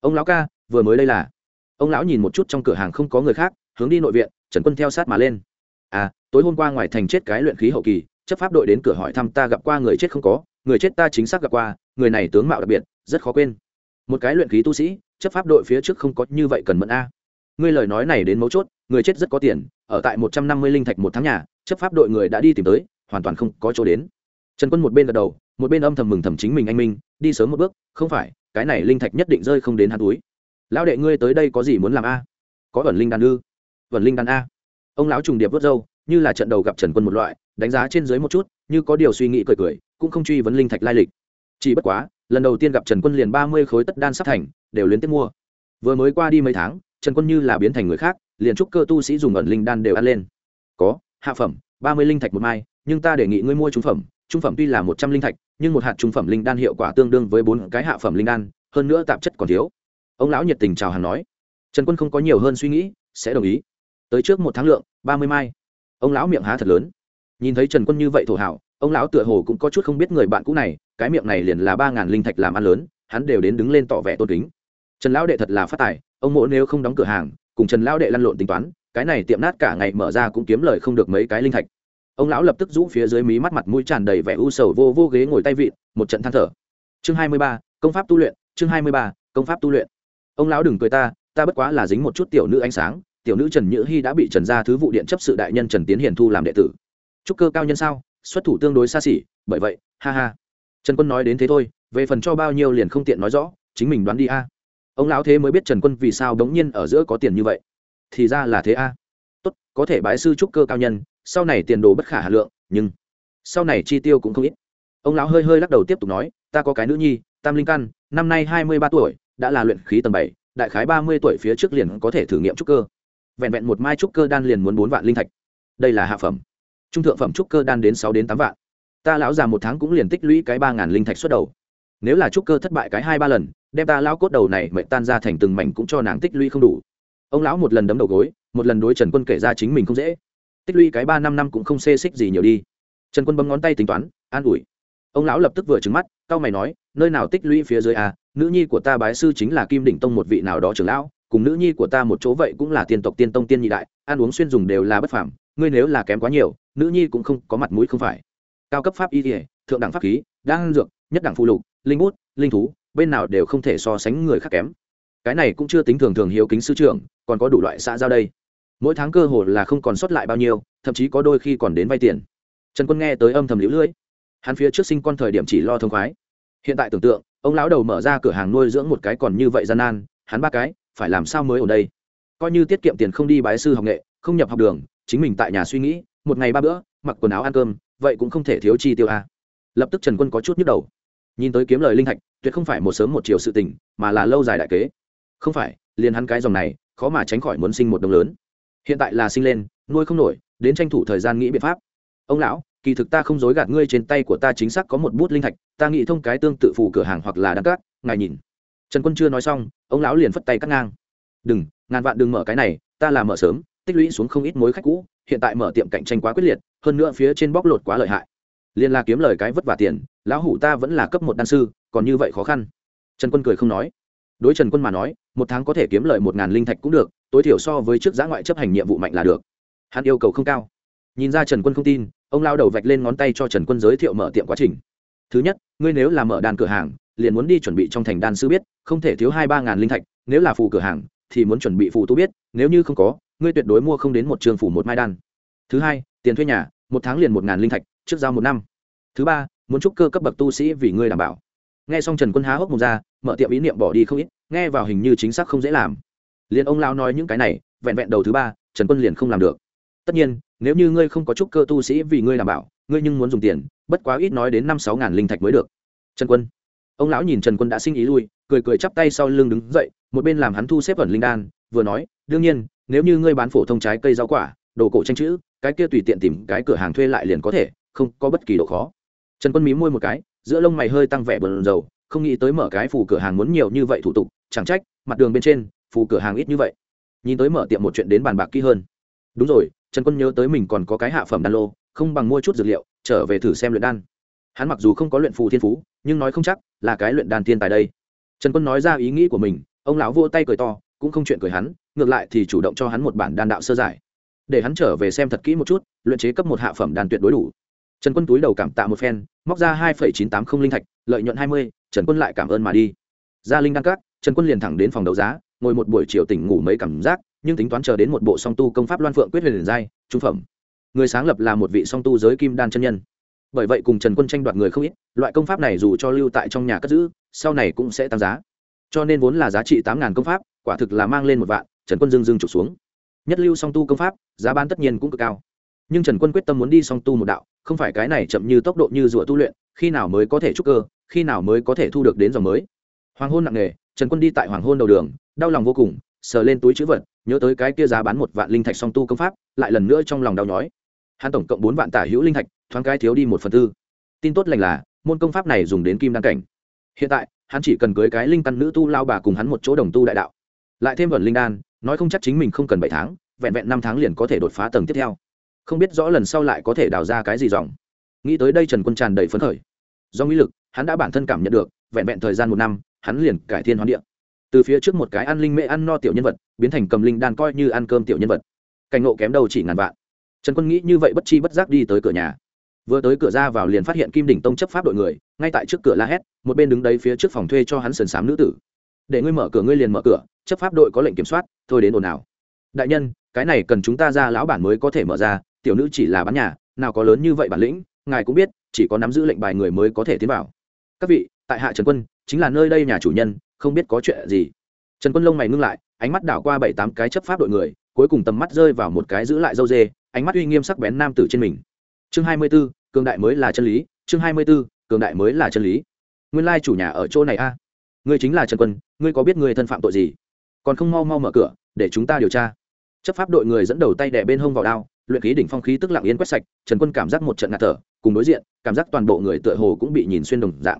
Ông lão ca vừa mới đây là. Ông lão nhìn một chút trong cửa hàng không có người khác, hướng đi nội viện, trần quân theo sát mà lên. À tối hôm qua ngoài thành chết cái luyện khí hậu kỳ, chấp pháp đội đến cửa hỏi thăm ta gặp qua người chết không có, người chết ta chính xác gặp qua, người này tướng mạo đặc biệt, rất khó quên. Một cái luyện khí tu sĩ, chấp pháp đội phía trước không có như vậy cần mẫn a. Ngươi lời nói này đến mấu chốt, người chết rất có tiền, ở tại một trăm năm mươi linh thạch một tháng nhà, chấp pháp đội người đã đi tìm tới, hoàn toàn không có chỗ đến. Trần quân một bên gật đầu, một bên âm thầm mừng thầm chính mình anh minh, đi sớm một bước, không phải, cái này linh thạch nhất định rơi không đến hắn túi lão đệ ngươi tới đây có gì muốn làm a? Có ẩn linh đàn ư? Vẩn linh đàn a. Ông lão trùng điệp vớt râu, như là trận đầu gặp trần quân một loại, đánh giá trên dưới một chút, như có điều suy nghĩ cười cười, cũng không truy vấn linh thạch lai lịch. Chỉ bất quá, lần đầu tiên gặp trần quân liền ba mươi khối tất đan sắp thành, đều liên tiếp mua. Vừa mới qua đi mấy tháng, trần quân như là biến thành người khác, liền trúc cơ tu sĩ dùng ẩn linh đan đều ăn lên. Có, hạ phẩm, ba mươi linh thạch một mai, nhưng ta đề nghị ngươi mua trung phẩm trung phẩm tuy là một trăm linh thạch, nhưng một hạt trung phẩm linh đan hiệu quả tương đương với bốn cái hạ phẩm linh đan, hơn nữa tạp chất còn thiếu ông lão nhiệt tình chào hàng nói. Trần quân không có nhiều hơn suy nghĩ, sẽ đồng ý. Tới trước một tháng lượng, ba mươi mai. Ông lão miệng há thật lớn. Nhìn thấy trần quân như vậy thổ hảo, ông lão tựa hồ cũng có chút không biết người bạn cũ này, cái miệng này liền là ba ngàn linh thạch làm ăn lớn, hắn đều đến đứng lên tỏ vẻ tôn kính. Trần lão đệ thật là phát tài, ông mỗ nếu không đóng cửa hàng, cùng trần lão đệ lăn lộn tính toán, cái này tiệm nát cả ngày mở ra cũng kiếm lời không được mấy cái linh thạch. Ông lão lập tức rũ phía dưới mí mắt mặt mũi tràn đầy vẻ u sầu vô vô ghế ngồi tay vịn, một trận than thở. Chương hai mươi ba, công pháp tu luyện, chương hai mươi ba, công pháp tu luyện ông lão đừng cười ta ta bất quá là dính một chút tiểu nữ ánh sáng, tiểu nữ trần nhữ hy đã bị trần gia thứ vụ điện chấp sự đại nhân trần tiến hiền thu làm đệ tử. Trúc cơ cao nhân sao, xuất thủ tương đối xa xỉ, bởi vậy, ha ha. Trần quân nói đến thế thôi, về phần cho bao nhiêu liền không tiện nói rõ, chính mình đoán đi a. Ông lão thế mới biết trần quân vì sao đống nhiên ở giữa có tiền như vậy. Thì ra là thế a. Tốt, có thể bái sư trúc cơ cao nhân, sau này tiền đồ bất khả hà lượng, nhưng sau này chi tiêu cũng không ít. Ông lão hơi hơi lắc đầu tiếp tục nói, ta có cái nữ nhi, tam linh căn, năm nay hai mươi ba tuổi đã là luyện khí tầng bảy, đại khái ba mươi tuổi phía trước liền có thể thử nghiệm trúc cơ. Vẹn vẹn một mai trúc cơ đan liền muốn bốn vạn linh thạch. Đây là hạ phẩm. Trung thượng phẩm trúc cơ đan đến sáu đến tám vạn. Ta lão già một tháng cũng liền tích lũy cái ba ngàn linh thạch xuất đầu. Nếu là trúc cơ thất bại cái hai ba lần, đem ta lão cốt đầu này mệnh tan ra thành từng mảnh cũng cho nàng tích lũy không đủ. Ông lão một lần đấm đầu gối, một lần đối trần quân kể ra chính mình không dễ. Tích lũy cái ba năm năm cũng không xê xích gì nhiều đi. Trần quân bấm ngón tay tính toán, an ủi. Ông lão lập tức vừa trứng mắt, cau mày nói, nơi nào tích lũy phía dưới à? Nữ nhi của ta bái sư chính là kim đỉnh tông một vị nào đó trưởng lão, cùng nữ nhi của ta một chỗ vậy cũng là tiên tộc tiên tông tiên nhị đại, ăn uống xuyên dùng đều là bất phàm, ngươi nếu là kém quá nhiều, nữ nhi cũng không có mặt mũi không phải. Cao cấp pháp y thể thượng đẳng pháp khí, đan dược, nhất đẳng phụ lục, linh bút, linh thú, bên nào đều không thể so sánh người khác kém. Cái này cũng chưa tính thường thường hiếu kính sư trưởng, còn có đủ loại xã giao đây. Mỗi tháng cơ hội là không còn sót lại bao nhiêu, thậm chí có đôi khi còn đến vay tiền. Trần quân nghe tới âm thầm liễu lưỡi hắn phía trước sinh con thời điểm chỉ lo thông khoái. Hiện tại tưởng tượng ông lão đầu mở ra cửa hàng nuôi dưỡng một cái còn như vậy gian nan, hắn ba cái, phải làm sao mới ở đây? Coi như tiết kiệm tiền không đi bái sư học nghệ, không nhập học đường, chính mình tại nhà suy nghĩ, một ngày ba bữa, mặc quần áo ăn cơm, vậy cũng không thể thiếu chi tiêu a. Lập tức trần quân có chút nhức đầu. Nhìn tới kiếm lời linh thạch, tuyệt không phải một sớm một chiều sự tình, mà là lâu dài đại kế. Không phải, liền hắn cái dòng này, khó mà tránh khỏi muốn sinh một đồng lớn. Hiện tại là sinh lên, nuôi không nổi, đến tranh thủ thời gian nghĩ biện pháp. Ông lão kỳ thực ta không dối gạt ngươi trên tay của ta chính xác có một bút linh thạch, ta nghĩ thông cái tương tự phủ cửa hàng hoặc là đăng cát, ngài nhìn. Trần quân chưa nói xong, ông lão liền phất tay cắt ngang. Đừng, ngàn vạn đừng mở cái này, ta là mở sớm, tích lũy xuống không ít mối khách cũ, hiện tại mở tiệm cạnh tranh quá quyết liệt, hơn nữa phía trên bóc lột quá lợi hại. Liên la kiếm lời cái vất vả tiền, lão hủ ta vẫn là cấp một đan sư, còn như vậy khó khăn. Trần quân cười không nói. Đối trần quân mà nói, một tháng có thể kiếm lời một ngàn linh thạch cũng được, tối thiểu so với trước giã ngoại chấp hành nhiệm vụ mạnh là được. Hắn yêu cầu không cao. Nhìn ra trần quân không tin ông lao đầu vạch lên ngón tay cho trần quân giới thiệu mở tiệm quá trình. Thứ nhất, ngươi nếu là mở đàn cửa hàng, liền muốn đi chuẩn bị trong thành đan sư biết, không thể thiếu hai ba ngàn linh thạch, nếu là phù cửa hàng, thì muốn chuẩn bị phù tu biết, nếu như không có, ngươi tuyệt đối mua không đến một trường phủ một mai đan. Thứ hai, tiền thuê nhà, một tháng liền một ngàn linh thạch, trước giao một năm. Thứ ba, muốn trúc cơ cấp bậc tu sĩ vì ngươi đảm bảo. Nghe xong trần quân há hốc một ra, mở tiệm ý niệm bỏ đi không ít, nghe vào hình như chính xác không dễ làm. Liền ông lao nói những cái này, vẹn vẹn đầu thứ ba, trần quân liền không làm được. Tất nhiên nếu như ngươi không có trúc cơ tu sĩ vì ngươi đảm bảo, ngươi nhưng muốn dùng tiền, bất quá ít nói đến năm sáu ngàn linh thạch mới được. Trần quân. Ông lão nhìn trần quân đã sinh ý lui, cười cười chắp tay sau lưng đứng dậy, một bên làm hắn thu xếp ẩn linh đan, vừa nói, đương nhiên, nếu như ngươi bán phổ thông trái cây rau quả, đồ cổ tranh chữ, cái kia tùy tiện tìm cái cửa hàng thuê lại liền có thể, không có bất kỳ độ khó. Trần quân mí môi một cái, giữa lông mày hơi tăng vẻ bờn dầu không nghĩ tới mở cái phủ cửa hàng muốn nhiều như vậy thủ tục, chẳng trách, mặt đường bên trên phủ cửa hàng ít như vậy. Nhìn tới mở tiệm một chuyện đến bàn bạc kỹ hơn. Đúng rồi trần quân nhớ tới mình còn có cái hạ phẩm đan lô, không bằng mua chút dược liệu, trở về thử xem luyện đan. Hắn mặc dù không có luyện phù thiên phú, nhưng nói không chắc là cái luyện đan thiên tài đây. Trần quân nói ra ý nghĩ của mình, ông lão vô tay cười to, cũng không chuyện cười hắn, ngược lại thì chủ động cho hắn một bản đan đạo sơ giải. Để hắn trở về xem thật kỹ một chút, luyện chế cấp một hạ phẩm đan tuyệt đối đủ. Trần quân túi đầu cảm tạ một phen, móc ra hai chín tám không linh thạch, lợi nhuận hai mươi, trần quân lại cảm ơn mà đi. Ra linh đan cát trần quân liền thẳng đến phòng đấu giá, ngồi một buổi chiều tỉnh ngủ mấy cảm giác nhưng tính toán chờ đến một bộ song tu công pháp loan phượng quyết huyền giai, trung phẩm. Người sáng lập là một vị song tu giới kim đan chân nhân. Bởi vậy cùng trần quân tranh đoạt người không ít, loại công pháp này dù cho lưu tại trong nhà cất giữ, sau này cũng sẽ tăng giá. Cho nên vốn là giá trị tám ngàn công pháp, quả thực là mang lên một vạn, trần quân dưng dưng trục xuống. Nhất lưu song tu công pháp, giá bán tất nhiên cũng cực cao. Nhưng trần quân quyết tâm muốn đi song tu một đạo, không phải cái này chậm như tốc độ như rùa tu luyện, khi nào mới có thể trúc cơ, khi nào mới có thể thu được đến dòng mới. Hoàng hôn nặng nề, trần quân đi tại hoàng hôn đầu đường, đau lòng vô cùng sờ lên túi chữ vật, nhớ tới cái kia giá bán một vạn linh thạch song tu công pháp, lại lần nữa trong lòng đau nhói. Hắn tổng cộng bốn vạn tả hữu linh thạch, thoáng cái thiếu đi một phần tư. Tin tốt lành là, môn công pháp này dùng đến kim đăng cảnh. Hiện tại, hắn chỉ cần cưới cái linh căn nữ tu lao bà cùng hắn một chỗ đồng tu đại đạo. Lại thêm vẩn linh đan, nói không chắc chính mình không cần bảy tháng, vẹn vẹn năm tháng liền có thể đột phá tầng tiếp theo. Không biết rõ lần sau lại có thể đào ra cái gì dòng. Nghĩ tới đây trần quân tràn đầy phấn khởi. Do nghĩ lực, hắn đã bản thân cảm nhận được, vẹn vẹn thời gian một năm, hắn liền cải thiên hoán địa từ phía trước một cái ăn linh mễ ăn no tiểu nhân vật, biến thành cầm linh đan coi như ăn cơm tiểu nhân vật. Cảnh ngộ kém đầu chỉ ngàn vạn. Trần quân nghĩ như vậy bất chi bất giác đi tới cửa nhà. Vừa tới cửa ra vào liền phát hiện kim đỉnh tông chấp pháp đội người, ngay tại trước cửa la hét, một bên đứng đấy phía trước phòng thuê cho hắn sườn xám nữ tử. Để ngươi mở cửa, ngươi liền mở cửa, chấp pháp đội có lệnh kiểm soát, thôi đến ồn nào đại nhân, cái này cần chúng ta ra lão bản mới có thể mở ra, tiểu nữ chỉ là bán nhà, nào có lớn như vậy bản lĩnh, ngài cũng biết, chỉ có nắm giữ lệnh bài người mới có thể tiến vào. Các vị, tại hạ trần quân, chính là nơi đây nhà chủ nhân không biết có chuyện gì. Trần quân lông mày ngưng lại, ánh mắt đảo qua bảy tám cái chấp pháp đội người, cuối cùng tầm mắt rơi vào một cái giữ lại dâu dê, ánh mắt uy nghiêm sắc bén nam tử trên mình. Chương hai mươi b ố cường đại mới là chân lý, chương hai mươi b ố cường đại mới là chân lý. Nguyên lai chủ nhà ở chỗ này a. Ngươi chính là trần quân, ngươi có biết ngươi thân phạm tội gì? Còn không mau mau mở cửa, để chúng ta điều tra. Chấp pháp đội người dẫn đầu tay đẻ bên hông vào đao, luyện khí đỉnh phong khí tức lặng yên quét sạch, trần quân cảm giác một trận ngạt thở, cùng đối diện, cảm giác toàn bộ người tựa hồ cũng bị nhìn xuyên đồng dạng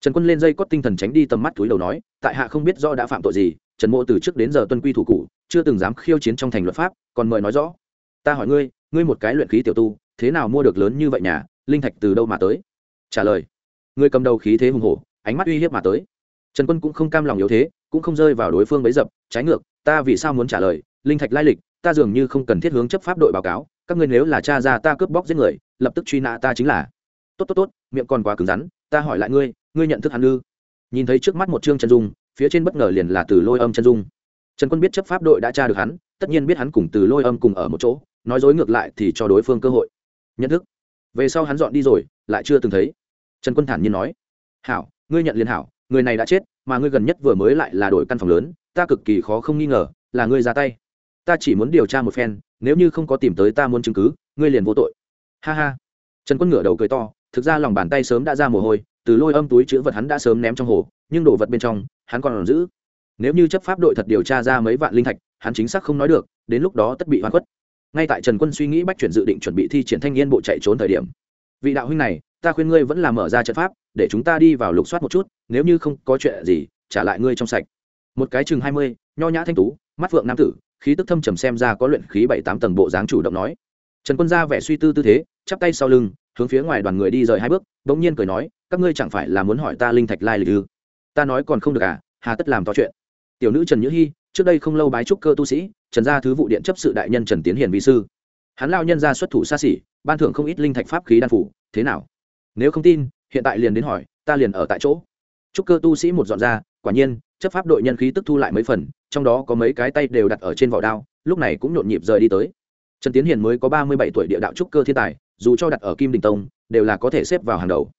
trần quân lên dây cót tinh thần tránh đi tầm mắt túi đầu nói, tại hạ không biết do đã phạm tội gì, trần mộ từ trước đến giờ tuân quy thủ cụ, chưa từng dám khiêu chiến trong thành luật pháp, còn mời nói rõ. Ta hỏi ngươi ngươi một cái luyện khí tiểu tu, thế nào mua được lớn như vậy nhà, linh thạch từ đâu mà tới? Trả lời. Ngươi cầm đầu khí thế hùng hổ, ánh mắt uy hiếp mà tới. Trần quân cũng không cam lòng yếu thế, cũng không rơi vào đối phương bấy dập, trái ngược, ta vì sao muốn trả lời, linh thạch lai lịch, ta dường như không cần thiết hướng chấp pháp đội báo cáo, các ngươi nếu là cha ra ta cướp bóc giết người, lập tức truy nã ta chính là. Tốt tốt tốt, miệng còn quá cứng rắn, ta hỏi lại ngươi ngươi nhận thức hắn ư? Nhìn thấy trước mắt một chương chân dung, phía trên bất ngờ liền là từ lôi âm chân dung. Trần quân biết chấp pháp đội đã tra được hắn, tất nhiên biết hắn cùng từ lôi âm cùng ở một chỗ, nói dối ngược lại thì cho đối phương cơ hội. Nhận thức. Về sau hắn dọn đi rồi, lại chưa từng thấy. Trần quân thản nhiên nói. Hảo, ngươi nhận liền hảo, người này đã chết, mà ngươi gần nhất vừa mới lại là đổi căn phòng lớn, ta cực kỳ khó không nghi ngờ, là ngươi ra tay. Ta chỉ muốn điều tra một phen, nếu như không có tìm tới ta muốn chứng cứ, ngươi liền vô tội. Ha ha. Trần quân ngửa đầu cười to, thực ra lòng bàn tay sớm đã ra mồ hôi từ lôi âm túi chữ vật hắn đã sớm ném trong hồ, nhưng đồ vật bên trong, hắn còn giữ. Nếu như chấp pháp đội thật điều tra ra mấy vạn linh thạch, hắn chính xác không nói được, đến lúc đó tất bị hoàn khuất. Ngay tại trần quân suy nghĩ bách chuyển dự định chuẩn bị thi triển thanh niên bộ chạy trốn thời điểm, vị đạo huynh này, ta khuyên ngươi vẫn là mở ra trận pháp, để chúng ta đi vào lục soát một chút, nếu như không có chuyện gì, trả lại ngươi trong sạch. Một cái chừng hai mươi, nho nhã thanh tú, mắt phượng nam tử, khí tức thâm trầm xem ra có luyện khí bảy tám tầng bộ dáng chủ động nói. Trần quân ra vẻ suy tư tư thế, chắp tay sau lưng, hướng phía ngoài đoàn người đi rời hai bước, bỗng nhiên cười nói các ngươi chẳng phải là muốn hỏi ta linh thạch lai lịch ư? Ta nói còn không được à? Hà tất làm to chuyện. Tiểu nữ trần nhữ hy trước đây không lâu bái trúc cơ tu sĩ, trần gia thứ vụ điện chấp sự đại nhân trần tiến hiền vi sư. Hắn lao nhân ra xuất thủ xa xỉ, ban thưởng không ít linh thạch pháp khí đan phủ, thế nào? Nếu không tin, hiện tại liền đến hỏi, ta liền ở tại chỗ. Trúc cơ tu sĩ một dọn ra, quả nhiên, chấp pháp đội nhân khí tức thu lại mấy phần, trong đó có mấy cái tay đều đặt ở trên vỏ đao, lúc này cũng nhộn nhịp rời đi tới. Trần tiến hiền mới có ba mươi bảy tuổi địa đạo trúc cơ thiên tài, dù cho đặt ở kim đình tông, đều là có thể xếp vào hàng đầu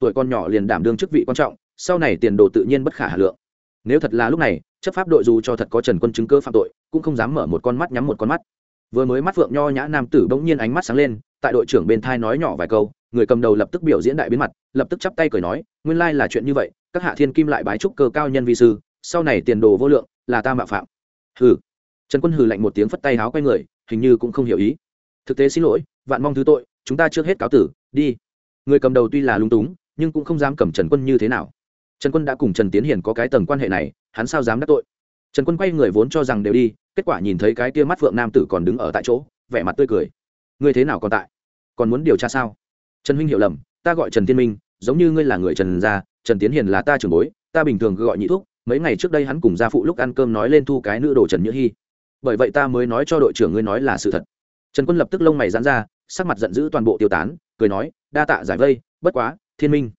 tuổi con nhỏ liền đảm đương chức vị quan trọng, sau này tiền đồ tự nhiên bất khả hà lượng. Nếu thật là lúc này, chấp pháp đội dù cho thật có trần quân chứng cơ phạm tội, cũng không dám mở một con mắt nhắm một con mắt. Vừa mới mắt phượng nho nhã nam tử bỗng nhiên ánh mắt sáng lên, tại đội trưởng bên thai nói nhỏ vài câu, người cầm đầu lập tức biểu diễn đại biến mặt, lập tức chắp tay cười nói, nguyên lai là chuyện như vậy, các hạ thiên kim lại bái trúc cơ cao nhân vi sư, sau này tiền đồ vô lượng, là ta mạo phạm. Hừ. Trần quân hừ lạnh một tiếng phất tay háo quay người, hình như cũng không hiểu ý. Thực tế xin lỗi, vạn mong thứ tội, chúng ta trước hết cáo tử, đi. Người cầm đầu tuy là lung túng nhưng cũng không dám cầm trần quân như thế nào. Trần quân đã cùng trần tiến hiền có cái tầng quan hệ này, hắn sao dám đắc tội? Trần quân quay người vốn cho rằng đều đi, kết quả nhìn thấy cái tia mắt phượng nam tử còn đứng ở tại chỗ, vẻ mặt tươi cười. Ngươi thế nào còn tại? Còn muốn điều tra sao? Trần huynh hiểu lầm, ta gọi trần tiên minh, giống như ngươi là người trần gia, trần tiến hiền là ta trưởng bối, ta bình thường gọi nhị thuốc mấy ngày trước đây hắn cùng gia phụ lúc ăn cơm nói lên thu cái nữ đồ trần nhữ hy bởi vậy ta mới nói cho đội trưởng ngươi nói là sự thật. Trần quân lập tức lông mày dán ra, sắc mặt giận dữ toàn bộ tiêu tán, cười nói, đa tạ giải vây, bất quá thiên minh.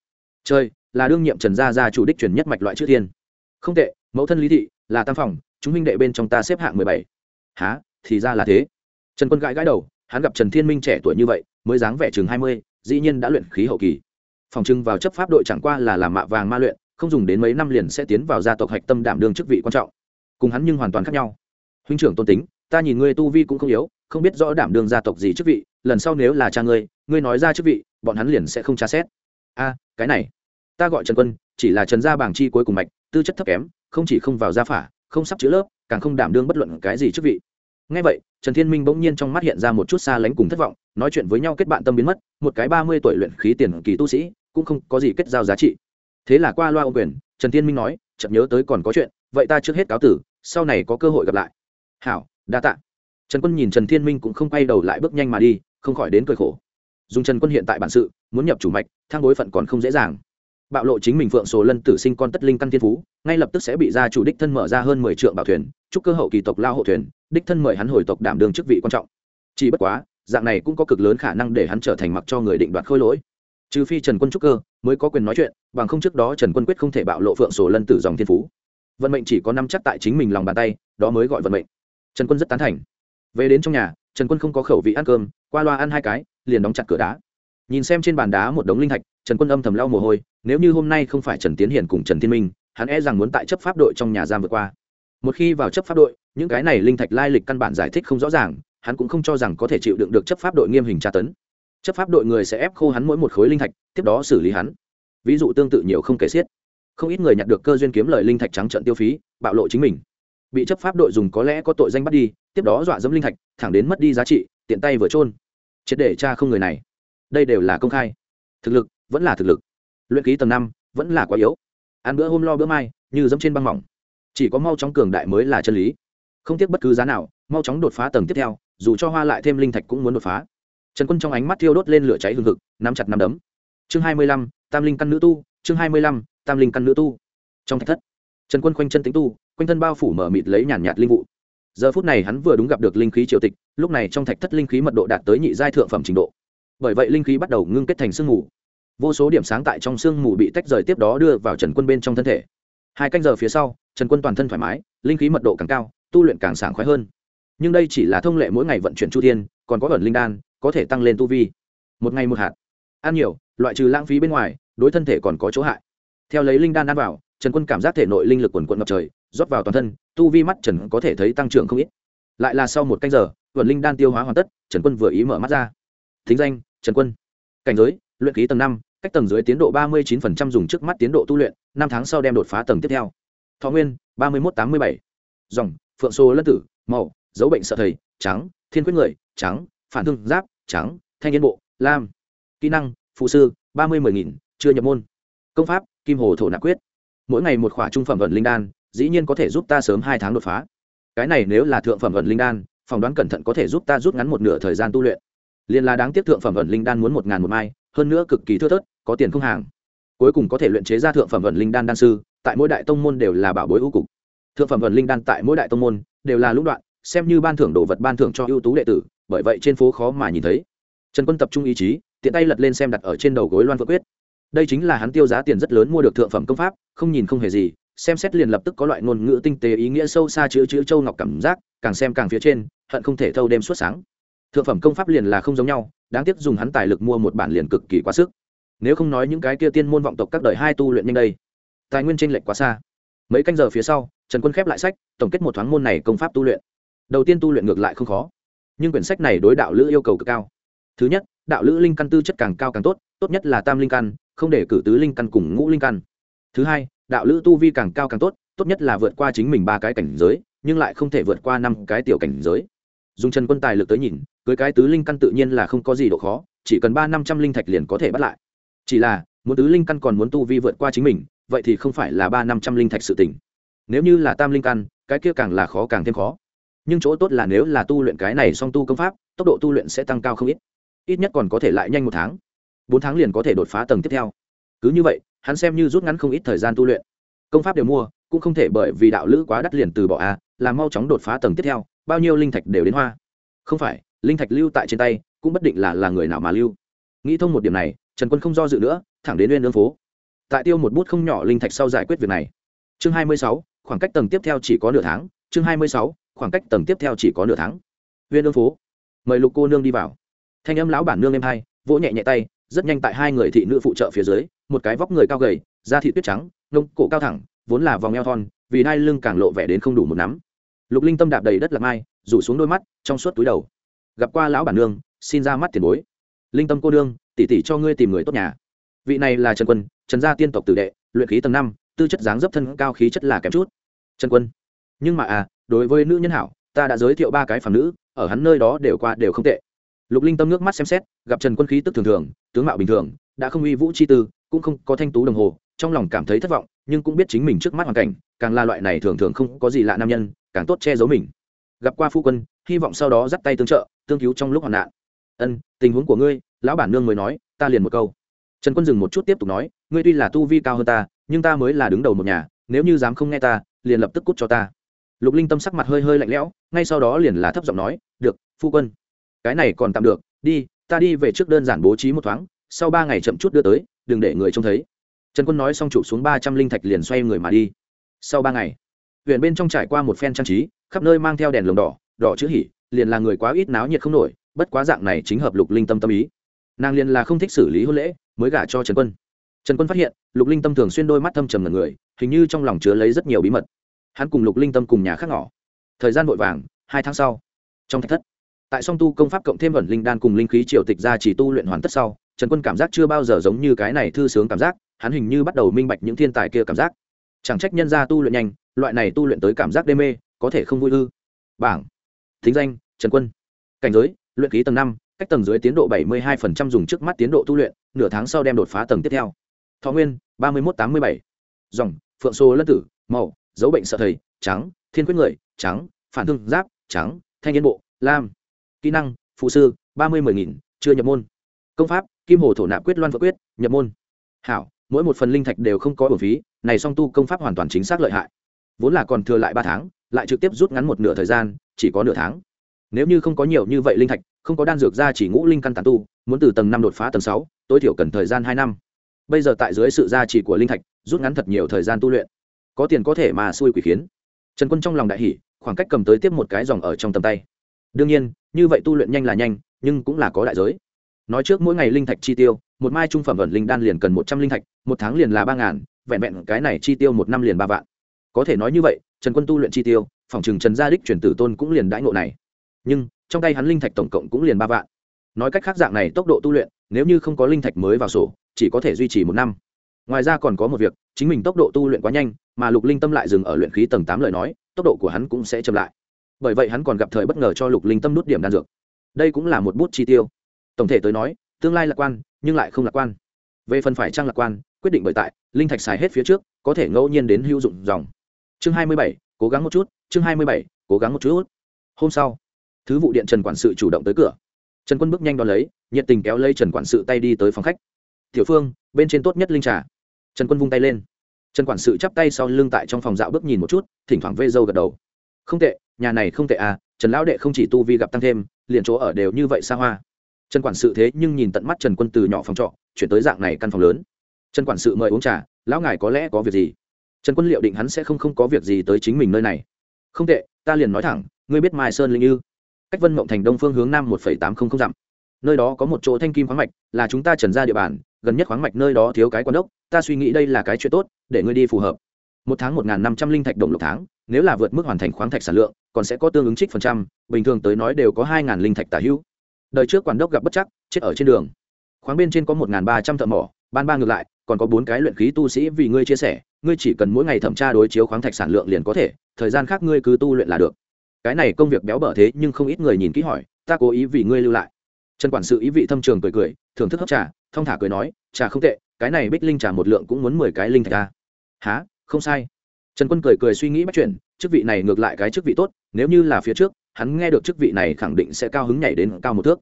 Chơi là đương nhiệm trần gia gia chủ đích truyền nhất mạch loại chữ thiên. Không tệ, mẫu thân lý thị, là tam phòng, chúng minh đệ bên trong ta xếp hạng mười bảy. Há thì ra là thế. Trần quân gãi gãi đầu, hắn gặp trần thiên minh trẻ tuổi như vậy, mới dáng vẻ chừng hai mươi, dĩ nhiên đã luyện khí hậu kỳ. Phòng trưng vào chấp pháp đội chẳng qua là làm mạ vàng ma luyện, không dùng đến mấy năm liền sẽ tiến vào gia tộc hạch tâm đảm đương chức vị quan trọng. Cùng hắn nhưng hoàn toàn khác nhau. Huynh trưởng tôn tính, ta nhìn ngươi tu vi cũng không yếu, không biết rõ đảm đương gia tộc gì chức vị, lần sau nếu là cha ngươi ngươi nói ra chức vị, bọn hắn liền sẽ không tra xét a, cái này, ta gọi trần quân, chỉ là trần gia bảng chi cuối cùng mạch, tư chất thấp kém, không chỉ không vào gia phả, không sắp chữ lớp, càng không đảm đương bất luận cái gì chức vị. Ngay vậy, trần thiên minh bỗng nhiên trong mắt hiện ra một chút xa lánh cùng thất vọng, nói chuyện với nhau kết bạn tâm biến mất, một cái ba mươi tuổi luyện khí tiền kỳ tu sĩ, cũng không có gì kết giao giá trị. Thế là qua loa ô quyền, trần thiên minh nói chậm nhớ tới còn có chuyện, vậy ta trước hết cáo tử, sau này có cơ hội gặp lại. Hảo, đa tạ. Trần quân nhìn trần thiên minh cũng không quay đầu lại bước nhanh mà đi, không khỏi đến cười khổ. Dùng trần quân hiện tại bản sự muốn nhập chủ mạch, thang bối phận còn không dễ dàng. Bạo lộ chính mình phượng sổ lân tử sinh con tất linh căn thiên phú, ngay lập tức sẽ bị gia chủ đích thân mở ra hơn mười triệu bảo thuyền, chúc cơ hậu kỳ tộc lao hộ thuyền, đích thân mời hắn hồi tộc đảm đương chức vị quan trọng. Chỉ bất quá, dạng này cũng có cực lớn khả năng để hắn trở thành mặc cho người định đoạt khôi lỗi. Trừ phi trần quân trúc cơ mới có quyền nói chuyện, bằng không trước đó trần quân quyết không thể bạo lộ phượng sổ lân tử dòng thiên phú. Vận mệnh chỉ có năm chắc tại chính mình lòng bàn tay, đó mới gọi vận mệnh. Trần quân rất tán thành. Về đến trong nhà, trần quân không có khẩu vị ăn cơm, qua loa ăn hai cái, liền đóng chặt cửa đá nhìn xem trên bàn đá một đống linh thạch, trần quân âm thầm lau mồ hôi, nếu như hôm nay không phải trần tiến hiền cùng trần thiên minh, hắn e rằng muốn tại chấp pháp đội trong nhà giam vượt qua. Một khi vào chấp pháp đội, những cái này linh thạch lai lịch căn bản giải thích không rõ ràng, hắn cũng không cho rằng có thể chịu đựng được chấp pháp đội nghiêm hình tra tấn. Chấp pháp đội người sẽ ép khô hắn mỗi một khối linh thạch, tiếp đó xử lý hắn. Ví dụ tương tự nhiều không kể xiết. Không ít người nhặt được cơ duyên kiếm lời linh thạch trắng trận tiêu phí, bạo lộ chính mình. Bị chấp pháp đội dùng có lẽ có tội danh bắt đi, tiếp đó dọa dẫm linh thạch, thẳng đến mất đi giá trị, tiện tay vừa trôn triệt để cha không người này đây đều là công khai. Thực lực, vẫn là thực lực. Luyện ký tầng năm, vẫn là quá yếu. Ăn bữa hôm lo bữa mai, như dẫm trên băng mỏng. Chỉ có mau chóng cường đại mới là chân lý. Không tiếc bất cứ giá nào, mau chóng đột phá tầng tiếp theo, dù cho hoa lại thêm linh thạch cũng muốn đột phá. Trần quân trong ánh mắt thiêu đốt lên lửa cháy hừng hực, nắm chặt nắm đấm. Chương hai mươi lăm, tam linh căn nữ tu, chương hai mươi lăm, tam linh căn nữ tu. Trong thạch thất, trần quân khoanh chân tính tu, quanh thân bao phủ mở mịt lấy nhàn nhạt linh vụ. Giờ phút này hắn vừa đúng gặp được linh khí triều tịch, lúc này trong thạch thất linh khí mật độ đạt tới nhị giai thượng phẩm trình độ bởi vậy linh khí bắt đầu ngưng kết thành sương mù. Vô số điểm sáng tại trong sương mù bị tách rời tiếp đó đưa vào trần quân bên trong thân thể. Hai canh giờ phía sau, trần quân toàn thân thoải mái, linh khí mật độ càng cao, tu luyện càng sảng khoái hơn. Nhưng đây chỉ là thông lệ mỗi ngày vận chuyển chu thiên, còn có ẩn linh đan, có thể tăng lên tu vi. Một ngày một hạt. Ăn nhiều, loại trừ lãng phí bên ngoài, đối thân thể còn có chỗ hại. Theo lấy linh đan ăn vào, trần quân cảm giác thể nội linh lực quần quận ngập trời, rót vào toàn thân, tu vi mắt trần có thể thấy tăng trưởng không ít. Lại là sau một canh giờ vượt linh đan tiêu hóa hoàn tất, trần quân vừa ý mở mắt ra. Thính danh trần quân. Cảnh giới, luyện khí tầng năm, cách tầng dưới tiến độ ba mươi chín dùng trước mắt tiến độ tu luyện, năm tháng sau đem đột phá tầng tiếp theo. Thọ nguyên, ba mươi một tám mươi bảy. Dòng, phượng xô lân tử, màu, dấu bệnh sợ thầy, trắng, thiên quyết người, trắng, phản thương giáp, trắng, thanh niên bộ, lam. Kỹ năng, phụ sư, ba mươi mười nghìn, chưa nhập môn. Công pháp, kim hồ thổ nạp quyết. Mỗi ngày một khỏa trung phẩm vận linh đan, dĩ nhiên có thể giúp ta sớm hai tháng đột phá. Cái này nếu là thượng phẩm vận linh đan, phỏng đoán cẩn thận có thể giúp ta rút ngắn một nửa thời gian tu luyện liền là đáng tiếc thượng phẩm vận linh đan muốn một ngàn một mai, hơn nữa cực kỳ thưa thớt, có tiền không hàng. Cuối cùng có thể luyện chế ra thượng phẩm vận linh đan đan sư, tại mỗi đại tông môn đều là bảo bối ưu cục. Thượng phẩm vận linh đan tại mỗi đại tông môn đều là lũng đoạn, xem như ban thưởng đồ vật ban thưởng cho ưu tú đệ tử, bởi vậy trên phố khó mà nhìn thấy. Trần quân tập trung ý chí, tiện tay lật lên xem đặt ở trên đầu gối loan vợ quyết. Đây chính là hắn tiêu giá tiền rất lớn mua được thượng phẩm công pháp, không nhìn không hề gì, xem xét liền lập tức có loại ngôn ngữ tinh tế ý nghĩa sâu xa chữ chữ châu ngọc cảm giác, càng xem càng phía trên, hận không thể thâu đêm suốt sáng thượng phẩm công pháp liền là không giống nhau, đáng tiếc dùng hắn tài lực mua một bản liền cực kỳ quá sức. Nếu không nói những cái kia tiên môn vọng tộc các đời hai tu luyện nhanh đây, tài nguyên tranh lệch quá xa. Mấy canh giờ phía sau, trần quân khép lại sách, tổng kết một thoáng môn này công pháp tu luyện. Đầu tiên tu luyện ngược lại không khó, nhưng quyển sách này đối đạo lữ yêu cầu cực cao. Thứ nhất, đạo lữ linh căn tư chất càng cao càng tốt tốt nhất là tam linh căn, không để cử tứ linh căn cùng ngũ linh căn. Thứ hai, đạo lữ tu vi càng cao càng tốt tốt nhất là vượt qua chính mình ba cái cảnh giới, nhưng lại không thể vượt qua năm cái tiểu cảnh giới dùng trần quân tài lực tới nhìn, cưới cái tứ linh căn tự nhiên là không có gì độ khó, chỉ cần ba năm trăm linh thạch liền có thể bắt lại. Chỉ là, muốn tứ linh căn còn muốn tu vi vượt qua chính mình, vậy thì không phải là ba năm trăm linh thạch sự tỉnh nếu như là tam linh căn, cái kia càng là khó càng thêm khó. Nhưng chỗ tốt là nếu là tu luyện cái này song tu công pháp, tốc độ tu luyện sẽ tăng cao không ít. Ít nhất còn có thể lại nhanh một tháng. Bốn tháng liền có thể đột phá tầng tiếp theo. Cứ như vậy, hắn xem như rút ngắn không ít thời gian tu luyện. Công pháp đều mua, cũng không thể bởi vì đạo lữ quá đắt liền từ bỏ a làm mau chóng đột phá tầng tiếp theo bao nhiêu linh thạch đều đến hoa. Không phải, linh thạch lưu tại trên tay, cũng bất định là là người nào mà lưu. Nghĩ thông một điểm này, trần quân không do dự nữa, thẳng đến lên đường phố. Tại tiêu một bút không nhỏ linh thạch sau giải quyết việc này. Chương hai mươi sáu, khoảng cách tầng tiếp theo chỉ có nửa tháng. Chương hai mươi sáu, khoảng cách tầng tiếp theo chỉ có nửa tháng. Viên đường phố. Mời lục cô nương đi vào. Thanh âm lão bản nương em hai, vỗ nhẹ nhẹ tay, rất nhanh tại hai người thị nữ phụ trợ phía dưới, một cái vóc người cao gầy, da thị tuyết trắng nông cổ cao thẳng, vốn là vòng eo thon, vì đai lưng càng lộ vẻ đến không đủ một nắm lục linh tâm đạp đầy đất lạc mai, rủ xuống đôi mắt, trong suốt túi đầu. Gặp qua lão bản nương, xin ra mắt tiền bối. Linh tâm cô nương tỉ tỉ cho ngươi tìm người tốt nhà. Vị này là trần quân, trần gia tiên tộc tử đệ, luyện khí tầng năm, tư chất dáng dấp thân cao khí chất là kém chút. Trần quân. Nhưng mà à đối với nữ nhân hảo, ta đã giới thiệu ba cái phản nữ, ở hắn nơi đó đều qua đều không tệ. Lục linh tâm nước mắt xem xét, gặp trần quân khí tức thường thường, tướng mạo bình thường, đã không uy vũ chi tư, cũng không có thanh tú đồng hồ, trong lòng cảm thấy thất vọng, nhưng cũng biết chính mình trước mắt hoàn cảnh, càng là loại này thường thường không có gì lạ nam nhân càng tốt che giấu mình. Gặp qua phu quân, hy vọng sau đó dắt tay tương trợ, tương cứu trong lúc hoạn nạn. Ân, tình huống của ngươi, lão bản nương mới nói, ta liền một câu. Trần quân dừng một chút tiếp tục nói, ngươi tuy là tu vi cao hơn ta, nhưng ta mới là đứng đầu một nhà, nếu như dám không nghe ta, liền lập tức cút cho ta. Lục linh tâm sắc mặt hơi hơi lạnh lẽo, ngay sau đó liền là thấp giọng nói, được, phu quân. Cái này còn tạm được, đi, ta đi về trước đơn giản bố trí một thoáng, sau ba ngày chậm chút đưa tới, đừng để người trông thấy. Trần quân nói xong chụp xuống ba trăm linh thạch liền xoay người mà đi. Sau ba ngày huyện bên trong trải qua một phen trang trí, khắp nơi mang theo đèn lồng đỏ đỏ chữ hỉ, liền là người quá ít náo nhiệt không nổi, bất quá dạng này chính hợp lục linh tâm tâm ý. Nàng liền là không thích xử lý hôn lễ, mới gả cho trần quân. Trần quân phát hiện, lục linh tâm thường xuyên đôi mắt thâm trầm ngần người, hình như trong lòng chứa lấy rất nhiều bí mật. Hắn cùng lục linh tâm cùng nhà khác ngỏ thời gian vội vàng, hai tháng sau. Trong thạch thất, tại song tu công pháp cộng thêm vẩn linh đan cùng linh khí triều tịch ra chỉ tu luyện hoàn tất sau, trần quân cảm giác chưa bao giờ giống như cái này thư sướng cảm giác, hắn hình như bắt đầu minh bạch những thiên tài kia cảm giác. Chẳng trách nhân ra tu luyện nhanh loại này tu luyện tới cảm giác đê mê, có thể không vui ư? Bảng. Thính danh, trần quân. Cảnh giới, luyện khí tầng năm, cách tầng dưới tiến độ bảy mươi hai dùng trước mắt tiến độ tu luyện, nửa tháng sau đem đột phá tầng tiếp theo. Thọ nguyên, ba mươi một tám mươi bảy. Dòng, phượng Sô lân tử, màu, dấu bệnh sợ thầy, trắng, thiên quyết người, trắng, phản thương giáp, trắng, thanh niên bộ, lam. Kỹ năng, phụ sư, ba mươi mười nghìn, chưa nhập môn. Công pháp, kim hồ thổ nạp quyết loan vợ quyết, nhập môn. Hảo, mỗi một phần linh thạch đều không có bổ phí, này song tu công pháp hoàn toàn chính xác lợi hại vốn là còn thừa lại ba tháng, lại trực tiếp rút ngắn một nửa thời gian, chỉ có nửa tháng. Nếu như không có nhiều như vậy linh thạch, không có đan dược ra chỉ ngũ linh căn tán tu, muốn từ tầng năm đột phá tầng sáu, tối thiểu cần thời gian hai năm. Bây giờ tại dưới sự gia trì của linh thạch, rút ngắn thật nhiều thời gian tu luyện. Có tiền có thể mà xui quỷ khiến. Trần quân trong lòng đại hỷ khoảng cách cầm tới tiếp một cái dòng ở trong tầm tay. Đương nhiên, như vậy tu luyện nhanh là nhanh, nhưng cũng là có đại giới. Nói trước mỗi ngày linh thạch chi tiêu, một mai trung phẩm vận linh đan liền cần một trăm linh thạch, một tháng liền là ba ngàn, vẹn vẹn cái này chi tiêu một năm liền ba vạn có thể nói như vậy, trần quân tu luyện chi tiêu, phòng trừng trần gia đích chuyển tử tôn cũng liền đãi ngộ này. Nhưng, trong tay hắn linh thạch tổng cộng cũng liền ba vạn. Nói cách khác dạng này tốc độ tu luyện, nếu như không có linh thạch mới vào sổ, chỉ có thể duy trì một năm. Ngoài ra còn có một việc, chính mình tốc độ tu luyện quá nhanh, mà lục linh tâm lại dừng ở luyện khí tầng tám lời nói, tốc độ của hắn cũng sẽ chậm lại. Bởi vậy hắn còn gặp thời bất ngờ cho lục linh tâm nút điểm đan dược. Đây cũng là một bút chi tiêu. Tổng thể tới nói, tương lai lạc quan, nhưng lại không lạc quan. Về phần phải trang lạc quan, quyết định bởi tại, linh thạch xài hết phía trước, có thể ngẫu nhiên đến hữu dụng dòng chương hai mươi bảy, cố gắng một chút, chương hai mươi bảy, cố gắng một chút. Hôm sau, thứ vụ điện trần quản sự chủ động tới cửa. Trần quân bước nhanh đón lấy, nhiệt tình kéo lấy trần quản sự tay đi tới phòng khách. Tiểu phương, bên trên tốt nhất linh trà. Trần quân vung tay lên. Trần quản sự chắp tay sau lưng tại trong phòng dạo bước nhìn một chút, thỉnh thoảng vây dâu gật đầu. Không tệ, nhà này không tệ à trần lão đệ không chỉ tu vi gặp tăng thêm, liền chỗ ở đều như vậy xa hoa. Trần quản sự thế nhưng nhìn tận mắt trần quân từ nhỏ phòng trọ, chuyển tới dạng này căn phòng lớn. Trần quản sự mời uống trà, lão ngài có lẽ có việc gì? Trần quân liệu định hắn sẽ không không có việc gì tới chính mình nơi này. Không tệ, ta liền nói thẳng, ngươi biết mai sơn linh ư? Cách vân mộng thành đông phương hướng nam một tám trăm linh dặm. Nơi đó có một chỗ thanh kim khoáng mạch, là chúng ta trần ra địa bàn, gần nhất khoáng mạch nơi đó thiếu cái quan đốc, ta suy nghĩ đây là cái chuyện tốt, để ngươi đi phù hợp. Một tháng một năm trăm linh thạch đồng lộc tháng, nếu là vượt mức hoàn thành khoáng thạch sản lượng, còn sẽ có tương ứng trích phần trăm, bình thường tới nói đều có hai linh thạch tả hữu. Đời trước quản đốc gặp bất chắc, chết ở trên đường. Khoáng bên trên có một ba trăm thợ mỏ, ban ba ngược lại, còn có bốn cái luyện khí tu sĩ vì ngươi chia sẻ ngươi chỉ cần mỗi ngày thẩm tra đối chiếu khoáng thạch sản lượng liền có thể, thời gian khác ngươi cứ tu luyện là được. Cái này công việc béo bở thế nhưng không ít người nhìn kỹ hỏi, ta cố ý vì ngươi lưu lại. Trần quản sự ý vị thâm trường cười cười, thưởng thức hấp trà, thong thả cười nói, trà không tệ, cái này bích linh trà một lượng cũng muốn mười cái linh thạch ta há không sai. Trần quân cười cười suy nghĩ bắt chuyển. chức vị này ngược lại cái chức vị tốt, nếu như là phía trước, hắn nghe được chức vị này khẳng định sẽ cao hứng nhảy đến cao một thước.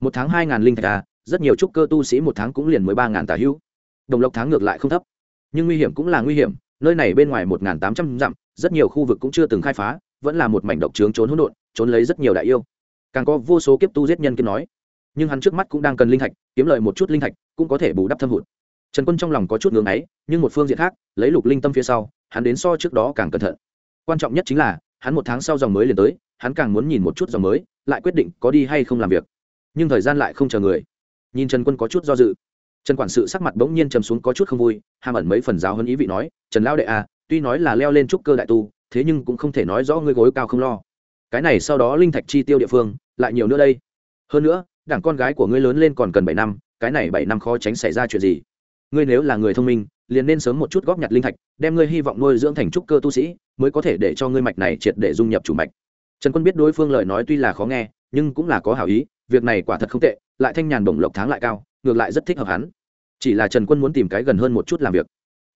Một tháng hai ngàn linh thạch ta rất nhiều trúc cơ tu sĩ một tháng cũng liền mười ba ngàn tà hữu đồng lộc tháng ngược lại không thấp nhưng nguy hiểm cũng là nguy hiểm, nơi này bên ngoài một ngàn tám trăm dặm, rất nhiều khu vực cũng chưa từng khai phá, vẫn là một mảnh độc trướng trốn hỗn độn, trốn lấy rất nhiều đại yêu. Càng có vô số kiếp tu giết nhân kiếp nói. Nhưng hắn trước mắt cũng đang cần linh thạch, kiếm lợi một chút linh thạch, cũng có thể bù đắp thâm hụt. Trần quân trong lòng có chút ngưỡng ấy, nhưng một phương diện khác, lấy lục linh tâm phía sau, hắn đến so trước đó càng cẩn thận. Quan trọng nhất chính là, hắn một tháng sau dòng mới liền tới, hắn càng muốn nhìn một chút dòng mới, lại quyết định có đi hay không làm việc. Nhưng thời gian lại không chờ người. Nhìn trần quân có chút do dự trần quản sự sắc mặt bỗng nhiên trầm xuống có chút không vui, hàm ẩn mấy phần giáo hơn ý vị nói, trần lão đệ à tuy nói là leo lên trúc cơ đại tu, thế nhưng cũng không thể nói rõ ngươi gối cao không lo. Cái này sau đó linh thạch chi tiêu địa phương, lại nhiều nữa đây. Hơn nữa, đảng con gái của ngươi lớn lên còn cần bảy năm, cái này bảy năm khó tránh xảy ra chuyện gì? Ngươi nếu là người thông minh, liền nên sớm một chút góp nhặt linh thạch, đem ngươi hy vọng nuôi dưỡng thành trúc cơ tu sĩ, mới có thể để cho ngươi mạch này triệt để dung nhập chủ mạch. Trần quân biết đối phương lời nói tuy là khó nghe, nhưng cũng là có hảo ý việc này quả thật không tệ, lại thanh nhàn bổng lộc tháng lại cao, ngược lại rất thích hợp hắn. Chỉ là trần quân muốn tìm cái gần hơn một chút làm việc.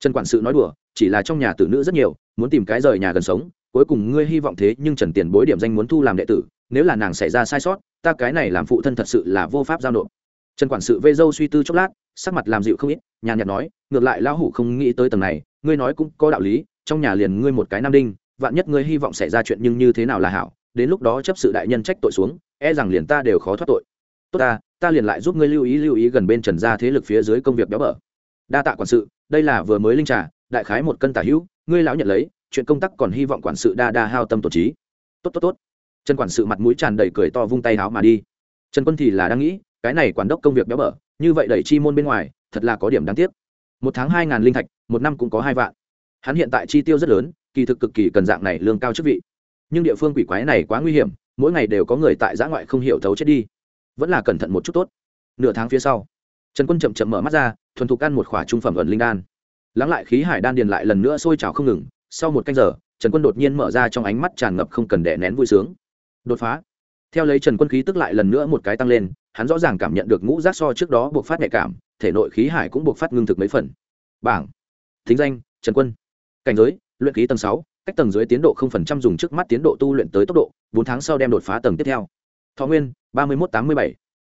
Trần quản sự nói đùa, chỉ là trong nhà tử nữ rất nhiều, muốn tìm cái rời nhà gần sống, cuối cùng ngươi hy vọng thế nhưng trần tiền bối điểm danh muốn thu làm đệ tử, nếu là nàng xảy ra sai sót, ta cái này làm phụ thân thật sự là vô pháp giao nộp. Trần quản sự vây dâu suy tư chốc lát, sắc mặt làm dịu không ít, nhàn nhạt nói, ngược lại lão hủ không nghĩ tới tầng này, ngươi nói cũng có đạo lý, trong nhà liền ngươi một cái nam đinh, vạn nhất ngươi hy vọng xảy ra chuyện nhưng như thế nào là hảo đến lúc đó chấp sự đại nhân trách tội xuống e rằng liền ta đều khó thoát tội. Tốt ta ta liền lại giúp ngươi lưu ý lưu ý gần bên trần gia thế lực phía dưới công việc béo bở. Đa tạ quản sự, đây là vừa mới linh trà, đại khái một cân tả hữu, ngươi lão nhận lấy, chuyện công tác còn hy vọng quản sự đa đa hao tâm tổ trí. Tốt tốt tốt. Trần quản sự mặt mũi tràn đầy cười to vung tay háo mà đi. Trần quân thì là đang nghĩ, cái này quản đốc công việc béo bở, như vậy đẩy chi môn bên ngoài, thật là có điểm đáng tiếc. Một tháng hai ngàn linh thạch, một năm cũng có hai vạn. Hắn hiện tại chi tiêu rất lớn, kỳ thực cực kỳ cần dạng này lương cao chức vị nhưng địa phương quỷ quái này quá nguy hiểm, mỗi ngày đều có người tại giã ngoại không hiểu thấu chết đi. Vẫn là cẩn thận một chút tốt. Nửa tháng phía sau, trần quân chậm chậm mở mắt ra, thuần thục ăn một khỏa trung phẩm ẩn linh đan. Lắng lại khí hải đan điền lại lần nữa sôi trào không ngừng, sau một canh giờ, trần quân đột nhiên mở ra trong ánh mắt tràn ngập không cần đè nén vui sướng. Đột phá. Theo lấy trần quân khí tức lại lần nữa một cái tăng lên, hắn rõ ràng cảm nhận được ngũ rác so trước đó buộc phát nhạy cảm, thể nội khí hải cũng buộc phát ngưng thực mấy phần. Bảng. Thính danh, trần quân. Cảnh giới, luyện khí tầng sáu cách tầng dưới tiến độ không phần trăm dùng trước mắt tiến độ tu luyện tới tốc độ, bốn tháng sau đem đột phá tầng tiếp theo. Thọ nguyên, ba mươi một tám mươi bảy.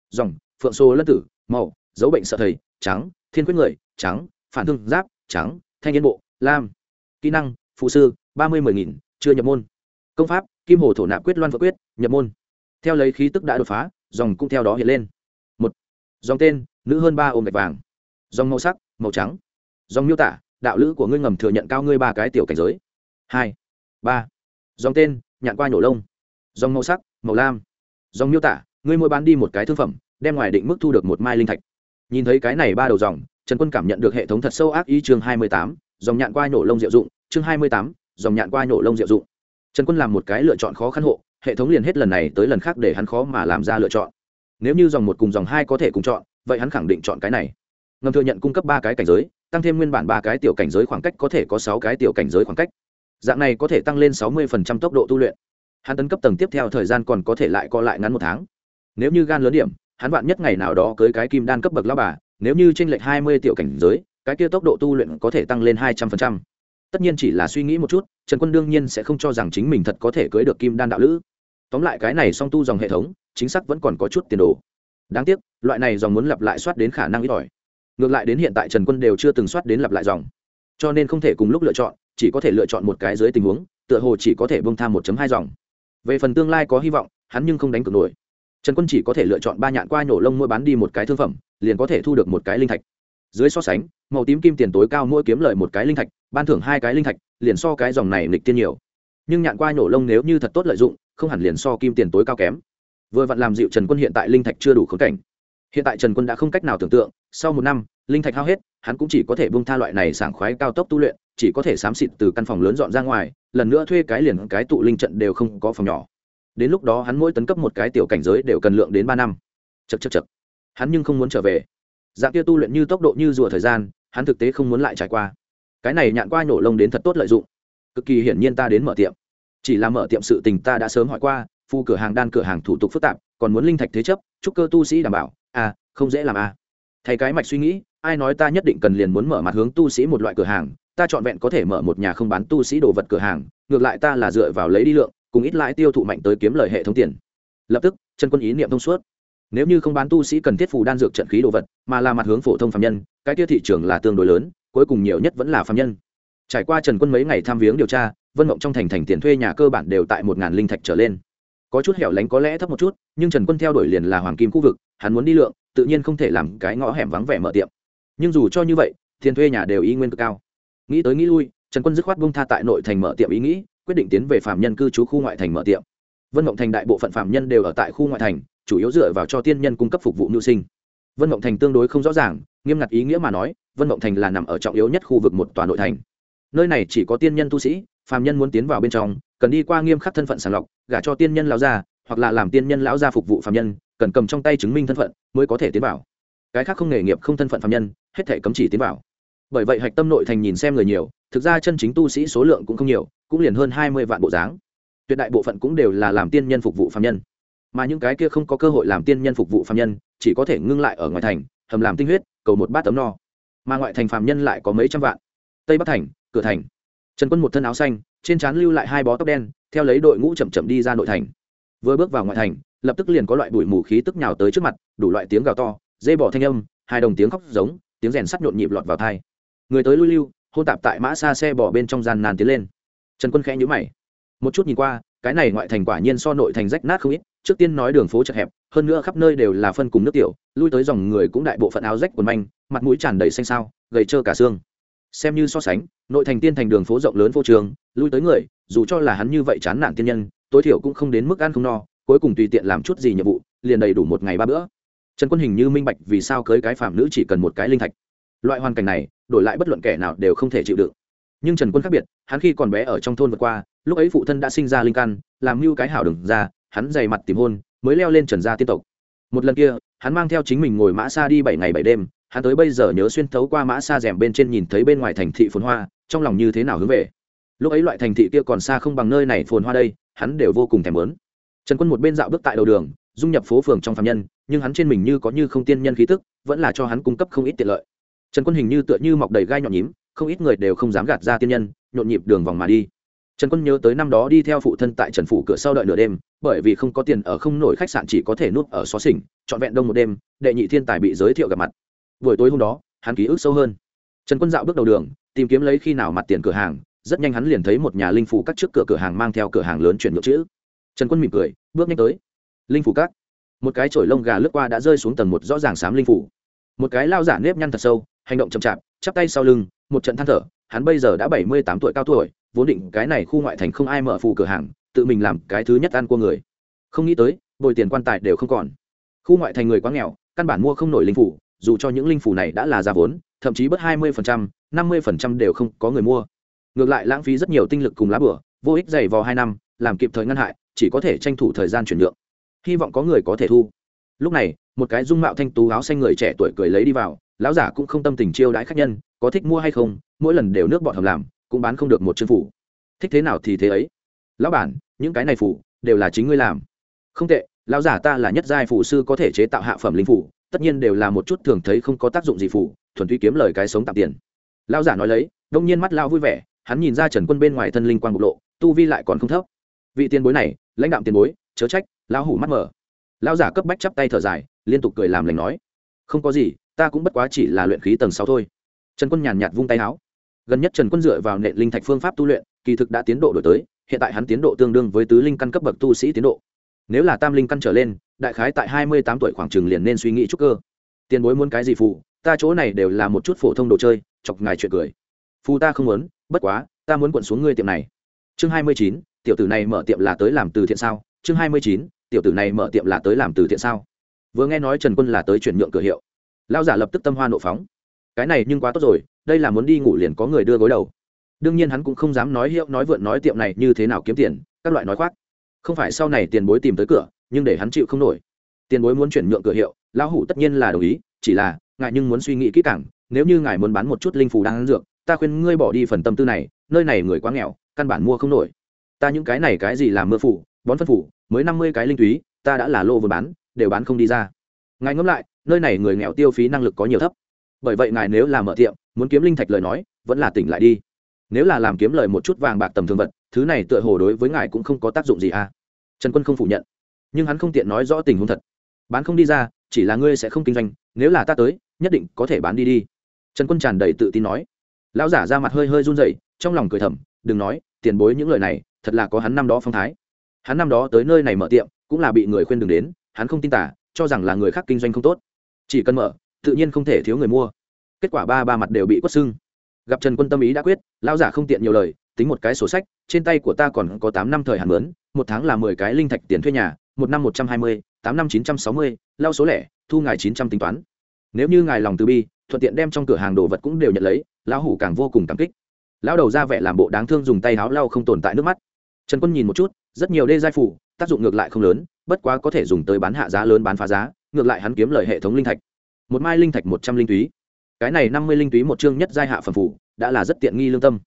Dòng, phượng Sô lân tử, màu, dấu bệnh sợ thầy, trắng, thiên quyết người, trắng, phản thương giáp, trắng, thanh niên bộ, lam. Kỹ năng, phụ sư, ba mươi mười nghìn, chưa nhập môn. Công pháp, kim hồ thổ nạp quyết loan vợ quyết, nhập môn. Theo lấy khí tức đã đột phá, dòng cũng theo đó hiện lên. Một, dòng tên, nữ hơn ba ôm gạch vàng. Dòng màu sắc, màu trắng. Dòng miêu tả, đạo lữ của ngươi ngầm thừa nhận cao ngươi ba cái tiểu cảnh giới hai, ba. Dòng tên, nhạn qua nhổ lông. Dòng màu sắc, màu lam. Dòng miêu tả, ngươi mua bán đi một cái thương phẩm, đem ngoài định mức thu được một mai linh thạch. Nhìn thấy cái này ba đầu dòng, trần quân cảm nhận được hệ thống thật sâu ác ý chương hai mươi tám, dòng nhạn qua nhổ lông diệu dụng. Chương hai mươi tám, dòng nhạn qua nhổ lông diệu dụng. Trần quân làm một cái lựa chọn khó khăn hộ, hệ thống liền hết lần này tới lần khác để hắn khó mà làm ra lựa chọn. Nếu như dòng một cùng dòng hai có thể cùng chọn, vậy hắn khẳng định chọn cái này. Ngầm thừa nhận cung cấp ba cái cảnh giới, tăng thêm nguyên bản ba cái tiểu cảnh giới khoảng cách có thể có sáu cái tiểu cảnh giới khoảng cách dạng này có thể tăng lên sáu mươi tốc độ tu luyện. Hắn tấn cấp tầng tiếp theo thời gian còn có thể lại co lại ngắn một tháng. Nếu như gan lớn điểm, hắn vạn nhất ngày nào đó cưới cái kim đan cấp bậc lao bà, nếu như tranh lệch hai mươi tiểu cảnh giới, cái kia tốc độ tu luyện có thể tăng lên hai trăm phần trăm. Tất nhiên chỉ là suy nghĩ một chút, trần quân đương nhiên sẽ không cho rằng chính mình thật có thể cưới được kim đan đạo lữ. Tóm lại cái này song tu dòng hệ thống, chính xác vẫn còn có chút tiền đồ. Đáng tiếc, loại này dòng muốn lặp lại soát đến khả năng ít ỏi. Ngược lại đến hiện tại trần quân đều chưa từng soát đến lặp lại dòng. Cho nên không thể cùng lúc lựa chọn chỉ có thể lựa chọn một cái dưới tình huống, tựa hồ chỉ có thể bông tham một hai dòng. Về phần tương lai có hy vọng, hắn nhưng không đánh cược nổi. Trần quân chỉ có thể lựa chọn ba nhạn qua nhổ lông mỗi bán đi một cái thương phẩm, liền có thể thu được một cái linh thạch. Dưới so sánh, màu tím kim tiền tối cao mỗi kiếm lợi một cái linh thạch, ban thưởng hai cái linh thạch, liền so cái dòng này lịch tiên nhiều. Nhưng nhạn qua nhổ lông nếu như thật tốt lợi dụng, không hẳn liền so kim tiền tối cao kém. Vừa vặn làm dịu trần quân hiện tại linh thạch chưa đủ khống cảnh. Hiện tại trần quân đã không cách nào tưởng tượng, sau một năm, linh thạch hao hết, hắn cũng chỉ có thể bung tha loại này sảng khoái cao tốc tu luyện chỉ có thể xám xịt từ căn phòng lớn dọn ra ngoài, lần nữa thuê cái liền cái tụ linh trận đều không có phòng nhỏ. Đến lúc đó hắn mỗi tấn cấp một cái tiểu cảnh giới đều cần lượng đến ba năm. Chật chật chật hắn nhưng không muốn trở về. Dạng kia tu luyện như tốc độ như rùa thời gian, hắn thực tế không muốn lại trải qua. Cái này nhạn qua nhổ lông đến thật tốt lợi dụng. Cực kỳ hiển nhiên ta đến mở tiệm. Chỉ là mở tiệm sự tình ta đã sớm hỏi qua, phu cửa hàng đan cửa hàng thủ tục phức tạp, còn muốn linh thạch thế chấp, chúc cơ tu sĩ đảm bảo. À không dễ làm à. Thay cái mạch suy nghĩ, ai nói ta nhất định cần liền muốn mở mặt hướng tu sĩ một loại cửa hàng ta chọn vẹn có thể mở một nhà không bán tu sĩ đồ vật cửa hàng, ngược lại ta là dựa vào lấy đi lượng, cùng ít lãi tiêu thụ mạnh tới kiếm lời hệ thống tiền. Lập tức, chân quân ý niệm thông suốt. Nếu như không bán tu sĩ cần thiết phù đan dược trận khí đồ vật, mà là mặt hướng phổ thông phạm nhân, cái tiêu thị trường là tương đối lớn, cuối cùng nhiều nhất vẫn là phạm nhân. Trải qua trần quân mấy ngày tham viếng điều tra, vân mộng trong thành thành tiền thuê nhà cơ bản đều tại một ngàn linh thạch trở lên. Có chút hẻo lánh có lẽ thấp một chút, nhưng trần quân theo đuổi liền là hoàng kim khu vực, hắn muốn đi lượng, tự nhiên không thể làm cái ngõ hẻm vắng vẻ mở tiệm. Nhưng dù cho như vậy, tiền thuê nhà đều y nguyên cực cao nghĩ tới nghĩ lui, trần quân dứt khoát bung tha tại nội thành mở tiệm ý nghĩ, quyết định tiến về phạm nhân cư trú khu ngoại thành mở tiệm. Vân mộng thành đại bộ phận phạm nhân đều ở tại khu ngoại thành, chủ yếu dựa vào cho tiên nhân cung cấp phục vụ mưu sinh. Vân mộng thành tương đối không rõ ràng, nghiêm ngặt ý nghĩa mà nói, vân mộng thành là nằm ở trọng yếu nhất khu vực một tòa nội thành. Nơi này chỉ có tiên nhân tu sĩ, phàm nhân muốn tiến vào bên trong, cần đi qua nghiêm khắc thân phận sàng lọc, gả cho tiên nhân lão gia, hoặc là làm tiên nhân lão gia phục vụ phàm nhân, cần cầm trong tay chứng minh thân phận mới có thể tiến vào. Cái khác không nghề nghiệp, không thân phận phàm nhân, hết thể cấm chỉ tiến vào bởi vậy hạch tâm nội thành nhìn xem người nhiều, thực ra chân chính tu sĩ số lượng cũng không nhiều, cũng liền hơn hai mươi vạn bộ dáng. Tuyệt đại bộ phận cũng đều là làm tiên nhân phục vụ phàm nhân. Mà những cái kia không có cơ hội làm tiên nhân phục vụ phàm nhân, chỉ có thể ngưng lại ở ngoài thành, hầm làm tinh huyết, cầu một bát tấm no. Mà ngoại thành phàm nhân lại có mấy trăm vạn. Tây bắc thành, cửa thành. Trần quân một thân áo xanh, trên trán lưu lại hai bó tóc đen, theo lấy đội ngũ chậm chậm đi ra nội thành. Vừa bước vào ngoại thành, lập tức liền có loại bụi mù khí tức nhào tới trước mặt, đủ loại tiếng gào to dây bỏ thanh âm, hai đồng tiếng khóc giống, tiếng rèn sắt nhộn nhịp lọt vào thai người tới lui lưu, hôn tạp tại mã xa xe bỏ bên trong gian nàn tiến lên. Trần quân khẽ nhữ mày. Một chút nhìn qua, cái này ngoại thành quả nhiên so nội thành rách nát không ít, trước tiên nói đường phố chật hẹp, hơn nữa khắp nơi đều là phân cùng nước tiểu, lui tới dòng người cũng đại bộ phận áo rách quần manh, mặt mũi tràn đầy xanh sao gầy trơ cả xương. Xem như so sánh, nội thành tiên thành đường phố rộng lớn vô trường, lui tới người, dù cho là hắn như vậy chán nản tiên nhân, tối thiểu cũng không đến mức ăn không no, cuối cùng tùy tiện làm chút gì nhiệm vụ, liền đầy đủ một ngày ba bữa. Trần quân hình như minh bạch vì sao cưới cái phạm nữ chỉ cần một cái linh thạch loại hoàn cảnh này, đổi lại bất luận kẻ nào đều không thể chịu đựng. Nhưng trần quân khác biệt, hắn khi còn bé ở trong thôn vượt qua, lúc ấy phụ thân đã sinh ra linh căn, làm mưu cái hảo đừng ra, hắn dày mặt tìm hôn, mới leo lên trần gia tiên tộc. Một lần kia, hắn mang theo chính mình ngồi mã xa đi bảy ngày bảy đêm, hắn tới bây giờ nhớ xuyên thấu qua mã xa rèm bên trên nhìn thấy bên ngoài thành thị phồn hoa, trong lòng như thế nào hướng về. Lúc ấy loại thành thị kia còn xa không bằng nơi này phồn hoa đây, hắn đều vô cùng thèm lớn trần quân một bên dạo bước tại đầu đường, dung nhập phố phường trong phạm nhân, nhưng hắn trên mình như có như không tiên nhân khí tức, vẫn là cho hắn cung cấp không ít tiện lợi trần quân hình như tựa như mọc đầy gai nhọn nhím, không ít người đều không dám gạt ra tiên nhân, nhộn nhịp đường vòng mà đi. Trần quân nhớ tới năm đó đi theo phụ thân tại trần phủ cửa sau đợi nửa đêm, bởi vì không có tiền ở không nổi khách sạn chỉ có thể nuốt ở xó xỉnh, trọn vẹn đông một đêm, đệ nhị thiên tài bị giới thiệu gặp mặt. Buổi tối hôm đó, hắn ký ức sâu hơn. Trần quân dạo bước đầu đường, tìm kiếm lấy khi nào mặt tiền cửa hàng, rất nhanh hắn liền thấy một nhà linh phủ các trước cửa cửa hàng mang theo cửa hàng lớn chuyển ngược chữ. Trần quân mỉm cười, bước nhanh tới. Linh phủ các. Một cái chổi lông gà lướt qua đã rơi xuống tầng một rõ ràng xám linh phủ. Một cái lao giả nếp nhăn thật sâu hành động chậm chạp, chắp tay sau lưng, một trận than thở, hắn bây giờ đã bảy mươi tám tuổi cao tuổi, vốn định cái này khu ngoại thành không ai mở phù cửa hàng, tự mình làm cái thứ nhất ăn của người. Không nghĩ tới, bồi tiền quan tài đều không còn. Khu ngoại thành người quá nghèo, căn bản mua không nổi linh phủ, dù cho những linh phủ này đã là giá vốn, thậm chí bớt hai mươi năm mươi đều không có người mua. Ngược lại lãng phí rất nhiều tinh lực cùng lá bửa, vô ích dày vò hai năm, làm kịp thời ngăn hại, chỉ có thể tranh thủ thời gian chuyển nhượng. Hy vọng có người có thể thu. Lúc này, một cái dung mạo thanh tú áo xanh người trẻ tuổi cười lấy đi vào lão giả cũng không tâm tình chiêu đãi khách nhân, có thích mua hay không, mỗi lần đều nước bọn hầm làm, cũng bán không được một chân phủ. Thích thế nào thì thế ấy. Lão bản, những cái này phủ, đều là chính ngươi làm. Không tệ, lão giả ta là nhất giai phụ sư có thể chế tạo hạ phẩm linh phủ, tất nhiên đều là một chút thường thấy không có tác dụng gì phủ, thuần túy kiếm lời cái sống tạm tiền. Lão giả nói lấy, đông nhiên mắt lao vui vẻ, hắn nhìn ra trần quân bên ngoài thân linh quang bộc lộ, tu vi lại còn không thấp. Vị tiền bối này, lãnh đạm tiền bối, chớ trách, lão hủ mắt mở. Lão giả cấp bách chắp tay thở dài, liên tục cười làm lành nói, không có gì ta cũng bất quá chỉ là luyện khí tầng sáu thôi. Trần quân nhàn nhạt vung tay áo. Gần nhất trần quân dựa vào nệ linh thạch phương pháp tu luyện, kỳ thực đã tiến độ đổi tới, hiện tại hắn tiến độ tương đương với tứ linh căn cấp bậc tu sĩ tiến độ. Nếu là tam linh căn trở lên, đại khái tại hai mươi tám tuổi khoảng chừng liền nên suy nghĩ chút cơ. Tiền bối muốn cái gì phụ? ta chỗ này đều là một chút phổ thông đồ chơi, chọc ngài chuyện cười. Phù ta không muốn, bất quá, ta muốn quận xuống ngươi tiệm này. Chương hai mươi chín, tiểu tử này mở tiệm là tới làm từ thiện sao? Chương hai mươi chín, tiểu tử này mở tiệm là tới làm từ thiện sao? Vừa nghe nói trần quân là tới chuyển nhượng cửa hiệu lao giả lập tức tâm hoa nộ phóng. Cái này nhưng quá tốt rồi, đây là muốn đi ngủ liền có người đưa gối đầu. Đương nhiên hắn cũng không dám nói hiệu, nói vượn, nói tiệm này như thế nào kiếm tiền, các loại nói khoác. Không phải sau này tiền bối tìm tới cửa, nhưng để hắn chịu không nổi. Tiền bối muốn chuyển nhượng cửa hiệu, lão hủ tất nhiên là đồng ý, chỉ là, ngài nhưng muốn suy nghĩ kỹ càng, nếu như ngài muốn bán một chút linh phù đang ăn dược, ta khuyên ngươi bỏ đi phần tâm tư này, nơi này người quá nghèo, căn bản mua không nổi. Ta những cái này cái gì làm mưa phủ bón phân phủ mới năm mươi cái linh túy, ta đã là lô vừa bán, đều bán không đi ra. Ngài ngẫm lại nơi này người nghèo tiêu phí năng lực có nhiều thấp. Bởi vậy ngài nếu làm mở tiệm, muốn kiếm linh thạch lời nói, vẫn là tỉnh lại đi. Nếu là làm kiếm lời một chút vàng bạc tầm thường vật, thứ này tựa hồ đối với ngài cũng không có tác dụng gì à. Trần quân không phủ nhận. Nhưng hắn không tiện nói rõ tình huống thật. Bán không đi ra, chỉ là ngươi sẽ không kinh doanh, nếu là ta tới, nhất định có thể bán đi đi. Trần quân tràn đầy tự tin nói. Lão giả ra mặt hơi hơi run rẩy, trong lòng cười thầm, đừng nói, tiền bối những lời này, thật là có hắn năm đó phong thái. Hắn năm đó tới nơi này mở tiệm, cũng là bị người khuyên đừng đến, hắn không tin tả, cho rằng là người khác kinh doanh không tốt chỉ cần mở, tự nhiên không thể thiếu người mua. Kết quả ba ba mặt đều bị quất xưng gặp trần quân tâm ý đã quyết, lão giả không tiện nhiều lời, tính một cái sổ sách, trên tay của ta còn có tám năm thời hạn mướn, một tháng là mười cái linh thạch tiền thuê nhà, một năm một trăm hai mươi, tám năm chín trăm sáu mươi lao số lẻ, thu ngài chín trăm tính toán. Nếu như ngài lòng từ bi, thuận tiện đem trong cửa hàng đồ vật cũng đều nhận lấy, lão hủ càng vô cùng cảm kích. Lão đầu ra vẻ làm bộ đáng thương dùng tay háo lau không tồn tại nước mắt. Trần quân nhìn một chút, rất nhiều đê giai phủ, tác dụng ngược lại không lớn, bất quá có thể dùng tới bán hạ giá lớn bán phá giá ngược lại hắn kiếm lời hệ thống linh thạch. Một mai linh thạch một trăm linh túy. Cái này năm mươi linh túy một chương nhất giai hạ phẩm phủ, đã là rất tiện nghi lương tâm.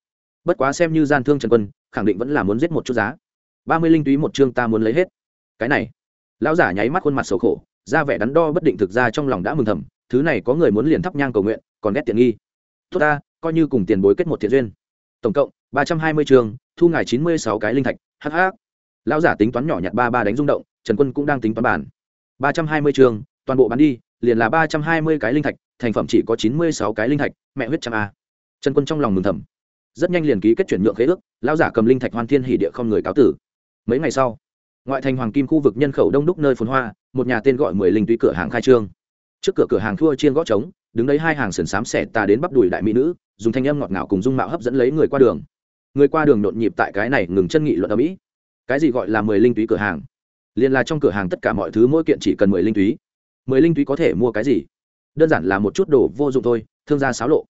Bất quá xem như gian thương trần quân, khẳng định vẫn là muốn giết một chút giá. Ba mươi linh túy một chương ta muốn lấy hết. Cái này, lão giả nháy mắt khuôn mặt xấu khổ ra vẻ đắn đo bất định thực ra trong lòng đã mừng thầm, thứ này có người muốn liền thắp nhang cầu nguyện, còn ghét tiện nghi. Tốt ta, coi như cùng tiền bối kết một thiện duyên. Tổng cộng, ba trăm hai mươi trường, thu ngài chín mươi sáu cái linh thạch hh lão giả tính toán nhỏ nhặt ba ba đánh rung động, trần quân cũng đang tính toán bản ba trăm hai mươi trường, toàn bộ bán đi, liền là ba trăm hai mươi cái linh thạch, thành phẩm chỉ có chín mươi sáu cái linh thạch, mẹ huyết trăm a. Trần quân trong lòng mừng thầm. Rất nhanh liền ký kết chuyển nhượng khế ước, lão giả cầm linh thạch hoan thiên hỉ địa không người cáo tử. Mấy ngày sau, ngoại thành hoàng kim khu vực nhân khẩu đông đúc nơi phồn hoa, một nhà tên gọi mười linh túy cửa hàng khai trương. Trước cửa cửa hàng thua chiên gõ trống, đứng đấy hai hàng sườn xám xẻ tà đến bắp đùi đại mỹ nữ, dùng thanh âm ngọt ngào cùng dung mạo hấp dẫn lấy người qua đường. Người qua đường nhộn nhịp tại cái này ngừng chân nghị luận ở mỹ. Cái gì gọi là mười linh túy cửa hàng? Liền là trong cửa hàng tất cả mọi thứ mỗi kiện chỉ cần mười linh túy. Mười linh túy có thể mua cái gì? Đơn giản là một chút đồ vô dụng thôi, thương gia xáo lộ.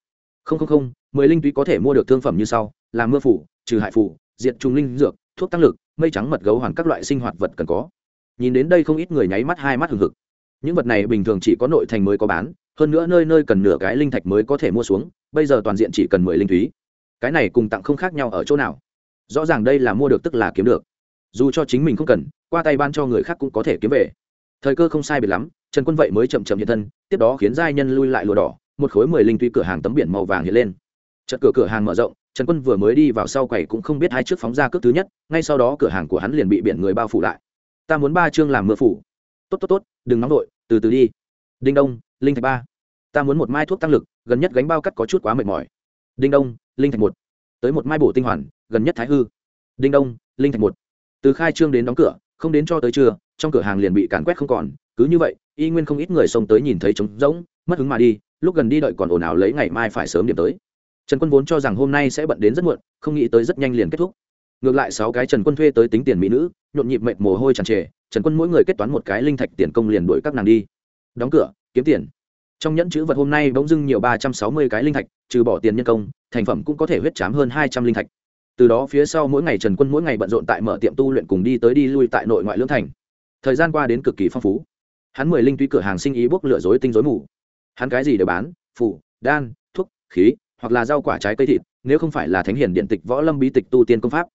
Không không không, mười linh túy có thể mua được thương phẩm như sau, là mưa phủ, trừ hại phủ, diệt trùng linh dược, thuốc tăng lực, mây trắng mật gấu hoàn các loại sinh hoạt vật cần có. Nhìn đến đây không ít người nháy mắt hai mắt hừng hực. Những vật này bình thường chỉ có nội thành mới có bán, hơn nữa nơi nơi cần nửa cái linh thạch mới có thể mua xuống, bây giờ toàn diện chỉ cần mười linh thúy cái này cùng tặng không khác nhau ở chỗ nào. Rõ ràng đây là mua được tức là kiếm được dù cho chính mình không cần, qua tay ban cho người khác cũng có thể kiếm về. Thời cơ không sai biệt lắm, trần quân vậy mới chậm chậm hiện thân, tiếp đó khiến giai nhân lui lại lùa đỏ, một khối mười linh tuy cửa hàng tấm biển màu vàng hiện lên. Chợt cửa cửa hàng mở rộng, trần quân vừa mới đi vào sau quầy cũng không biết hai trước phóng ra cước thứ nhất, ngay sau đó cửa hàng của hắn liền bị biển người bao phủ lại. Ta muốn ba chương làm mưa phủ. Tốt tốt tốt, đừng nóng vội, từ từ đi. Đinh đông, linh thạch ba. Ta muốn một mai thuốc tăng lực, gần nhất gánh bao cắt có chút quá mệt mỏi. Đinh đông, linh thạch một. Tới một mai bổ tinh hoàn, gần nhất thái hư. Đinh đông, linh thạch một từ khai trương đến đóng cửa, không đến cho tới trưa, trong cửa hàng liền bị càn quét không còn. Cứ như vậy, y nguyên không ít người xông tới nhìn thấy trống rỗng, mất hứng mà đi, lúc gần đi đợi còn ồn ào lấy ngày mai phải sớm điểm tới. Trần quân vốn cho rằng hôm nay sẽ bận đến rất muộn, không nghĩ tới rất nhanh liền kết thúc. Ngược lại sáu cái trần quân thuê tới tính tiền mỹ nữ, nhộn nhịp mệt mồ hôi tràn trề, trần quân mỗi người kết toán một cái linh thạch tiền công liền đuổi các nàng đi. Đóng cửa, kiếm tiền. Trong nhẫn chữ vật hôm nay bỗng dưng nhiều ba trăm sáu mươi cái linh thạch, trừ bỏ tiền nhân công, thành phẩm cũng có thể huyết chám hơn hai trăm linh thạch từ đó phía sau mỗi ngày trần quân mỗi ngày bận rộn tại mở tiệm tu luyện cùng đi tới đi lui tại nội ngoại lưỡng thành. Thời gian qua đến cực kỳ phong phú. Hắn mười linh tuy cửa hàng sinh ý bốc lửa dối tinh dối mù. Hắn cái gì đều bán, phủ, đan, thuốc, khí, hoặc là rau quả trái cây thịt, nếu không phải là thánh hiển điện tịch võ lâm bí tịch tu tiên công pháp.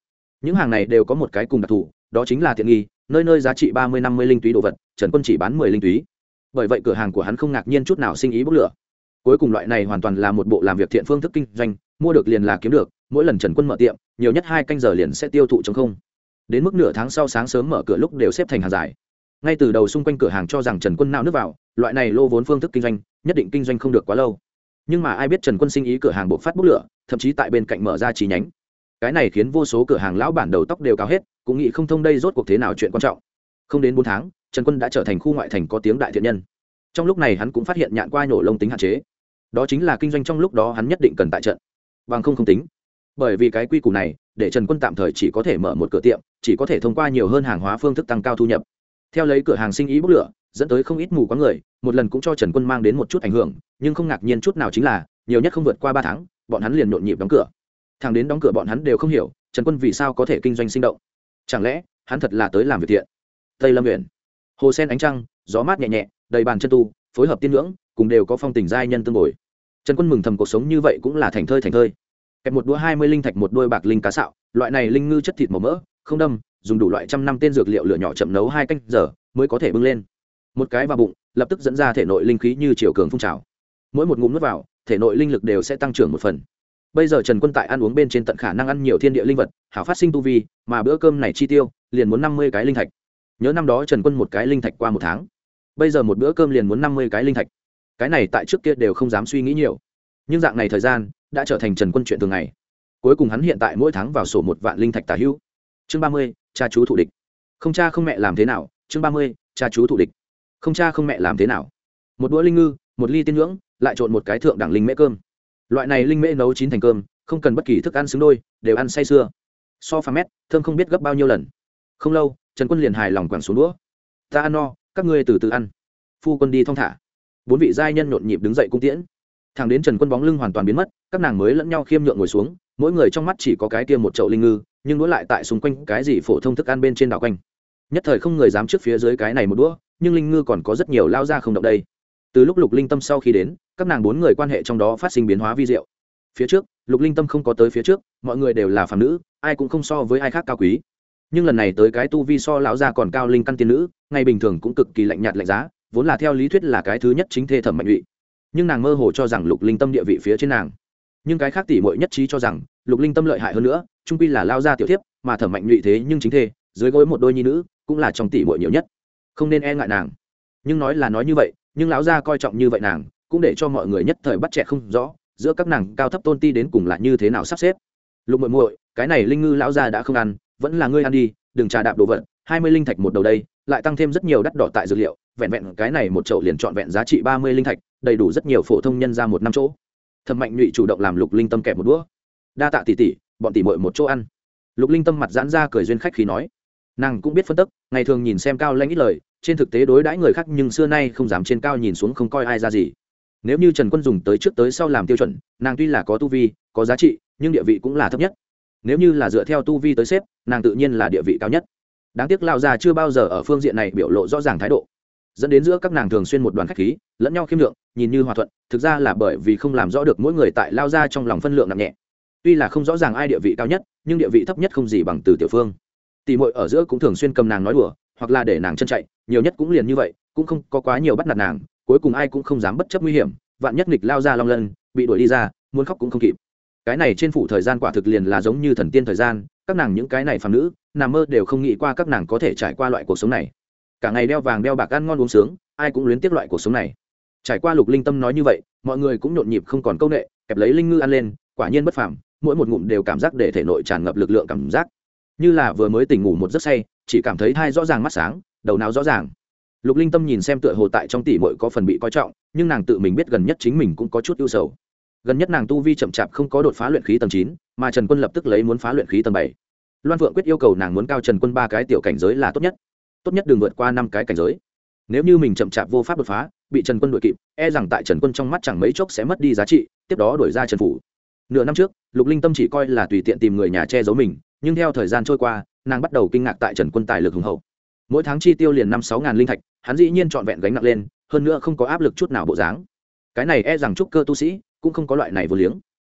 Những hàng này đều có một cái cùng đặc thù, đó chính là tiện nghi, nơi nơi giá trị ba mươi năm mươi linh túy đồ vật, trần quân chỉ bán mười linh túy. Bởi vậy cửa hàng của hắn không ngạc nhiên chút nào sinh ý bốc lửa. Cuối cùng loại này hoàn toàn là một bộ làm việc thiện phương thức kinh doanh, mua được liền là kiếm được mỗi lần trần quân mở tiệm, nhiều nhất hai canh giờ liền sẽ tiêu thụ chống không. Đến mức nửa tháng sau sáng sớm mở cửa lúc đều xếp thành hàng dài. Ngay từ đầu xung quanh cửa hàng cho rằng trần quân nào nước vào, loại này lô vốn phương thức kinh doanh, nhất định kinh doanh không được quá lâu. Nhưng mà ai biết trần quân sinh ý cửa hàng buộc phát bốc lửa, thậm chí tại bên cạnh mở ra chi nhánh. Cái này khiến vô số cửa hàng lão bản đầu tóc đều cao hết, cũng nghĩ không thông đây rốt cuộc thế nào chuyện quan trọng. Không đến bốn tháng, trần quân đã trở thành khu ngoại thành có tiếng đại thiện nhân. Trong lúc này hắn cũng phát hiện nhạn qua nhổ lông tính hạn chế. Đó chính là kinh doanh trong lúc đó hắn nhất định cần tại trận. Bằng không không tính bởi vì cái quy củ này, để trần quân tạm thời chỉ có thể mở một cửa tiệm, chỉ có thể thông qua nhiều hơn hàng hóa phương thức tăng cao thu nhập. Theo lấy cửa hàng sinh ý bốc lửa, dẫn tới không ít mù quáng người, một lần cũng cho trần quân mang đến một chút ảnh hưởng, nhưng không ngạc nhiên chút nào chính là, nhiều nhất không vượt qua ba tháng, bọn hắn liền nhộn nhịp đóng cửa. Thằng đến đóng cửa bọn hắn đều không hiểu, trần quân vì sao có thể kinh doanh sinh động. Chẳng lẽ, hắn thật là tới làm việc thiện? Tây lâm nguyện hồ sen ánh trăng, gió mát nhẹ nhẹ, đầy bàn chân tu, phối hợp tiên ngưỡng cùng đều có phong tình giai nhân tương bồi. Trần quân mừng thầm cuộc sống như vậy cũng là thành thơi thành thơi kẹp một đũa hai mươi linh thạch, một đôi bạc linh cá sạo. Loại này linh ngư chất thịt màu mỡ, không đâm, dùng đủ loại trăm năm tên dược liệu lửa nhỏ chậm nấu hai canh giờ mới có thể bưng lên. Một cái vào bụng, lập tức dẫn ra thể nội linh khí như chiều cường phun trào. Mỗi một ngụm nước vào, thể nội linh lực đều sẽ tăng trưởng một phần. Bây giờ trần quân tại ăn uống bên trên tận khả năng ăn nhiều thiên địa linh vật, hảo phát sinh tu vi, mà bữa cơm này chi tiêu, liền muốn năm mươi cái linh thạch. Nhớ năm đó trần quân một cái linh thạch qua một tháng. Bây giờ một bữa cơm liền muốn năm mươi cái linh thạch. Cái này tại trước kia đều không dám suy nghĩ nhiều. Nhưng dạng này thời gian đã trở thành trần quân chuyện thường ngày. Cuối cùng hắn hiện tại mỗi tháng vào sổ một vạn linh thạch tả hữu. Chương ba mươi, cha chú thủ địch. Không cha không mẹ làm thế nào? Chương ba mươi, cha chú thủ địch. Không cha không mẹ làm thế nào? Một đũa linh ngư, một ly tiên ngưỡng lại trộn một cái thượng đẳng linh mễ cơm. Loại này linh mễ nấu chín thành cơm, không cần bất kỳ thức ăn xứng đôi, đều ăn say sưa. So pha mét, thơm không biết gấp bao nhiêu lần. Không lâu, trần quân liền hài lòng quẳng xuống đũa. Ta ăn no, các ngươi từ từ ăn. Phu quân đi thong thả. Bốn vị giai nhân nhộn nhịp đứng dậy cung tiễn. Thằng đến trần quân bóng lưng hoàn toàn biến mất các nàng mới lẫn nhau khiêm nhượng ngồi xuống, mỗi người trong mắt chỉ có cái kia một chậu linh ngư, nhưng đũa lại tại xung quanh cái gì phổ thông thức ăn bên trên đảo quanh. Nhất thời không người dám trước phía dưới cái này một đũa, nhưng linh ngư còn có rất nhiều lao ra không động đây. Từ lúc lục linh tâm sau khi đến, các nàng bốn người quan hệ trong đó phát sinh biến hóa vi diệu. Phía trước, lục linh tâm không có tới phía trước, mọi người đều là phàm nữ, ai cũng không so với ai khác cao quý. Nhưng lần này tới cái tu vi so lão gia còn cao linh căn tiên nữ, ngày bình thường cũng cực kỳ lạnh nhạt lạnh giá, vốn là theo lý thuyết là cái thứ nhất chính thê thẩm mạnh nhụy nhưng nàng mơ hồ cho rằng lục linh tâm địa vị phía trên nàng nhưng cái khác tỷ muội nhất trí cho rằng, lục linh tâm lợi hại hơn nữa, trung quy là lao gia tiểu thiếp, mà thẩm mạnh nhụy thế nhưng chính thê, dưới gối một đôi nhi nữ, cũng là trong tỷ muội nhiều nhất. Không nên e ngại nàng. Nhưng nói là nói như vậy, nhưng lão gia coi trọng như vậy nàng, cũng để cho mọi người nhất thời bắt trẻ không rõ, giữa các nàng cao thấp tôn ti đến cùng là như thế nào sắp xếp. Lục muội muội, cái này linh ngư lão gia đã không ăn, vẫn là ngươi ăn đi, đừng trà đạp đồ vật, hai mươi linh thạch một đầu đây, lại tăng thêm rất nhiều đắt đỏ tại dược liệu, vẹn vẹn cái này một chậu liền trọn vẹn giá trị ba mươi linh thạch, đầy đủ rất nhiều phổ thông nhân ra một năm chỗ thẩm mạnh nhụy chủ động làm lục linh tâm kẹp một đũa. Đa tạ tỷ tỷ, bọn tỷ mội một chỗ ăn. Lục linh tâm mặt giãn ra cười duyên khách khi nói. Nàng cũng biết phân tức, ngày thường nhìn xem cao lanh ít lời, trên thực tế đối đãi người khác nhưng xưa nay không dám trên cao nhìn xuống không coi ai ra gì. Nếu như trần quân dùng tới trước tới sau làm tiêu chuẩn, nàng tuy là có tu vi, có giá trị, nhưng địa vị cũng là thấp nhất. Nếu như là dựa theo tu vi tới xếp, nàng tự nhiên là địa vị cao nhất. Đáng tiếc lao già chưa bao giờ ở phương diện này biểu lộ rõ ràng thái độ dẫn đến giữa các nàng thường xuyên một đoàn khách khí, lẫn nhau khiêm lượng, nhìn như hòa thuận, thực ra là bởi vì không làm rõ được mỗi người tại lao ra trong lòng phân lượng nặng nhẹ. Tuy là không rõ ràng ai địa vị cao nhất, nhưng địa vị thấp nhất không gì bằng từ tiểu phương. Tỷ mội ở giữa cũng thường xuyên cầm nàng nói đùa, hoặc là để nàng chân chạy, nhiều nhất cũng liền như vậy, cũng không có quá nhiều bắt nạt nàng, cuối cùng ai cũng không dám bất chấp nguy hiểm, vạn nhất nghịch lao ra long lân, bị đuổi đi ra, muốn khóc cũng không kịp. Cái này trên phủ thời gian quả thực liền là giống như thần tiên thời gian, các nàng những cái này phàm nữ, nằm mơ đều không nghĩ qua các nàng có thể trải qua loại cuộc sống này cả ngày đeo vàng đeo bạc ăn ngon uống sướng, ai cũng luyến tiếc loại cuộc sống này. Trải qua lục linh tâm nói như vậy, mọi người cũng nhộn nhịp không còn câu ệ kẹp lấy linh ngư ăn lên, quả nhiên bất phàm, mỗi một ngụm đều cảm giác để thể nội tràn ngập lực lượng cảm giác. Như là vừa mới tỉnh ngủ một giấc say, chỉ cảm thấy thai rõ ràng mắt sáng, đầu não rõ ràng. Lục linh tâm nhìn xem tựa hồ tại trong tỷ mội có phần bị coi trọng, nhưng nàng tự mình biết gần nhất chính mình cũng có chút ưu sầu. Gần nhất nàng tu vi chậm chạp không có đột phá luyện khí tầng chín, mà trần quân lập tức lấy muốn phá luyện khí tầng bảy. Loan vượng quyết yêu cầu nàng muốn cao trần quân ba cái tiểu cảnh giới là tốt nhất tốt nhất đừng vượt qua năm cái cảnh giới. Nếu như mình chậm chạp vô pháp đột phá, bị trần quân đuổi kịp e rằng tại trần quân trong mắt chẳng mấy chốc sẽ mất đi giá trị, tiếp đó đuổi ra trần phủ. Nửa năm trước, lục linh tâm chỉ coi là tùy tiện tìm người nhà che giấu mình, nhưng theo thời gian trôi qua, nàng bắt đầu kinh ngạc tại trần quân tài lực hùng hậu. Mỗi tháng chi tiêu liền năm sáu ngàn linh thạch, hắn dĩ nhiên trọn vẹn gánh nặng lên, hơn nữa không có áp lực chút nào bộ dáng. Cái này e rằng trúc cơ tu sĩ, cũng không có loại này vô liếng.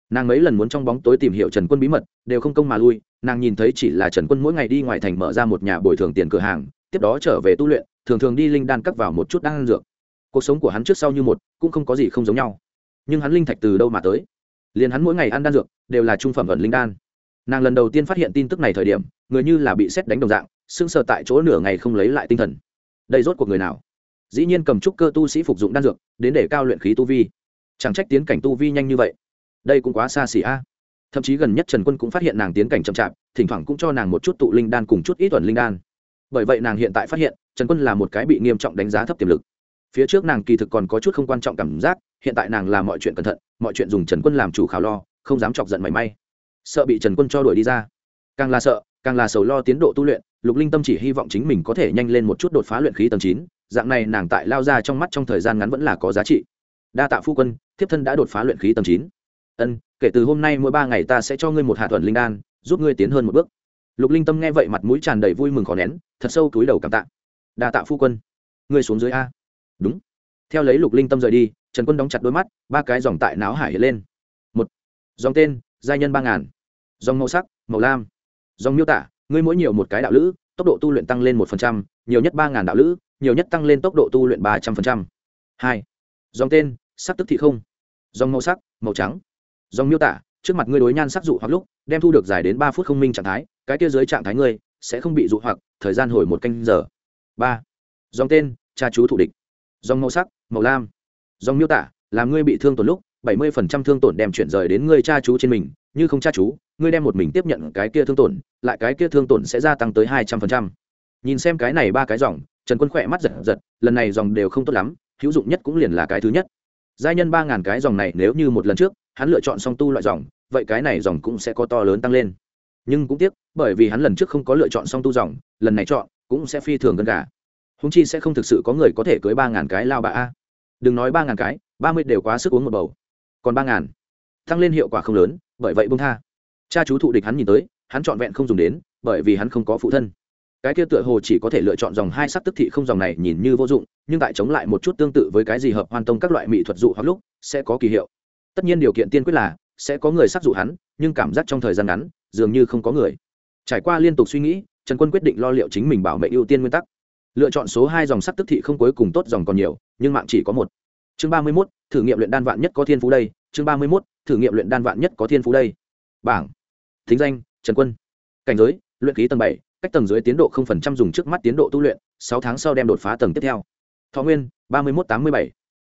Nàng mấy lần muốn trong bóng tối tìm hiểu trần quân bí mật, đều không công mà lui, nàng nhìn thấy chỉ là trần quân mỗi ngày đi ngoài thành mở ra một nhà bồi thường tiền cửa hàng tiếp đó trở về tu luyện, thường thường đi linh đan cắt vào một chút đan dược. Cuộc sống của hắn trước sau như một, cũng không có gì không giống nhau. Nhưng hắn linh thạch từ đâu mà tới? Liền hắn mỗi ngày ăn đan dược, đều là trung phẩm ẩn linh đan. Nàng lần đầu tiên phát hiện tin tức này thời điểm, người như là bị xét đánh đồng dạng sưng sờ tại chỗ nửa ngày không lấy lại tinh thần. Đây rốt cuộc người nào? Dĩ nhiên cầm trúc cơ tu sĩ phục dụng đan dược, đến để cao luyện khí tu vi. Chẳng trách tiến cảnh tu vi nhanh như vậy. Đây cũng quá xa xỉ a. Thậm chí gần nhất trần quân cũng phát hiện nàng tiến cảnh chậm chạp, thỉnh thoảng cũng cho nàng một chút tụ linh đan cùng chút ít tuần linh đan bởi vậy nàng hiện tại phát hiện, trần quân là một cái bị nghiêm trọng đánh giá thấp tiềm lực. Phía trước nàng kỳ thực còn có chút không quan trọng cảm giác, hiện tại nàng làm mọi chuyện cẩn thận, mọi chuyện dùng trần quân làm chủ khảo lo, không dám chọc giận mảy may. Sợ bị trần quân cho đuổi đi ra. Càng là sợ, càng là sầu lo tiến độ tu luyện, lục linh tâm chỉ hy vọng chính mình có thể nhanh lên một chút đột phá luyện khí tầng chín, dạng này nàng tại lao ra trong mắt trong thời gian ngắn vẫn là có giá trị. Đa tạ phu quân, thiếp thân đã đột phá luyện khí tầng chín. Ân, kể từ hôm nay mỗi ba ngày ta sẽ cho ngươi một hạ thuần linh đan, giúp ngươi tiến hơn một bước lục linh tâm nghe vậy mặt mũi tràn đầy vui mừng khó nén, thật sâu túi đầu cảm tạ. Đa tạ phu quân. Ngươi xuống dưới a. Đúng. Theo lấy lục linh tâm rời đi, trần quân đóng chặt đôi mắt, ba cái dòng tại náo hải hiện lên. Một. Dòng tên, giai nhân ba ngàn. Dòng màu sắc, màu lam. Dòng miêu tả, ngươi mỗi nhiều một cái đạo lữ, tốc độ tu luyện tăng lên một phần trăm, nhiều nhất ba ngàn đạo lữ, nhiều nhất tăng lên tốc độ tu luyện ba trăm phần trăm. Hai. Dòng tên, sắc tức thị không. Dòng màu sắc, màu trắng. Dòng miêu tả, trước mặt ngươi đối nhan sắc dụ hoặc lúc, đem thu được dài đến ba phút không minh trạng thái cái kia dưới trạng thái ngươi sẽ không bị dụ hoặc, thời gian hồi một canh giờ. Ba. Dòng tên, cha chú thủ địch. Dòng màu sắc, màu lam. Dòng miêu tả, làm ngươi bị thương tổn lúc, bảy mươi phần trăm thương tổn đem chuyển rời đến ngươi cha chú trên mình, như không cha chú, ngươi đem một mình tiếp nhận cái kia thương tổn, lại cái kia thương tổn sẽ gia tăng tới hai trăm phần trăm. Nhìn xem cái này ba cái dòng, trần quân khỏe mắt giật giật, lần này dòng đều không tốt lắm, hữu dụng nhất cũng liền là cái thứ nhất. Giai nhân ba ngàn cái dòng này nếu như một lần trước, hắn lựa chọn song tu loại dòng, vậy cái này dòng cũng sẽ có to lớn tăng lên. Nhưng cũng tiếc bởi vì hắn lần trước không có lựa chọn song tu dòng, lần này chọn cũng sẽ phi thường gần gà. Húng chi sẽ không thực sự có người có thể cưới ba ngàn cái lao bà a. Đừng nói ba ngàn cái, ba mươi đều quá sức uống một bầu. Còn ba ngàn, tăng lên hiệu quả không lớn, bởi vậy bông tha. Cha chú thụ địch hắn nhìn tới, hắn trọn vẹn không dùng đến, bởi vì hắn không có phụ thân. Cái kia tựa hồ chỉ có thể lựa chọn dòng hai sắc tức thị không dòng này nhìn như vô dụng, nhưng tại chống lại một chút tương tự với cái gì hợp hoàn tông các loại mỹ thuật dụ hoặc lúc, sẽ có kỳ hiệu. Tất nhiên điều kiện tiên quyết là, sẽ có người sắc dụ hắn, nhưng cảm giác trong thời gian ngắn, dường như không có người trải qua liên tục suy nghĩ, trần quân quyết định lo liệu chính mình bảo mệnh ưu tiên nguyên tắc. Lựa chọn số hai dòng sắc tức thị không cuối cùng tốt dòng còn nhiều, nhưng mạng chỉ có một. Chương ba mươi mốt, thử nghiệm luyện đan vạn nhất có thiên phú đây. Chương ba mươi mốt, thử nghiệm luyện đan vạn nhất có thiên phú đây. Bảng. Thính danh, trần quân. Cảnh giới, luyện khí tầng bảy, cách tầng dưới tiến độ không phần trăm dùng trước mắt tiến độ tu luyện, sáu tháng sau đem đột phá tầng tiếp theo. Thọ nguyên, ba mươi một tám mươi bảy.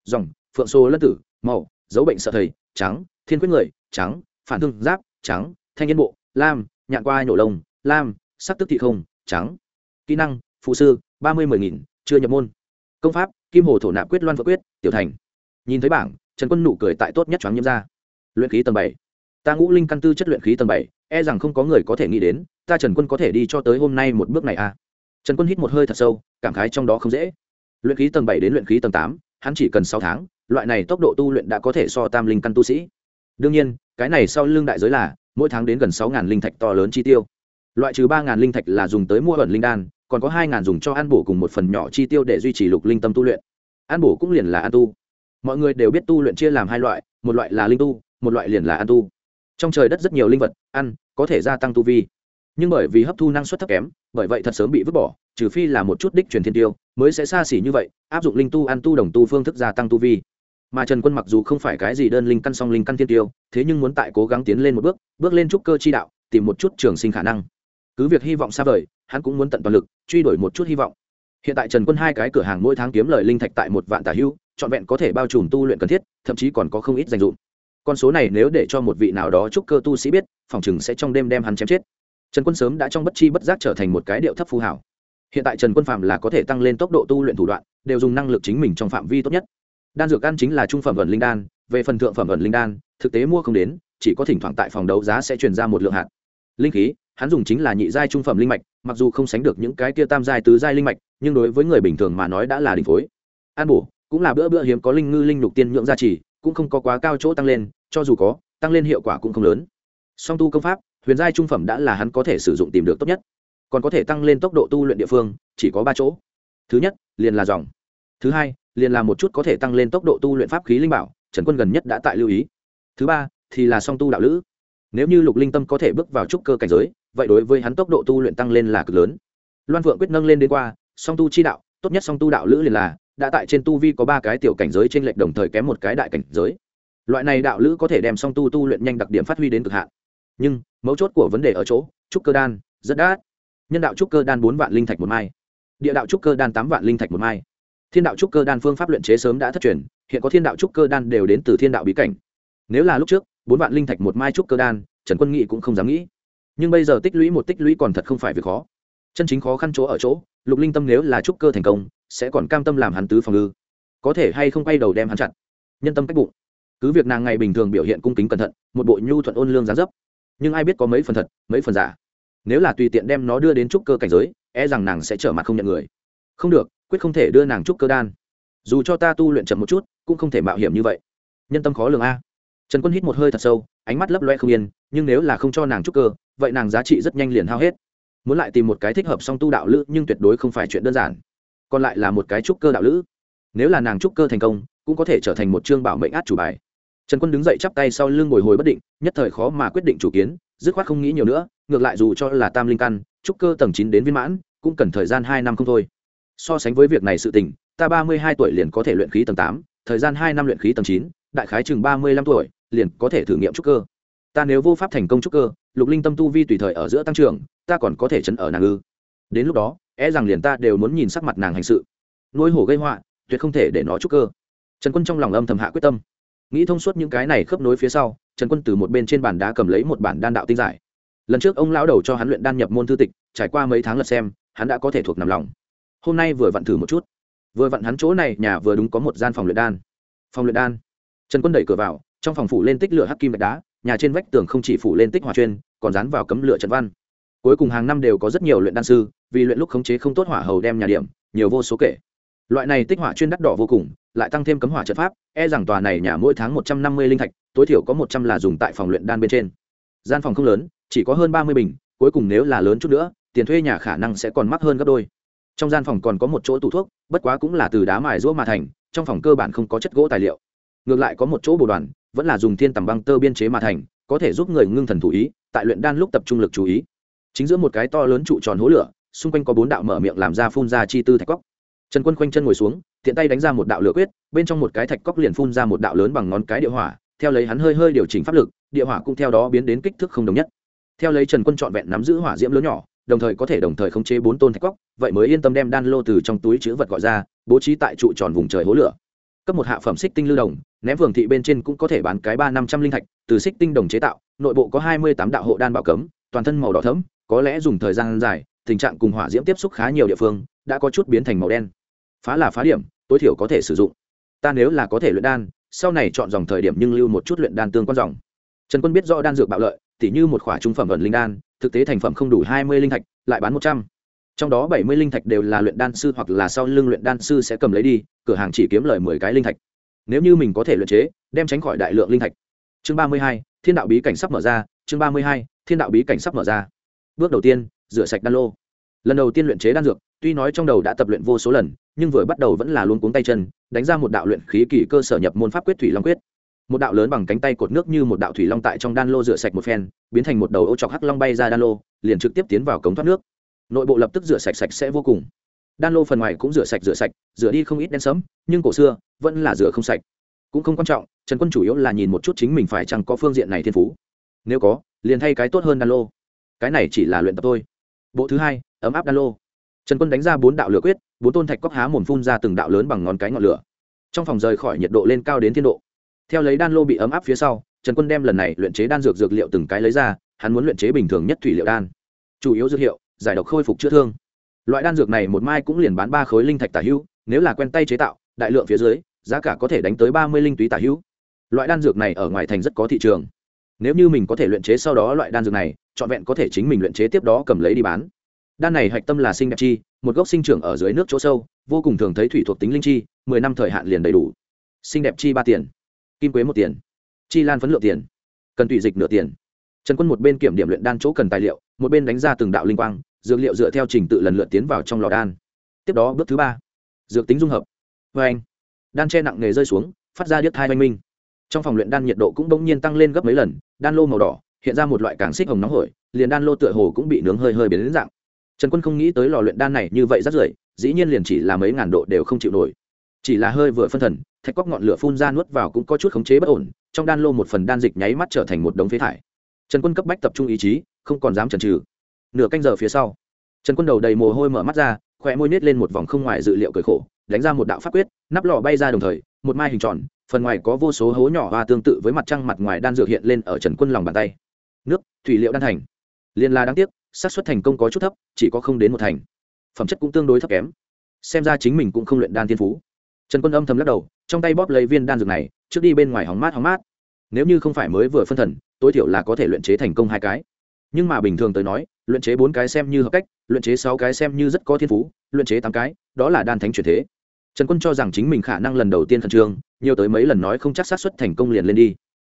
Dòng, phượng xô lân tử, màu, dấu bệnh sợ thầy, trắng, thiên quyết người, trắng, phản thương giáp, trắng, thanh yên bộ, lam nhạn qua nhổ lông, lam, sắc tức thị không, trắng. Kỹ năng, phụ sư, ba mươi mười nghìn, chưa nhập môn. Công pháp, kim hồ thổ nạp quyết loan vợ quyết, tiểu thành. Nhìn thấy bảng, trần quân nụ cười tại tốt nhất choáng nhiễm ra. Luyện khí tầng bảy. Ta ngũ linh căn tư chất luyện khí tầng bảy e rằng không có người có thể nghĩ đến, ta trần quân có thể đi cho tới hôm nay một bước này à. Trần quân hít một hơi thật sâu, cảm khái trong đó không dễ. Luyện khí tầng bảy đến luyện khí tầng tám, hắn chỉ cần sáu tháng, loại này tốc độ tu luyện đã có thể so tam linh căn tu sĩ. Đương nhiên, cái này sau lương đại giới là mỗi tháng đến gần sáu linh thạch to lớn chi tiêu. Loại trừ ba linh thạch là dùng tới mua ẩn linh đan, còn có hai dùng cho ăn bổ cùng một phần nhỏ chi tiêu để duy trì lục linh tâm tu luyện. Ăn bổ cũng liền là ăn tu. Mọi người đều biết tu luyện chia làm hai loại, một loại là linh tu, một loại liền là ăn tu. Trong trời đất rất nhiều linh vật, ăn, có thể gia tăng tu vi. Nhưng bởi vì hấp thu năng suất thấp kém, bởi vậy thật sớm bị vứt bỏ, trừ phi là một chút đích truyền thiên tiêu, mới sẽ xa xỉ như vậy, áp dụng linh tu ăn tu đồng tu phương thức gia tăng tu vi mà trần quân mặc dù không phải cái gì đơn linh căn song linh căn thiên tiêu, thế nhưng muốn tại cố gắng tiến lên một bước bước lên trúc cơ chi đạo, tìm một chút trường sinh khả năng. Cứ việc hy vọng xa vời, hắn cũng muốn tận toàn lực, truy đuổi một chút hy vọng. Hiện tại trần quân hai cái cửa hàng mỗi tháng kiếm lời linh thạch tại một vạn tả hưu, trọn vẹn có thể bao trùm tu luyện cần thiết, thậm chí còn có không ít danh dụng. Con số này nếu để cho một vị nào đó trúc cơ tu sĩ biết, phòng chừng sẽ trong đêm đem hắn chém chết. Trần quân sớm đã trong bất chi bất giác trở thành một cái điệu thấp phù hảo. Hiện tại trần quân phạm là có thể tăng lên tốc độ tu luyện thủ đoạn, đều dùng năng lực chính mình trong phạm vi tốt nhất đan dược ăn chính là trung phẩm ẩn linh đan, về phần thượng phẩm ẩn linh đan, thực tế mua không đến, chỉ có thỉnh thoảng tại phòng đấu giá sẽ truyền ra một lượng hạt. Linh khí, hắn dùng chính là nhị giai trung phẩm linh mạch, mặc dù không sánh được những cái kia tam giai, tứ giai linh mạch, nhưng đối với người bình thường mà nói đã là đỉnh phối. An bổ, cũng là bữa bữa hiếm có linh ngư linh lục tiên nhượng gia trì, cũng không có quá cao chỗ tăng lên, cho dù có, tăng lên hiệu quả cũng không lớn. Song tu công pháp, huyền giai trung phẩm đã là hắn có thể sử dụng tìm được tốt nhất. Còn có thể tăng lên tốc độ tu luyện địa phương, chỉ có ba chỗ. Thứ nhất, liền là dòng. Thứ hai liền là một chút có thể tăng lên tốc độ tu luyện pháp khí linh bảo, trần quân gần nhất đã tại lưu ý. Thứ ba, thì là song tu đạo lữ. Nếu như lục linh tâm có thể bước vào trúc cơ cảnh giới, vậy đối với hắn tốc độ tu luyện tăng lên là cực lớn. Loan phượng quyết nâng lên đến qua, song tu chi đạo, tốt nhất song tu đạo lữ liền là, đã tại trên tu vi có ba cái tiểu cảnh giới trên lệch đồng thời kém một cái đại cảnh giới. Loại này đạo lữ có thể đem song tu tu luyện nhanh đặc điểm phát huy đến cực hạn. Nhưng, mấu chốt của vấn đề ở chỗ, trúc cơ đan, rất đắt. Nhân đạo trúc cơ đan bốn vạn linh thạch một mai. Địa đạo trúc cơ đan tám vạn linh thạch một mai thiên đạo trúc cơ đan phương pháp luyện chế sớm đã thất truyền, hiện có thiên đạo trúc cơ đan đều đến từ thiên đạo bí cảnh. Nếu là lúc trước, bốn vạn linh thạch một mai trúc cơ đan, trần quân nghị cũng không dám nghĩ. Nhưng bây giờ tích lũy một tích lũy còn thật không phải việc khó. Chân chính khó khăn chỗ ở chỗ, lục linh tâm nếu là trúc cơ thành công, sẽ còn cam tâm làm hắn tứ phòng ngư có thể hay không quay đầu đem hắn chặn nhân tâm cách bụng. Cứ việc nàng ngày bình thường biểu hiện cung kính cẩn thận, một bộ nhu thuận ôn lương gián dấp, nhưng ai biết có mấy phần thật, mấy phần giả. Nếu là tùy tiện đem nó đưa đến trúc cơ cảnh giới e rằng nàng sẽ trở mặt không nhận người. Không được quyết không thể đưa nàng trúc cơ đan. Dù cho ta tu luyện chậm một chút, cũng không thể mạo hiểm như vậy. Nhân tâm khó lường a. Trần quân hít một hơi thật sâu, ánh mắt lấp loe không yên, nhưng nếu là không cho nàng trúc cơ, vậy nàng giá trị rất nhanh liền hao hết. Muốn lại tìm một cái thích hợp song tu đạo lữ, nhưng tuyệt đối không phải chuyện đơn giản. Còn lại là một cái trúc cơ đạo lữ. Nếu là nàng trúc cơ thành công, cũng có thể trở thành một chương bảo mệnh át chủ bài. Trần quân đứng dậy chắp tay sau lưng ngồi hồi bất định, nhất thời khó mà quyết định chủ kiến, dứt khoát không nghĩ nhiều nữa, ngược lại dù cho là tam linh căn, trúc cơ tầng chín đến viên mãn, cũng cần thời gian hai năm không thôi so sánh với việc này sự tình, ta ba mươi hai tuổi liền có thể luyện khí tầng tám, thời gian hai năm luyện khí tầng chín, đại khái chừng ba mươi lăm tuổi, liền có thể thử nghiệm trúc cơ. Ta nếu vô pháp thành công trúc cơ, lục linh tâm tu vi tùy thời ở giữa tăng trưởng, ta còn có thể chấn ở nàng ư. Đến lúc đó é e rằng liền ta đều muốn nhìn sắc mặt nàng hành sự. Nuôi hổ gây họa, tuyệt không thể để nó trúc cơ. Trần quân trong lòng âm thầm hạ quyết tâm. Nghĩ thông suốt những cái này khớp nối phía sau, trần quân từ một bên trên bàn đá cầm lấy một bản đan đạo tinh giải. Lần trước ông lão đầu cho hắn luyện đan nhập môn thư tịch, trải qua mấy tháng lật xem, hắn đã có thể thuộc nằm lòng hôm nay vừa vặn thử một chút. Vừa vặn hắn chỗ này, nhà vừa đúng có một gian phòng luyện đan. Phòng luyện đan. Trần quân đẩy cửa vào, trong phòng phủ lên tích lửa hắc kim gạch đá, nhà trên vách tường không chỉ phủ lên tích hỏa chuyên, còn dán vào cấm lửa trận văn. Cuối cùng hàng năm đều có rất nhiều luyện đan sư, vì luyện lúc khống chế không tốt hỏa hầu đem nhà điểm, nhiều vô số kể. Loại này tích hỏa chuyên đắt đỏ vô cùng, lại tăng thêm cấm hỏa trận pháp e rằng tòa này nhà mỗi tháng một trăm năm mươi linh thạch, tối thiểu có một trăm là dùng tại phòng luyện đan bên trên. Gian phòng không lớn, chỉ có hơn ba mươi bình, cuối cùng nếu là lớn chút nữa, tiền thuê nhà khả năng sẽ còn mắc hơn gấp đôi trong gian phòng còn có một chỗ tủ thuốc, bất quá cũng là từ đá mài rũa mà thành, trong phòng cơ bản không có chất gỗ tài liệu. Ngược lại có một chỗ bồ đoàn, vẫn là dùng thiên tầm băng tơ biên chế mà thành, có thể giúp người ngưng thần thủ ý, tại luyện đan lúc tập trung lực chú ý. Chính giữa một cái to lớn trụ tròn hố lửa, xung quanh có bốn đạo mở miệng làm ra phun ra chi tư thạch cóc trần quân khoanh chân ngồi xuống, tiện tay đánh ra một đạo lửa quyết, bên trong một cái thạch cóc liền phun ra một đạo lớn bằng ngón cái địa hỏa, theo lấy hắn hơi hơi điều chỉnh pháp lực, địa hỏa cũng theo đó biến đến kích thước không đồng nhất. Theo lấy trần quân trọn vẹn nắm giữ hỏa diễm lớn nhỏ đồng thời có thể đồng thời khống chế bốn tôn thạch cóc vậy mới yên tâm đem đan lô từ trong túi chữ vật gọi ra, bố trí tại trụ tròn vùng trời hố lửa. Cấp một hạ phẩm xích tinh lưu đồng, ném phường thị bên trên cũng có thể bán cái ba năm trăm linh thạch, từ xích tinh đồng chế tạo, nội bộ có hai mươi tám đạo hộ đan bảo cấm, toàn thân màu đỏ thấm có lẽ dùng thời gian dài, tình trạng cùng hỏa diễm tiếp xúc khá nhiều địa phương, đã có chút biến thành màu đen. Phá là phá điểm, tối thiểu có thể sử dụng. Ta nếu là có thể luyện đan, sau này chọn dòng thời điểm nhưng lưu một chút luyện đan tương quan dòng. Trần quân biết rõ đan dược bạo lợi, tỉ như một khỏa trung phẩm vận linh đan thực tế thành phẩm không đủ hai mươi linh thạch, lại bán một trăm. Trong đó bảy mươi linh thạch đều là luyện đan sư hoặc là sau lưng luyện đan sư sẽ cầm lấy đi, cửa hàng chỉ kiếm lời mười cái linh thạch. Nếu như mình có thể luyện chế, đem tránh khỏi đại lượng linh thạch. Chương ba mươi hai, thiên đạo bí cảnh sắp mở ra, chương ba mươi hai, thiên đạo bí cảnh sắp mở ra. Bước đầu tiên, rửa sạch đan lô. Lần đầu tiên luyện chế đan dược, tuy nói trong đầu đã tập luyện vô số lần, nhưng vừa bắt đầu vẫn là luôn cuống tay chân, đánh ra một đạo luyện khí kỳ cơ sở nhập môn pháp quyết thủy long quyết. Một đạo lớn bằng cánh tay cột nước như một đạo thủy long tại trong đan lô rửa sạch một phen biến thành một đầu ô chọc hắc long bay ra đan lô, liền trực tiếp tiến vào cống thoát nước. Nội bộ lập tức rửa sạch sạch sẽ vô cùng. Đan lô phần ngoài cũng rửa sạch rửa sạch, rửa đi không ít đen sấm nhưng cổ xưa vẫn là rửa không sạch. Cũng không quan trọng, trần quân chủ yếu là nhìn một chút chính mình phải chẳng có phương diện này thiên phú. Nếu có, liền thay cái tốt hơn đan lô. Cái này chỉ là luyện tập thôi. Bộ thứ hai, ấm áp đan lô. Trần quân đánh ra bốn đạo lửa quyết, bốn tôn thạch cóc há mồm phun ra từng đạo lớn bằng ngón cái ngọn lửa. Trong phòng rời khỏi nhiệt độ lên cao đến thiên độ. Theo lấy đan lô bị ấm áp phía sau trần quân đem lần này luyện chế đan dược dược liệu từng cái lấy ra, hắn muốn luyện chế bình thường nhất thủy liệu đan. Chủ yếu dược hiệu, giải độc khôi phục chữa thương. Loại đan dược này một mai cũng liền bán ba khối linh thạch tả hữu, nếu là quen tay chế tạo, đại lượng phía dưới, giá cả có thể đánh tới ba mươi linh túy tả hữu. Loại đan dược này ở ngoài thành rất có thị trường. Nếu như mình có thể luyện chế sau đó loại đan dược này, trọn vẹn có thể chính mình luyện chế tiếp đó cầm lấy đi bán. Đan này hạch tâm là sinh đẹp chi, một gốc sinh trưởng ở dưới nước chỗ sâu, vô cùng thường thấy thủy thuộc tính linh chi, mười năm thời hạn liền đầy đủ. Sinh đẹp chi ba tiền, kim quế một tiền chi lan phấn lượng tiền. Cần tùy dịch nửa tiền. Trần quân một bên kiểm điểm luyện đan chỗ cần tài liệu, một bên đánh ra từng đạo linh quang, dược liệu dựa theo trình tự lần lượt tiến vào trong lò đan. Tiếp đó bước thứ ba, dược tính dung hợp. Vê anh, đan che nặng nghề rơi xuống, phát ra điếc thai oanh minh. Trong phòng luyện đan nhiệt độ cũng bỗng nhiên tăng lên gấp mấy lần, đan lô màu đỏ, hiện ra một loại càng xích hồng nóng hổi, liền đan lô tựa hồ cũng bị nướng hơi hơi biến đến dạng. Trần quân không nghĩ tới lò luyện đan này như vậy rất rưởi, dĩ nhiên liền chỉ là mấy ngàn độ đều không chịu nổi chỉ là hơi vừa phân thần, thạch cóc ngọn lửa phun ra nuốt vào cũng có chút khống chế bất ổn, trong đan lô một phần đan dịch nháy mắt trở thành một đống phế thải. Trần quân cấp bách tập trung ý chí, không còn dám chần chừ. Nửa canh giờ phía sau, trần quân đầu đầy mồ hôi mở mắt ra khỏe môi nết lên một vòng không ngoài dự liệu cười khổ, đánh ra một đạo pháp quyết, nắp lò bay ra đồng thời, một mai hình tròn, phần ngoài có vô số hố nhỏ và tương tự với mặt trăng mặt ngoài đan dược hiện lên ở trần quân lòng bàn tay. Nước, thủy liệu đan thành. Liên la đáng tiếc, xác suất thành công có chút thấp, chỉ có không đến một thành. Phẩm chất cũng tương đối thấp kém. Xem ra chính mình cũng không luyện đan thiên phú trần quân âm thầm lắc đầu, trong tay bóp lấy viên đan dược này, trước đi bên ngoài hóng mát hóng mát. Nếu như không phải mới vừa phân thần, tối thiểu là có thể luyện chế thành công hai cái. Nhưng mà bình thường tới nói, luyện chế bốn cái xem như hợp cách, luyện chế sáu cái xem như rất có thiên phú, luyện chế tám cái, đó là đan thánh chuyển thế. Trần quân cho rằng chính mình khả năng lần đầu tiên khẩn trương, nhiều tới mấy lần nói không chắc xác suất thành công liền lên đi.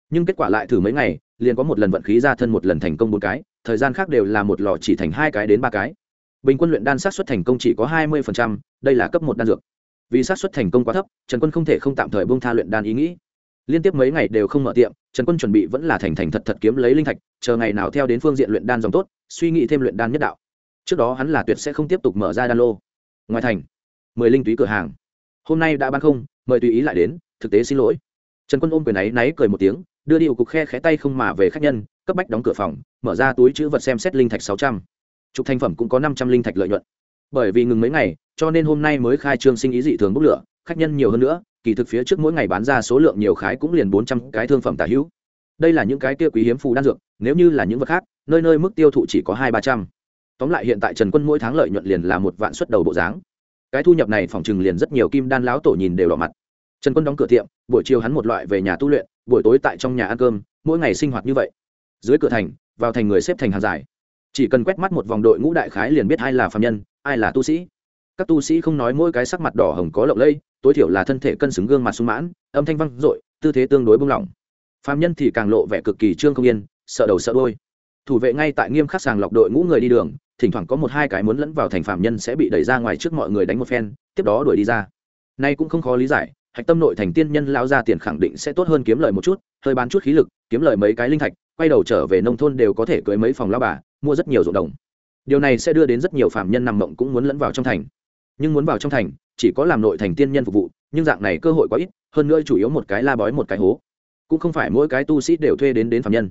Nhưng kết quả lại thử mấy ngày, liền có một lần vận khí ra thân một lần thành công bốn cái, thời gian khác đều là một lò chỉ thành hai cái đến ba cái. Bình quân luyện đan xác suất thành công chỉ có hai mươi đây là cấp một đan dược vì sát suất thành công quá thấp, trần quân không thể không tạm thời bông tha luyện đan ý nghĩ. Liên tiếp mấy ngày đều không mở tiệm, trần quân chuẩn bị vẫn là thành thành thật thật kiếm lấy linh thạch, chờ ngày nào theo đến phương diện luyện đan dòng tốt, suy nghĩ thêm luyện đan nhất đạo. Trước đó hắn là tuyệt sẽ không tiếp tục mở ra đan lô. Ngoài thành, mười linh túy cửa hàng. Hôm nay đã bán không, mời tùy ý lại đến, thực tế xin lỗi. Trần quân ôm quyền ấy náy cười một tiếng, đưa đi cục khe khẽ tay không mà về khách nhân, cấp bách đóng cửa phòng, mở ra túi chữ vật xem xét linh thạch sáu trăm. Chục thành phẩm cũng có năm trăm linh thạch lợi nhuận bởi vì ngừng mấy ngày, cho nên hôm nay mới khai trương sinh ý dị thường bốc lửa, khách nhân nhiều hơn nữa, kỳ thực phía trước mỗi ngày bán ra số lượng nhiều khái cũng liền bốn trăm cái thương phẩm tả hữu. Đây là những cái kia quý hiếm phù đan dược, nếu như là những vật khác, nơi nơi mức tiêu thụ chỉ có hai ba trăm. Tóm lại hiện tại trần quân mỗi tháng lợi nhuận liền là một vạn suất đầu bộ dáng. Cái thu nhập này phòng chừng liền rất nhiều kim đan lão tổ nhìn đều đỏ mặt. Trần quân đóng cửa tiệm, buổi chiều hắn một loại về nhà tu luyện, buổi tối tại trong nhà ăn cơm, mỗi ngày sinh hoạt như vậy. Dưới cửa thành, vào thành người xếp thành hàng dài chỉ cần quét mắt một vòng đội ngũ đại khái liền biết ai là phạm nhân, ai là tu sĩ. Các tu sĩ không nói mỗi cái sắc mặt đỏ hồng có lộng lây tối thiểu là thân thể cân xứng gương mặt sung mãn, âm thanh văng dội, tư thế tương đối bung lỏng. Phạm nhân thì càng lộ vẻ cực kỳ trương không yên, sợ đầu sợ đôi thủ vệ ngay tại nghiêm khắc sàng lọc đội ngũ người đi đường, thỉnh thoảng có một hai cái muốn lẫn vào thành phạm nhân sẽ bị đẩy ra ngoài trước mọi người đánh một phen, tiếp đó đuổi đi ra. Nay cũng không khó lý giải, hạch tâm nội thành tiên nhân lao ra tiền khẳng định sẽ tốt hơn kiếm lời một chút, hơi bán chút khí lực, kiếm lời mấy cái linh thạch quay đầu trở về nông thôn đều có thể cưới mấy phòng lao bà, mua rất nhiều ruộng đồng. Điều này sẽ đưa đến rất nhiều phạm nhân nằm mộng cũng muốn lẫn vào trong thành. Nhưng muốn vào trong thành, chỉ có làm nội thành tiên nhân phục vụ, nhưng dạng này cơ hội quá ít, hơn nữa chủ yếu một cái la bói một cái hố. Cũng không phải mỗi cái tu sĩ đều thuê đến đến phạm nhân.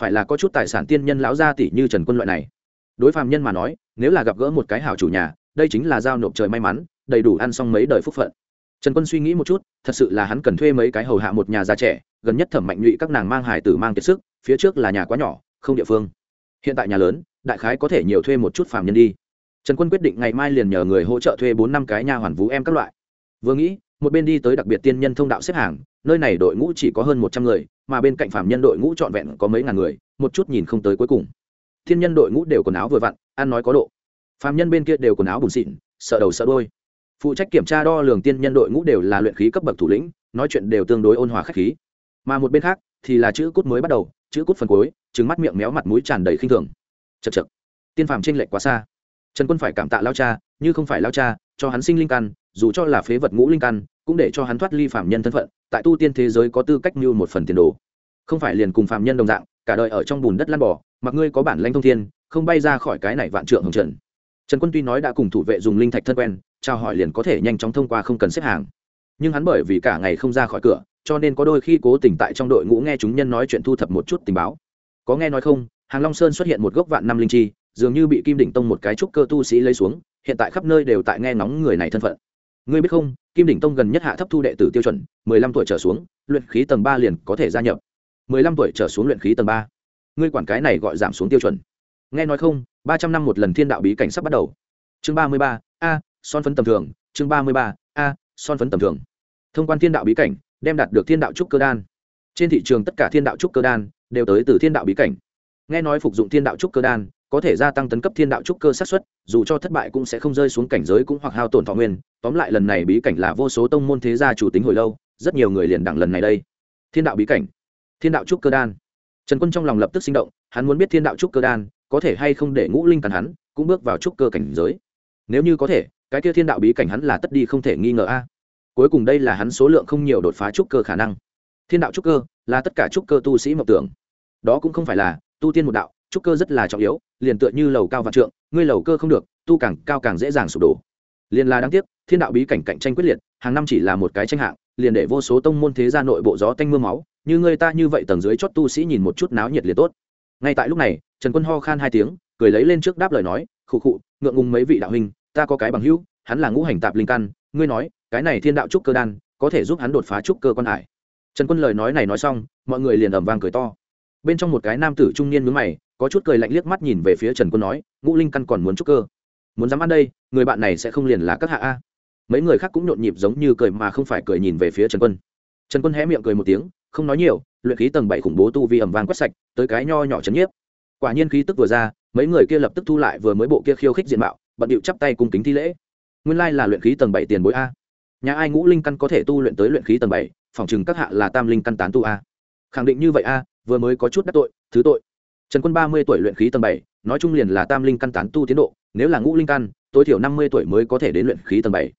Phải là có chút tài sản tiên nhân lão gia tỷ như trần quân loại này. Đối phạm nhân mà nói, nếu là gặp gỡ một cái hảo chủ nhà, đây chính là giao nộp trời may mắn, đầy đủ ăn xong mấy đời phúc phận. Trần quân suy nghĩ một chút, thật sự là hắn cần thuê mấy cái hầu hạ một nhà già trẻ gần nhất thẩm mạnh nhụy các nàng mang hải tử mang kiệt sức, phía trước là nhà quá nhỏ, không địa phương. Hiện tại nhà lớn, đại khái có thể nhiều thuê một chút phạm nhân đi. Trần quân quyết định ngày mai liền nhờ người hỗ trợ thuê bốn năm cái nha hoàn vũ em các loại. Vừa nghĩ, một bên đi tới đặc biệt tiên nhân thông đạo xếp hàng, nơi này đội ngũ chỉ có hơn một trăm người, mà bên cạnh phạm nhân đội ngũ trọn vẹn có mấy ngàn người, một chút nhìn không tới cuối cùng. Thiên nhân đội ngũ đều quần áo vừa vặn, ăn nói có độ. Phạm nhân bên kia đều quần áo bùn xịn, sợ đầu sợ đôi phụ trách kiểm tra đo lường tiên nhân đội ngũ đều là luyện khí cấp bậc thủ lĩnh, nói chuyện đều tương đối ôn hòa khách khí mà một bên khác thì là chữ cút mới bắt đầu, chữ cút phần cuối trứng mắt miệng méo mặt mũi tràn đầy khinh thường. Chật chật tiên phàm tranh lệch quá xa. Trần quân phải cảm tạ lao cha, như không phải lao cha, cho hắn sinh linh căn, dù cho là phế vật ngũ linh căn, cũng để cho hắn thoát ly phạm nhân thân phận, tại tu tiên thế giới có tư cách mưu một phần tiền đồ. Không phải liền cùng phạm nhân đồng dạng, cả đời ở trong bùn đất lăn bỏ mặc ngươi có bản lanh thông thiên, không bay ra khỏi cái này vạn trượng hồng trần. Trần quân tuy nói đã cùng thủ vệ dùng linh thạch thân quen, trao hỏi liền có thể nhanh chóng thông qua không cần xếp hàng. Nhưng hắn bởi vì cả ngày không ra khỏi cửa cho nên có đôi khi cố tình tại trong đội ngũ nghe chúng nhân nói chuyện thu thập một chút tình báo. Có nghe nói không, hàng long sơn xuất hiện một gốc vạn năm linh chi, dường như bị kim đỉnh tông một cái trúc cơ tu sĩ lấy xuống, hiện tại khắp nơi đều tại nghe ngóng người này thân phận. Ngươi biết không, kim đỉnh tông gần nhất hạ thấp thu đệ tử tiêu chuẩn, mười lăm tuổi trở xuống, luyện khí tầng ba liền có thể gia nhập. mười lăm tuổi trở xuống luyện khí tầng ba. Ngươi quản cái này gọi giảm xuống tiêu chuẩn. Nghe nói không, ba trăm năm một lần thiên đạo bí cảnh sắp bắt đầu. Chương ba mươi ba, a, son phấn tầm thường. Chương ba mươi ba, a, son phấn tầm thường. Thông quan thiên đạo bí cảnh đem đạt được thiên đạo trúc cơ đan. Trên thị trường tất cả thiên đạo trúc cơ đan đều tới từ thiên đạo bí cảnh. Nghe nói phục dụng thiên đạo trúc cơ đan có thể gia tăng tấn cấp thiên đạo trúc cơ sát xuất dù cho thất bại cũng sẽ không rơi xuống cảnh giới cũng hoặc hao tổn thọ nguyên. Tóm lại lần này bí cảnh là vô số tông môn thế gia chủ tính hồi lâu, rất nhiều người liền đẳng lần này đây. Thiên đạo bí cảnh, thiên đạo trúc cơ đan. Trần quân trong lòng lập tức sinh động, hắn muốn biết thiên đạo trúc cơ đan có thể hay không để ngũ linh cản hắn, cũng bước vào trúc cơ cảnh giới. Nếu như có thể, cái kia thiên đạo bí cảnh hắn là tất đi không thể nghi ngờ a cuối cùng đây là hắn số lượng không nhiều đột phá trúc cơ khả năng. Thiên đạo trúc cơ là tất cả trúc cơ tu sĩ mộng tưởng. Đó cũng không phải là tu tiên một đạo, trúc cơ rất là trọng yếu, liền tựa như lầu cao vạn trượng, ngươi lầu cơ không được, tu càng cao càng dễ dàng sụp đổ. Liền là đáng tiếc, thiên đạo bí cảnh cạnh tranh quyết liệt, hàng năm chỉ là một cái tranh hạng, liền để vô số tông môn thế gia nội bộ gió tanh mưa máu, như người ta như vậy tầng dưới chót tu sĩ nhìn một chút náo nhiệt liền tốt. Ngay tại lúc này, trần quân ho khan hai tiếng, cười lấy lên trước đáp lời nói, khụ khụ, ngượng ngùng mấy vị đạo huynh, ta có cái bằng hữu, hắn là ngũ hành tạp linh căn, ngươi nói cái này thiên đạo trúc cơ đan, có thể giúp hắn đột phá trúc cơ quan hải. Trần quân lời nói này nói xong, mọi người liền ầm vang cười to. Bên trong một cái nam tử trung niên mướn mày, có chút cười lạnh liếc mắt nhìn về phía trần quân nói, ngũ linh căn còn muốn trúc cơ? Muốn dám ăn đây, người bạn này sẽ không liền là các hạ a. Mấy người khác cũng nhộn nhịp giống như cười mà không phải cười nhìn về phía trần quân. Trần quân hé miệng cười một tiếng, không nói nhiều, luyện khí tầng bảy khủng bố tu vi ẩm vàng quét sạch, tới cái nho nhỏ chấn nhiếp. Quả nhiên khí tức vừa ra, mấy người kia lập tức thu lại vừa mới bộ kia khiêu khích diện mạo, bận điệu chắp tay cùng kính thi lễ. Nguyên lai là luyện khí tầng bảy tiền bối a nhà ai ngũ linh căn có thể tu luyện tới luyện khí tầng bảy, phòng chừng các hạ là tam linh căn tán tu a. Khẳng định như vậy a, vừa mới có chút đắc tội, thứ tội. Trần quân ba mươi tuổi luyện khí tầng bảy, nói chung liền là tam linh căn tán tu tiến độ, nếu là ngũ linh căn, tối thiểu năm mươi tuổi mới có thể đến luyện khí tầng bảy.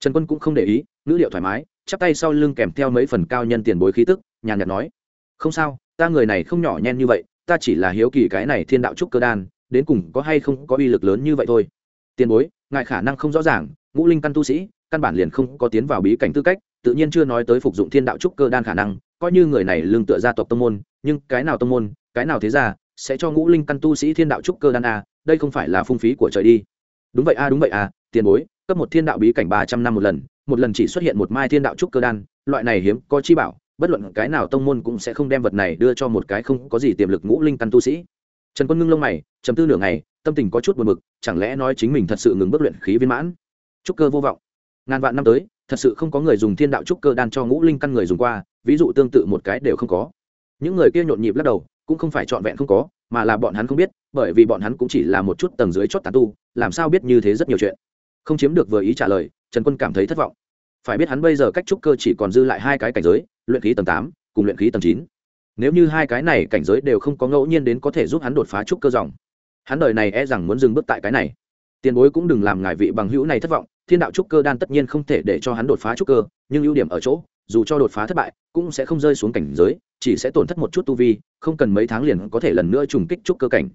Trần quân cũng không để ý, ngữ liệu thoải mái, chắp tay sau lưng kèm theo mấy phần cao nhân tiền bối khí tức, nhàn nhạt nói. Không sao, ta người này không nhỏ nhen như vậy, ta chỉ là hiếu kỳ cái này thiên đạo trúc cơ đan, đến cùng có hay không có uy lực lớn như vậy thôi. Tiền bối, ngài khả năng không rõ ràng, ngũ linh căn tu sĩ căn bản liền không có tiến vào bí cảnh tư cách, tự nhiên chưa nói tới phục dụng thiên đạo trúc cơ đan khả năng, coi như người này lương tựa gia tộc tông môn, nhưng cái nào tông môn, cái nào thế ra sẽ cho ngũ linh căn tu sĩ thiên đạo trúc cơ đan a, đây không phải là phung phí của trời đi. Đúng vậy a, đúng vậy a, tiền bối, cấp một thiên đạo bí cảnh ba trăm năm một lần một lần chỉ xuất hiện một mai thiên đạo trúc cơ đan, loại này hiếm có chi bảo, bất luận cái nào tông môn cũng sẽ không đem vật này đưa cho một cái không có gì tiềm lực ngũ linh căn tu sĩ. Trần quân ngưng lông mày chấm tư nửa ngày, tâm tình có chút buồn bực, chẳng lẽ nói chính mình thật sự ngừng bước luyện khí viên mãn? Trúc cơ vô vọng ngàn vạn năm tới, thật sự không có người dùng thiên đạo trúc cơ đan cho ngũ linh căn người dùng qua, ví dụ tương tự một cái đều không có. Những người kia nhộn nhịp lắc đầu, cũng không phải trọn vẹn không có, mà là bọn hắn không biết, bởi vì bọn hắn cũng chỉ là một chút tầng dưới chót tàn tu, làm sao biết như thế rất nhiều chuyện. Không chiếm được vừa ý trả lời, trần quân cảm thấy thất vọng. Phải biết hắn bây giờ cách trúc cơ chỉ còn dư lại hai cái cảnh giới, luyện khí tầng tám, cùng luyện khí tầng chín. Nếu như hai cái này cảnh giới đều không có ngẫu nhiên đến có thể giúp hắn đột phá trúc cơ dòng, hắn đời này e rằng muốn dừng bước tại cái này. Tiền bối cũng đừng làm ngài vị bằng hữu này thất vọng thiên đạo trúc cơ đan tất nhiên không thể để cho hắn đột phá trúc cơ, nhưng ưu điểm ở chỗ, dù cho đột phá thất bại, cũng sẽ không rơi xuống cảnh giới, chỉ sẽ tổn thất một chút tu vi, không cần mấy tháng liền có thể lần nữa trùng kích trúc cơ cảnh.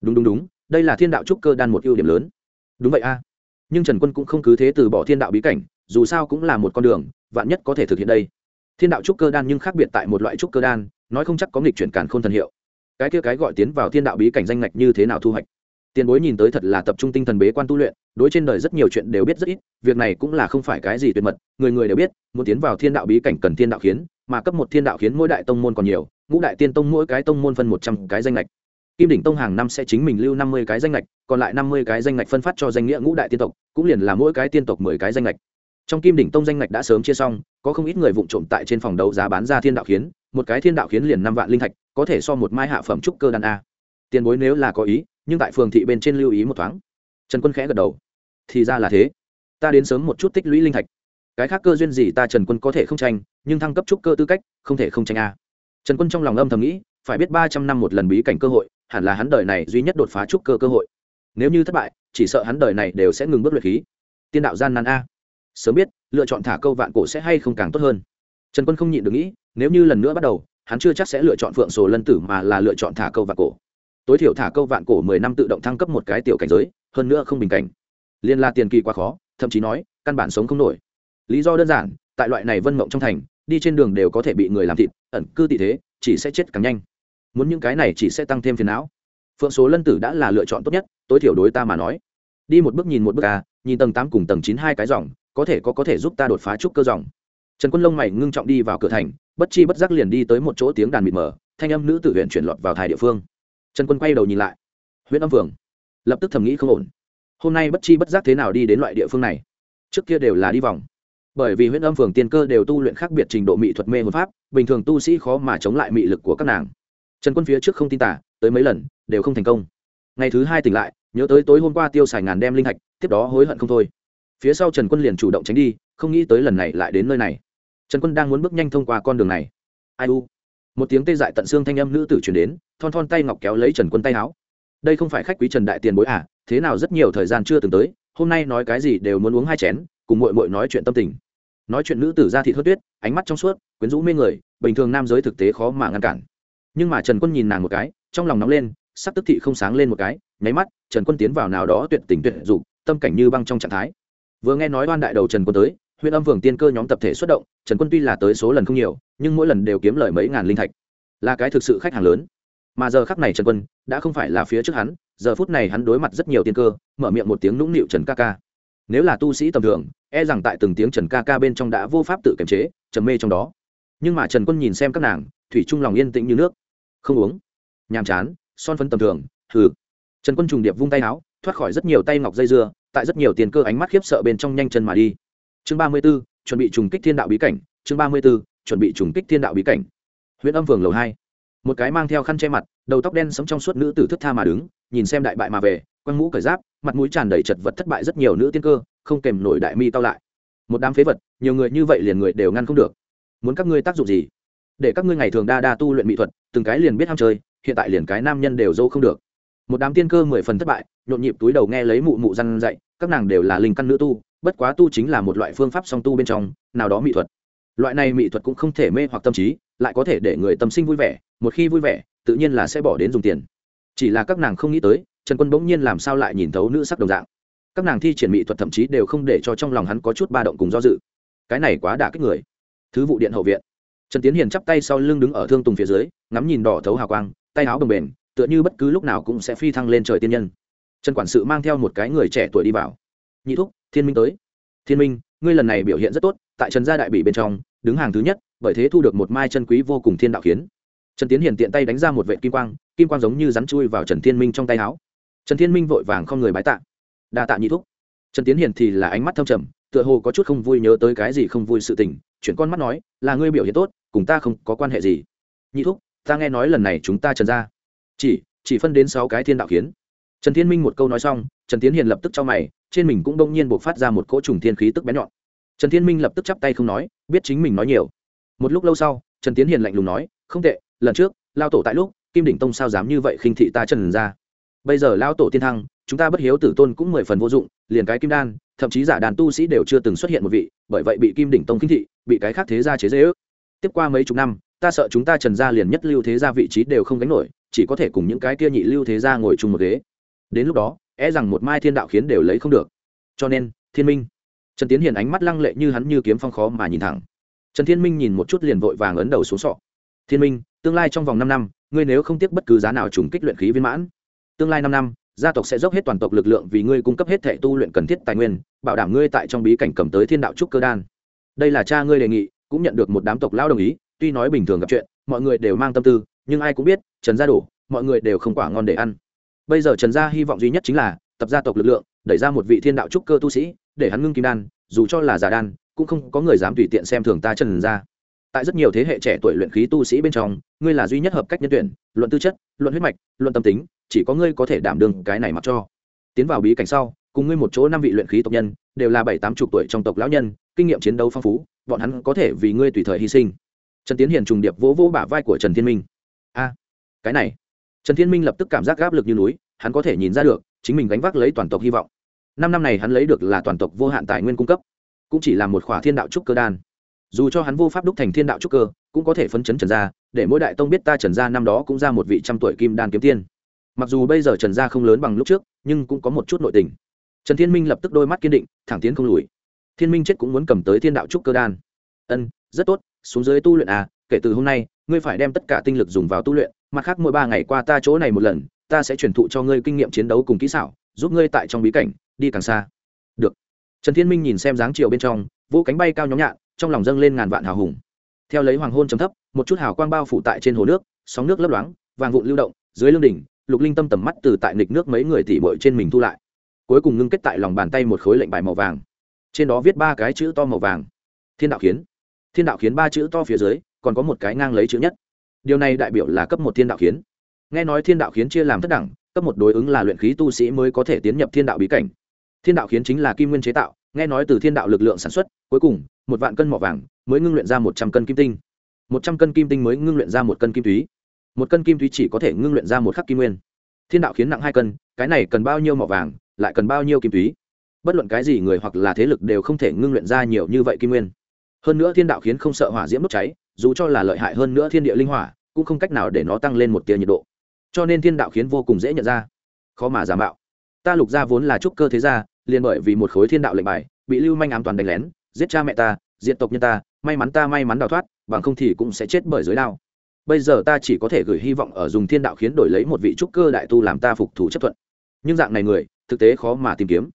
Đúng đúng đúng, đây là thiên đạo trúc cơ đan một ưu điểm lớn. Đúng vậy a. Nhưng trần quân cũng không cứ thế từ bỏ thiên đạo bí cảnh, dù sao cũng là một con đường, vạn nhất có thể thực hiện đây. Thiên đạo trúc cơ đan nhưng khác biệt tại một loại trúc cơ đan, nói không chắc có nghịch chuyển càn k h ô n thần hiệu. Cái kia cái gọi tiến vào thiên đạo bí cảnh danh ngạch như thế nào thu hoạch? Tiền bối nhìn tới thật là tập trung tinh thần bế quan tu luyện, đối trên đời rất nhiều chuyện đều biết rất ít, việc này cũng là không phải cái gì tuyệt mật, người người đều biết, muốn tiến vào thiên đạo bí cảnh cần thiên đạo khiến, mà cấp một thiên đạo khiến mỗi đại tông môn còn nhiều, ngũ đại tiên tông mỗi cái tông môn phân một trăm cái danh lệch kim đỉnh tông hàng năm sẽ chính mình lưu năm mươi cái danh lệch còn lại năm mươi cái danh lệch phân phát cho danh nghĩa ngũ đại tiên tộc, cũng liền là mỗi cái tiên tộc mười cái danh lệch trong kim đỉnh tông danh lệch đã sớm chia xong, có không ít người vụng trộm tại trên phòng đấu giá bán ra thiên đạo khiến, một cái thiên đạo khiến liền năm vạn linh thạch, có thể so một mai hạ phẩm trúc cơ đàn a. Tiền bối nếu là có ý nhưng tại phường thị bên trên lưu ý một thoáng. Trần quân khẽ gật đầu. Thì ra là thế. Ta đến sớm một chút tích lũy linh thạch. Cái khác cơ duyên gì ta trần quân có thể không tranh, nhưng thăng cấp trúc cơ tư cách, không thể không tranh a. Trần quân trong lòng âm thầm nghĩ, phải biết ba trăm năm một lần bí cảnh cơ hội, hẳn là hắn đời này duy nhất đột phá trúc cơ cơ hội. Nếu như thất bại, chỉ sợ hắn đời này đều sẽ ngừng bước luyện khí. Tiên đạo gian nan a. Sớm biết, lựa chọn thả câu vạn cổ sẽ hay không càng tốt hơn. Trần quân không nhịn được nghĩ, nếu như lần nữa bắt đầu, hắn chưa chắc sẽ lựa chọn phượng sổ lân tử mà là lựa chọn thả câu vạn cổ tối thiểu thả câu vạn cổ mười năm tự động thăng cấp một cái tiểu cảnh giới, hơn nữa không bình cảnh. Liên la tiền kỳ quá khó, thậm chí nói, căn bản sống không nổi. Lý do đơn giản, tại loại này vân mộng trong thành, đi trên đường đều có thể bị người làm thịt, ẩn cư tị thế, chỉ sẽ chết càng nhanh. Muốn những cái này chỉ sẽ tăng thêm phiền não. Phượng số lân tử đã là lựa chọn tốt nhất, tối thiểu đối ta mà nói. Đi một bước nhìn một bước à nhìn tầng tám cùng tầng chín hai cái dòng, có thể có có thể giúp ta đột phá trúc cơ dòng. Trần quân lông mày ngưng trọng đi vào cửa thành, bất chi bất giác liền đi tới một chỗ tiếng đàn mịt mờ, thanh âm nữ tử huyện chuyển lọt vào thai địa phương trần quân quay đầu nhìn lại. Huyện âm phường lập tức thầm nghĩ không ổn. Hôm nay bất chi bất giác thế nào đi đến loại địa phương này? Trước kia đều là đi vòng. Bởi vì huyện âm phường tiên cơ đều tu luyện khác biệt trình độ mỹ thuật mê hồn pháp, bình thường tu sĩ khó mà chống lại mị lực của các nàng. Trần quân phía trước không tin tả tới mấy lần, đều không thành công. Ngày thứ hai tỉnh lại, nhớ tới tối hôm qua tiêu xài ngàn đem linh thạch, tiếp đó hối hận không thôi. Phía sau trần quân liền chủ động tránh đi, không nghĩ tới lần này lại đến nơi này. Trần quân đang muốn bước nhanh thông qua con đường này. Ai u một tiếng tê dại tận xương thanh âm nữ tử chuyển đến, thon thon tay ngọc kéo lấy trần quân tay áo. Đây không phải khách quý trần đại tiền bối à thế nào rất nhiều thời gian chưa từng tới, hôm nay nói cái gì đều muốn uống hai chén, cùng mội mội nói chuyện tâm tình. Nói chuyện nữ tử ra thị thớt tuyết, ánh mắt trong suốt, quyến rũ mê người, bình thường nam giới thực tế khó mà ngăn cản. Nhưng mà trần quân nhìn nàng một cái, trong lòng nóng lên, sắc tức thị không sáng lên một cái, nháy mắt, trần quân tiến vào nào đó tuyệt tình tuyệt dục, tâm cảnh như băng trong trạng thái. Vừa nghe nói oan đại đầu trần quân tới huyện âm phường tiên cơ nhóm tập thể xuất động, trần quân tuy là tới số lần không nhiều, nhưng mỗi lần đều kiếm lời mấy ngàn linh thạch. Là cái thực sự khách hàng lớn. Mà giờ khắc này trần quân đã không phải là phía trước hắn, giờ phút này hắn đối mặt rất nhiều tiên cơ, mở miệng một tiếng nũng nịu trần ca ca. Nếu là tu sĩ tầm thường e rằng tại từng tiếng trần ca ca bên trong đã vô pháp tự kiềm chế, trầm mê trong đó. Nhưng mà trần quân nhìn xem các nàng, thủy trung lòng yên tĩnh như nước. Không uống. Nhàm chán, son phấn tầm thường, hừ. Trần quân trùng điệp vung tay áo, thoát khỏi rất nhiều tay ngọc dây dưa, tại rất nhiều tiền cơ ánh mắt khiếp sợ bên trong nhanh chân mà đi chương ba mươi b ố chuẩn bị trùng kích thiên đạo bí cảnh, chương ba mươi b ố chuẩn bị trùng kích thiên đạo bí cảnh. Huyện âm phường lầu hai. Một cái mang theo khăn che mặt, đầu tóc đen sống trong suốt nữ tử thức tha mà đứng, nhìn xem đại bại mà về, quăng mũ cởi giáp, mặt mũi tràn đầy chật vật thất bại rất nhiều nữ tiên cơ, không kèm nổi đại mi tao lại. Một đám phế vật, nhiều người như vậy liền người đều ngăn không được. Muốn các ngươi tác dụng gì? Để các ngươi ngày thường đa đa tu luyện mỹ thuật, từng cái liền biết ham chơi, hiện tại liền cái nam nhân đều dâu không được. Một đám tiên cơ mười phần thất bại, nhộn nhịp túi đầu nghe lấy mụ mụ răn dạy, các nàng đều là linh căn nữ tu bất quá tu chính là một loại phương pháp song tu bên trong, nào đó mỹ thuật. Loại này mỹ thuật cũng không thể mê hoặc tâm trí, lại có thể để người tâm sinh vui vẻ, một khi vui vẻ, tự nhiên là sẽ bỏ đến dùng tiền. Chỉ là các nàng không nghĩ tới, trần quân bỗng nhiên làm sao lại nhìn thấu nữ sắc đồng dạng. Các nàng thi triển mỹ thuật thậm chí đều không để cho trong lòng hắn có chút ba động cùng do dự. Cái này quá đả kích người. Thứ vụ điện hậu viện. Trần tiến hiền chắp tay sau lưng đứng ở thương tùng phía dưới, ngắm nhìn đỏ thấu hào quang, tay áo bồng bềnh, tựa như bất cứ lúc nào cũng sẽ phi thăng lên trời tiên nhân. Trần quản sự mang theo một cái người trẻ tuổi đi vào. Nhị thúc thiên minh tới. Thiên minh, ngươi lần này biểu hiện rất tốt, tại trần gia đại bị bên trong, đứng hàng thứ nhất, bởi thế thu được một mai chân quý vô cùng thiên đạo khiến trần tiến hiền tiện tay đánh ra một vệ kim quang kim quang giống như rắn chui vào trần thiên minh trong tay áo. Trần thiên minh vội vàng không người bái tạ. Đa tạ nhị thúc. Trần tiến hiền thì là ánh mắt thâm trầm, tựa hồ có chút không vui nhớ tới cái gì không vui sự tình, chuyển con mắt nói, là ngươi biểu hiện tốt, cùng ta không có quan hệ gì. Nhị thúc, ta nghe nói lần này chúng ta trần ra chỉ chỉ phân đến sáu cái thiên đạo khiến trần thiên minh một câu nói xong trần tiến hiền lập tức cho mày, trên mình cũng đông nhiên buộc phát ra một cỗ trùng thiên khí tức bén nhọn. Trần thiên minh lập tức chắp tay không nói, biết chính mình nói nhiều. Một lúc lâu sau, trần tiến hiền lạnh lùng nói, không tệ, lần trước, lao tổ tại lúc, kim đỉnh tông sao dám như vậy khinh thị ta trần ra bây giờ lao tổ tiên thăng, chúng ta bất hiếu tử tôn cũng mười phần vô dụng, liền cái kim đan, thậm chí giả đàn tu sĩ đều chưa từng xuất hiện một vị, bởi vậy bị kim đỉnh tông khinh thị, bị cái khác thế gia chế dễ ước tiếp qua mấy chục năm, ta sợ chúng ta trần gia liền nhất lưu thế gia vị trí đều không gánh nổi, chỉ có thể cùng những cái kia nhị lưu thế gia ngồi chung một ghế. Đến lúc đó e rằng một mai thiên đạo khiến đều lấy không được. Cho nên, thiên minh, trần tiến hiền ánh mắt lăng lệ như hắn như kiếm phong khó mà nhìn thẳng. Trần thiên minh nhìn một chút liền vội vàng ấn đầu xuống sọ. Thiên minh, tương lai trong vòng năm năm, ngươi nếu không tiếc bất cứ giá nào trùng kích luyện khí viên mãn, tương lai năm năm, gia tộc sẽ dốc hết toàn tộc lực lượng vì ngươi cung cấp hết thẻ tu luyện cần thiết tài nguyên, bảo đảm ngươi tại trong bí cảnh cầm tới thiên đạo trúc cơ đan. Đây là cha ngươi đề nghị, cũng nhận được một đám tộc lao đồng ý, tuy nói bình thường gặp chuyện, mọi người đều mang tâm tư, nhưng ai cũng biết, trần gia đổ, mọi người đều không quả ngon để ăn bây giờ trần gia hy vọng duy nhất chính là tập gia tộc lực lượng, đẩy ra một vị thiên đạo trúc cơ tu sĩ, để hắn ngưng kim đan, dù cho là giả đan, cũng không có người dám tùy tiện xem thường ta trần gia. Tại rất nhiều thế hệ trẻ tuổi luyện khí tu sĩ bên trong, ngươi là duy nhất hợp cách nhân tuyển, luận tư chất, luận huyết mạch, luận tâm tính, chỉ có ngươi có thể đảm đương cái này mặc cho. Tiến vào bí cảnh sau, cùng ngươi một chỗ năm vị luyện khí tộc nhân, đều là bảy tám chục tuổi trong tộc lão nhân, kinh nghiệm chiến đấu phong phú, bọn hắn có thể vì ngươi tùy thời hy sinh. Trần tiến hiền trùng điệp vỗ vỗ bả vai của trần thiên minh. A, cái này trần thiên minh lập tức cảm giác gáp lực như núi, hắn có thể nhìn ra được, chính mình gánh vác lấy toàn tộc hy vọng. Năm năm này hắn lấy được là toàn tộc vô hạn tài nguyên cung cấp, cũng chỉ là một khỏa thiên đạo trúc cơ đan. Dù cho hắn vô pháp đúc thành thiên đạo trúc cơ, cũng có thể phấn chấn trần gia, để mỗi đại tông biết ta trần gia năm đó cũng ra một vị trăm tuổi kim đan kiếm tiên. Mặc dù bây giờ trần gia không lớn bằng lúc trước, nhưng cũng có một chút nội tình. Trần thiên minh lập tức đôi mắt kiên định, thẳng tiến không lùi. Thiên minh chết cũng muốn cầm tới thiên đạo trúc cơ đan. Ân, rất tốt, xuống dưới tu luyện à kể từ hôm nay, ngươi phải đem tất cả tinh lực dùng vào tu luyện mặt khác mỗi ba ngày qua ta chỗ này một lần, ta sẽ truyền thụ cho ngươi kinh nghiệm chiến đấu cùng kỹ xảo, giúp ngươi tại trong bí cảnh, đi càng xa. Được. Trần thiên minh nhìn xem dáng chiều bên trong, vỗ cánh bay cao nhóm nhạn, trong lòng dâng lên ngàn vạn hào hùng. Theo lấy hoàng hôn chấm thấp, một chút hào quang bao phủ tại trên hồ nước, sóng nước lấp loáng, vàng vụn lưu động, dưới lưng đỉnh, lục linh tâm tầm mắt từ tại nịch nước mấy người tỉ bội trên mình thu lại. Cuối cùng ngưng kết tại lòng bàn tay một khối lệnh bài màu vàng. Trên đó viết ba cái chữ to màu vàng. Thiên đạo khiến thiên đạo khiến ba chữ to phía dưới, còn có một cái ngang lấy chữ nhất điều này đại biểu là cấp một thiên đạo khiến. Nghe nói thiên đạo khiến chia làm thất đẳng, cấp một đối ứng là luyện khí tu sĩ mới có thể tiến nhập thiên đạo bí cảnh. Thiên đạo khiến chính là kim nguyên chế tạo, nghe nói từ thiên đạo lực lượng sản xuất, cuối cùng, một vạn cân mỏ vàng mới ngưng luyện ra một trăm cân kim tinh. Một trăm cân kim tinh mới ngưng luyện ra một cân kim túy. Một cân kim túy chỉ có thể ngưng luyện ra một khắc kim nguyên. Thiên đạo khiến nặng hai cân, cái này cần bao nhiêu mỏ vàng, lại cần bao nhiêu kim túy? Bất luận cái gì người hoặc là thế lực đều không thể ngưng luyện ra nhiều như vậy kim nguyên. Hơn nữa thiên đạo khiến không sợ hỏa diễm đốt cháy, dù cho là lợi hại hơn nữa thiên địa linh hỏa cũng không cách nào để nó tăng lên một tia nhiệt độ. Cho nên thiên đạo khiến vô cùng dễ nhận ra. Khó mà giả mạo. Ta lục gia vốn là trúc cơ thế gia, liền bởi vì một khối thiên đạo lệnh bài, bị lưu manh ám toàn đánh lén, giết cha mẹ ta diện tộc nhân ta, may mắn ta may mắn đào thoát, bằng không thì cũng sẽ chết bởi giới đao. Bây giờ ta chỉ có thể gửi hy vọng ở dùng thiên đạo khiến đổi lấy một vị trúc cơ đại tu làm ta phục thủ chấp thuận. Nhưng dạng này người, thực tế khó mà tìm kiếm.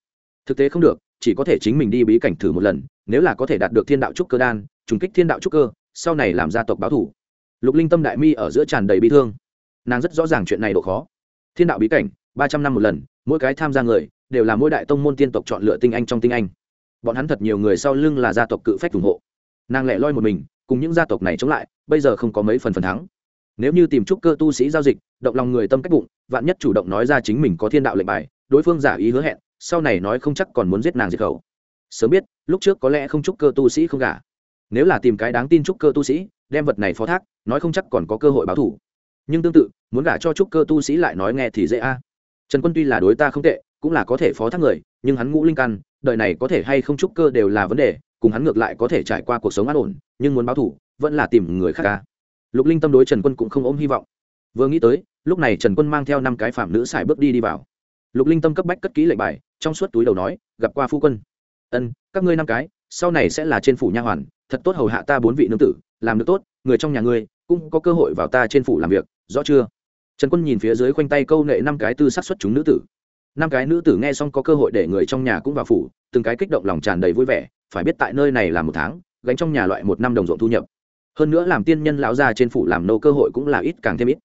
Thực tế không được, chỉ có thể chính mình đi bí cảnh thử một lần, nếu là có thể đạt được thiên đạo trúc cơ đan, trùng kích thiên đạo trúc cơ, sau này làm gia tộc báo thủ lục linh tâm đại mi ở giữa tràn đầy bi thương. Nàng rất rõ ràng chuyện này độ khó. Thiên đạo bí cảnh, ba trăm năm một lần, mỗi cái tham gia người, đều là mỗi đại tông môn tiên tộc chọn lựa tinh anh trong tinh anh. Bọn hắn thật nhiều người sau lưng là gia tộc cự phách ủng hộ. Nàng lẻ loi một mình, cùng những gia tộc này chống lại, bây giờ không có mấy phần phần thắng. Nếu như tìm trúc cơ tu sĩ giao dịch, động lòng người tâm cách bụng, vạn nhất chủ động nói ra chính mình có thiên đạo lệnh bài, đối phương giả ý hứa hẹn, sau này nói không chắc còn muốn giết nàng diệt khẩu. Sớm biết, lúc trước có lẽ không trúc cơ tu sĩ không gả. Nếu là tìm cái đáng tin trúc cơ tu sĩ đem vật này phó thác, nói không chắc còn có cơ hội báo thủ. Nhưng tương tự, muốn gả cho trúc cơ tu sĩ lại nói nghe thì dễ a. Trần quân tuy là đối ta không tệ, cũng là có thể phó thác người, nhưng hắn ngũ linh căn, đời này có thể hay không trúc cơ đều là vấn đề, cùng hắn ngược lại có thể trải qua cuộc sống an ổn, nhưng muốn báo thủ, vẫn là tìm người khác ca lục linh tâm đối trần quân cũng không ôm hy vọng. Vừa nghĩ tới, lúc này trần quân mang theo năm cái phạm nữ xài bước đi đi vào. Lục linh tâm cấp bách cất ký lệnh bài, trong suốt túi đầu nói, gặp qua phu quân. Ân, các ngươi năm cái, sau này sẽ là trên phủ nha hoàn, thật tốt hầu hạ ta bốn vị nương tử làm được tốt, người trong nhà ngươi cũng có cơ hội vào ta trên phủ làm việc, rõ chưa? Trần quân nhìn phía dưới khoanh tay câu nệ năm cái tư sát xuất chúng nữ tử. Năm cái nữ tử nghe xong có cơ hội để người trong nhà cũng vào phủ, từng cái kích động lòng tràn đầy vui vẻ, phải biết tại nơi này là một tháng, gánh trong nhà loại một năm đồng ruộng thu nhập. Hơn nữa làm tiên nhân lão gia trên phủ làm nô cơ hội cũng là ít càng thêm ít.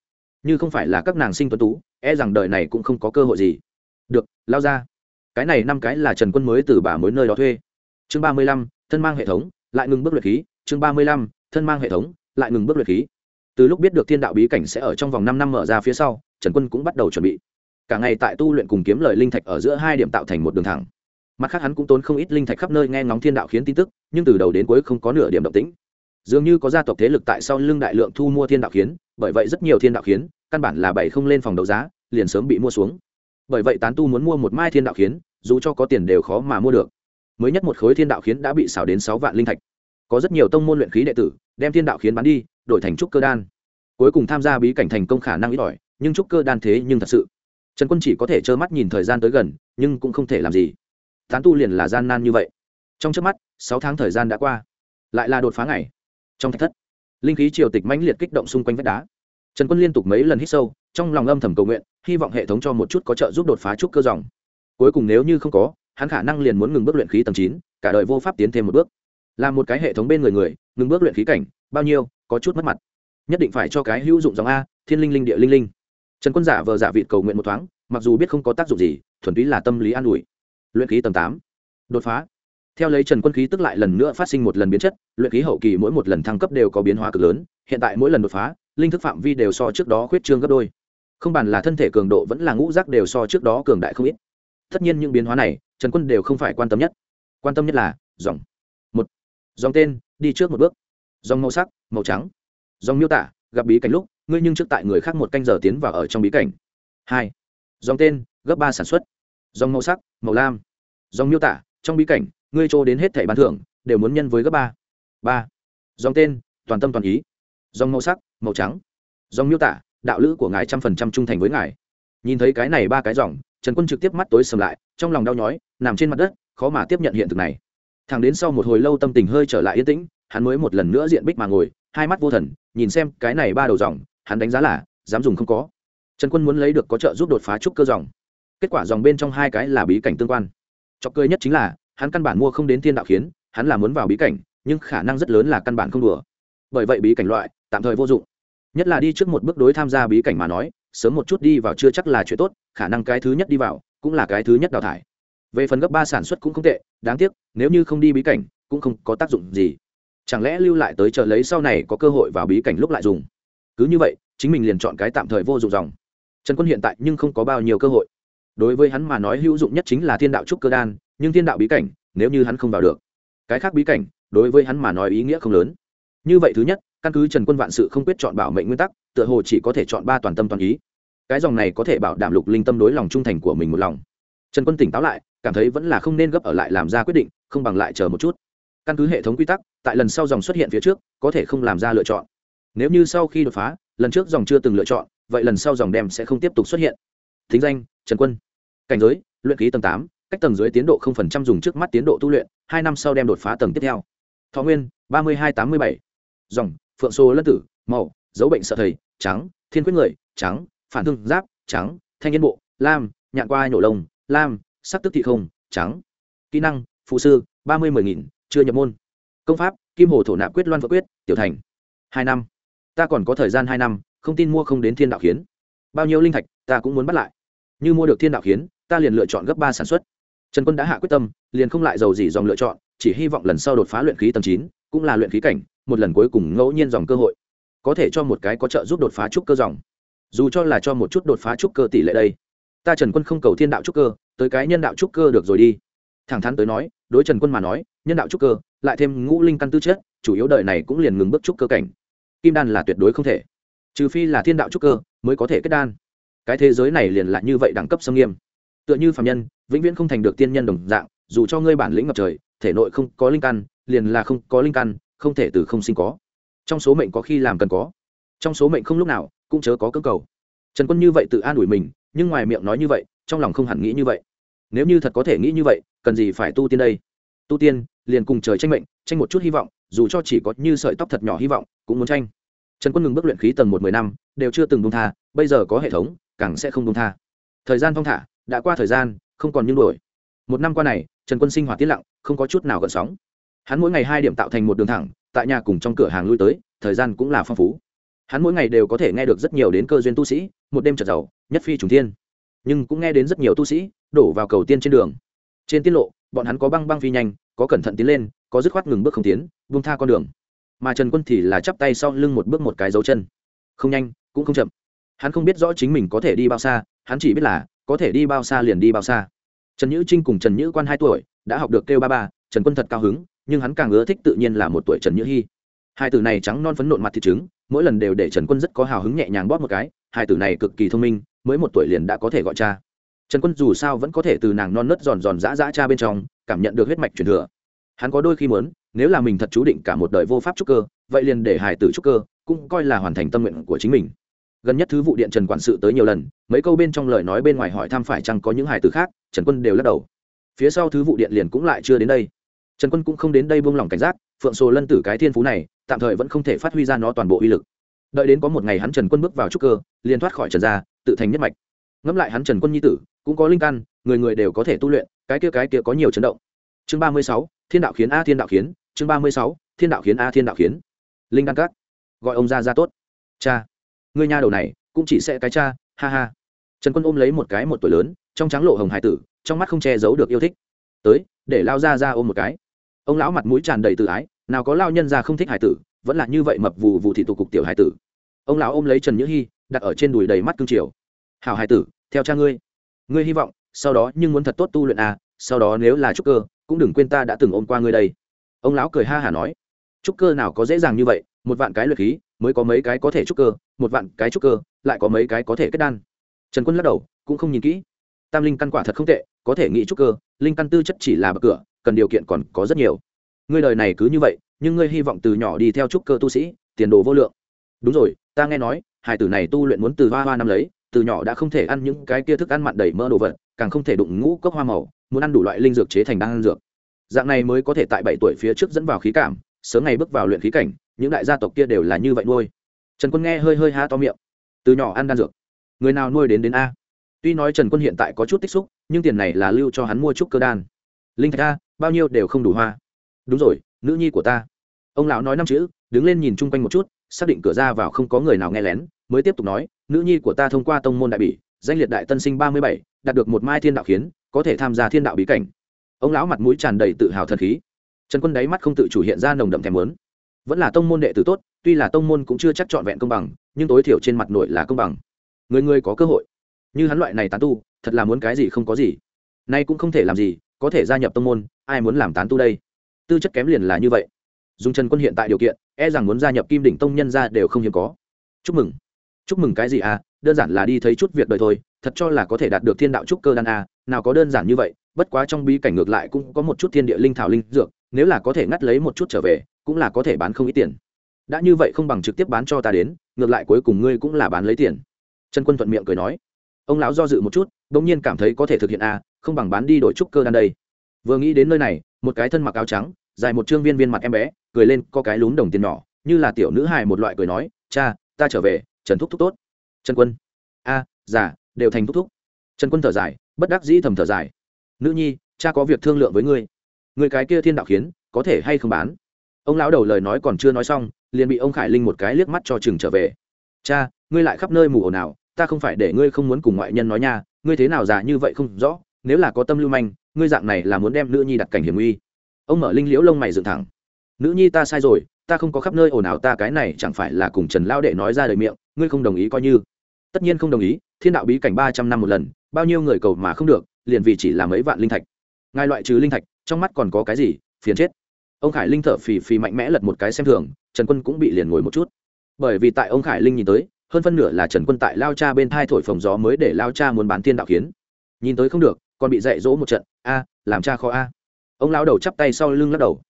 Như không phải là các nàng sinh tuấn tú e rằng đời này cũng không có cơ hội gì. Được lao ra cái này năm cái là trần quân mới từ bà mới nơi đó thuê. Chương ba mươi lăm, thân mang hệ thống, lại ngừng bước luyện khí. Chương ba mươi lăm thân mang hệ thống, lại ngừng bước luyện khí. Từ lúc biết được thiên đạo bí cảnh sẽ ở trong vòng năm năm mở ra phía sau, trần quân cũng bắt đầu chuẩn bị. Cả ngày tại tu luyện cùng kiếm lời linh thạch ở giữa hai điểm tạo thành một đường thẳng. Mặt khác hắn cũng tốn không ít linh thạch khắp nơi nghe ngóng thiên đạo khiến tin tức, nhưng từ đầu đến cuối không có nửa điểm động tĩnh. Dường như có gia tộc thế lực tại sau lưng đại lượng thu mua thiên đạo khiến, bởi vậy rất nhiều thiên đạo khiến, căn bản là bảy không lên phòng đấu giá, liền sớm bị mua xuống. Bởi vậy tán tu muốn mua một mai thiên đạo khiến, dù cho có tiền đều khó mà mua được. Mới nhất một khối thiên đạo khiến đã bị xảo đến sáu vạn linh thạch có rất nhiều tông môn luyện khí đệ tử, đem thiên đạo khiến bán đi, đổi thành trúc cơ đan. Cuối cùng tham gia bí cảnh thành công khả năng ít ỏi, nhưng trúc cơ đan thế nhưng thật sự. Trần quân chỉ có thể trơ mắt nhìn thời gian tới gần, nhưng cũng không thể làm gì. Tán tu liền là gian nan như vậy. Trong trước mắt, sáu tháng thời gian đã qua. Lại là đột phá ngày. Trong thạch thất, linh khí triều tịch mãnh liệt kích động xung quanh vách đá. Trần quân liên tục mấy lần hít sâu, trong lòng âm thầm cầu nguyện, hy vọng hệ thống cho một chút có trợ giúp đột phá trúc cơ dòng. Cuối cùng nếu như không có, hắn khả năng liền muốn ngừng bước luyện khí tầng chín, cả đời vô pháp tiến thêm một bước làm một cái hệ thống bên người người, ngừng bước luyện khí cảnh, bao nhiêu, có chút mất mặt. Nhất định phải cho cái hữu dụng dòng a, thiên linh linh địa linh linh. Trần quân giả vờ giả vịt cầu nguyện một thoáng, mặc dù biết không có tác dụng gì, thuần túy là tâm lý an ủi. Luyện khí tầng tám. Đột phá. Theo lấy trần quân khí tức lại lần nữa phát sinh một lần biến chất, luyện khí hậu kỳ mỗi một lần thăng cấp đều có biến hóa cực lớn, hiện tại mỗi lần đột phá, linh thức phạm vi đều so trước đó khuyết trương gấp đôi. Không bàn là thân thể cường độ vẫn là ngũ rác đều so trước đó cường đại không ít. Tất nhiên những biến hóa này, trần quân đều không phải quan tâm nhất. Quan tâm nhất là dòng dòng tên, đi trước một bước. Dòng màu sắc, màu trắng. Dòng miêu tả, gặp bí cảnh lúc, ngươi nhưng trước tại người khác một canh giờ tiến vào ở trong bí cảnh. Hai. Dòng tên, gấp ba sản xuất. Dòng màu sắc, màu lam. Dòng miêu tả, trong bí cảnh, ngươi trô đến hết thẻ bán thưởng, đều muốn nhân với gấp ba. Ba. Dòng tên, toàn tâm toàn ý. Dòng màu sắc, màu trắng. Dòng miêu tả, đạo lữ của ngài trăm phần trăm trung thành với ngài. Nhìn thấy cái này ba cái dòng, trần quân trực tiếp mắt tối sầm lại, trong lòng đau nhói, nằm trên mặt đất, khó mà tiếp nhận hiện thực này thằng đến sau một hồi lâu tâm tình hơi trở lại yên tĩnh, hắn mới một lần nữa diện bích mà ngồi, hai mắt vô thần, nhìn xem cái này ba đầu dòng, hắn đánh giá là, dám dùng không có. Trần quân muốn lấy được có trợ giúp đột phá trúc cơ dòng. Kết quả dòng bên trong hai cái là bí cảnh tương quan. Chọc cơ nhất chính là, hắn căn bản mua không đến thiên đạo khiến, hắn là muốn vào bí cảnh, nhưng khả năng rất lớn là căn bản không đùa. Bởi vậy bí cảnh loại, tạm thời vô dụng. Nhất là đi trước một bước đối tham gia bí cảnh mà nói, sớm một chút đi vào chưa chắc là chuyện tốt, khả năng cái thứ nhất đi vào, cũng là cái thứ nhất đào thải về phần gấp ba sản xuất cũng không tệ, đáng tiếc, nếu như không đi bí cảnh, cũng không có tác dụng gì. Chẳng lẽ lưu lại tới chờ lấy sau này có cơ hội vào bí cảnh lúc lại dùng? Cứ như vậy, chính mình liền chọn cái tạm thời vô dụng dòng. Trần quân hiện tại nhưng không có bao nhiêu cơ hội. Đối với hắn mà nói hữu dụng nhất chính là thiên đạo trúc cơ đan, nhưng thiên đạo bí cảnh, nếu như hắn không vào được, cái khác bí cảnh, đối với hắn mà nói ý nghĩa không lớn. Như vậy thứ nhất, căn cứ trần quân vạn sự không quyết chọn bảo mệnh nguyên tắc, tựa hồ chỉ có thể chọn ba toàn tâm toàn ý. Cái dòng này có thể bảo đảm lục linh tâm đối lòng trung thành của mình một lòng. Trần quân tỉnh táo lại cảm thấy vẫn là không nên gấp ở lại làm ra quyết định không bằng lại chờ một chút. Căn cứ hệ thống quy tắc tại lần sau dòng xuất hiện phía trước có thể không làm ra lựa chọn. Nếu như sau khi đột phá lần trước dòng chưa từng lựa chọn vậy lần sau dòng đem sẽ không tiếp tục xuất hiện. Thính danh trần quân. Cảnh giới luyện khí tầng tám cách tầng dưới tiến độ không phần trăm dùng trước mắt tiến độ tu luyện hai năm sau đem đột phá tầng tiếp theo. Thọ nguyên ba mươi hai tám mươi bảy. Dòng phượng Sô lân tử màu dấu bệnh sợ thầy trắng thiên quyết người trắng phản thương giáp trắng thanh yên bộ lam nhạn qua nhổ lồng, lam sắc tức thị không, trắng. Kỹ năng, phụ sư, ba mươi mười nghìn, chưa nhập môn. Công pháp, kim hồ thổ nạp quyết loan vỡ quyết, tiểu thành. Hai năm. Ta còn có thời gian hai năm, không tin mua không đến thiên đạo khiến. Bao nhiêu linh thạch, ta cũng muốn bắt lại. Như mua được thiên đạo khiến, ta liền lựa chọn gấp ba sản xuất. Trần quân đã hạ quyết tâm, liền không lại giàu gì dòng lựa chọn, chỉ hy vọng lần sau đột phá luyện khí tầm chín, cũng là luyện khí cảnh, một lần cuối cùng ngẫu nhiên dòng cơ hội. Có thể cho một cái có trợ giúp đột phá trúc cơ dòng. Dù cho là cho một chút đột phá trúc cơ tỷ lệ đây ta trần quân không cầu thiên đạo trúc cơ, tới cái nhân đạo trúc cơ được rồi đi. Thẳng thắn tới nói, đối trần quân mà nói, nhân đạo trúc cơ, lại thêm ngũ linh căn tư chất, chủ yếu đời này cũng liền ngừng bước trúc cơ cảnh. Kim đan là tuyệt đối không thể. Trừ phi là thiên đạo trúc cơ mới có thể kết đan. Cái thế giới này liền lại như vậy đẳng cấp xâm nghiêm. Tựa như phạm nhân, vĩnh viễn không thành được tiên nhân đồng dạng, dù cho ngươi bản lĩnh ngập trời, thể nội không có linh căn, liền là không có linh căn, không thể từ không sinh có. Trong số mệnh có khi làm cần có. Trong số mệnh không lúc nào, cũng chớ có cơ cầu. Trần quân như vậy tự an ủi mình nhưng ngoài miệng nói như vậy, trong lòng không hẳn nghĩ như vậy. Nếu như thật có thể nghĩ như vậy, cần gì phải tu tiên đây? Tu tiên, liền cùng trời tranh mệnh, tranh một chút hy vọng, dù cho chỉ có như sợi tóc thật nhỏ hy vọng, cũng muốn tranh. Trần quân ngừng bước luyện khí tầng một mười năm, đều chưa từng đông tha, bây giờ có hệ thống, càng sẽ không đông tha. Thời gian thong thả, đã qua thời gian, không còn những đổi một năm qua này, trần quân sinh hoạt tiết lặng, không có chút nào gợn sóng. Hắn mỗi ngày hai điểm tạo thành một đường thẳng, tại nhà cùng trong cửa hàng lui tới, thời gian cũng là phong phú. Hắn mỗi ngày đều có thể nghe được rất nhiều đến cơ duyên tu sĩ, một đêm trật giàu nhất phi trùng thiên. Nhưng cũng nghe đến rất nhiều tu sĩ đổ vào cầu tiên trên đường. Trên tiết lộ, bọn hắn có băng băng phi nhanh, có cẩn thận tiến lên, có dứt khoát ngừng bước không tiến, buông tha con đường. Mà trần quân thì là chắp tay sau lưng một bước một cái dấu chân. Không nhanh, cũng không chậm. Hắn không biết rõ chính mình có thể đi bao xa, hắn chỉ biết là có thể đi bao xa liền đi bao xa. Trần nhữ trinh cùng trần nhữ quan hai tuổi, đã học được kêu ba ba, trần quân thật cao hứng, nhưng hắn càng ưa thích tự nhiên là một tuổi trần nhữ hy hai từ này trắng non phấn nộn mặt thịt trứng, mỗi lần đều để trần quân rất có hào hứng nhẹ nhàng bóp một cái, hai từ này cực kỳ thông minh mới một tuổi liền đã có thể gọi cha. Trần quân dù sao vẫn có thể từ nàng non nớt giòn giòn dã dã cha bên trong, cảm nhận được huyết mạch truyền thừa. Hắn có đôi khi muốn, nếu là mình thật chú định cả một đời vô pháp trúc cơ, vậy liền để hải tử trúc cơ, cũng coi là hoàn thành tâm nguyện của chính mình. Gần nhất thứ vụ điện trần quản sự tới nhiều lần, mấy câu bên trong lời nói bên ngoài hỏi thăm phải chăng có những hải tử khác, trần quân đều lắc đầu. Phía sau thứ vụ điện liền cũng lại chưa đến đây. Trần quân cũng không đến đây buông lỏng cảnh giác, phượng sồ lân tử cái thiên phú này, tạm thời vẫn không thể phát huy ra nó toàn bộ uy lực. Đợi đến có một ngày hắn trần quân bước vào trúc cơ, liền thoát khỏi trần gia tự thành nhất mạch. Ngẫm lại hắn trần quân nhi tử, cũng có linh căn, người người đều có thể tu luyện, cái kia cái kia có nhiều chấn động. Chương ba mươi sáu, thiên đạo khiến a thiên đạo khiến, chương ba mươi sáu, thiên đạo khiến a thiên đạo khiến. Linh căn các. Gọi ông ra ra tốt. Cha. Người nhà đầu này, cũng chỉ sẽ cái cha, ha ha. Trần quân ôm lấy một cái một tuổi lớn, trong trắng lộ hồng hải tử, trong mắt không che giấu được yêu thích. Tới, để lao ra ra ôm một cái. Ông lão mặt mũi tràn đầy tự ái, nào có lao nhân ra không thích hải tử, vẫn là như vậy mập vù vù thị tụ cục tiểu hải tử. Ông lão ôm lấy trần nhữ hy đặt ở trên đùi đầy mắt cương triều. Hảo hải tử, theo cha ngươi. Ngươi hy vọng, sau đó nhưng muốn thật tốt tu luyện à sau đó nếu là trúc cơ, cũng đừng quên ta đã từng ôm qua ngươi đây. Ông lão cười ha hả nói. Trúc cơ nào có dễ dàng như vậy, một vạn cái luyện khí, mới có mấy cái có thể trúc cơ, một vạn cái trúc cơ, lại có mấy cái có thể kết đan. Trần quân lắc đầu, cũng không nhìn kỹ. Tam linh căn quả thật không tệ, có thể nghĩ trúc cơ, linh căn tư chất chỉ là bậc cửa, cần điều kiện còn có rất nhiều. Ngươi đời này cứ như vậy, nhưng ngươi hy vọng từ nhỏ đi theo trúc cơ tu sĩ, tiền đồ vô lượng. Đúng rồi, ta nghe nói hải tử này tu luyện muốn từ hoa hoa năm lấy, từ nhỏ đã không thể ăn những cái kia thức ăn mặn đầy mỡ đồ vật, càng không thể đụng ngũ cốc hoa màu, muốn ăn đủ loại linh dược chế thành đan dược. Dạng này mới có thể tại bảy tuổi phía trước dẫn vào khí cảm, sớm ngày bước vào luyện khí cảnh, những đại gia tộc kia đều là như vậy nuôi. Trần quân nghe hơi hơi há to miệng. Từ nhỏ ăn đan dược. Người nào nuôi đến đến a? Tuy nói trần quân hiện tại có chút tích xúc, nhưng tiền này là lưu cho hắn mua chút cơ đan. Linh thạch a, bao nhiêu đều không đủ hoa. Đúng rồi, nữ nhi của ta. Ông lão nói năm chữ, đứng lên nhìn chung quanh một chút xác định cửa ra vào không có người nào nghe lén, mới tiếp tục nói, nữ nhi của ta thông qua tông môn đại bỉ, danh liệt đại tân sinh ba mươi bảy, đạt được một mai thiên đạo khiến, có thể tham gia thiên đạo bí cảnh. Ông lão mặt mũi tràn đầy tự hào thần khí. Trần quân đáy mắt không tự chủ hiện ra nồng đậm thèm muốn. Vẫn là tông môn đệ tử tốt, tuy là tông môn cũng chưa chắc trọn vẹn công bằng, nhưng tối thiểu trên mặt nội là công bằng. Người người có cơ hội. Như hắn loại này tán tu, thật là muốn cái gì không có gì. Nay cũng không thể làm gì, có thể gia nhập tông môn, ai muốn làm tán tu đây? Tư chất kém liền là như vậy dùng trần quân hiện tại điều kiện e rằng muốn gia nhập kim đỉnh tông nhân ra đều không hiếm có. Chúc mừng. Chúc mừng cái gì à? Đơn giản là đi thấy chút việc đời thôi, thật cho là có thể đạt được thiên đạo trúc cơ đan à nào có đơn giản như vậy, bất quá trong bí cảnh ngược lại cũng có một chút thiên địa linh thảo linh dược, nếu là có thể ngắt lấy một chút trở về, cũng là có thể bán không ít tiền. Đã như vậy không bằng trực tiếp bán cho ta đến, ngược lại cuối cùng ngươi cũng là bán lấy tiền. Trần quân thuận miệng cười nói. Ông lão do dự một chút đ ỗ n g nhiên cảm thấy có thể thực hiện a, không bằng bán đi đổi trúc cơ đan đây. Vừa nghĩ đến nơi này, một cái thân mặc áo trắng, dài một trương viên viên mặt em bé cười lên, có cái lún đồng tiền nhỏ, như là tiểu nữ hài một loại cười nói, cha, ta trở về, trần thúc thúc tốt. Trần quân? A, già, đều thành thúc thúc. Trần quân thở dài, bất đắc dĩ thầm thở dài. Nữ nhi, cha có việc thương lượng với ngươi. Người cái kia thiên đạo khiến, có thể hay không bán? Ông lão đầu lời nói còn chưa nói xong, liền bị ông khải linh một cái liếc mắt cho chừng trở về. Cha, ngươi lại khắp nơi mù ồn ào, ta không phải để ngươi không muốn cùng ngoại nhân nói nha, ngươi thế nào già như vậy không rõ, nếu là có tâm lưu manh, ngươi dạng này là muốn đem nữ nhi đặt cảnh hiểm nguy. Ông mở linh liễu lông mày dựng thẳng nữ nhi ta sai rồi, ta không có khắp nơi ồn ào ta, cái này chẳng phải là cùng trần lao đệ nói ra đời miệng, ngươi không đồng ý coi như. Tất nhiên không đồng ý, thiên đạo bí cảnh ba trăm năm một lần, bao nhiêu người cầu mà không được, liền vì chỉ là mấy vạn linh thạch. Ngài loại trừ linh thạch, trong mắt còn có cái gì, phiền chết. Ông khải linh thở phì phì mạnh mẽ lật một cái xem thường, trần quân cũng bị liền ngồi một chút. Bởi vì tại ông khải linh nhìn tới, hơn phân nửa là trần quân tại lao cha bên thai thổi phồng gió mới để lao cha muốn bán thiên đạo kiến. Nhìn tới không được, còn bị dạy dỗ một trận, a, làm cha khó a. Ông lao đầu chắp tay sau lưng lắc đầu.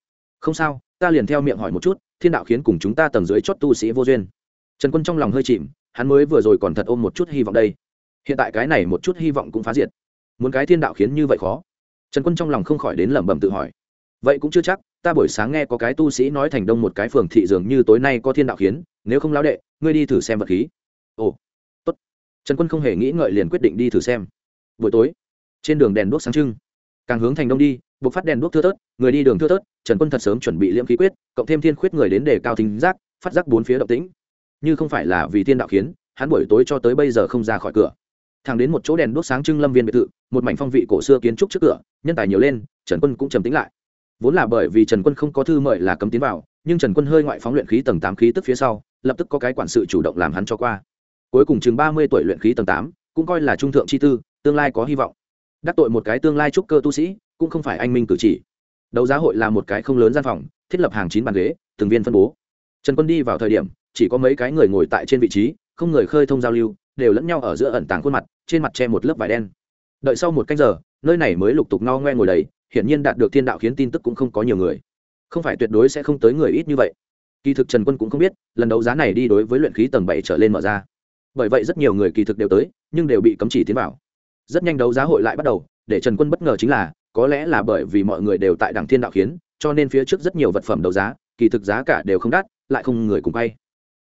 Không sao ta liền theo miệng hỏi một chút, thiên đạo khiến cùng chúng ta tầng dưới chót tu sĩ vô duyên. Trần quân trong lòng hơi chìm, hắn mới vừa rồi còn thật ôm một chút hy vọng đây. Hiện tại cái này một chút hy vọng cũng phá diệt. Muốn cái thiên đạo khiến như vậy khó? Trần quân trong lòng không khỏi đến lẩm bẩm tự hỏi. Vậy cũng chưa chắc, ta buổi sáng nghe có cái tu sĩ nói thành đông một cái phường thị dường như tối nay có thiên đạo khiến, nếu không lão đệ, ngươi đi thử xem vật khí. Ồ, tốt. Trần quân không hề nghĩ ngợi liền quyết định đi thử xem. Buổi tối, trên đường đèn đuốc sáng trưng. Càng hướng thành đông đi buộc phát đèn đuốc thưa thớt, người đi đường thưa thớt, trần quân thật sớm chuẩn bị liễm khí quyết, cộng thêm thiên khuyết người đến để cao thính giác, phát giác bốn phía động tĩnh. Như không phải là vì thiên đạo khiến, hắn buổi tối cho tới bây giờ không ra khỏi cửa. Thẳng đến một chỗ đèn đuốc sáng trưng lâm viên biệt thự, một mảnh phong vị cổ xưa kiến trúc trước cửa, nhân tài nhiều lên, trần quân cũng trầm tính lại. Vốn là bởi vì trần quân không có thư mời là cấm tiến vào, nhưng trần quân hơi ngoại phóng luyện khí tầng tám khí tức phía sau, lập tức có cái quản sự chủ động làm hắn cho qua. Cuối cùng chừng ba mươi tuổi luyện khí tầng tám, cũng coi là trung thượng chi tư, tương lai có hy vọng. Đắc tội một cái tương lai trúc cơ tu sĩ cũng không phải anh minh cử chỉ. Đấu giá hội là một cái không lớn gian phòng, thiết lập hàng chín bàn ghế, từng viên phân bố. Trần quân đi vào thời điểm, chỉ có mấy cái người ngồi tại trên vị trí, không người khơi thông giao lưu, đều lẫn nhau ở giữa ẩn tàng khuôn mặt, trên mặt che một lớp vải đen. Đợi sau một cách giờ, nơi này mới lục tục no ngoe ngồi đầy, hiển nhiên đạt được thiên đạo khiến tin tức cũng không có nhiều người. Không phải tuyệt đối sẽ không tới người ít như vậy. Kỳ thực trần quân cũng không biết, lần đấu giá này đi đối với luyện khí tầng bảy trở lên mở ra. Bởi vậy rất nhiều người kỳ thực đều tới, nhưng đều bị cấm chỉ tiến vào. Rất nhanh đấu giá hội lại bắt đầu, để trần quân bất ngờ chính là có lẽ là bởi vì mọi người đều tại đảng thiên đạo khiến, cho nên phía trước rất nhiều vật phẩm đấu giá, kỳ thực giá cả đều không đắt, lại không người cùng bay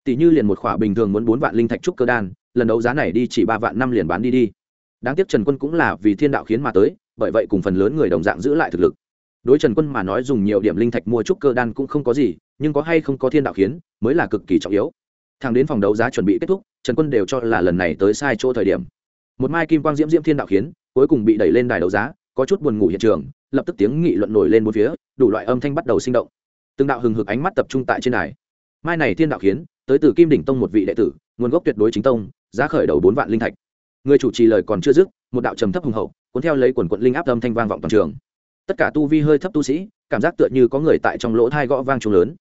tỷ như liền một khỏa bình thường muốn bốn vạn linh thạch trúc cơ đan, lần đấu giá này đi chỉ ba vạn năm liền bán đi đi. Đáng tiếc trần quân cũng là vì thiên đạo khiến mà tới, bởi vậy cùng phần lớn người đồng dạng giữ lại thực lực. Đối trần quân mà nói dùng nhiều điểm linh thạch mua trúc cơ đan cũng không có gì, nhưng có hay không có thiên đạo khiến, mới là cực kỳ trọng yếu. Thằng đến phòng đấu giá chuẩn bị kết thúc, trần quân đều cho là lần này tới sai chỗ thời điểm. Một mai kim quang diễm diễm thiên đạo khiến, cuối cùng bị đẩy lên đài đấu giá có chút buồn ngủ hiện trường, lập tức tiếng nghị luận nổi lên bốn phía, đủ loại âm thanh bắt đầu sinh động. Từng đạo hừng hực ánh mắt tập trung tại trên đài. Mai này thiên đạo khiến, tới từ kim đỉnh tông một vị đệ tử, nguồn gốc tuyệt đối chính tông, giá khởi đầu bốn vạn linh thạch. Người chủ trì lời còn chưa dứt, một đạo trầm thấp hùng hậu, cuốn theo lấy quần quận linh áp âm thanh vang vọng toàn trường. Tất cả tu vi hơi thấp tu sĩ, cảm giác tựa như có người tại trong lỗ thai gõ vang trùng lớn.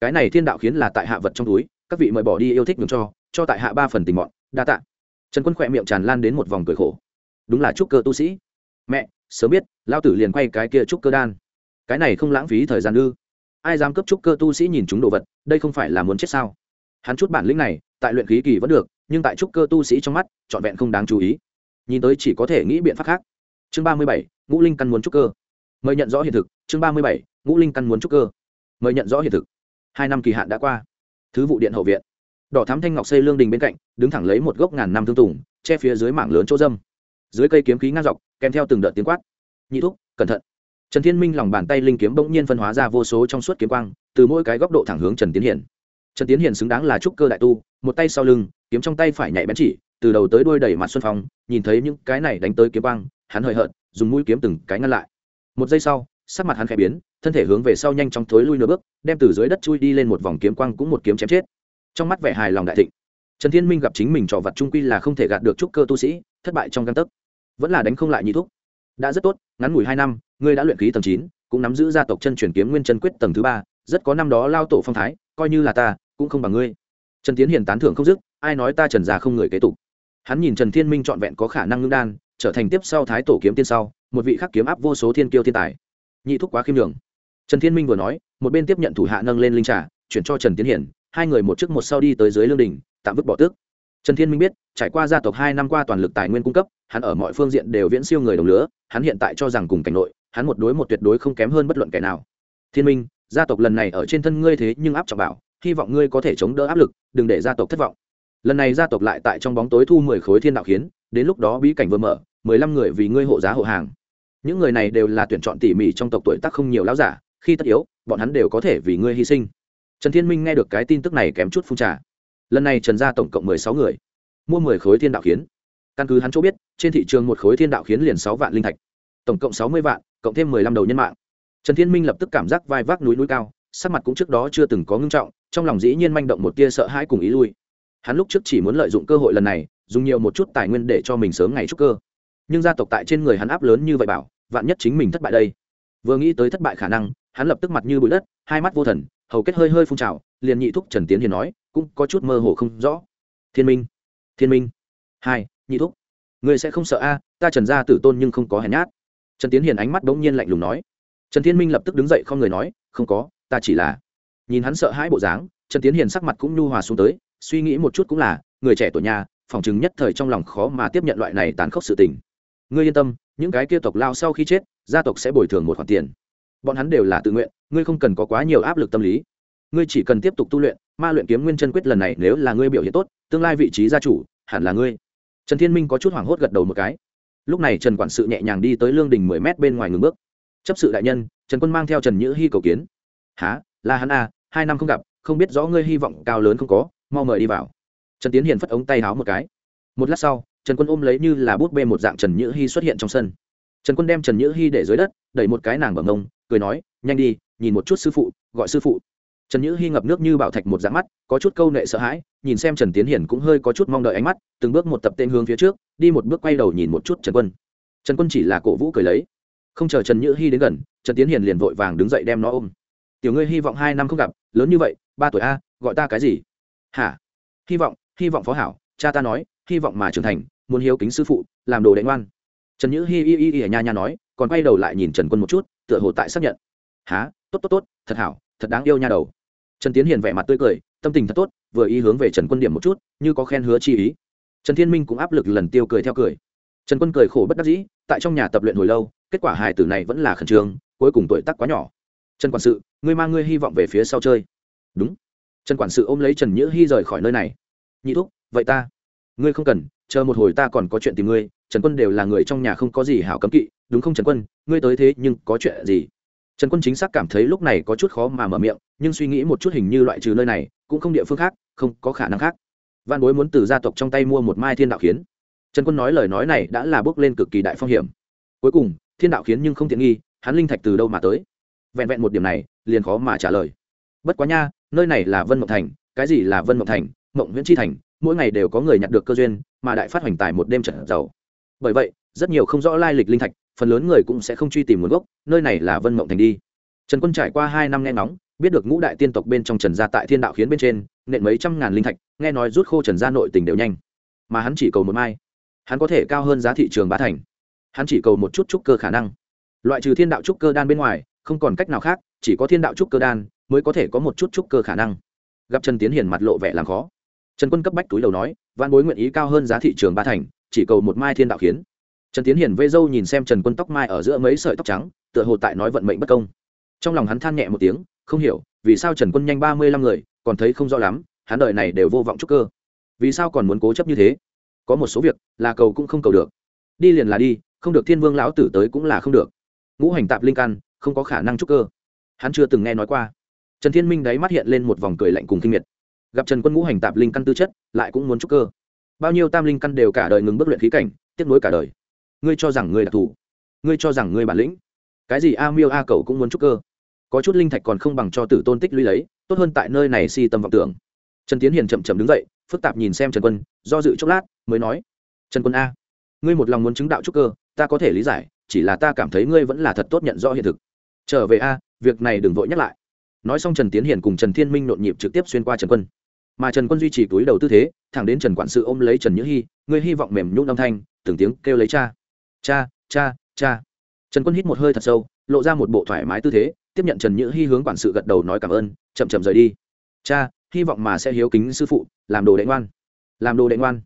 Cái này thiên đạo khiến là tại hạ vật trong túi, các vị mời bỏ đi yêu thích nhường cho cho tại hạ ba phần tình mọn. Đa tạ. Trần quân khỏe miệng tràn lan đến một vòng cười khổ. Đúng là chúc cơ tu sĩ. Mẹ sớm biết, lao tử liền quay cái kia trúc cơ đan. Cái này không lãng phí thời gian ư? Ai dám cấp trúc cơ tu sĩ nhìn chúng đồ vật, đây không phải là muốn chết sao? Hắn chút bản lĩnh này, tại luyện khí kỳ vẫn được, nhưng tại trúc cơ tu sĩ trong mắt, trọn vẹn không đáng chú ý. Nhìn tới chỉ có thể nghĩ biện pháp khác. Chương ba mươi bảy, ngũ linh căn muốn trúc cơ. Mời nhận rõ hiện thực. Chương ba mươi bảy, ngũ linh căn muốn trúc cơ. Mời nhận rõ hiện thực. Hai năm kỳ hạn đã qua. Thứ vụ điện hậu viện. Đỏ thám thanh ngọc xây lương đình bên cạnh, đứng thẳng lấy một gốc ngàn năm thương tùng, che phía dưới mảng lớn chỗ dâm. Dưới cây kiếm khí ngang dọc kèm theo từng đợt tiếng quát. Nhị thúc, cẩn thận. Trần thiên minh lòng bàn tay linh kiếm bỗng nhiên phân hóa ra vô số trong suốt kiếm quang, từ mỗi cái góc độ thẳng hướng trần tiến hiển. Trần tiến hiển xứng đáng là trúc cơ đại tu, một tay sau lưng, kiếm trong tay phải nhạy bén chỉ, từ đầu tới đuôi đẩy mặt xuân phong, nhìn thấy những cái này đánh tới kiếm quang, hắn hời hợt, dùng mũi kiếm từng cái ngăn lại. Một giây sau, sắc mặt hắn khẽ biến, thân thể hướng về sau nhanh chóng thối lui nửa bước, đem từ dưới đất chui đi lên một vòng kiếm quang cũng một kiếm chém chết. Trong mắt vẻ hài lòng đại thịnh, trần thiên minh gặp chính mình trò vật trung quy là không thể gạt được trúc cơ tu sĩ, thất bại trong căn tấc vẫn là đánh không lại nhị thúc. Đã rất tốt, ngắn ngủi hai năm, ngươi đã luyện khí tầng chín, cũng nắm giữ gia tộc chân chuyển kiếm nguyên chân quyết tầng thứ ba, rất có năm đó lao tổ phong thái, coi như là ta, cũng không bằng ngươi. Trần tiến hiền tán thưởng không dứt, ai nói ta trần già không người kế tục. Hắn nhìn trần thiên minh trọn vẹn có khả năng ngưng đan, trở thành tiếp sau thái tổ kiếm tiên sau, một vị khắc kiếm áp vô số thiên kiêu thiên tài. Nhị thúc quá khiêm đường trần thiên minh vừa nói, một bên tiếp nhận thủ hạ nâng lên linh trà, chuyển cho trần tiến hiển hai người một trước một sau đi tới dưới lương đình, tạm vứt bỏ tước trần thiên minh biết, trải qua gia tộc hai năm qua toàn lực tài nguyên cung cấp, hắn ở mọi phương diện đều viễn siêu người đồng lứa, hắn hiện tại cho rằng cùng cảnh nội, hắn một đối một tuyệt đối không kém hơn bất luận kẻ nào. Thiên minh, gia tộc lần này ở trên thân ngươi thế nhưng áp trọng bảo, hy vọng ngươi có thể chống đỡ áp lực, đừng để gia tộc thất vọng. Lần này gia tộc lại tại trong bóng tối thu mười khối thiên đạo khiến, đến lúc đó bí cảnh vừa mở, mười lăm người vì ngươi hộ giá hộ hàng. Những người này đều là tuyển chọn tỉ mỉ trong tộc tuổi tác không nhiều lão giả, khi tất yếu, bọn hắn đều có thể vì ngươi hy sinh. Trần thiên minh nghe được cái tin tức này kém chút phun trà lần này trần gia tổng cộng mười sáu người. Mua mười khối thiên đạo khiến. Căn cứ hắn chỗ biết, trên thị trường một khối thiên đạo khiến liền sáu vạn linh thạch. Tổng cộng sáu mươi vạn, cộng thêm mười lăm đầu nhân mạng. Trần thiên minh lập tức cảm giác vai vác núi núi cao, sắc mặt cũng trước đó chưa từng có ngưng trọng, trong lòng dĩ nhiên manh động một tia sợ hãi cùng ý lui. Hắn lúc trước chỉ muốn lợi dụng cơ hội lần này, dùng nhiều một chút tài nguyên để cho mình sớm ngày trúc cơ. Nhưng gia tộc tại trên người hắn áp lớn như vậy bảo, vạn nhất chính mình thất bại đây. Vừa nghĩ tới thất bại khả năng, hắn lập tức mặt như bụi đất, hai mắt vô thần, hầu kết hơi hơi phun trào, liền nhị thúc trần tiến hiền nói cũng có chút mơ hồ không rõ. Thiên minh thiên minh. Hai, nhị thúc. Người sẽ không sợ a, ta trần gia tử tôn nhưng không có hèn nhát. Trần tiến hiền ánh mắt bỗng nhiên lạnh lùng nói. Trần thiên minh lập tức đứng dậy không người nói, không có, ta chỉ là nhìn hắn sợ hãi bộ dáng. Trần tiến hiền sắc mặt cũng nhu hòa xuống tới, suy nghĩ một chút cũng là, người trẻ tuổi nhà, phòng chứng nhất thời trong lòng khó mà tiếp nhận loại này tàn khốc sự tình. Ngươi yên tâm, những cái kia tộc lao sau khi chết, gia tộc sẽ bồi thường một khoản tiền. Bọn hắn đều là tự nguyện, ngươi không cần có quá nhiều áp lực tâm lý. Ngươi chỉ cần tiếp tục tu luyện ma luyện kiếm nguyên chân quyết lần này nếu là ngươi biểu hiện tốt, tương lai vị trí gia chủ hẳn là ngươi. Trần thiên minh có chút hoảng hốt gật đầu một cái. Lúc này trần quản sự nhẹ nhàng đi tới lương đình mười mét bên ngoài ngừng bước. Chấp sự đại nhân, trần quân mang theo trần nhữ hy cầu kiến. Há là hắn a hai năm không gặp, không biết rõ ngươi hy vọng cao lớn không có, mau mời đi vào. Trần tiến hiền phất ống tay háo một cái. Một lát sau, trần quân ôm lấy như là bút bê một dạng trần nhữ hy xuất hiện trong sân. Trần quân đem trần nhữ hy để dưới đất, đẩy một cái nàng bằng ngông, cười nói, nhanh đi, nhìn một chút sư phụ, gọi sư phụ trần nhữ hy ngập nước như bảo thạch một dạng mắt, có chút câu nệ sợ hãi, nhìn xem trần tiến hiển cũng hơi có chút mong đợi ánh mắt, từng bước một tập tên hướng phía trước, đi một bước quay đầu nhìn một chút trần quân. Trần quân chỉ là cổ vũ cười lấy. Không chờ trần nhữ hy đến gần, trần tiến hiền liền vội vàng đứng dậy đem nó ôm. Tiểu ngươi hy vọng hai năm không gặp, lớn như vậy, ba tuổi a, gọi ta cái gì? Hả? Hy vọng hy vọng phó hảo, cha ta nói, hy vọng mà trưởng thành, muốn hiếu kính sư phụ, làm đồ đệ ngoan. Trần nhữ hi y y y nha nha nói, còn quay đầu lại nhìn trần quân một chút, tựa hồ tại xác nhận. Há tốt tốt tốt, thật hảo, thật đáng yêu nha đầu trần tiến hiền vẻ mặt tươi cười, tâm tình thật tốt, vừa ý hướng về trần quân điểm một chút, như có khen hứa chi ý. Trần thiên minh cũng áp lực lần tiêu cười theo cười. Trần quân cười khổ bất đắc dĩ, tại trong nhà tập luyện hồi lâu, kết quả hài tử này vẫn là khẩn trương, cuối cùng tuổi tác quá nhỏ. Trần quản sự, ngươi mang ngươi hy vọng về phía sau chơi. Đúng. Trần quản sự ôm lấy trần nhữ hy rời khỏi nơi này. Nhị thúc, vậy ta? Ngươi không cần, chờ một hồi ta còn có chuyện tìm ngươi, trần quân đều là người trong nhà không có gì hảo cấm kỵ, đúng không trần quân? Ngươi tới thế nhưng có chuyện gì? Trần quân chính xác cảm thấy lúc này có chút khó mà mở miệng nhưng suy nghĩ một chút hình như loại trừ nơi này, cũng không địa phương khác, không có khả năng khác. Văn bối muốn từ gia tộc trong tay mua một mai thiên đạo khiến. Trần quân nói lời nói này đã là bước lên cực kỳ đại phong hiểm. Cuối cùng, thiên đạo khiến nhưng không tiện nghi, hắn linh thạch từ đâu mà tới? Vẹn vẹn một điểm này, liền khó mà trả lời. Bất quá nha, nơi này là vân mộng thành, cái gì là vân mộng thành? Mộng nguyễn tri thành, mỗi ngày đều có người nhặt được cơ duyên, mà đại phát hoành tài một đêm trận giàu. Bởi vậy, rất nhiều không rõ lai lịch linh thạch, phần lớn người cũng sẽ không truy tìm nguồn gốc, nơi này là vân mộng thành đi. Trần quân trải qua hai năm nghe nóng biết được ngũ đại tiên tộc bên trong trần gia tại thiên đạo khiến bên trên, nện mấy trăm ngàn linh thạch, nghe nói rút khô trần gia nội tình đều nhanh. Mà hắn chỉ cầu một mai. Hắn có thể cao hơn giá thị trường bá thành. Hắn chỉ cầu một chút trúc cơ khả năng. Loại trừ thiên đạo trúc cơ đan bên ngoài, không còn cách nào khác, chỉ có thiên đạo trúc cơ đan mới có thể có một chút trúc cơ khả năng. Gặp trần tiến hiền mặt lộ vẻ làm khó. Trần quân cấp bách túi đầu nói văn bối nguyện ý cao hơn giá thị trường ba thành, chỉ cầu một mai thiên đạo khiến. Trần tiến hiền vây dâu nhìn xem trần quân tóc mai ở giữa mấy sợi tóc trắng, tựa hồ tại nói vận mệnh bất công. Trong lòng hắn than nhẹ một tiếng không hiểu, vì sao trần quân nhanh ba mươi lăm người, còn thấy không rõ lắm, hắn đợi này đều vô vọng trúc cơ. Vì sao còn muốn cố chấp như thế? Có một số việc là cầu cũng không cầu được. Đi liền là đi, không được thiên vương lão tử tới cũng là không được. Ngũ hành tạp linh căn, không có khả năng trúc cơ. Hắn chưa từng nghe nói qua. Trần thiên minh đáy mắt hiện lên một vòng cười lạnh cùng kinh nghiệt gặp trần quân ngũ hành tạp linh căn tư chất, lại cũng muốn trúc cơ. Bao nhiêu tam linh căn đều cả đời ngừng bước luyện khí cảnh tiếp nối cả đời. Ngươi cho rằng ngươi đặc thù ngươi cho rằng ngươi bản lĩnh. Cái gì a miêu a cầu cũng muốn trúc cơ? Có chút linh thạch còn không bằng cho tử tôn tích lũy lấy, tốt hơn tại nơi này si tâm vọng tưởng. Trần tiến hiền chậm chậm đứng dậy, phức tạp nhìn xem trần quân, do dự chốc lát, mới nói, trần quân a, ngươi một lòng muốn chứng đạo trúc cơ, ta có thể lý giải, chỉ là ta cảm thấy ngươi vẫn là thật tốt nhận rõ hiện thực. Trở về a, việc này đừng vội nhắc lại. Nói xong trần tiến hiền cùng trần thiên minh nhộn nhịp trực tiếp xuyên qua trần quân. Mà trần quân duy trì túi đầu tư thế, thẳng đến trần quản sự ôm lấy trần nhữ hy, ngươi hy vọng mềm nhún âm thanh, từng tiếng kêu lấy cha. Cha cha cha. Trần quân hít một hơi thật sâu, lộ ra một bộ thoải mái tư thế tiếp nhận trần nhữ hy hướng quản sự gật đầu nói cảm ơn, chậm chậm rời đi. Cha, hy vọng mà sẽ hiếu kính sư phụ, làm đồ đệ ngoan. Làm đồ đệ ngoan.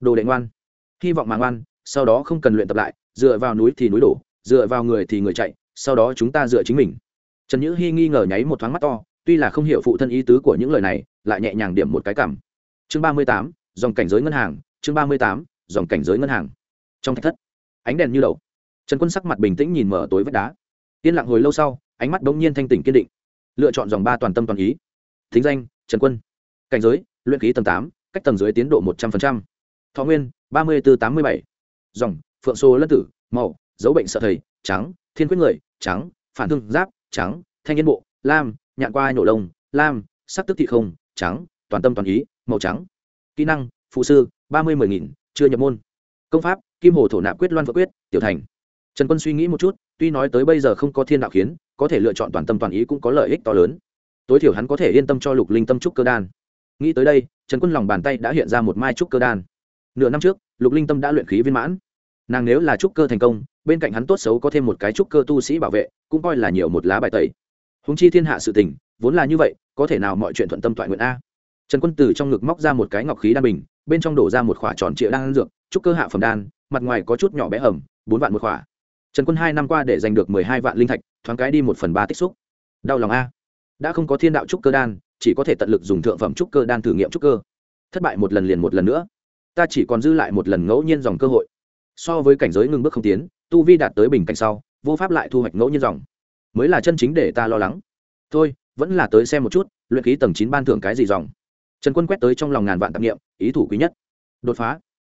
Đồ đệ ngoan. Hy vọng mà ngoan, sau đó không cần luyện tập lại, dựa vào núi thì núi đổ, dựa vào người thì người chạy, sau đó chúng ta dựa chính mình. Trần nhữ hy nghi ngờ nháy một thoáng mắt to, tuy là không hiểu phụ thân ý tứ của những lời này, lại nhẹ nhàng điểm một cái cảm. Chương ba mươi tám, dòng cảnh giới ngân hàng, chương ba mươi tám, dòng cảnh giới ngân hàng. Trong thạch thất, ánh đèn như đầu. Trần quân sắc mặt bình tĩnh nhìn mở tối vách đá. Yên lặng hồi lâu sau ánh mắt bỗng nhiên thanh tỉnh kiên định. Lựa chọn dòng ba toàn tâm toàn ý. Thính danh, trần quân. Cảnh giới, luyện khí tầng tám, cách tầng dưới tiến độ một trăm linh thọ nguyên, ba mươi bốn tám mươi bảy. Dòng, phượng Sô lân tử màu dấu bệnh sợ thầy, trắng, thiên quyết người, trắng, phản thương giáp, trắng, thanh yên bộ, lam, nhạn qua nổ lông, lam, sắc tức thị không, trắng, toàn tâm toàn ý, màu trắng. Kỹ năng, phụ sư, ba mươi mười nghìn, chưa nhập môn. Công pháp, kim hồ thổ nạp quyết loan vợ quyết, tiểu thành. Trần quân suy nghĩ một chút, tuy nói tới bây giờ không có thiên đạo khiến có thể lựa chọn toàn tâm toàn ý cũng có lợi ích to lớn. Tối thiểu hắn có thể yên tâm cho lục linh tâm trúc cơ đan. Nghĩ tới đây, trần quân lòng bàn tay đã hiện ra một mai trúc cơ đan. Nửa năm trước, lục linh tâm đã luyện khí viên mãn. Nàng nếu là trúc cơ thành công, bên cạnh hắn tốt xấu có thêm một cái trúc cơ tu sĩ bảo vệ, cũng coi là nhiều một lá bài tẩy. Húng chi thiên hạ sự tình, vốn là như vậy, có thể nào mọi chuyện thuận tâm thoại nguyện a? Trần quân từ trong ngực móc ra một cái ngọc khí đan bình, bên trong đổ ra một khỏa tròn trịa đan dược, trúc cơ hạ phẩm đan, mặt ngoài có chút nhỏ bé hầm, bốn vạn một khỏa trần quân hai năm qua để giành được mười hai vạn linh thạch, thoáng cái đi một phần ba tích xúc. Đau lòng a. Đã không có thiên đạo trúc cơ đan, chỉ có thể tận lực dùng thượng phẩm trúc cơ đan thử nghiệm trúc cơ. Thất bại một lần liền một lần nữa. Ta chỉ còn dư lại một lần ngẫu nhiên dòng cơ hội. So với cảnh giới ngưng bước không tiến, tu vi đạt tới bình cảnh sau, vô pháp lại thu hoạch ngẫu nhiên dòng. Mới là chân chính để ta lo lắng. Thôi, vẫn là tới xem một chút, luyện khí tầng chín ban thưởng cái gì dòng. Trần quân quét tới trong lòng ngàn vạn tạp nghiệm ý thủ quý nhất. Đột phá.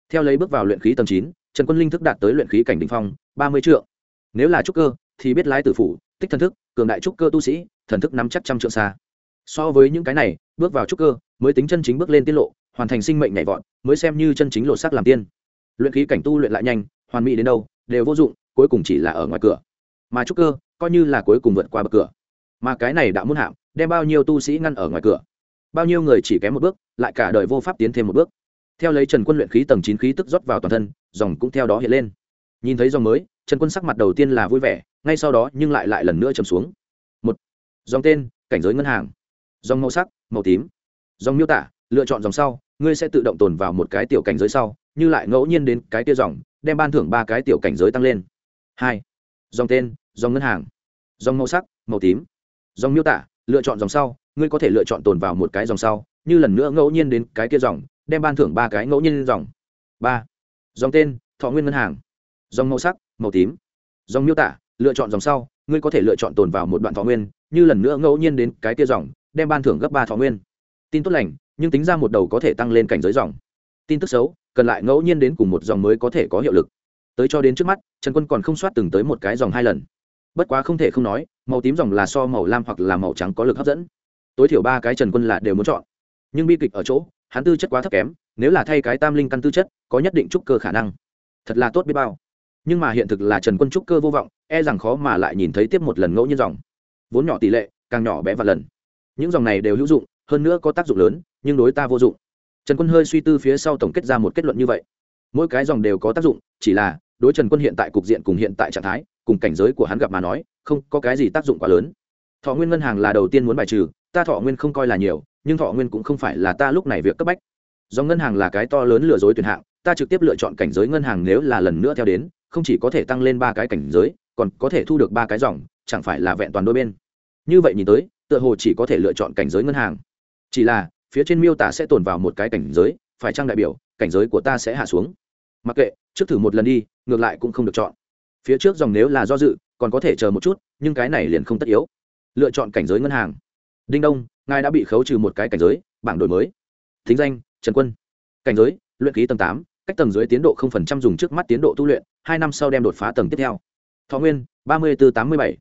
Theo lấy bước vào luyện khí tầng chín trần quân linh thức đạt tới luyện khí cảnh đình phong, ba mươi triệu nếu là trúc cơ, thì biết lái tử phủ tích thần thức, cường đại trúc cơ tu sĩ, thần thức nắm chắc trăm trượng xa. So với những cái này, bước vào trúc cơ, mới tính chân chính bước lên tiết lộ, hoàn thành sinh mệnh nhảy vọt, mới xem như chân chính lộ sắc làm tiên. Luyện khí cảnh tu luyện lại nhanh, hoàn mỹ đến đâu, đều vô dụng, cuối cùng chỉ là ở ngoài cửa. Mà trúc cơ, coi như là cuối cùng vượt qua bậc cửa. Mà cái này đã muốn hạm, đem bao nhiêu tu sĩ ngăn ở ngoài cửa? Bao nhiêu người chỉ kém một bước, lại cả đời vô pháp tiến thêm một bước. Theo lấy trần quân luyện khí tầng chín khí tức rót vào toàn thân dòng cũng theo đó hiện lên. Nhìn thấy dòng mới, trần quân sắc mặt đầu tiên là vui vẻ, ngay sau đó nhưng lại lại lần nữa trầm xuống. Một, dòng tên, cảnh giới ngân hàng. Dòng màu sắc, màu tím. Dòng miêu tả, lựa chọn dòng sau, ngươi sẽ tự động tồn vào một cái tiểu cảnh giới sau, như lại ngẫu nhiên đến cái tia dòng, đem ban thưởng ba cái tiểu cảnh giới tăng lên. Hai, dòng tên, dòng ngân hàng. Dòng màu sắc, màu tím. Dòng miêu tả, lựa chọn dòng sau, ngươi có thể lựa chọn tồn vào một cái dòng sau, như lần nữa ngẫu nhiên đến cái kia dòng, đem ban thưởng ba cái ngẫu nhiên dòng. Ba dòng tên, thọ nguyên ngân hàng. Dòng màu sắc, màu tím. Dòng miêu tả, lựa chọn dòng sau, ngươi có thể lựa chọn tồn vào một đoạn thọ nguyên, như lần nữa ngẫu nhiên đến cái kia dòng, đem ban thưởng gấp ba thọ nguyên. Tin tốt lành, nhưng tính ra một đầu có thể tăng lên cảnh giới dòng. Tin tức xấu, cần lại ngẫu nhiên đến cùng một dòng mới có thể có hiệu lực. Tới cho đến trước mắt, trần quân còn không soát từng tới một cái dòng hai lần. Bất quá không thể không nói, màu tím dòng là so màu lam hoặc là màu trắng có lực hấp dẫn. Tối thiểu ba cái trần quân là đều muốn chọn. Nhưng bi kịch ở chỗ, hắn tư chất quá thấp kém nếu là thay cái tam linh căn tư chất, có nhất định trúc cơ khả năng. Thật là tốt biết bao. Nhưng mà hiện thực là trần quân trúc cơ vô vọng e rằng khó mà lại nhìn thấy tiếp một lần ngẫu nhiên dòng. Vốn nhỏ tỷ lệ, càng nhỏ bé và lần. Những dòng này đều hữu dụng, hơn nữa có tác dụng lớn, nhưng đối ta vô dụng. Trần quân hơi suy tư phía sau tổng kết ra một kết luận như vậy. Mỗi cái dòng đều có tác dụng, chỉ là, đối trần quân hiện tại cục diện cùng hiện tại trạng thái, cùng cảnh giới của hắn gặp mà nói, không có cái gì tác dụng quá lớn. Thọ nguyên ngân hàng là đầu tiên muốn bài trừ, ta thọ nguyên không coi là nhiều, nhưng thọ nguyên cũng không phải là ta lúc này việc cấp bách do ngân hàng là cái to lớn lừa dối tuyển hạng, ta trực tiếp lựa chọn cảnh giới ngân hàng nếu là lần nữa theo đến, không chỉ có thể tăng lên ba cái cảnh giới, còn có thể thu được ba cái dòng, chẳng phải là vẹn toàn đôi bên. Như vậy nhìn tới, tựa hồ chỉ có thể lựa chọn cảnh giới ngân hàng. Chỉ là, phía trên miêu tả sẽ tồn vào một cái cảnh giới, phải chăng đại biểu, cảnh giới của ta sẽ hạ xuống? Mặc kệ, trước thử một lần đi, ngược lại cũng không được chọn. Phía trước dòng nếu là do dự, còn có thể chờ một chút, nhưng cái này liền không tất yếu. Lựa chọn cảnh giới ngân hàng. Đinh đông, ngài đã bị khấu trừ một cái cảnh giới, bảng đổi mới. Thính danh trần quân. Cảnh giới luyện khí tầng tám cách tầng dưới tiến độ không phần trăm dùng trước mắt tiến độ tu luyện hai năm sau đem đột phá tầng tiếp theo. Thọ nguyên ba mươi bốn tám mươi bảy.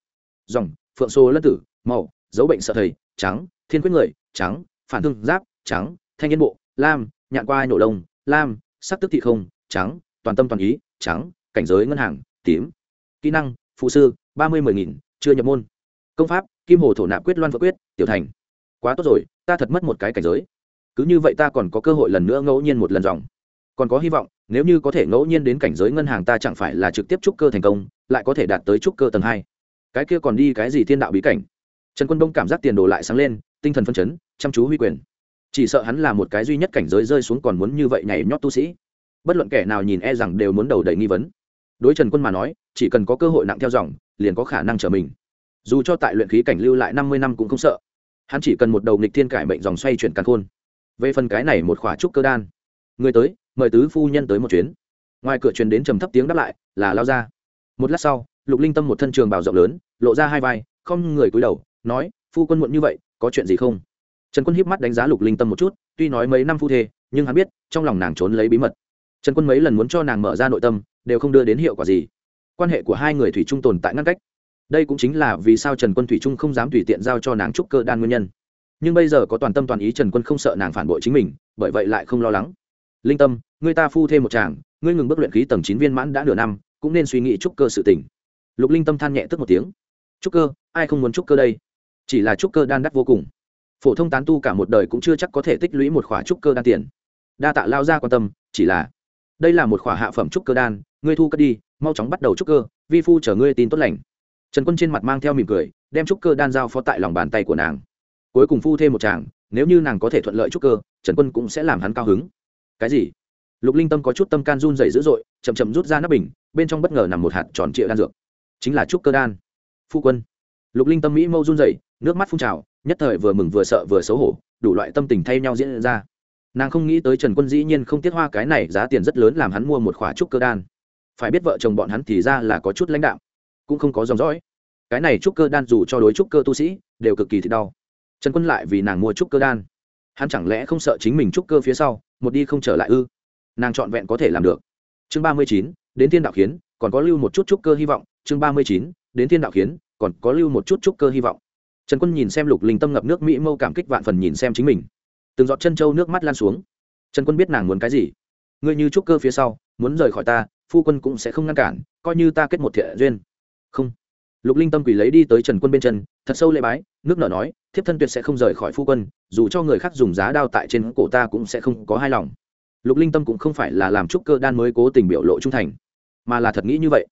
Dòng phượng xô lân tử màu dấu bệnh sợ thầy trắng thiên quyết người trắng phản thương giáp trắng thanh niên bộ lam nhạn qua nổ đông, lam sắc tức thị không trắng toàn tâm toàn ý trắng cảnh giới ngân hàng tím. Kỹ năng phụ sư ba mươi mười nghìn chưa nhập môn. Công pháp kim hồ thổ nạp quyết loan vợ quyết tiểu thành. Quá tốt rồi ta thật mất một cái cảnh giới cứ như vậy ta còn có cơ hội lần nữa ngẫu nhiên một lần dòng. Còn có hy vọng, nếu như có thể ngẫu nhiên đến cảnh giới ngân hàng ta chẳng phải là trực tiếp trúc cơ thành công, lại có thể đạt tới trúc cơ tầng hai. Cái kia còn đi cái gì thiên đạo bí cảnh? Trần quân đông cảm giác tiền đồ lại sáng lên, tinh thần phân chấn, chăm chú huy quyền. Chỉ sợ hắn là một cái duy nhất cảnh giới rơi xuống còn muốn như vậy nhảy nhót tu sĩ. Bất luận kẻ nào nhìn e rằng đều muốn đầu đầy nghi vấn. Đối trần quân mà nói, chỉ cần có cơ hội nặng theo dòng, liền có khả năng trở mình. Dù cho tại luyện khí cảnh lưu lại năm mươi năm cũng không sợ. Hắn chỉ cần một đầu nghịch thiên cải mệnh dòng xoay chuyển càn khôn về phần cái này một khỏa trúc cơ đan. Người tới, mời tứ phu nhân tới một chuyến. Ngoài cửa truyền đến trầm thấp tiếng đáp lại, là lao ra. Một lát sau, lục linh tâm một thân trường bào rộng lớn, lộ ra hai vai, không người cúi đầu, nói, phu quân muộn như vậy, có chuyện gì không? Trần quân híp mắt đánh giá lục linh tâm một chút, tuy nói mấy năm phu thê, nhưng hắn biết, trong lòng nàng trốn lấy bí mật. Trần quân mấy lần muốn cho nàng mở ra nội tâm, đều không đưa đến hiệu quả gì. Quan hệ của hai người thủy trung tồn tại ngăn cách. Đây cũng chính là vì sao trần quân thủy trung không dám tùy tiện giao cho nàng trúc cơ đan nguyên nhân nhưng bây giờ có toàn tâm toàn ý trần quân không sợ nàng phản bội chính mình, bởi vậy lại không lo lắng. Linh tâm, người ta phu thêm một chàng, ngươi ngừng bước luyện khí tầng chín viên mãn đã nửa năm, cũng nên suy nghĩ trúc cơ sự tỉnh lục linh tâm than nhẹ tức một tiếng. Trúc cơ? Ai không muốn trúc cơ đây? Chỉ là trúc cơ đan đắt vô cùng. Phổ thông tán tu cả một đời cũng chưa chắc có thể tích lũy một khỏa trúc cơ đan tiền. Đa tạ lao ra quan tâm, chỉ là đây là một khỏa hạ phẩm trúc cơ đan, ngươi thu cất đi, mau chóng bắt đầu trúc cơ, vi phu chở ngươi tin tốt lành. Trần quân trên mặt mang theo mỉm cười, đem trúc cơ đan giao phó tại lòng bàn tay của nàng cuối cùng phu thêm một chàng, nếu như nàng có thể thuận lợi trúc cơ, trần quân cũng sẽ làm hắn cao hứng. Cái gì? Lục linh tâm có chút tâm can run dày dữ dội, chậm chậm rút ra nắp bình, bên trong bất ngờ nằm một hạt tròn trịa đan dược. Chính là trúc cơ đan. Phu quân. Lục linh tâm mỹ mâu run dày nước mắt phun trào, nhất thời vừa mừng vừa sợ vừa xấu hổ, đủ loại tâm tình thay nhau diễn ra. Nàng không nghĩ tới trần quân dĩ nhiên không tiết hoa cái này, giá tiền rất lớn làm hắn mua một khỏa trúc cơ đan. Phải biết vợ chồng bọn hắn thì ra là có chút lãnh đạo cũng không có dòng dõi. Cái này trúc cơ đan dù cho đối trúc cơ tu sĩ, đều cực kỳ thì đau trần quân lại vì nàng mua trúc cơ đan. Hắn chẳng lẽ không sợ chính mình trúc cơ phía sau, một đi không trở lại ư? Nàng trọn vẹn có thể làm được. Chương ba mươi chín, đến thiên đạo khiến, còn có lưu một chút trúc cơ hy vọng. Chương ba mươi chín, đến thiên đạo khiến, còn có lưu một chút trúc cơ hy vọng. Trần quân nhìn xem lục linh tâm ngập nước mỹ mâu cảm kích vạn phần nhìn xem chính mình. Từng giọt chân trâu nước mắt lan xuống. Trần quân biết nàng muốn cái gì. Ngươi như trúc cơ phía sau, muốn rời khỏi ta, phu quân cũng sẽ không ngăn cản, coi như ta kết một thiện duyên. Không. Lục linh tâm quỳ lấy đi tới trần quân bên chân, thật sâu lễ bái nước nở nói, thiếp thân tuyệt sẽ không rời khỏi phu quân, dù cho người khác dùng giá đao tại trên cổ ta cũng sẽ không có hai lòng. Lục linh tâm cũng không phải là làm trúc cơ đan mới cố tình biểu lộ trung thành, mà là thật nghĩ như vậy.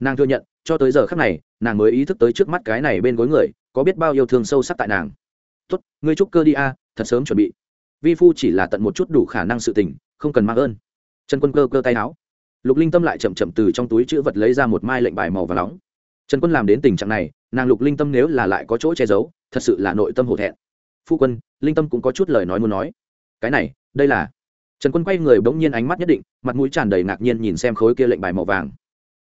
Nàng thừa nhận, cho tới giờ khác này, nàng mới ý thức tới trước mắt cái này bên gối người, có biết bao yêu thương sâu sắc tại nàng. Tốt, ngươi trúc cơ đi a, thật sớm chuẩn bị. Vi phu chỉ là tận một chút đủ khả năng sự tình, không cần mang ơn. Trần quân cơ cơ tay áo. Lục linh tâm lại chậm chậm từ trong túi chữ vật lấy ra một mai lệnh bài màu và nóng. Trần quân làm đến tình trạng này, nàng lục linh tâm nếu là lại có chỗ che giấu thật sự là nội tâm hổ thẹn. Phu quân, linh tâm cũng có chút lời nói muốn nói. Cái này, đây là. Trần quân quay người bỗng nhiên ánh mắt nhất định, mặt mũi tràn đầy ngạc nhiên nhìn xem khối kia lệnh bài màu vàng.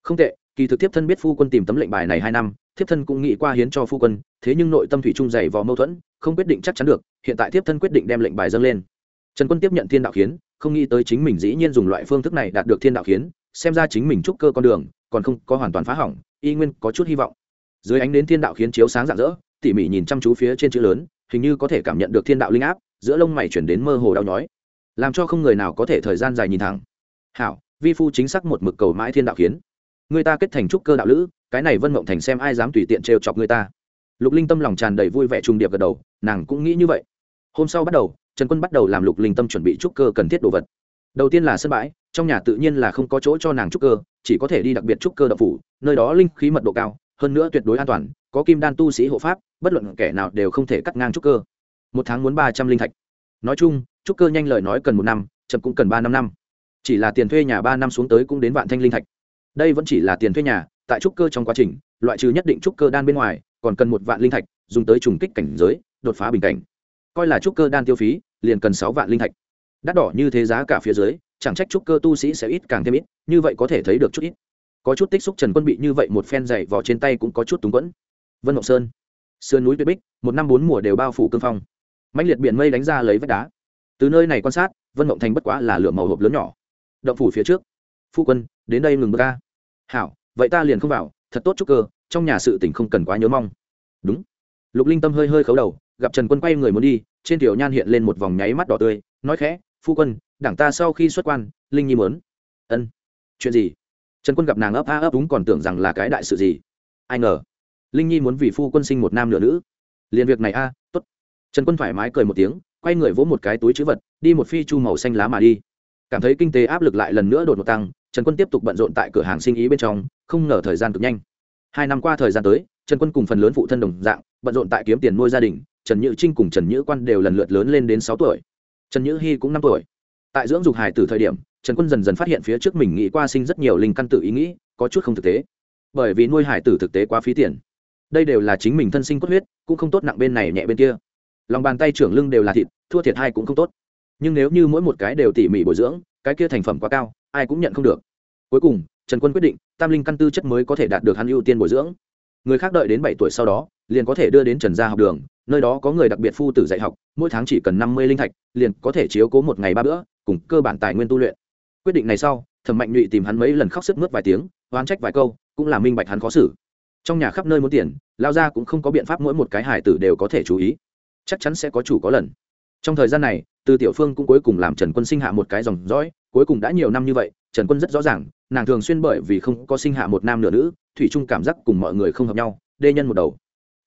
Không tệ, kỳ thực tiếp thân biết phu quân tìm tấm lệnh bài này hai năm, thiếp thân cũng nghĩ qua hiến cho phu quân, thế nhưng nội tâm thủy trung dày vò mâu thuẫn, không quyết định chắc chắn được, hiện tại thiếp thân quyết định đem lệnh bài dâng lên. Trần quân tiếp nhận thiên đạo khiến, không nghĩ tới chính mình dĩ nhiên dùng loại phương thức này đạt được thiên đạo khiến, xem ra chính mình trúc cơ con đường, còn không có hoàn toàn phá hỏng, y nguyên có chút hy vọng. Dưới ánh đến thiên đạo khiến chiếu sáng rạng rỡ tỉ mỉ nhìn chăm chú phía trên chữ lớn, hình như có thể cảm nhận được thiên đạo linh áp, giữa lông mày chuyển đến mơ hồ đau nhói. Làm cho không người nào có thể thời gian dài nhìn thẳng. Hảo, vi phu chính xác một mực cầu mãi thiên đạo khiến người ta kết thành trúc cơ đạo lữ, cái này vân mộng thành xem ai dám tùy tiện trêu chọc người ta. Lục linh tâm lòng tràn đầy vui vẻ trung điệp gật đầu, nàng cũng nghĩ như vậy. Hôm sau bắt đầu, trần quân bắt đầu làm lục linh tâm chuẩn bị trúc cơ cần thiết đồ vật. Đầu tiên là sân bãi, trong nhà tự nhiên là không có chỗ cho nàng trúc cơ, chỉ có thể đi đặc biệt trúc cơ đậu phủ, nơi đó linh khí mật độ cao, hơn nữa tuyệt đối an toàn có kim đan tu sĩ hộ pháp, bất luận kẻ nào đều không thể cắt ngang trúc cơ. Một tháng muốn ba trăm linh thạch. Nói chung, trúc cơ nhanh lời nói cần một năm, chậm cũng cần ba năm năm. Chỉ là tiền thuê nhà ba năm xuống tới cũng đến vạn thanh linh thạch. Đây vẫn chỉ là tiền thuê nhà, tại trúc cơ trong quá trình, loại trừ nhất định trúc cơ đan bên ngoài, còn cần một vạn linh thạch, dùng tới trùng kích cảnh giới, đột phá bình cảnh. Coi là trúc cơ đan tiêu phí, liền cần sáu vạn linh thạch. Đắt đỏ như thế giá cả phía dưới, chẳng trách trúc cơ tu sĩ sẽ ít càng thêm ít, như vậy có thể thấy được chút ít. Có chút tích xúc trần quân bị như vậy một phen dày vò trên tay cũng có chút túng quẫn vân ngọc sơn. Sườn núi tuyết bích, một năm bốn mùa đều bao phủ cương phong. Mạnh liệt biển mây đánh ra lấy vách đá. Từ nơi này quan sát, vân ngọc thành bất quá là lửa màu hộp lớn nhỏ. Động phủ phía trước. Phu quân, đến đây ngừng bước ca hảo, vậy ta liền không vào, thật tốt chúc cơ, trong nhà sự tỉnh không cần quá nhớ mong. Đúng. Lục linh tâm hơi hơi khấu đầu, gặp trần quân quay người muốn đi, trên tiểu nhan hiện lên một vòng nháy mắt đỏ tươi, nói khẽ, phu quân, đảng ta sau khi xuất quan, linh nhi mớn ân. Chuyện gì? Trần quân gặp nàng ấp a ấp đúng còn tưởng rằng là cái đại sự gì. Ai ngờ linh nhi muốn vì phu quân sinh một nam nửa nữ. Liền việc này a à, t ố t trần quân thoải mái cười một tiếng quay người vỗ một cái túi chữ vật đi một phi chu màu xanh lá mà đi. Cảm thấy kinh tế áp lực lại lần nữa đột ngột tăng trần quân tiếp tục bận rộn tại cửa hàng sinh ý bên trong không ngờ thời gian cực nhanh. Hai năm qua thời gian tới trần quân cùng phần lớn phụ thân đồng dạng bận rộn tại kiếm tiền nuôi gia đình trần nhữ trinh cùng trần nhữ quan đều lần lượt lớn lên đến sáu tuổi. Trần nhữ hy cũng năm tuổi. Tại dưỡng dục Hải từ thời điểm trần quân dần dần phát hiện phía trước mình nghĩ qua sinh rất nhiều linh căn tự ý nghĩ có chút không thực tế. Bởi vì nuôi hải tử thực tế quá phí tiền đây đều là chính mình thân sinh cốt huyết, cũng không tốt nặng bên này nhẹ bên kia. Lòng bàn tay trưởng lưng đều là thịt, thua thiệt hai cũng không tốt. Nhưng nếu như mỗi một cái đều tỉ mỉ bồi dưỡng, cái kia thành phẩm quá cao, ai cũng nhận không được. Cuối cùng, trần quân quyết định, tam linh căn tư chất mới có thể đạt được hắn ưu tiên bồi dưỡng. Người khác đợi đến bảy tuổi sau đó, liền có thể đưa đến trần gia học đường, nơi đó có người đặc biệt phu tử dạy học, mỗi tháng chỉ cần năm mươi linh thạch, liền có thể chiếu cố một ngày ba bữa, cùng cơ bản tài nguyên tu luyện. Quyết định này sau, thẩm mạnh nhụy tìm hắn mấy lần khóc sức mướt vài tiếng, oán trách vài câu, cũng là minh bạch hắn khó xử trong nhà khắp nơi muốn tiền, lao ra cũng không có biện pháp mỗi một cái hải tử đều có thể chú ý. Chắc chắn sẽ có chủ có lần. Trong thời gian này, từ tiểu phương cũng cuối cùng làm trần quân sinh hạ một cái dòng dõi, cuối cùng đã nhiều năm như vậy, trần quân rất rõ ràng, nàng thường xuyên bởi vì không có sinh hạ một nam nửa nữ, thủy chung cảm giác cùng mọi người không hợp nhau, đê nhân một đầu.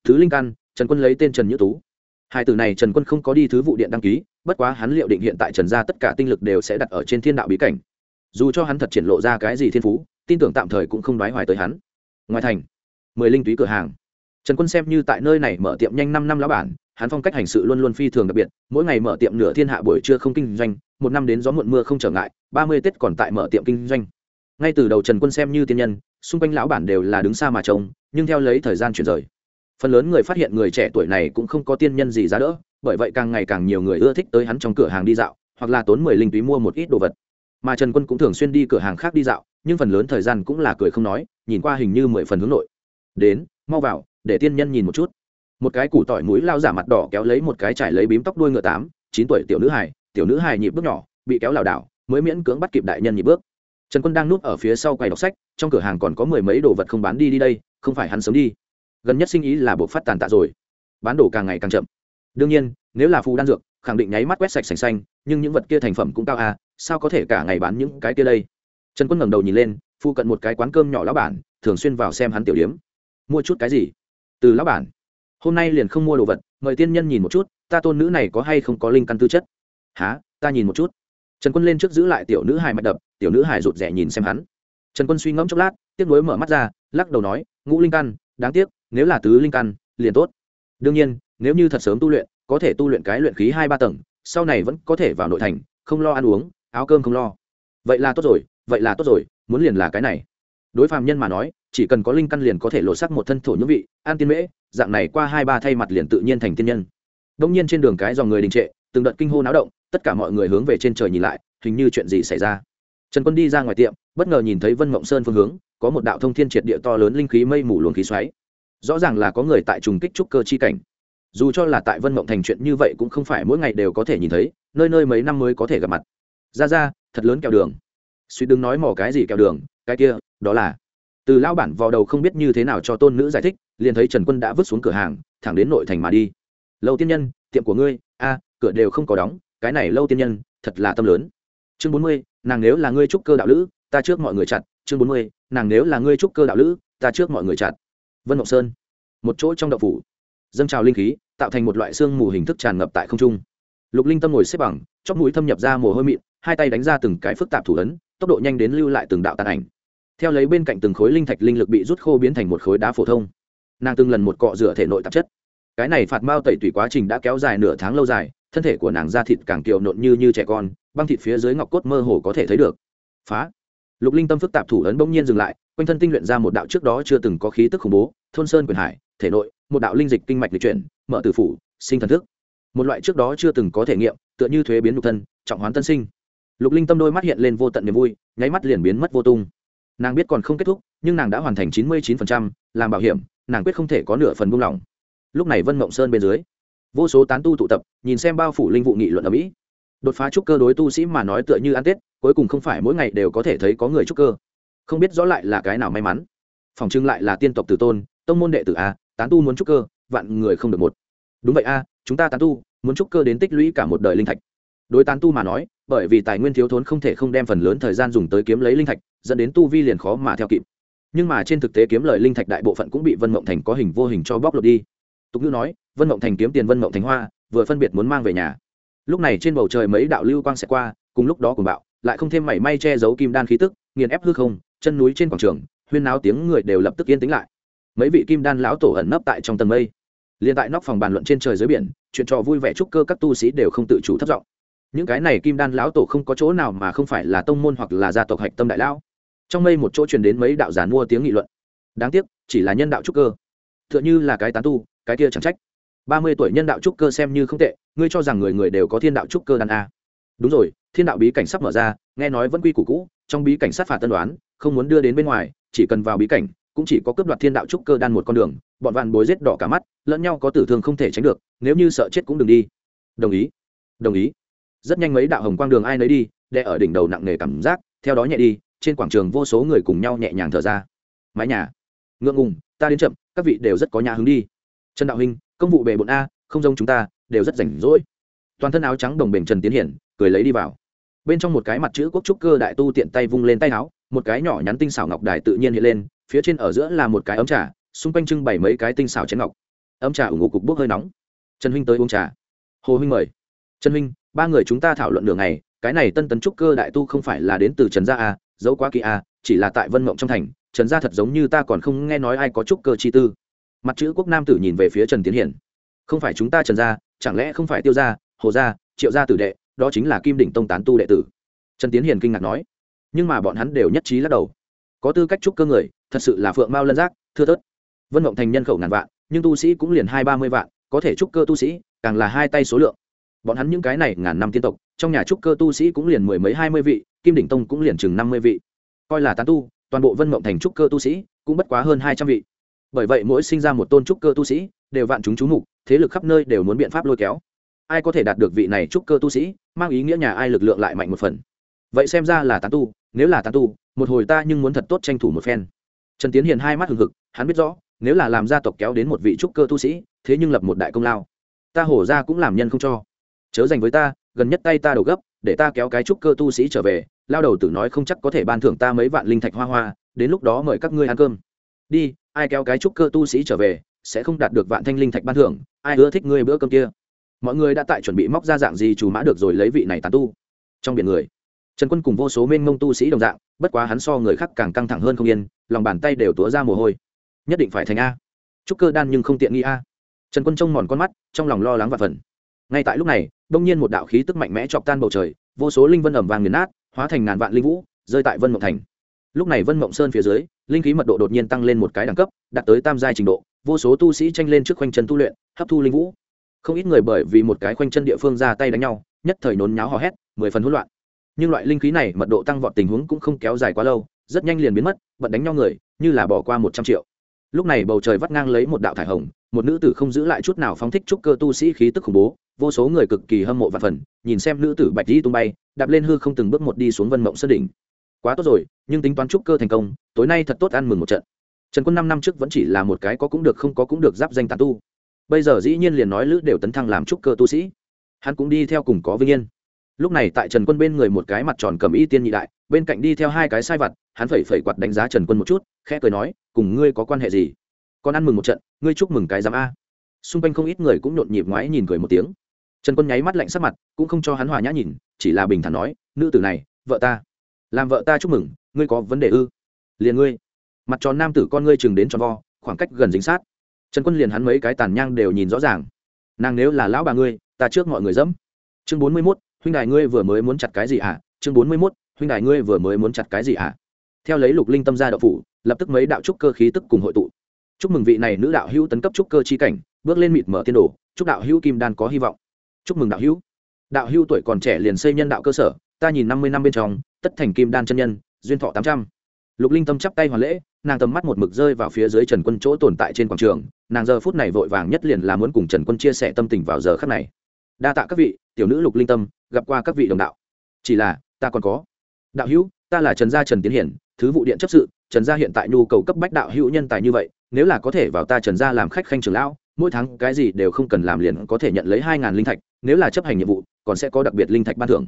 Thứ linh căn, trần quân lấy tên trần nhữ tú. Hai từ này trần quân không có đi thứ vụ điện đăng ký, bất quá hắn liệu định hiện tại trần gia tất cả tinh lực đều sẽ đặt ở trên thiên đạo bí cảnh. Dù cho hắn thật triển lộ ra cái gì thiên phú, tin tưởng tạm thời cũng không đoái hoài tới hắn. Ngoài thành mười linh túy cửa hàng. Trần quân xem như tại nơi này mở tiệm nhanh năm năm lá bản, hắn phong cách hành sự luôn luôn phi thường đặc biệt, mỗi ngày mở tiệm nửa thiên hạ buổi trưa không kinh doanh, một năm đến gió muộn mưa không trở ngại, ba mươi tết còn tại mở tiệm kinh doanh. Ngay từ đầu trần quân xem như tiên nhân, xung quanh lão bản đều là đứng xa mà trông, nhưng theo lấy thời gian chuyển rời. Phần lớn người phát hiện người trẻ tuổi này cũng không có tiên nhân gì giá đỡ, bởi vậy càng ngày càng nhiều người ưa thích tới hắn trong cửa hàng đi dạo, hoặc là tốn mười linh túy mua một ít đồ vật. Mà trần quân cũng thường xuyên đi cửa hàng khác đi dạo, nhưng phần lớn thời gian cũng là cười không nói, nhìn qua hình như mười phần hướng nội đến, mau vào, để tiên nhân nhìn một chút. Một cái củ tỏi mũi lao giả mặt đỏ kéo lấy một cái trải lấy bím tóc đuôi ngựa tám, chín tuổi tiểu nữ hài, tiểu nữ hài nhịp bước nhỏ, bị kéo lảo đảo, mới miễn cưỡng bắt kịp đại nhân nhịp bước. Trần quân đang núp ở phía sau quầy đọc sách, trong cửa hàng còn có mười mấy đồ vật không bán đi đi đây, không phải hắn sớm đi. Gần nhất sinh ý là buộc phát tàn tạ rồi. Bán đồ càng ngày càng chậm. Đương nhiên, nếu là phù đan dược, khẳng định nháy mắt quét sạch sành xanh, nhưng những vật kia thành phẩm cũng cao à sao có thể cả ngày bán những cái kia đây? Trần quân ngẩng đầu nhìn lên phụ cận một cái quán cơm nhỏ lão bản, thường xuyên vào xem hắn tiểu điếm mua chút cái gì? Từ lão bản. Hôm nay liền không mua đồ vật, mời tiên nhân nhìn một chút, ta tôn nữ này có hay không có linh căn tư chất? Há ta nhìn một chút. Trần quân lên trước giữ lại tiểu nữ hài mạch đập, tiểu nữ hài rụt rè nhìn xem hắn. Trần quân suy ngẫm chốc lát, tiếc nuối mở mắt ra, lắc đầu nói, ngũ linh căn, đáng tiếc, nếu là tứ linh căn, liền tốt. Đương nhiên, nếu như thật sớm tu luyện, có thể tu luyện cái luyện khí hai ba tầng, sau này vẫn có thể vào nội thành, không lo ăn uống, áo cơm không lo. Vậy là tốt rồi, vậy là tốt rồi, muốn liền là cái này. Đối phàm nhân mà nói chỉ cần có linh căn liền có thể lộ sắc một thân thổ nhũ vị, an tiên mễ, dạng này qua hai ba thay mặt liền tự nhiên thành tiên nhân. Đông nhiên trên đường cái dòng người đình trệ, từng đợt kinh hô náo động, tất cả mọi người hướng về trên trời nhìn lại, hình như chuyện gì xảy ra. Trần quân đi ra ngoài tiệm, bất ngờ nhìn thấy vân mộng sơn phương hướng, có một đạo thông thiên triệt địa to lớn linh khí mây mù luồng khí xoáy. Rõ ràng là có người tại trùng kích trúc cơ chi cảnh. Dù cho là tại vân mộng thành chuyện như vậy cũng không phải mỗi ngày đều có thể nhìn thấy, nơi nơi mấy năm mới có thể gặp mặt. Ra ra, thật lớn kẹo đường. Suy đừng nói mỏ cái gì kẹo đường, cái kia, đó là từ lão bản vào đầu không biết như thế nào cho tôn nữ giải thích, liền thấy trần quân đã vứt xuống cửa hàng, thẳng đến nội thành mà đi. Lâu tiên nhân, tiệm của ngươi, a, cửa đều không có đóng, cái này lâu tiên nhân, thật là tâm lớn. Chương bốn mươi, nàng nếu là ngươi trúc cơ đạo lữ, ta trước mọi người chặt. Chương bốn mươi, nàng nếu là ngươi trúc cơ đạo lữ, ta trước mọi người chặt. Vân ngọc sơn, một chỗ trong đậu phủ, dâng trào linh khí, tạo thành một loại xương mù hình thức tràn ngập tại không trung. Lục linh tâm ngồi xếp bằng, chóp mũi thâm nhập ra mồ hôi mịn, hai tay đánh ra từng cái phức tạp thủ ấn, tốc độ nhanh đến lưu lại từng đạo tàn ảnh theo lấy bên cạnh từng khối linh thạch linh lực bị rút khô biến thành một khối đá phổ thông. Nàng từng lần một cọ rửa thể nội tạp chất. Cái này phạt mao tẩy tủy quá trình đã kéo dài nửa tháng lâu dài, thân thể của nàng da thịt càng kiều nộn như như trẻ con, băng thịt phía dưới ngọc cốt mơ hồ có thể thấy được. Phá! Lục linh tâm phức tạp thủ ấn bỗng nhiên dừng lại, quanh thân tinh luyện ra một đạo trước đó chưa từng có khí tức khủng bố, thôn sơn quyền hải, thể nội, một đạo linh dịch kinh mạch lịch chuyển, mở từ phủ, sinh thần thức. Một loại trước đó chưa từng có thể nghiệm, tựa như thuế biến nhục thân, trọng hoán tân sinh. Lục linh tâm đôi mắt hiện lên vô tận niềm vui, nháy mắt liền biến mất vô tung nàng biết còn không kết thúc, nhưng nàng đã hoàn thành chín mươi chín làm bảo hiểm, nàng quyết không thể có nửa phần buông lỏng. Lúc này vân mộng sơn bên dưới, vô số tán tu tụ tập, nhìn xem bao phủ linh vụ nghị luận ở mỹ. Đột phá trúc cơ đối tu sĩ mà nói tựa như ăn tết, cuối cùng không phải mỗi ngày đều có thể thấy có người trúc cơ. Không biết rõ lại là cái nào may mắn. Phòng trưng lại là tiên tộc tử tôn, tông môn đệ tử a, tán tu muốn trúc cơ, vạn người không được một. Đúng vậy a, chúng ta tán tu, muốn trúc cơ đến tích lũy cả một đời linh thạch. Đối tán tu mà nói, bởi vì tài nguyên thiếu thốn không thể không đem phần lớn thời gian dùng tới kiếm lấy linh thạch dẫn đến tu vi liền khó mà theo kịp. Nhưng mà trên thực tế kiếm lời linh thạch đại bộ phận cũng bị vân mộng thành có hình vô hình cho bóc lột đi. Tục ngữ nói, vân mộng thành kiếm tiền vân mộng thành hoa, vừa phân biệt muốn mang về nhà. Lúc này trên bầu trời mấy đạo lưu quang sẽ qua, cùng lúc đó cùng bạo, lại không thêm mảy may che giấu kim đan khí tức, nghiền ép hư không, chân núi trên quảng trường, huyên náo tiếng người đều lập tức yên tĩnh lại. Mấy vị kim đan lão tổ ẩn nấp tại trong tầng mây. Liền tại nóc phòng bàn luận trên trời dưới biển, chuyện trò vui vẻ chúc cơ các tu sĩ đều không tự chủ thất vọng những cái này kim đan lão tổ không có chỗ nào mà không phải là tông môn hoặc là gia tộc hạch tâm đại lão trong mây một chỗ truyền đến mấy đạo giản mua tiếng nghị luận. Đáng tiếc, chỉ là nhân đạo trúc cơ. T h ư ợ n h ư là cái tán tu, cái kia chẳng trách. Ba mươi tuổi nhân đạo trúc cơ xem như không tệ, ngươi cho rằng người người đều có thiên đạo trúc cơ đan a? Đúng rồi, thiên đạo bí cảnh sắp mở ra, nghe nói vẫn quy củ cũ, trong bí cảnh sát phạt tân đoán, không muốn đưa đến bên ngoài, chỉ cần vào bí cảnh, cũng chỉ có cướp đoạt thiên đạo trúc cơ đan một con đường, bọn vạn bối rết đỏ cả mắt, lẫn nhau có tử thương không thể tránh được, nếu như sợ chết cũng đừng đi. Đồng ý. Đồng ý. Rất nhanh mấy đạo hồng quang đường ai nấy đi, đè ở đỉnh đầu nặng nề cảm giác, theo đó nhẹ đi trên quảng trường vô số người cùng nhau nhẹ nhàng thở ra. Mái nhà. Ngượng ngùng, ta đến chậm, các vị đều rất có nhà hứng đi. Trần đạo huynh công vụ bề bộn a, không giống chúng ta, đều rất rảnh rỗi. Toàn thân áo trắng đồng bền trần tiến hiển, cười lấy đi vào. Bên trong một cái mặt chữ quốc trúc cơ đại tu tiện tay vung lên tay áo, một cái nhỏ nhắn tinh xảo ngọc đài tự nhiên hiện lên, phía trên ở giữa là một cái ấm trà, xung quanh trưng bày mấy cái tinh xảo chén ngọc. Ấm trà ủng hộ cục bốc hơi nóng. Trần huynh tới uống trà. Hồ huynh mời. Trần huynh, ba người chúng ta thảo luận đường này cái này tân tấn trúc cơ đại tu không phải là đến từ trần gia a dẫu quá kỳ a, chỉ là tại vân mộng trong thành, trần gia thật giống như ta còn không nghe nói ai có trúc cơ chi tư. Mặt chữ quốc nam tử nhìn về phía trần tiến hiển. Không phải chúng ta trần gia, chẳng lẽ không phải tiêu gia, hồ gia, triệu gia tử đệ, đó chính là kim đỉnh tông tán tu đệ tử. Trần tiến hiển kinh ngạc nói. Nhưng mà bọn hắn đều nhất trí lắc đầu. Có tư cách trúc cơ người, thật sự là phượng mao lân giác, thưa thớt. Vân mộng thành nhân khẩu ngàn vạn, nhưng tu sĩ cũng liền hai ba mươi vạn, có thể trúc cơ tu sĩ, càng là hai tay số lượng. Bọn hắn những cái này ngàn năm tiên tộc trong nhà trúc cơ tu sĩ cũng liền mười mấy, hai mươi vị, kim đỉnh tông cũng liền chừng năm mươi vị. Coi là tán tu, toàn bộ vân mộng thành trúc cơ tu sĩ cũng bất quá hơn hai trăm vị. Bởi vậy mỗi sinh ra một tôn trúc cơ tu sĩ đều vạn chúng chú mục, thế lực khắp nơi đều muốn biện pháp lôi kéo. Ai có thể đạt được vị này trúc cơ tu sĩ, mang ý nghĩa nhà ai lực lượng lại mạnh một phần. Vậy xem ra là tán tu, nếu là tán tu, một hồi ta nhưng muốn thật tốt tranh thủ một phen. Trần tiến hiền hai mắt hừng hực, hắn biết rõ, nếu là làm gia tộc kéo đến một vị trúc cơ tu sĩ, thế nhưng lập một đại công lao. Ta hổ ra cũng làm nhân không cho. Chớ dành với ta gần nhất tay ta đầu gấp, để ta kéo cái trúc cơ tu sĩ trở về, lao đầu tử nói không chắc có thể ban thưởng ta mấy vạn linh thạch hoa hoa, đến lúc đó mời các ngươi ăn cơm. Đi, ai kéo cái trúc cơ tu sĩ trở về, sẽ không đạt được vạn thanh linh thạch ban thưởng, ai ưa thích ngươi bữa cơm kia. Mọi người đã tại chuẩn bị móc ra dạng gì chủ mã được rồi lấy vị này tàn tu. Trong biển người, trần quân cùng vô số mênh mông tu sĩ đồng dạng, bất quá hắn so người khác càng căng thẳng hơn không yên, lòng bàn tay đều túa ra mồ hôi. Nhất định phải thành a. Trúc cơ đan nhưng không tiện nghi a. Trần quân trông mòn con mắt, trong lòng lo lắng và phần ngay tại lúc này, đông nhiên một đạo khí tức mạnh mẽ chọc tan bầu trời, vô số linh vân ẩm vàng nghiền nát, hóa thành ngàn vạn linh vũ, rơi tại vân mộng thành. Lúc này vân mộng sơn phía dưới, linh khí mật độ đột nhiên tăng lên một cái đẳng cấp, đạt tới tam giai trình độ, vô số tu sĩ tranh lên trước khoanh chân tu luyện, hấp thu linh vũ. Không ít người bởi vì một cái khoanh chân địa phương ra tay đánh nhau, nhất thời nôn nháo hò hét, mười phần hỗn loạn. Nhưng loại linh khí này mật độ tăng vọt tình huống cũng không kéo dài quá lâu, rất nhanh liền biến mất bận đánh nhau người, như là bỏ qua một trăm triệu lúc này bầu trời vắt ngang lấy một đạo thải hồng, một nữ tử không giữ lại chút nào phóng thích trúc cơ tu sĩ khí tức khủng bố, vô số người cực kỳ hâm mộ và phần, nhìn xem nữ tử bạch dĩ tung bay, đạp lên hư không từng bước một đi xuống vân mộng sơn đỉnh. Quá tốt rồi, nhưng tính toán trúc cơ thành công, tối nay thật tốt ăn mừng một trận. Trần quân năm năm trước vẫn chỉ là một cái có cũng được không có cũng được giáp danh tàn tu. Bây giờ dĩ nhiên liền nói lữ đều tấn thăng làm trúc cơ tu sĩ. Hắn cũng đi theo cùng có vinh yên. Lúc này tại trần quân bên người một cái mặt tròn cầm y tiên nhị đại bên cạnh đi theo hai cái sai vặt, hắn phẩy phẩy quạt đánh giá trần quân một chút, khẽ cười nói, cùng ngươi có quan hệ gì? Con ăn mừng một trận, ngươi chúc mừng cái giám a. Xung quanh không ít người cũng nhộn nhịp ngoái nhìn cười một tiếng. Trần quân nháy mắt lạnh sắc mặt, cũng không cho hắn hòa nhã nhìn, chỉ là bình thản nói, nữ tử này, vợ ta. Làm vợ ta chúc mừng, ngươi có vấn đề ư? Liền ngươi. Mặt tròn nam tử con ngươi chừng đến tròn vo, khoảng cách gần dính sát. Trần quân liền hắn mấy cái tàn nhang đều nhìn rõ ràng. Nàng nếu là lão bà ngươi, ta trước mọi người dẫm. Chương bốn mươi mốt, huynh đài ngươi vừa mới muốn chặt cái gì ạ à? chương bốn mươi mốt huynh đài ngươi vừa mới muốn chặt cái gì ạ à? theo lấy lục linh tâm ra đậu phủ, lập tức mấy đạo trúc cơ khí tức cùng hội tụ. Chúc mừng vị này nữ đạo hữu tấn cấp trúc cơ chi cảnh, bước lên mịt mở tiên đồ, chúc đạo hữu kim đan có hy vọng. Chúc mừng đạo hữu. Đạo hữu tuổi còn trẻ liền xây nhân đạo cơ sở, ta nhìn năm mươi năm bên trong, tất thành kim đan chân nhân, duyên thọ tám trăm. Lục linh tâm chắp tay hoàn lễ, nàng tầm mắt một mực rơi vào phía dưới trần quân chỗ tồn tại trên quảng trường, nàng giờ phút này vội vàng nhất liền là muốn cùng trần quân chia sẻ tâm tình vào giờ khắc này. Đa tạ các vị, tiểu nữ lục linh tâm, gặp qua các vị đồng đạo. Chỉ là, ta còn có đạo hữu, ta là trần gia trần tiến hiển, thứ vụ điện chấp sự, trần gia hiện tại nhu cầu cấp bách đạo hữu nhân tài như vậy, nếu là có thể vào ta trần gia làm khách khanh trường lão, mỗi tháng cái gì đều không cần làm liền có thể nhận lấy hai ngàn linh thạch, nếu là chấp hành nhiệm vụ, còn sẽ có đặc biệt linh thạch ban thưởng.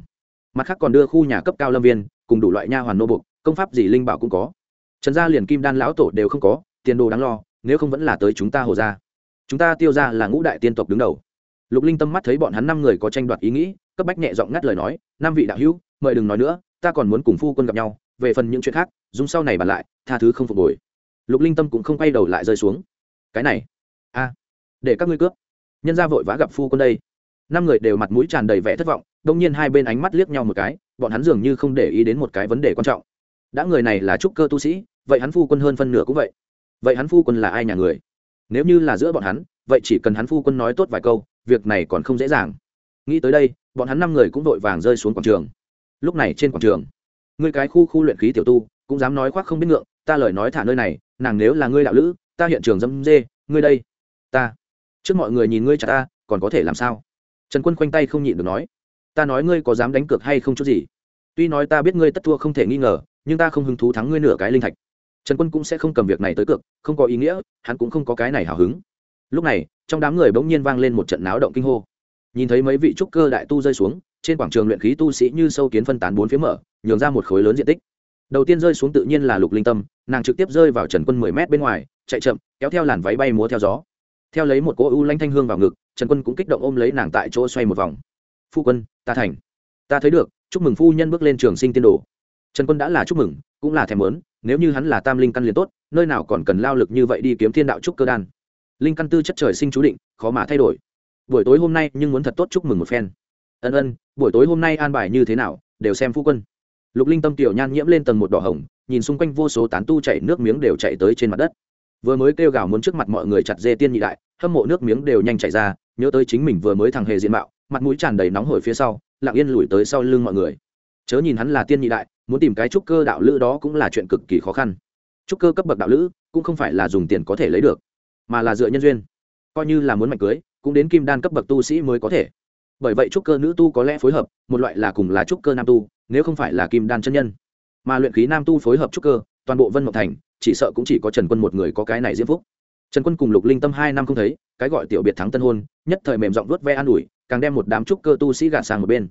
Mặt khác còn đưa khu nhà cấp cao lâm viên, cùng đủ loại nha hoàn nô bục công pháp gì linh bảo cũng có. Trần gia liền kim đan lão tổ đều không có, tiền đồ đáng lo, nếu không vẫn là tới chúng ta hồ gia. Chúng ta tiêu ra là ngũ đại tiên tộc đứng đầu. Lục linh tâm mắt thấy bọn hắn năm người có tranh đoạt ý nghĩ, cấp bách nhẹ giọng ngắt lời nói, năm vị đạo hữu, mời đừng nói nữa ta còn muốn cùng phu quân gặp nhau, về phần những chuyện khác, dùng sau này bàn lại, tha thứ không phục hồi. Lục linh tâm cũng không quay đầu lại rơi xuống. Cái này, a, để các ngươi cướp. Nhân ra vội vã gặp phu quân đây. Năm người đều mặt mũi tràn đầy vẻ thất vọng, đông nhiên hai bên ánh mắt liếc nhau một cái, bọn hắn dường như không để ý đến một cái vấn đề quan trọng. Đã người này là trúc cơ tu sĩ, vậy hắn phu quân hơn phân nửa cũng vậy. Vậy hắn phu quân là ai nhà người? Nếu như là giữa bọn hắn, vậy chỉ cần hắn phu quân nói tốt vài câu, việc này còn không dễ dàng. Nghĩ tới đây, bọn hắn năm người cũng vội vàng rơi xuống quảng trường lúc này trên quảng trường người cái khu khu luyện khí tiểu tu, cũng dám nói khoác không biết ngượng, ta lời nói thả nơi này, nàng nếu là ngươi đạo lữ, ta hiện trường dâm dê, ngươi đây, ta, trước mọi người nhìn ngươi chặt ta, còn có thể làm sao? Trần quân khoanh tay không nhịn được nói, ta nói ngươi có dám đánh cược hay không chút gì? Tuy nói ta biết ngươi tất thua không thể nghi ngờ, nhưng ta không hứng thú thắng ngươi nửa cái linh thạch. Trần quân cũng sẽ không cầm việc này tới cược, không có ý nghĩa, hắn cũng không có cái này hào hứng. Lúc này, trong đám người bỗng nhiên vang lên một trận náo động kinh hô. Nhìn thấy mấy vị trúc cơ đại tu rơi xuống trên quảng trường luyện khí tu sĩ như sâu kiến phân tán bốn phía mở, nhường ra một khối lớn diện tích. Đầu tiên rơi xuống tự nhiên là lục linh tâm, nàng trực tiếp rơi vào trần quân mười mét bên ngoài, chạy chậm, kéo theo làn váy bay múa theo gió. Theo lấy một cỗ u lanh thanh hương vào ngực, trần quân cũng kích động ôm lấy nàng tại chỗ xoay một vòng. Phu quân, ta thành. Ta thấy được, chúc mừng phu nhân bước lên trường sinh tiên đồ. Trần quân đã là chúc mừng, cũng là thèm lớn nếu như hắn là tam linh căn liền tốt, nơi nào còn cần lao lực như vậy đi kiếm thiên đạo trúc cơ đan. Linh căn tư chất trời sinh chú định, khó mà thay đổi. Buổi tối hôm nay nhưng muốn thật tốt chúc mừng một phen ân ân, buổi tối hôm nay an bài như thế nào, đều xem phu quân. Lục linh tâm tiểu nhan nhiễm lên tầng một đỏ hồng, nhìn xung quanh vô số tán tu chảy nước miếng đều chạy tới trên mặt đất. Vừa mới kêu gào muốn trước mặt mọi người chặt dê tiên nhị đại, hâm mộ nước miếng đều nhanh chảy ra, nhớ tới chính mình vừa mới thằng hề diện mạo, mặt mũi tràn đầy nóng hổi phía sau, lặng yên lùi tới sau lưng mọi người. Chớ nhìn hắn là tiên nhị đại, muốn tìm cái trúc cơ đạo lữ đó cũng là chuyện cực kỳ khó khăn. Trúc cơ cấp bậc đạo lữ, cũng không phải là dùng tiền có thể lấy được, mà là dựa nhân duyên. Coi như là muốn mạnh cưới, cũng đến kim đan cấp bậc tu sĩ mới có thể bởi vậy trúc cơ nữ tu có lẽ phối hợp, một loại là cùng là trúc cơ nam tu, nếu không phải là kim đan chân nhân. Mà luyện khí nam tu phối hợp trúc cơ, toàn bộ vân mộng thành, chỉ sợ cũng chỉ có trần quân một người có cái này diễm phúc. Trần quân cùng lục linh tâm hai năm không thấy, cái gọi tiểu biệt thắng tân hôn, nhất thời mềm giọng vuốt ve an ủi, càng đem một đám trúc cơ tu sĩ gạt sang một bên.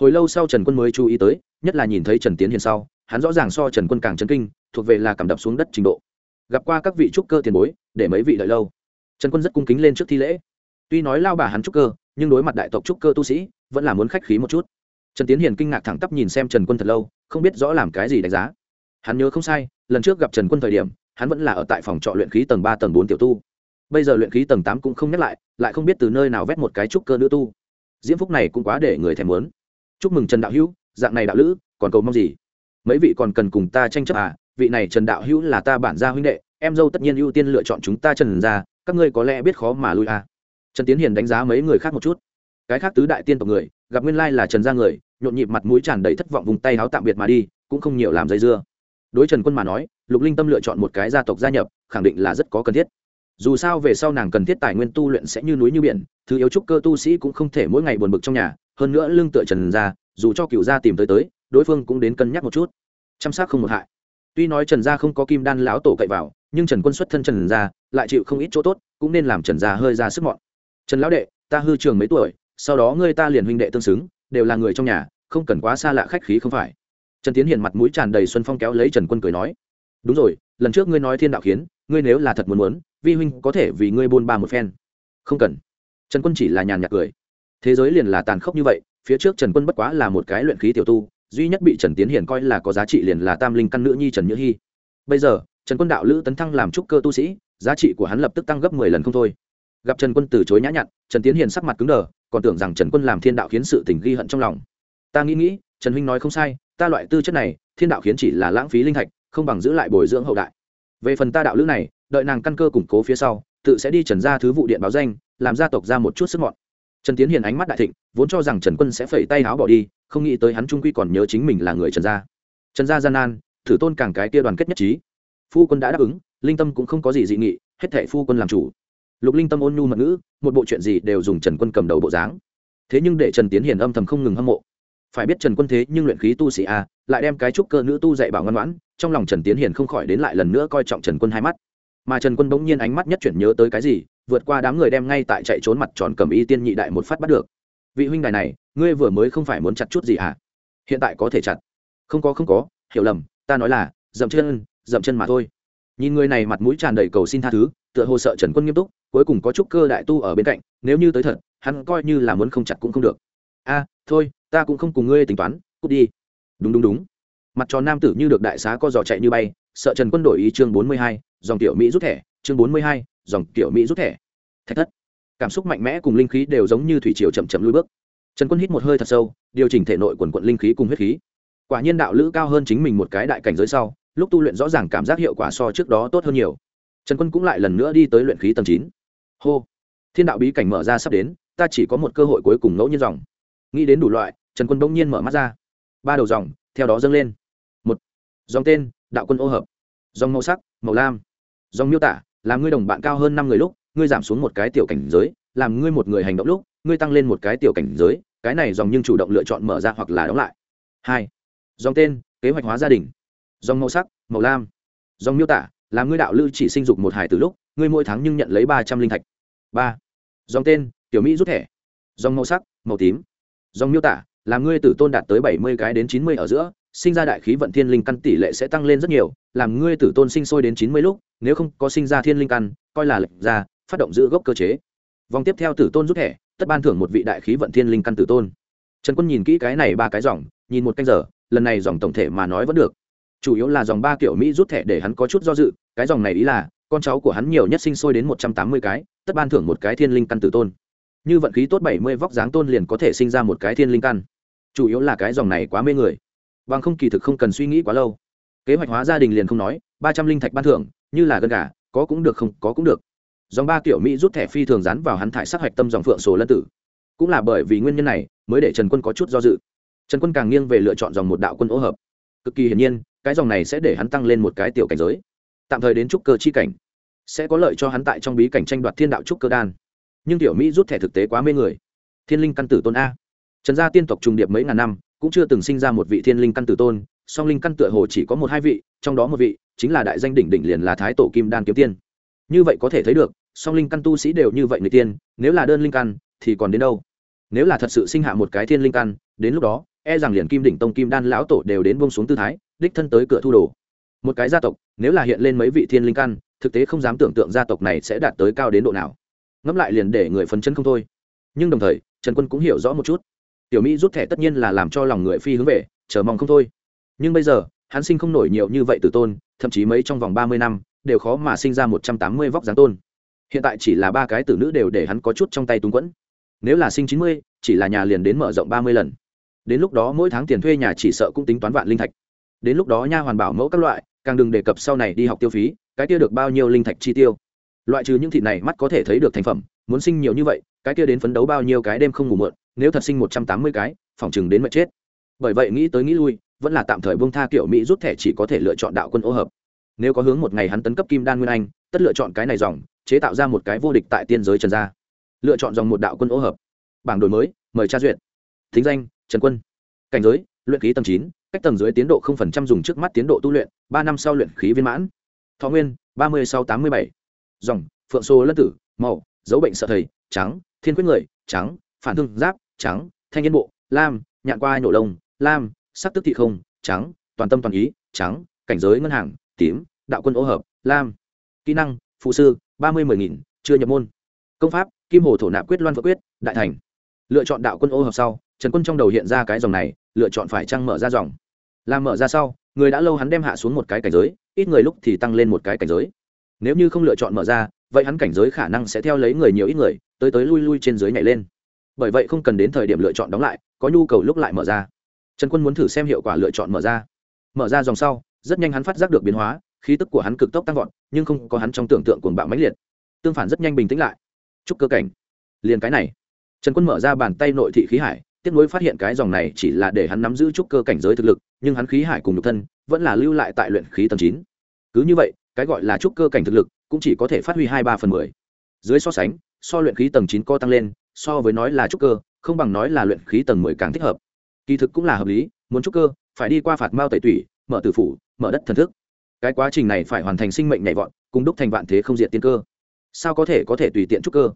Hồi lâu sau trần quân mới chú ý tới, nhất là nhìn thấy trần tiến hiền sau, hắn rõ ràng so trần quân càng chấn kinh, thuộc về là cảm đập xuống đất trình độ. Gặp qua các vị trúc cơ tiền bối, để mấy vị đợi lâu. Trần quân rất cung kính lên trước thi lễ. Tuy nói lao bà hắn trúc cơ nhưng đối mặt đại tộc trúc cơ tu sĩ, vẫn là muốn khách khí một chút. Trần tiến hiền kinh ngạc thẳng tắp nhìn xem trần quân thật lâu, không biết rõ làm cái gì đánh giá. Hắn nhớ không sai, lần trước gặp trần quân thời điểm, hắn vẫn là ở tại phòng trọ luyện khí tầng ba, tầng bốn tiểu tu. Bây giờ luyện khí tầng tám cũng không nhắc lại lại không biết từ nơi nào vét một cái trúc cơ nữ tu. Diễm phúc này cũng quá để người thèm muốn. Chúc mừng trần đạo hữu, dạng này đạo lữ, còn cầu mong gì? Mấy vị còn cần cùng ta tranh chấp à? Vị này trần đạo hữu là ta bản gia huynh đệ, em dâu tất nhiên ưu tiên lựa chọn chúng ta trần ra các ngươi có lẽ biết khó mà lui à trần tiến hiền đánh giá mấy người khác một chút. Cái khác tứ đại tiên tộc người, gặp nguyên lai là trần gia người, nhộn nhịp mặt mũi tràn đầy thất vọng vùng tay háo tạm biệt mà đi, cũng không nhiều làm dây dưa. Đối trần quân mà nói, lục linh tâm lựa chọn một cái gia tộc gia nhập, khẳng định là rất có cần thiết. Dù sao về sau nàng cần thiết tài nguyên tu luyện sẽ như núi như biển, thứ yếu trúc cơ tu sĩ cũng không thể mỗi ngày buồn bực trong nhà, hơn nữa lương tựa trần gia, dù cho cựu gia tìm tới tới, đối phương cũng đến cân nhắc một chút. Chăm sóc không một hại. Tuy nói trần gia không có kim đan lão tổ cậy vào, nhưng trần quân xuất thân trần gia, lại chịu không ít chỗ tốt, cũng nên làm trần gia hơi ra sức mọn trần lão đệ, ta hư trường mấy tuổi, sau đó ngươi ta liền huynh đệ tương xứng, đều là người trong nhà, không cần quá xa lạ khách khí không phải. Trần tiến hiện mặt mũi tràn đầy xuân phong kéo lấy trần quân cười nói, đúng rồi, lần trước ngươi nói thiên đạo khiến ngươi nếu là thật muốn muốn, vi huynh có thể vì ngươi buôn ba một phen. Không cần. Trần quân chỉ là nhàn nhạt cười. Thế giới liền là tàn khốc như vậy, phía trước trần quân bất quá là một cái luyện khí tiểu tu, duy nhất bị trần tiến hiển coi là có giá trị liền là tam linh căn nữ nhi trần nhữ hy bây giờ, trần quân đạo lữ tấn thăng làm trúc cơ tu sĩ, giá trị của hắn lập tức tăng gấp mười lần không thôi gặp trần quân từ chối nhã nhặn, trần tiến hiền sắc mặt cứng đờ, còn tưởng rằng trần quân làm thiên đạo khiến sự tình ghi hận trong lòng. Ta nghĩ nghĩ, trần huynh nói không sai, ta loại tư chất này, thiên đạo khiến chỉ là lãng phí linh thạch, không bằng giữ lại bồi dưỡng hậu đại. Về phần ta đạo lữ này, đợi nàng căn cơ củng cố phía sau, tự sẽ đi trần ra thứ vụ điện báo danh, làm gia tộc ra một chút sức mọn. Trần tiến hiền ánh mắt đại thịnh, vốn cho rằng trần quân sẽ phẩy tay áo bỏ đi, không nghĩ tới hắn trung quy còn nhớ chính mình là người trần gia. Trần gia gian nan, thử tôn càng cái kia đoàn kết nhất trí. Phu quân đã đáp ứng, linh tâm cũng không có gì dị nghị, hết thệ phu quân làm chủ lục linh tâm ôn nhu mật ngữ, một bộ chuyện gì đều dùng trần quân cầm đầu bộ dáng. Thế nhưng để trần tiến hiền âm thầm không ngừng hâm mộ. Phải biết trần quân thế nhưng luyện khí tu sĩ a, lại đem cái trúc cơ nữ tu dạy bảo ngoan ngoãn, trong lòng trần tiến hiền không khỏi đến lại lần nữa coi trọng trần quân hai mắt. Mà trần quân bỗng nhiên ánh mắt nhất chuyển nhớ tới cái gì, vượt qua đám người đem ngay tại chạy trốn mặt tròn cầm y tiên nhị đại một phát bắt được. Vị huynh đài này, ngươi vừa mới không phải muốn chặt chút gì à? Hiện tại có thể chặt. Không có không có, hiểu lầm, ta nói là, dậm chân dậm chân mà thôi. Nhìn người này mặt mũi tràn đầy cầu xin tha thứ, tựa hồ sợ trần quân nghiêm túc cuối cùng có chút cơ đại tu ở bên cạnh, nếu như tới thật, hắn coi như là muốn không chặt cũng không được. A, thôi, ta cũng không cùng ngươi tính toán, cút đi. Đúng đúng đúng. Mặt tròn nam tử như được đại xá co giò chạy như bay, sợ trần quân đổi ý chương bốn mươi hai, dòng tiểu mỹ rút thẻ, chương bốn mươi hai, dòng tiểu mỹ rút thẻ. Thạch thất. Cảm xúc mạnh mẽ cùng linh khí đều giống như thủy triều chậm chậm lui bước. Trần quân hít một hơi thật sâu, điều chỉnh thể nội quần quận linh khí cùng huyết khí. Quả nhiên đạo lữ cao hơn chính mình một cái đại cảnh giới sau, lúc tu luyện rõ ràng cảm giác hiệu quả so trước đó tốt hơn nhiều. Trần quân cũng lại lần nữa đi tới luyện khí tầng chín hô. Thiên đạo bí cảnh mở ra sắp đến, ta chỉ có một cơ hội cuối cùng ngẫu nhiên dòng. Nghĩ đến đủ loại, trần quân bỗng nhiên mở mắt ra. Ba đầu dòng, theo đó dâng lên. Một. Dòng tên, đạo quân ô hợp. Dòng màu sắc, màu lam. Dòng miêu tả, làm ngươi đồng bạn cao hơn năm người lúc, ngươi giảm xuống một cái tiểu cảnh giới, làm ngươi một người hành động lúc, ngươi tăng lên một cái tiểu cảnh giới, cái này dòng nhưng chủ động lựa chọn mở ra hoặc là đóng lại. Hai. Dòng tên, kế hoạch hóa gia đình. Dòng màu sắc, màu lam. Dòng miêu tả, làm ngươi đạo lư chỉ sinh dục một hải từ lúc ngươi mỗi tháng nhưng nhận lấy ba trăm linh thạch. Ba. Dòng tên, tiểu mỹ rút thẻ. Dòng màu sắc, màu tím. Dòng miêu tả làm ngươi tử tôn đạt tới bảy mươi cái đến chín mươi ở giữa, sinh ra đại khí vận thiên linh căn tỷ lệ sẽ tăng lên rất nhiều, làm ngươi tử tôn sinh sôi đến chín mươi lúc, nếu không có sinh ra thiên linh căn, coi là lệnh ra, phát động giữ gốc cơ chế. Vòng tiếp theo tử tôn rút thẻ, tất ban thưởng một vị đại khí vận thiên linh căn tử tôn. Trần quân nhìn kỹ cái này ba cái dòng, nhìn một canh giờ, lần này dòng tổng thể mà nói vẫn được. Chủ yếu là dòng ba kiểu mỹ rút thẻ để hắn có chút do dự, cái dòng này ý là con cháu của hắn nhiều nhất sinh sôi đến một trăm tám mươi cái, tất ban thưởng một cái thiên linh căn tử tôn. Như vận khí tốt bảy mươi vóc dáng tôn liền có thể sinh ra một cái thiên linh căn. Chủ yếu là cái dòng này quá mê người. Bằng không kỳ thực không cần suy nghĩ quá lâu. Kế hoạch hóa gia đình liền không nói, ba trăm linh thạch ban thưởng, như là gân gà, có cũng được không, có cũng được. Dòng ba kiểu mỹ rút thẻ phi thường dán vào hắn thải sát hạch tâm dòng phượng sổ lân tử. Cũng là bởi vì nguyên nhân này, mới để trần quân có chút do dự. Trần quân càng nghiêng về lựa chọn dòng một đạo quân ô hợp. Cực kỳ hiển nhiên, cái dòng này sẽ để hắn tăng lên một cái tiểu cảnh giới tạm thời đến trúc cơ chi cảnh. Sẽ có lợi cho hắn tại trong bí cảnh tranh đoạt thiên đạo trúc cơ đan. Nhưng tiểu mỹ rút thẻ thực tế quá mê người. Thiên linh căn tử tôn a. Trần gia tiên tộc trùng điệp mấy ngàn năm, cũng chưa từng sinh ra một vị thiên linh căn tử tôn, song linh căn tựa hồ chỉ có một hai vị, trong đó một vị chính là đại danh đỉnh đỉnh liền là thái tổ kim đan kiếm tiên. Như vậy có thể thấy được, song linh căn tu sĩ đều như vậy người tiên, nếu là đơn linh căn, thì còn đến đâu? Nếu là thật sự sinh hạ một cái thiên linh căn, đến lúc đó e rằng liền kim đỉnh tông kim đan lão tổ đều đến bông xuống tư thái, đích thân tới cửa thu đồ một cái gia tộc, nếu là hiện lên mấy vị thiên linh căn, thực tế không dám tưởng tượng gia tộc này sẽ đạt tới cao đến độ nào. Ngẫm lại liền để người phấn chân không thôi. Nhưng đồng thời, trần quân cũng hiểu rõ một chút. Tiểu mỹ rút thẻ tất nhiên là làm cho lòng người phi hướng về, chờ mong không thôi. Nhưng bây giờ, hắn sinh không nổi nhiều như vậy từ tôn, thậm chí mấy trong vòng ba mươi năm, đều khó mà sinh ra một trăm tám mươi vóc dáng tôn. Hiện tại chỉ là ba cái tử nữ đều để hắn có chút trong tay túng quẫn. Nếu là sinh chín mươi, chỉ là nhà liền đến mở rộng ba mươi lần. Đến lúc đó mỗi tháng tiền thuê nhà chỉ sợ cũng tính toán vạn linh thạch. Đến lúc đó nha hoàn bảo mẫu các loại càng đừng đề cập sau này đi học tiêu phí, cái kia được bao nhiêu linh thạch chi tiêu. Loại trừ những thịt này mắt có thể thấy được thành phẩm, muốn sinh nhiều như vậy, cái kia đến phấn đấu bao nhiêu cái đêm không ngủ mượn nếu thật sinh một trăm tám mươi cái, phòng chừng đến mệt chết. Bởi vậy nghĩ tới nghĩ lui, vẫn là tạm thời bông tha kiểu mỹ rút thẻ chỉ có thể lựa chọn đạo quân ô hợp. Nếu có hướng một ngày hắn tấn cấp kim đan nguyên anh, tất lựa chọn cái này dòng, chế tạo ra một cái vô địch tại tiên giới trần gia. Lựa chọn dòng một đạo quân ô hợp. Bảng đổi mới, mời tra duyệt. Thính danh, trần quân. Cảnh giới, luyện khí tầng chín cách tầng dưới tiến độ 0% dùng trước mắt tiến độ tu luyện, ba năm sau luyện khí viên mãn. Thọ nguyên, ba mươi sau tám mươi bảy. Dòng, phượng Sô lân tử, màu, dấu bệnh sợ thầy, trắng, thiên quyết người, trắng, phản thương giáp, trắng, thanh niên bộ, lam, nhạn qua nổ lông, lam, sắc tức thị không, trắng, toàn tâm toàn ý, trắng, cảnh giới ngân hàng, tím, đạo quân ô hợp, lam. Kỹ năng, phụ sư, ba mươi mười nghìn, chưa nhập môn. Công pháp, kim hồ thổ nạp quyết loan vỡ quyết, đại thành. Lựa chọn đạo quân ô hợp sau trần quân trong đầu hiện ra cái dòng này, lựa chọn phải trăng mở ra dòng? Làm mở ra sau, người đã lâu hắn đem hạ xuống một cái cảnh giới, ít người lúc thì tăng lên một cái cảnh giới. Nếu như không lựa chọn mở ra, vậy hắn cảnh giới khả năng sẽ theo lấy người nhiều ít người, tới tới lui lui trên dưới nhảy lên. Bởi vậy không cần đến thời điểm lựa chọn đóng lại, có nhu cầu lúc lại mở ra. Trần quân muốn thử xem hiệu quả lựa chọn mở ra. Mở ra dòng sau, rất nhanh hắn phát giác được biến hóa, khí tức của hắn cực tốc tăng vọt, nhưng không có hắn trong tưởng tượng cuồng bạo mãnh liệt. Tương phản rất nhanh bình tĩnh lại. Chúc cơ cảnh. Liền cái này. Trần quân mở ra bàn tay nội thị khí hải tiếc nối phát hiện cái dòng này chỉ là để hắn nắm giữ trúc cơ cảnh giới thực lực, nhưng hắn khí hải cùng nhục thân vẫn là lưu lại tại luyện khí tầng chín. Cứ như vậy, cái gọi là trúc cơ cảnh thực lực cũng chỉ có thể phát huy hai ba phần mười. Dưới so sánh, so luyện khí tầng chín co tăng lên, so với nói là trúc cơ, không bằng nói là luyện khí tầng mười càng thích hợp. Kỳ thực cũng là hợp lý, muốn trúc cơ, phải đi qua phạt mao tẩy tủy, mở tử phủ, mở đất thần thức. Cái quá trình này phải hoàn thành sinh mệnh nhảy vọt, cùng đúc thành vạn thế không diện tiên cơ. Sao có thể có thể tùy tiện trúc cơ?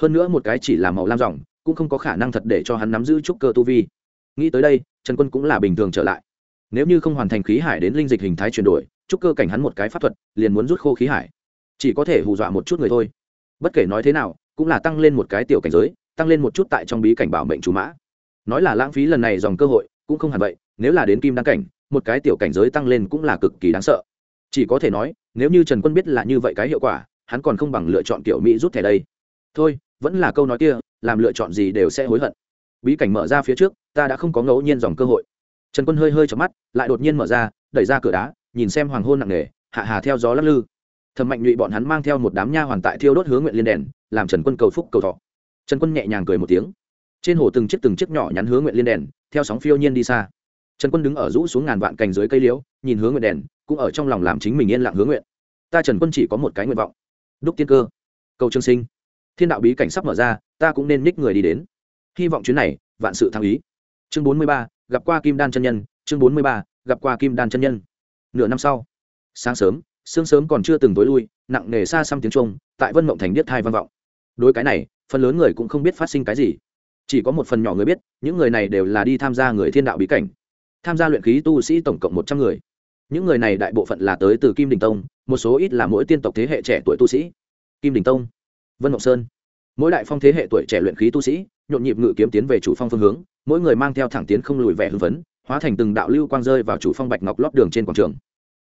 Hơn nữa một cái chỉ là màu lam dòng cũng không có khả năng thật để cho hắn nắm giữ trúc cơ tu vi. Nghĩ tới đây, trần quân cũng là bình thường trở lại. Nếu như không hoàn thành khí hải đến linh dịch hình thái chuyển đổi, trúc cơ cảnh hắn một cái pháp thuật, liền muốn rút khô khí hải. Chỉ có thể hù dọa một chút người thôi. Bất kể nói thế nào, cũng là tăng lên một cái tiểu cảnh giới, tăng lên một chút tại trong bí cảnh bảo mệnh chú mã. Nói là lãng phí lần này dòng cơ hội, cũng không hẳn vậy, nếu là đến kim đăng cảnh, một cái tiểu cảnh giới tăng lên cũng là cực kỳ đáng sợ. Chỉ có thể nói, nếu như trần quân biết là như vậy cái hiệu quả, hắn còn không bằng lựa chọn kiểu mỹ rút thẻ đây. Thôi vẫn là câu nói kia, làm lựa chọn gì đều sẽ hối hận. Bí cảnh mở ra phía trước, ta đã không có ngẫu nhiên dòng cơ hội. Trần quân hơi hơi chớp mắt, lại đột nhiên mở ra, đẩy ra cửa đá, nhìn xem hoàng hôn nặng nề, hạ hà theo gió lắc lư. Thẩm mạnh nhụy bọn hắn mang theo một đám nha hoàn tại thiêu đốt hướng nguyện liên đèn làm trần quân cầu phúc cầu thọ. Trần quân nhẹ nhàng cười một tiếng. Trên hồ từng chiếc từng chiếc nhỏ nhắn hướng nguyện liên đèn theo sóng phiêu nhiên đi xa. Trần quân đứng ở rũ xuống ngàn vạn cành dưới cây liễu, nhìn hướng nguyện đèn cũng ở trong lòng làm chính mình yên lặng hướng nguyện. Ta trần quân chỉ có một cái nguyện vọng. Đúc tiên cơ. Cầu trường sinh thiên đạo bí cảnh sắp mở ra, ta cũng nên ních người đi đến. Hy vọng chuyến này, vạn sự thăng ý. Chương bốn mươi ba, gặp qua kim đan chân nhân. Chương bốn mươi ba, gặp qua kim đan chân nhân. Nửa năm sau, sáng sớm, sương sớm còn chưa từng tối lui, nặng nề xa xăm tiếng trung tại vân mộng thành điếc thai văn vọng. Đối cái này, phần lớn người cũng không biết phát sinh cái gì. Chỉ có một phần nhỏ người biết, những người này đều là đi tham gia người thiên đạo bí cảnh. Tham gia luyện khí tu sĩ tổng cộng một trăm người. Những người này đại bộ phận là tới từ kim đình tông, một số ít là mỗi tiên tộc thế hệ trẻ tuổi tu sĩ. Kim đình tông vân Ngọc sơn. Mỗi đại phong thế hệ tuổi trẻ luyện khí tu sĩ, nhộn nhịp ngự kiếm tiến về chủ phong phương hướng, mỗi người mang theo thẳng tiến không lùi vẻ hưng phấn, hóa thành từng đạo lưu quang rơi vào chủ phong bạch ngọc lót đường trên quảng trường.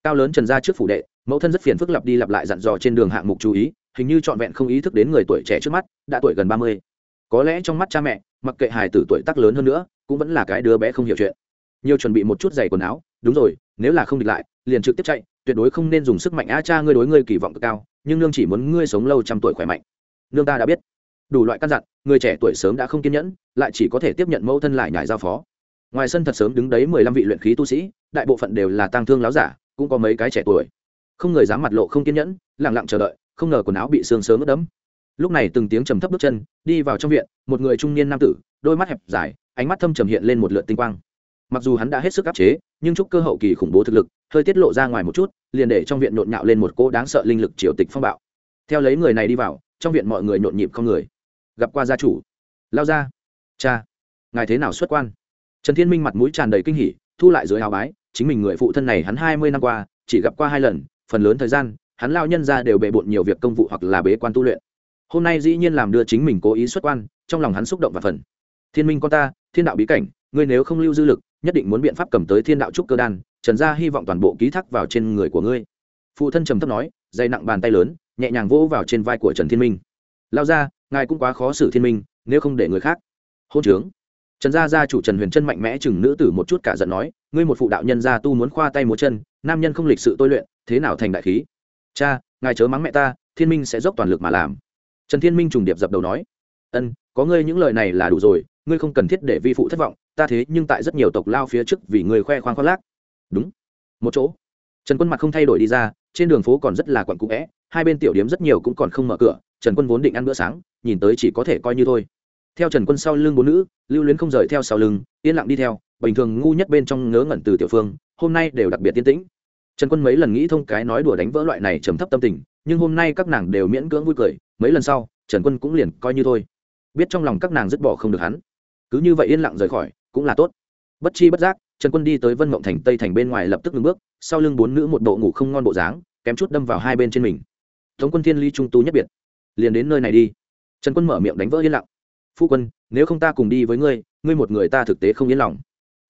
Cao lớn trần ra trước phủ đệ, mẫu thân rất phiền phức lặp đi lặp lại dặn dò trên đường hạng mục chú ý, hình như trọn vẹn không ý thức đến người tuổi trẻ trước mắt, đã tuổi gần ba mươi. Có lẽ trong mắt cha mẹ, mặc kệ hài tử tuổi tác lớn hơn nữa, cũng vẫn là cái đứa bé không hiểu chuyện. Nhiều chuẩn bị một chút giày quần áo, đúng rồi, nếu là không địch lại, liền trực tiếp chạy, tuyệt đối không nên dùng sức mạnh. A cha ngươi đối ngươi kỳ vọng cực cao, nhưng nương chỉ muốn ngươi sống lâu trăm tuổi khỏe mạnh nương ta đã biết. Đủ loại căn dặn, người trẻ tuổi sớm đã không kiên nhẫn, lại chỉ có thể tiếp nhận mẫu thân lại nhải giao phó. Ngoài sân thật sớm đứng đấy mười lăm vị luyện khí tu sĩ, đại bộ phận đều là tăng thương láo giả, cũng có mấy cái trẻ tuổi. Không người dám mặt lộ không kiên nhẫn lẳng lặng chờ đợi, không ngờ quần áo bị sương sớm ướt đẫm. Lúc này từng tiếng trầm thấp bước chân, đi vào trong viện, một người trung niên nam tử, đôi mắt hẹp dài, ánh mắt thâm trầm hiện lên một lượt tinh quang. Mặc dù hắn đã hết sức áp chế, nhưng chúc cơ hậu kỳ khủng bố thực lực, hơi tiết lộ ra ngoài một chút, liền để trong viện nhộn nhạo lên một cỗ đáng sợ linh lực triều tịch phong bạo. Theo lấy người này đi vào trong viện mọi người nhộn nhịp không người. Gặp qua gia chủ. Lao ra. Cha. Ngài thế nào xuất quan? Trần thiên minh mặt mũi tràn đầy kinh hỉ, thu lại dưới hào bái, chính mình người phụ thân này hắn hai mươi năm qua, chỉ gặp qua hai lần, phần lớn thời gian, hắn lao nhân ra đều bề bộn nhiều việc công vụ hoặc là bế quan tu luyện. Hôm nay dĩ nhiên làm đưa chính mình cố ý xuất quan, trong lòng hắn xúc động và phần thiên minh con ta, thiên đạo bí cảnh, ngươi nếu không lưu dư lực, nhất định muốn biện pháp cầm tới thiên đạo trúc cơ đan, trần gia hy vọng toàn bộ ký thác vào trên người của ngươi. Phụ thân trầm thấp nói dày nặng bàn tay lớn nhẹ nhàng vỗ vào trên vai của trần thiên minh. Lao ra ngài cũng quá khó xử thiên minh, nếu không để người khác. Hôn trướng. Trần gia gia chủ trần huyền trân mạnh mẽ chừng nữ tử một chút cả giận nói, ngươi một phụ đạo nhân gia tu muốn khoa tay múa chân, nam nhân không lịch sự tôi luyện, thế nào thành đại khí? Cha, ngài chớ mắng mẹ ta, thiên minh sẽ dốc toàn lực mà làm. Trần thiên minh trùng điệp dập đầu nói, ân, có ngươi những lời này là đủ rồi, ngươi không cần thiết để vi phụ thất vọng, ta thế nhưng tại rất nhiều tộc lao phía trước vì người khoe khoang khoác lác. Đúng, một chỗ. Trần quân mặt không thay đổi đi ra trên đường phố còn rất là quặn cũ vẽ hai bên tiểu điếm rất nhiều cũng còn không mở cửa, trần quân vốn định ăn bữa sáng, nhìn tới chỉ có thể coi như thôi. Theo trần quân sau lưng bốn nữ, lưu luyến không rời theo sau lưng, yên lặng đi theo, bình thường ngu nhất bên trong ngớ ngẩn từ tiểu phương, hôm nay đều đặc biệt tiên tĩnh. Trần quân mấy lần nghĩ thông cái nói đùa đánh vỡ loại này trầm thấp tâm tình, nhưng hôm nay các nàng đều miễn cưỡng vui cười, mấy lần sau, trần quân cũng liền coi như thôi. Biết trong lòng các nàng dứt bỏ không được hắn. Cứ như vậy yên lặng rời khỏi, cũng là tốt bất chi bất giác, trần quân đi tới vân mộng thành tây thành bên ngoài lập tức ngừng bước, sau lưng bốn nữ một bộ ngủ không ngon bộ dáng, kém chút đâm vào hai bên trên mình. Tống quân thiên ly trung tu nhất biệt. Liền đến nơi này đi. Trần quân mở miệng đánh vỡ yên lặng. Phu quân, nếu không ta cùng đi với ngươi ngươi một người ta thực tế không yên lòng.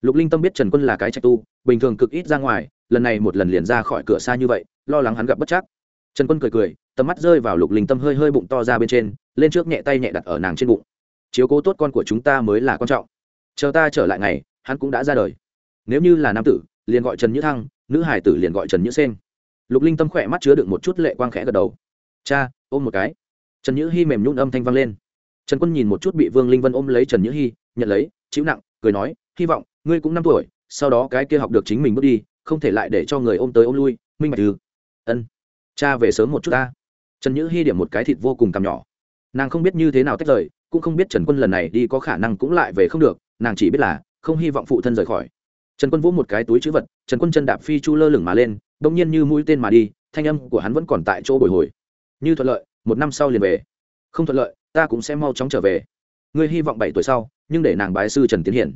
Lục linh tâm biết trần quân là cái trạch tu, bình thường cực ít ra ngoài, lần này một lần liền ra khỏi cửa xa như vậy, lo lắng hắn gặp bất chắc. Trần quân cười cười, tầm mắt rơi vào lục linh tâm hơi hơi bụng to ra bên trên, lên trước nhẹ tay nhẹ đặt ở nàng trên bụng. Chiếu cố tốt con của chúng ta mới là quan trọng. Chờ ta trở lại ngày hắn cũng đã ra đời. Nếu như là nam tử, liền gọi trần nhữ thăng, nữ hải tử liền gọi trần nhữ sen lục linh tâm khỏe mắt chứa đựng một chút lệ quang khẽ gật đầu. Cha, ôm một cái. Trần nhữ hy mềm nhún âm thanh vang lên. Trần quân nhìn một chút bị vương linh vân ôm lấy trần nhữ hy nhận lấy, chịu nặng, cười nói, hy vọng ngươi cũng năm tuổi, sau đó cái kia học được chính mình bước đi, không thể lại để cho người ôm tới ôm lui, minh bạch thư ân, cha về sớm một chút ta. Trần nhữ hy điểm một cái thịt vô cùng cằm nhỏ. Nàng không biết như thế nào tách rời, cũng không biết trần quân lần này đi có khả năng cũng lại về không được, nàng chỉ biết là không hy vọng phụ thân rời khỏi. Trần quân vỗ một cái túi chữ vật, trần quân chân đạp phi chu lơ lửng mà lên đ ỗ n g nhiên như mũi tên mà đi, thanh âm của hắn vẫn còn tại chỗ bồi hồi. Như thuận lợi, một năm sau liền về. Không thuận lợi, ta cũng sẽ mau chóng trở về. Ngươi hy vọng bảy tuổi sau, nhưng để nàng bái sư trần tiến hiển.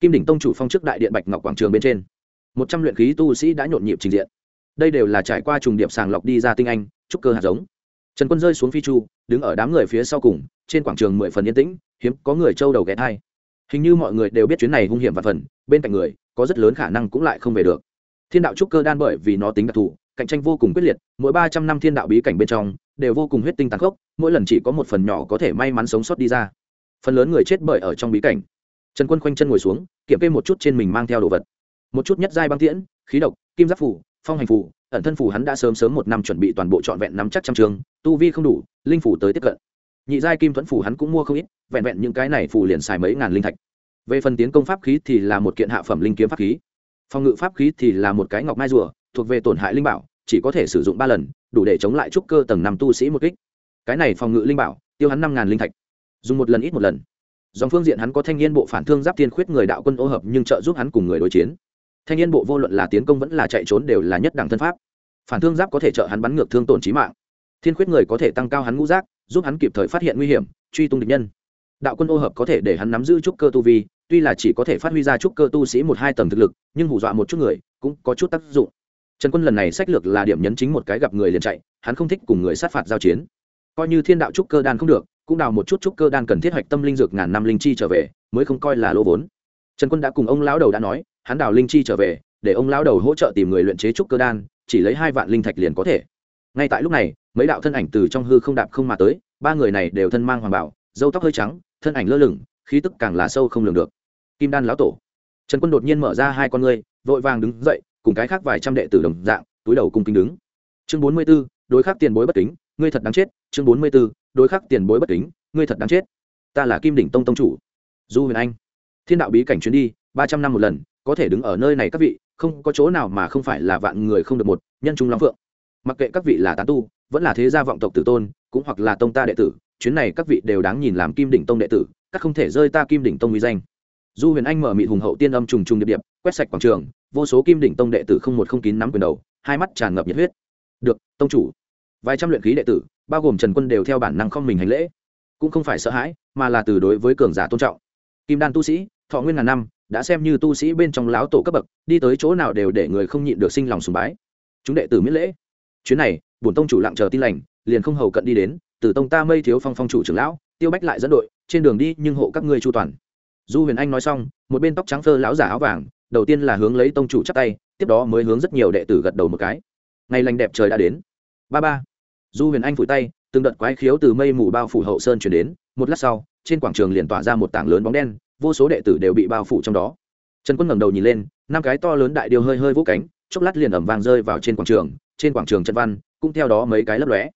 Kim đỉnh tông chủ phong chức đại điện bạch ngọc quảng trường bên trên. Một trăm luyện khí tu sĩ đã nhộn nhịp trình diện. Đây đều là trải qua trùng điệp sàng lọc đi ra tinh anh, trúc cơ hạt giống. Trần quân rơi xuống phi chu, đứng ở đám người phía sau cùng, trên quảng trường mười phần yên tĩnh, hiếm có người trâu đầu ghé thai hình như mọi người đều biết chuyến này hung hiểm và phần, bên cạnh người, có rất lớn khả năng cũng lại không về được. Thiên đạo trúc cơ đan bởi vì nó tính đặc thù, cạnh tranh vô cùng quyết liệt, mỗi ba trăm năm thiên đạo bí cảnh bên trong, đều vô cùng huyết tinh tàn khốc, mỗi lần chỉ có một phần nhỏ có thể may mắn sống sót đi ra. Phần lớn người chết bởi ở trong bí cảnh. Trần quân khoanh chân ngồi xuống, kiểm kê một chút trên mình mang theo đồ vật. Một chút nhất giai băng tiễn, khí độc, kim giáp phủ phong hành phủ ẩn thân phủ hắn đã sớm sớm một năm chuẩn bị toàn bộ trọn vẹn nắm chắc trăm trường, tu vi không đủ, linh phủ tới tiếp cận nhị giai kim thuẫn phủ hắn cũng mua không ít, vẹn vẹn những cái này phủ liền xài mấy ngàn linh thạch. Về phần tiến công pháp khí thì là một kiện hạ phẩm linh kiếm pháp khí. Phòng ngự pháp khí thì là một cái ngọc mai rùa, thuộc về tổn hại linh bảo, chỉ có thể sử dụng ba lần, đủ để chống lại trúc cơ tầng năm tu sĩ một kích. Cái này phòng ngự linh bảo, tiêu hắn năm ngàn linh thạch. Dùng một lần ít một lần. Dòng phương diện hắn có thanh niên bộ phản thương giáp tiên khuyết người đạo quân ô hợp nhưng trợ giúp hắn cùng người đối chiến. Thanh niên bộ vô luận là tiến công vẫn là chạy trốn đều là nhất đẳng thân pháp. Phản thương giáp có thể trợ hắn bắn ngược thương tổn trí mạng. Thiên khuyết người có thể tăng cao hắn ngũ giác giúp hắn kịp thời phát hiện nguy hiểm, truy tung địch nhân. Đạo quân ô hợp có thể để hắn nắm giữ trúc cơ tu vi, tuy là chỉ có thể phát huy ra trúc cơ tu sĩ một hai tầng thực lực, nhưng hù dọa một chút người cũng có chút tác dụng. Trần quân lần này sách lược là điểm nhấn chính một cái gặp người liền chạy, hắn không thích cùng người sát phạt giao chiến. Coi như thiên đạo trúc cơ đan không được, cũng đào một chút trúc cơ đan cần thiết hoạch tâm linh dược ngàn năm linh chi trở về, mới không coi là lỗ vốn. Trần quân đã cùng ông lão đầu đã nói, hắn đào linh chi trở về, để ông lão đầu hỗ trợ tìm người luyện chế trúc cơ đan, chỉ lấy hai vạn linh thạch liền có thể. Ngay tại lúc này mấy đạo thân ảnh từ trong hư không đạp không mà tới, ba người này đều thân mang hoàng bảo dâu tóc hơi trắng, thân ảnh lơ lửng, khí tức càng là sâu không lường được. Kim đan lão tổ. Trần quân đột nhiên mở ra hai con ngươi, vội vàng đứng dậy, cùng cái khác vài trăm đệ tử đồng dạng, túi đầu cung kính đứng. Chương bốn mươi b ố đối khắc tiền bối bất kính, ngươi thật đáng chết. Chương bốn mươi b ố đối khắc tiền bối bất kính, ngươi thật đáng chết. Ta là kim đỉnh tông tông chủ. Du huyền anh. Thiên đạo bí cảnh chuyến đi, ba trăm năm một lần, có thể đứng ở nơi này các vị, không có chỗ nào mà không phải là vạn người không được một, nhân trung long phượng. Mặc kệ các vị là tán tu vẫn là thế gia vọng tộc tử tôn, cũng hoặc là tông ta đệ tử, chuyến này các vị đều đáng nhìn làm kim đỉnh tông đệ tử, các không thể rơi ta kim đỉnh tông uy danh. Du huyền anh mở mị hùng hậu tiên âm trùng trùng điệp điệp, quét sạch quảng trường, vô số kim đỉnh tông đệ tử không một không kín nắm quyền đầu, hai mắt tràn ngập nhiệt huyết. Được, tông chủ. Vài trăm luyện khí đệ tử, bao gồm trần quân đều theo bản năng không mình hành lễ. Cũng không phải sợ hãi, mà là từ đối với cường giả tôn trọng. Kim đan tu sĩ, thọ nguyên ngàn năm, đã xem như tu sĩ bên trong láo tổ cấp bậc, đi tới chỗ nào đều để người không nhịn được sinh lòng sùng bái. Chúng đệ tử miễn lễ. Chuyến này bổn tông chủ lặng chờ tin lành, liền không hầu cận đi đến, từ tông ta mây thiếu phong phong chủ trưởng lão, tiêu bách lại dẫn đội, trên đường đi nhưng hộ các ngươi chu toàn. Du huyền anh nói xong, một bên tóc trắng phơ lão giả áo vàng, đầu tiên là hướng lấy tông chủ chắp tay, tiếp đó mới hướng rất nhiều đệ tử gật đầu một cái. Ngày lành đẹp trời đã đến. Ba ba. Du huyền anh phủi tay, từng đợt quái khiếu từ mây mù bao phủ hậu sơn chuyển đến, một lát sau, trên quảng trường liền tỏa ra một tảng lớn bóng đen, vô số đệ tử đều bị bao phủ trong đó. Trần quân ngẩng đầu nhìn lên, năm cái to lớn đại điêu hơi hơi vỗ cánh, chốc lát liền ẩm vàng rơi vào trên quảng trường, trên quảng trường trần văn cũng theo đó mấy cái lấp lóe.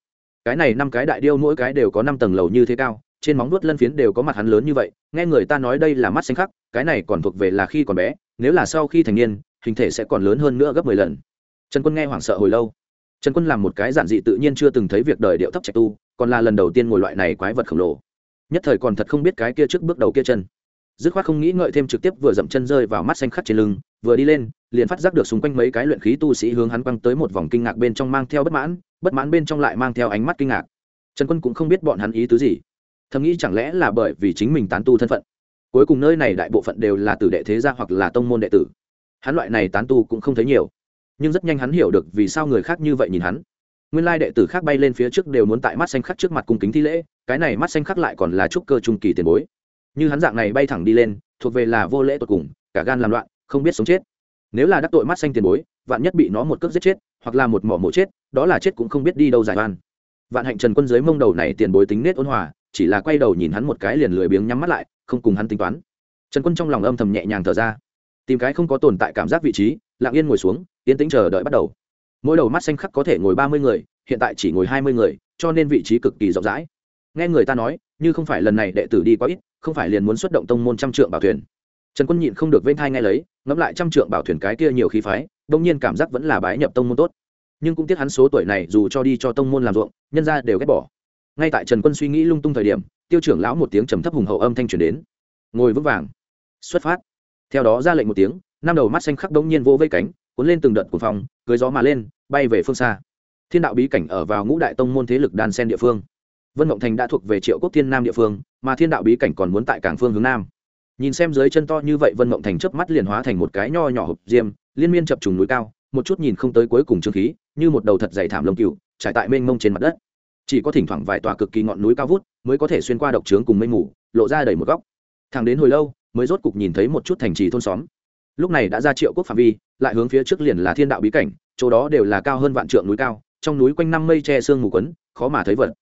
Cái này năm cái đại điêu mỗi cái đều có năm tầng lầu như thế cao, trên móng vuốt lân phiến đều có mặt hắn lớn như vậy, nghe người ta nói đây là mắt xanh khắc, cái này còn thuộc về là khi còn bé, nếu là sau khi thành niên, hình thể sẽ còn lớn hơn nữa gấp mười lần. Trần quân nghe hoảng sợ hồi lâu. Trần quân làm một cái giản dị tự nhiên chưa từng thấy việc đời điệu thấp trạch tu, còn là lần đầu tiên ngồi loại này quái vật khổng lồ. Nhất thời còn thật không biết cái kia trước bước đầu kia chân dứt khoát không nghĩ ngợi thêm trực tiếp vừa dậm chân rơi vào mắt xanh khắt trên lưng, vừa đi lên, liền phát giác được xung quanh mấy cái luyện khí tu sĩ hướng hắn quăng tới một vòng kinh ngạc bên trong mang theo bất mãn bất mãn bên trong lại mang theo ánh mắt kinh ngạc. Trần quân cũng không biết bọn hắn ý tứ gì. Thầm nghĩ chẳng lẽ là bởi vì chính mình tán tu thân phận. Cuối cùng nơi này đại bộ phận đều là tử đệ thế gia hoặc là tông môn đệ tử. Hắn loại này tán tu cũng không thấy nhiều. Nhưng rất nhanh hắn hiểu được vì sao người khác như vậy nhìn hắn. Nguyên lai đệ tử khác bay lên phía trước đều muốn tại mắt xanh khắc trước mặt cung kính thi lễ, cái này mắt xanh khắc lại còn là trúc cơ trung kỳ tiền bối như hắn dạng này bay thẳng đi lên, thuộc về là vô lễ tột cùng, cả gan làm loạn, không biết sống chết. Nếu là đắc tội mắt xanh tiền bối, vạn nhất bị nó một cước giết chết, hoặc là một mỏ mổ chết, đó là chết cũng không biết đi đâu giải oan. Vạn hạnh trần quân dưới mông đầu này tiền bối tính nết ôn hòa, chỉ là quay đầu nhìn hắn một cái liền lười biếng nhắm mắt lại, không cùng hắn tính toán. Trần quân trong lòng âm thầm nhẹ nhàng thở ra. Tìm cái không có tồn tại cảm giác vị trí, lặng yên ngồi xuống, yên tĩnh chờ đợi bắt đầu. Mỗi đầu mắt xanh khắc có thể ngồi ba mươi người, hiện tại chỉ ngồi hai mươi người, cho nên vị trí cực kỳ rộng rãi. Nghe người ta nói như không phải lần này đệ tử đi quá ít, không phải liền muốn xuất động tông môn trăm trượng bảo thuyền. Trần quân nhịn không được vênh thai ngay lấy, ngẫm lại trăm trượng bảo thuyền cái kia nhiều khí phái, đông nhiên cảm giác vẫn là bái nhập tông môn tốt. Nhưng cũng tiếc hắn số tuổi này dù cho đi cho tông môn làm ruộng, nhân ra đều ghét bỏ. Ngay tại trần quân suy nghĩ lung tung thời điểm, tiêu trưởng lão một tiếng trầm thấp hùng hậu âm thanh truyền đến. Ngồi vững vàng. Xuất phát. Theo đó ra lệnh một tiếng, năm đầu mắt xanh khắc đống nhiên vô vây cánh, cuốn lên từng đợt cuồng phong cưới gió mà lên, bay về phương xa. Thiên đạo bí cảnh ở vào ngũ đại tông môn thế lực đan sen địa phương vân mộng thành đã thuộc về triệu quốc thiên nam địa phương, mà thiên đạo bí cảnh còn muốn tại cảng phương hướng nam. Nhìn xem dưới chân to như vậy, vân mộng thành chớp mắt liền hóa thành một cái nho nhỏ hộp diêm, liên miên chập trùng núi cao, một chút nhìn không tới cuối cùng trương khí, như một đầu thật dày thảm lông cừu, trải tại mênh mông trên mặt đất. Chỉ có thỉnh thoảng vài tòa cực kỳ ngọn núi cao vút mới có thể xuyên qua độc trướng cùng mây mù, lộ ra đầy một góc. Thẳng đến hồi lâu, mới rốt cục nhìn thấy một chút thành trì thôn xóm. Lúc này đã ra triệu quốc phạm vi, lại hướng phía trước liền là thiên đạo bí cảnh, chỗ đó đều là cao hơn vạn trượng núi cao, trong núi quanh năm mây che sương mù quấn, khó mà thấy vật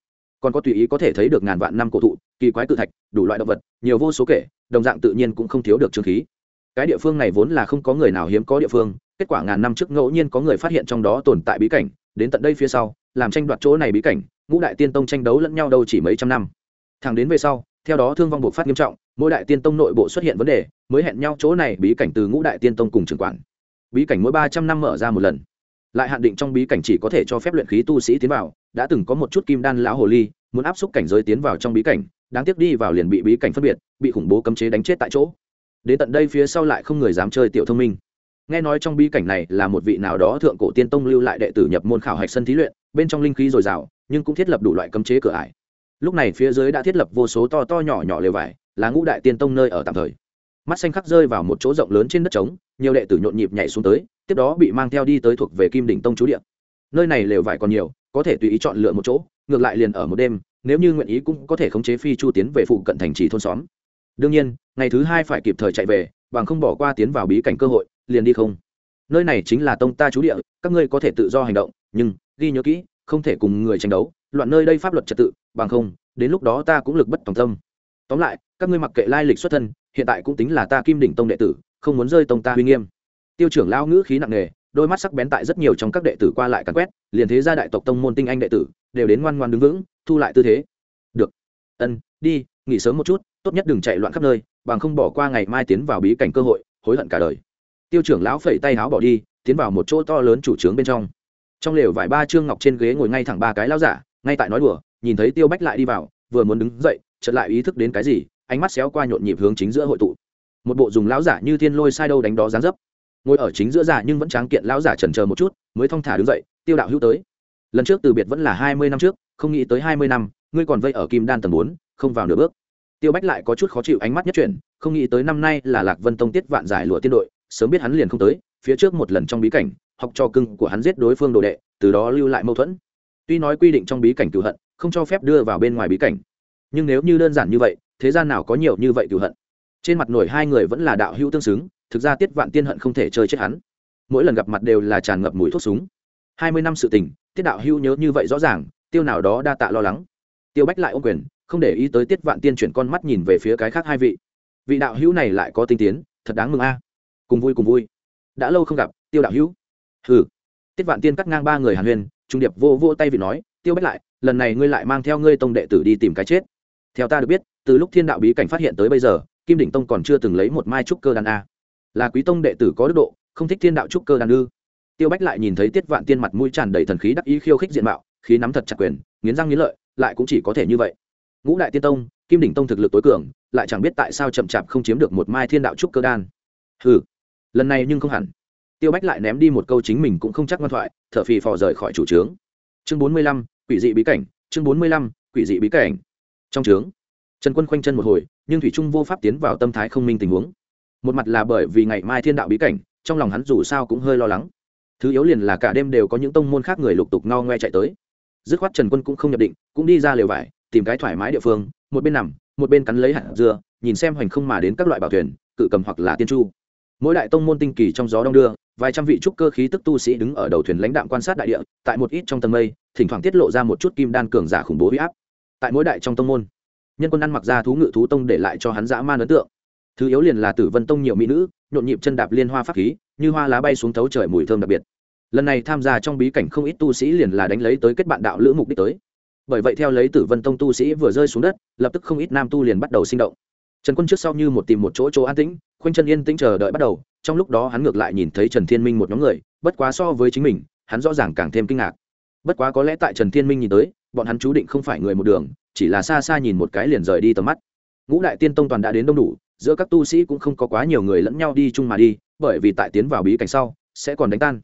còn có tùy ý có thể thấy được ngàn vạn năm cổ thụ, kỳ quái cự thạch, đủ loại động vật, nhiều vô số kể, đồng dạng tự nhiên cũng không thiếu được trương khí. Cái địa phương này vốn là không có người nào hiếm có địa phương, kết quả ngàn năm trước ngẫu nhiên có người phát hiện trong đó tồn tại bí cảnh, đến tận đây phía sau, làm tranh đoạt chỗ này bí cảnh, ngũ đại tiên tông tranh đấu lẫn nhau đâu chỉ mấy trăm năm. Thẳng đến về sau, theo đó thương vong buộc phát nghiêm trọng, mỗi đại tiên tông nội bộ xuất hiện vấn đề, mới hẹn nhau chỗ này bí cảnh từ ngũ đại tiên tông cùng trưởng quản. Bí cảnh mỗi ba trăm năm mở ra một lần lại hạn định trong bí cảnh chỉ có thể cho phép luyện khí tu sĩ tiến vào, đã từng có một chút kim đan lão hồ ly, muốn áp xúc cảnh giới tiến vào trong bí cảnh, đáng tiếc đi vào liền bị bí cảnh phân biệt, bị khủng bố cấm chế đánh chết tại chỗ. Đến tận đây phía sau lại không người dám chơi tiểu thông minh. Nghe nói trong bí cảnh này là một vị nào đó thượng cổ tiên tông lưu lại đệ tử nhập môn khảo hạch sân thí luyện, bên trong linh khí dồi dào, nhưng cũng thiết lập đủ loại cấm chế cửa ải. Lúc này phía dưới đã thiết lập vô số to to nhỏ nhỏ lều vải, là ngũ đại tiên tông nơi ở tạm thời. Mắt xanh khắc rơi vào một chỗ rộng lớn trên đất trống, nhiều đệ tử nhộn nhịp nhảy xuống tới tiếp đó bị mang theo đi tới thuộc về kim đỉnh tông chú địa. Nơi này lều vải còn nhiều, có thể tùy ý chọn lựa một chỗ, ngược lại liền ở một đêm, nếu như nguyện ý cũng có thể khống chế phi chu tiến về phụ cận thành trì thôn xóm. Đương nhiên, ngày thứ hai phải kịp thời chạy về, bằng không bỏ qua tiến vào bí cảnh cơ hội, liền đi không. Nơi này chính là tông ta chú địa, các ngươi có thể tự do hành động, nhưng, ghi nhớ kỹ, không thể cùng người tranh đấu, loạn nơi đây pháp luật trật tự, bằng không, đến lúc đó ta cũng lực bất tòng tâm. Tóm lại, các ngươi mặc kệ lai lịch xuất thân, hiện tại cũng tính là ta kim đỉnh tông đệ tử, không muốn rơi tông ta uy nghiêm tiêu trưởng lao ngữ khí nặng nề, đôi mắt sắc bén tại rất nhiều trong các đệ tử qua lại càn quét, liền thế gia đại tộc tông môn tinh anh đệ tử, đều đến ngoan ngoan đứng vững, thu lại tư thế. Được. Ân, đi, nghỉ sớm một chút, tốt nhất đừng chạy loạn khắp nơi, bằng không bỏ qua ngày mai tiến vào bí cảnh cơ hội, hối hận cả đời. Tiêu trưởng lão phẩy tay áo bỏ đi, tiến vào một chỗ to lớn chủ trướng bên trong. Trong lều vải ba trương ngọc trên ghế ngồi ngay thẳng ba cái lao giả, ngay tại nói đùa, nhìn thấy tiêu bách lại đi vào, vừa muốn đứng dậy, chợt lại ý thức đến cái gì, ánh mắt xéo qua nhộn nhịp hướng chính giữa hội tụ. Một bộ dùng lão giả như thiên lôi sai đâu đánh đó dán dấp ngồi ở chính giữa giả nhưng vẫn tráng kiện lão giả chần chờ một chút, mới thong thả đứng dậy, tiêu đạo hữu tới. Lần trước từ biệt vẫn là hai mươi năm trước, không nghĩ tới hai mươi năm, ngươi còn vây ở kim đan tầng bốn, không vào nửa bước. Tiêu bách lại có chút khó chịu ánh mắt nhất chuyển, không nghĩ tới năm nay là lạc vân tông tiết vạn giải lụa tiên đội, sớm biết hắn liền không tới, phía trước một lần trong bí cảnh, học trò cưng của hắn giết đối phương đồ đệ, từ đó lưu lại mâu thuẫn. Tuy nói quy định trong bí cảnh cựu hận, không cho phép đưa vào bên ngoài bí cảnh. Nhưng nếu như đơn giản như vậy, thế gian nào có nhiều như vậy cựu hận? Trên mặt nổi hai người vẫn là đạo hữu tương xứng thực ra tiết vạn tiên hận không thể chơi chết hắn. Mỗi lần gặp mặt đều là tràn ngập mùi thuốc súng. Hai mươi năm sự tình, tiết đạo hữu nhớ như vậy rõ ràng, tiêu nào đó đa tạ lo lắng. Tiêu bách lại ô quyền, không để ý tới tiết vạn tiên chuyển con mắt nhìn về phía cái khác hai vị. Vị đạo hữu này lại có tinh tiến, thật đáng mừng a. Cùng vui cùng vui. Đã lâu không gặp, tiêu đạo hữu hừ. Tiết vạn tiên cắt ngang ba người hàn huyền, trung điệp vô vô tay vị nói, tiêu bách lại, lần này ngươi lại mang theo ngươi tông đệ tử đi tìm cái chết. Theo ta được biết, từ lúc thiên đạo bí cảnh phát hiện tới bây giờ, kim đỉnh tông còn chưa từng lấy một mai trúc cơ đàn a là quý tông đệ tử có đức độ, không thích thiên đạo trúc cơ đan ư? Tiêu bách lại nhìn thấy tiết vạn tiên mặt mũi tràn đầy thần khí đắc ý khiêu khích diện mạo, khí nắm thật chặt quyền, nghiến răng nghiến lợi, lại cũng chỉ có thể như vậy. Ngũ đại tiên tông, kim đỉnh tông thực lực tối cường, lại chẳng biết tại sao chậm chạp không chiếm được một mai thiên đạo trúc cơ đan. Ừ lần này nhưng không hẳn. Tiêu bách lại ném đi một câu chính mình cũng không chắc ngoan thoại, thở phì phò rời khỏi chủ trướng. Chương bốn mươi lăm, quỷ dị bí cảnh, chương bốn mươi lăm, quỷ dị bí cảnh. Trong trướng, trần quân khoanh chân một hồi, nhưng thủy trung vô pháp tiến vào tâm thái không minh tình huống một mặt là bởi vì ngày mai thiên đạo bí cảnh, trong lòng hắn dù sao cũng hơi lo lắng. Thứ yếu liền là cả đêm đều có những tông môn khác người lục tục ngao ngoe chạy tới. Dứt khoát trần quân cũng không nhập định, cũng đi ra lều vải, tìm cái thoải mái địa phương, một bên nằm, một bên cắn lấy hạt dưa, nhìn xem hoành không mà đến các loại bảo thuyền, cự cầm hoặc là tiên chu. Mỗi đại tông môn tinh kỳ trong gió đông đưa, vài trăm vị trúc cơ khí tức tu sĩ đứng ở đầu thuyền lãnh đạm quan sát đại địa, tại một ít trong tầng mây, thỉnh thoảng tiết lộ ra một chút kim đan cường giả khủng bố huy áp. Tại mỗi đại trong tông môn, nhân quân ăn mặc ra thú ngự thú tông để lại cho hắn dã man ấn tượng thứ yếu liền là tử vân tông nhiều mỹ nữ, nhộn nhịp chân đạp liên hoa pháp khí, như hoa lá bay xuống thấu trời mùi thơm đặc biệt. Lần này tham gia trong bí cảnh không ít tu sĩ liền là đánh lấy tới kết bạn đạo lữ mục đích tới. Bởi vậy theo lấy tử vân tông tu sĩ vừa rơi xuống đất, lập tức không ít nam tu liền bắt đầu sinh động. Trần quân trước sau như một tìm một chỗ chỗ an tĩnh, khoanh chân yên tĩnh chờ đợi bắt đầu, trong lúc đó hắn ngược lại nhìn thấy trần thiên minh một nhóm người, bất quá so với chính mình, hắn rõ ràng càng thêm kinh ngạc. Bất quá có lẽ tại trần thiên minh nhìn tới, bọn hắn chú định không phải người một đường, chỉ là xa xa nhìn một cái liền rời đi tầm mắt. Ngũ đại tiên tông toàn đã đến đông đủ giữa các tu sĩ cũng không có quá nhiều người lẫn nhau đi chung mà đi, bởi vì tại tiến vào bí cảnh sau, sẽ còn đánh tan.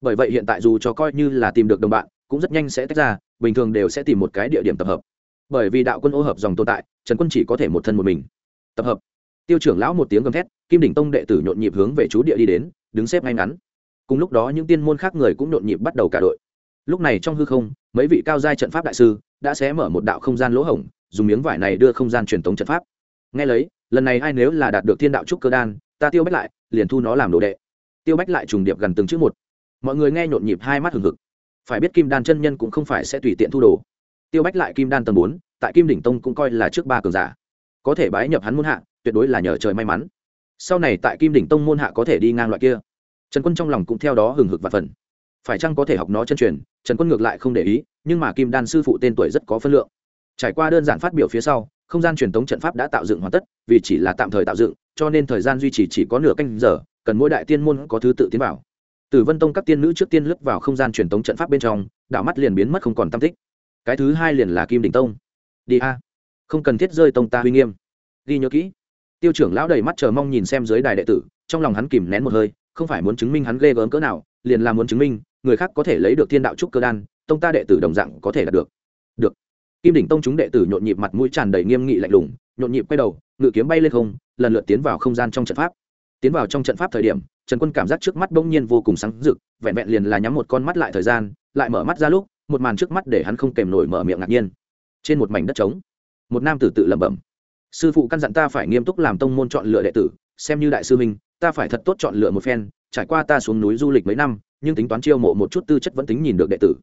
Bởi vậy hiện tại dù cho coi như là tìm được đồng bạn, cũng rất nhanh sẽ tách ra, bình thường đều sẽ tìm một cái địa điểm tập hợp. Bởi vì đạo quân ô hợp dòng tồn tại, trần quân chỉ có thể một thân một mình. Tập hợp. Tiêu trưởng lão một tiếng gầm thét, kim đỉnh tông đệ tử nhộn nhịp hướng về chú địa đi đến, đứng xếp ngay ngắn. Cùng lúc đó những tiên môn khác người cũng nhộn nhịp bắt đầu cả đội. Lúc này trong hư không, mấy vị cao giai trận pháp đại sư đã xé mở một đạo không gian lỗ hổng, dùng miếng vải này đưa không gian truyền thống trận pháp. Nghe lấy lần này ai nếu là đạt được thiên đạo trúc cơ đan, ta tiêu bách lại, liền thu nó làm đồ đệ. Tiêu bách lại trùng điệp gần từng chữ một. Mọi người nghe nhộn nhịp hai mắt hừng hực. Phải biết kim đan chân nhân cũng không phải sẽ tùy tiện thu đồ. Tiêu bách lại kim đan tầng bốn, tại kim đỉnh tông cũng coi là trước ba cường giả. Có thể bái nhập hắn môn hạ, tuyệt đối là nhờ trời may mắn. Sau này tại kim đỉnh tông môn hạ có thể đi ngang loại kia. Trần quân trong lòng cũng theo đó hừng hực và phần. Phải chăng có thể học nó chân truyền, trần quân ngược lại không để ý, nhưng mà kim đan sư phụ tên tuổi rất có phân lượng. Trải qua đơn giản phát biểu phía sau không gian truyền thống trận pháp đã tạo dựng hoàn tất, vì chỉ là tạm thời tạo dựng, cho nên thời gian duy trì chỉ có nửa canh giờ, cần mỗi đại tiên môn có thứ tự tiến vào. Từ vân tông các tiên nữ trước tiên lướt vào không gian truyền thống trận pháp bên trong, đạo mắt liền biến mất không còn tam tích. Cái thứ hai liền là kim đình tông. Đi a. Không cần thiết rơi tông ta uy nghiêm. Ghi nhớ kỹ. Tiêu trưởng lão đầy mắt chờ mong nhìn xem dưới đài đệ tử, trong lòng hắn kìm nén một hơi, không phải muốn chứng minh hắn ghê gớm cỡ nào, liền là muốn chứng minh, người khác có thể lấy được thiên đạo trúc cơ đan, tông ta đệ tử đồng dạng có thể đạt được. Được kim đỉnh tông chúng đệ tử nhộn nhịp mặt mũi tràn đầy nghiêm nghị lạnh lùng, nhộn nhịp quay đầu, ngự kiếm bay lên không, lần lượt tiến vào không gian trong trận pháp. Tiến vào trong trận pháp thời điểm, trần quân cảm giác trước mắt bỗng nhiên vô cùng sáng rực, vẹn vẹn liền là nhắm một con mắt lại thời gian, lại mở mắt ra lúc, một màn trước mắt để hắn không kèm nổi mở miệng ngạc nhiên. Trên một mảnh đất trống, một nam tử tự lẩm bẩm, sư phụ căn dặn ta phải nghiêm túc làm tông môn chọn lựa đệ tử, xem như đại sư minh ta phải thật tốt chọn lựa một phen, trải qua ta xuống núi du lịch mấy năm, nhưng tính toán chiêu mộ một chút tư chất vẫn tính nhìn được đệ tử.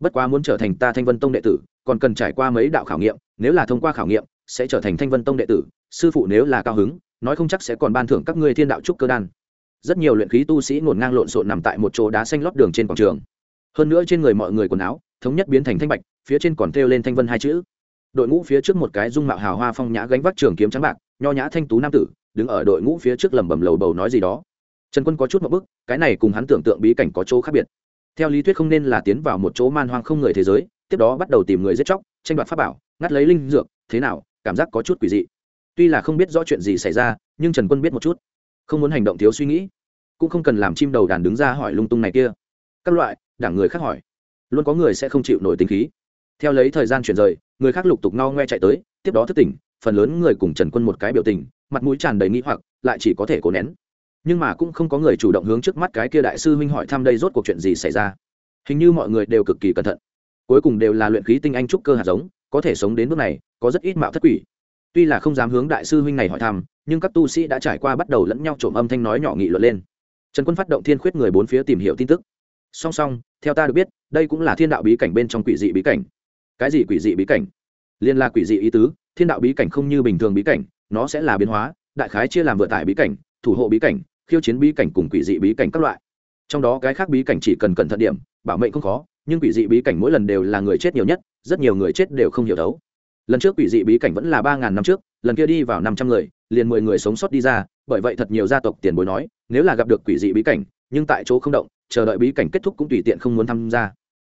Bất quá muốn trở thành ta thanh vân tông đệ tử còn cần trải qua mấy đạo khảo nghiệm, nếu là thông qua khảo nghiệm, sẽ trở thành thanh vân tông đệ tử, sư phụ nếu là cao hứng, nói không chắc sẽ còn ban thưởng các ngươi thiên đạo trúc cơ đan. Rất nhiều luyện khí tu sĩ ngổn ngang lộn xộn nằm tại một chỗ đá xanh lót đường trên quảng trường. Hơn nữa trên người mọi người quần áo, thống nhất biến thành thanh bạch, phía trên còn thêu lên thanh vân hai chữ. Đội ngũ phía trước một cái dung mạo hào hoa phong nhã gánh vác trường kiếm trắng bạc, nho nhã thanh tú nam tử, đứng ở đội ngũ phía trước lẩm bẩm lầu bầu nói gì đó. Trần quân có chút một bức, cái này cùng hắn tưởng tượng bí cảnh có chỗ khác biệt. Theo lý thuyết không nên là tiến vào một chỗ man hoang không người thế giới tiếp đó bắt đầu tìm người giết chóc, tranh đoạt pháp bảo, ngắt lấy linh dược, thế nào, cảm giác có chút quỷ dị. Tuy là không biết rõ chuyện gì xảy ra, nhưng trần quân biết một chút. Không muốn hành động thiếu suy nghĩ, cũng không cần làm chim đầu đàn đứng ra hỏi lung tung này kia. Các loại, đảng người khác hỏi. Luôn có người sẽ không chịu nổi tính khí. Theo lấy thời gian chuyển rời, người khác lục tục no ngoe chạy tới, tiếp đó thức tỉnh, phần lớn người cùng trần quân một cái biểu tình, mặt mũi tràn đầy nghĩ hoặc, lại chỉ có thể cố nén. Nhưng mà cũng không có người chủ động hướng trước mắt cái kia đại sư huynh hỏi thăm đây rốt cuộc chuyện gì xảy ra. Hình như mọi người đều cực kỳ cẩn thận cuối cùng đều là luyện khí tinh anh trúc cơ hạt giống, có thể sống đến bước này, có rất ít mạo thất quỷ. Tuy là không dám hướng đại sư huynh này hỏi thăm, nhưng các tu sĩ đã trải qua bắt đầu lẫn nhau trộm âm thanh nói nhỏ nghị luận lên. Trần quân phát động thiên khuyết người bốn phía tìm hiểu tin tức. Song song, theo ta được biết, đây cũng là thiên đạo bí cảnh bên trong quỷ dị bí cảnh. Cái gì quỷ dị bí cảnh? Liên la quỷ dị ý tứ, thiên đạo bí cảnh không như bình thường bí cảnh, nó sẽ là biến hóa, đại khái chia làm vừa tải bí cảnh, thủ hộ bí cảnh, khiêu chiến bí cảnh cùng quỷ dị bí cảnh các loại. Trong đó cái khác bí cảnh chỉ cần cẩn thận điểm, bảo mệnh không khó nhưng quỷ dị bí cảnh mỗi lần đều là người chết nhiều nhất, rất nhiều người chết đều không hiểu đấu lần trước quỷ dị bí cảnh vẫn là ba ngàn năm trước, lần kia đi vào năm trăm người, liền mười người sống sót đi ra, bởi vậy thật nhiều gia tộc tiền bối nói, nếu là gặp được quỷ dị bí cảnh, nhưng tại chỗ không động, chờ đợi bí cảnh kết thúc cũng tùy tiện không muốn tham gia.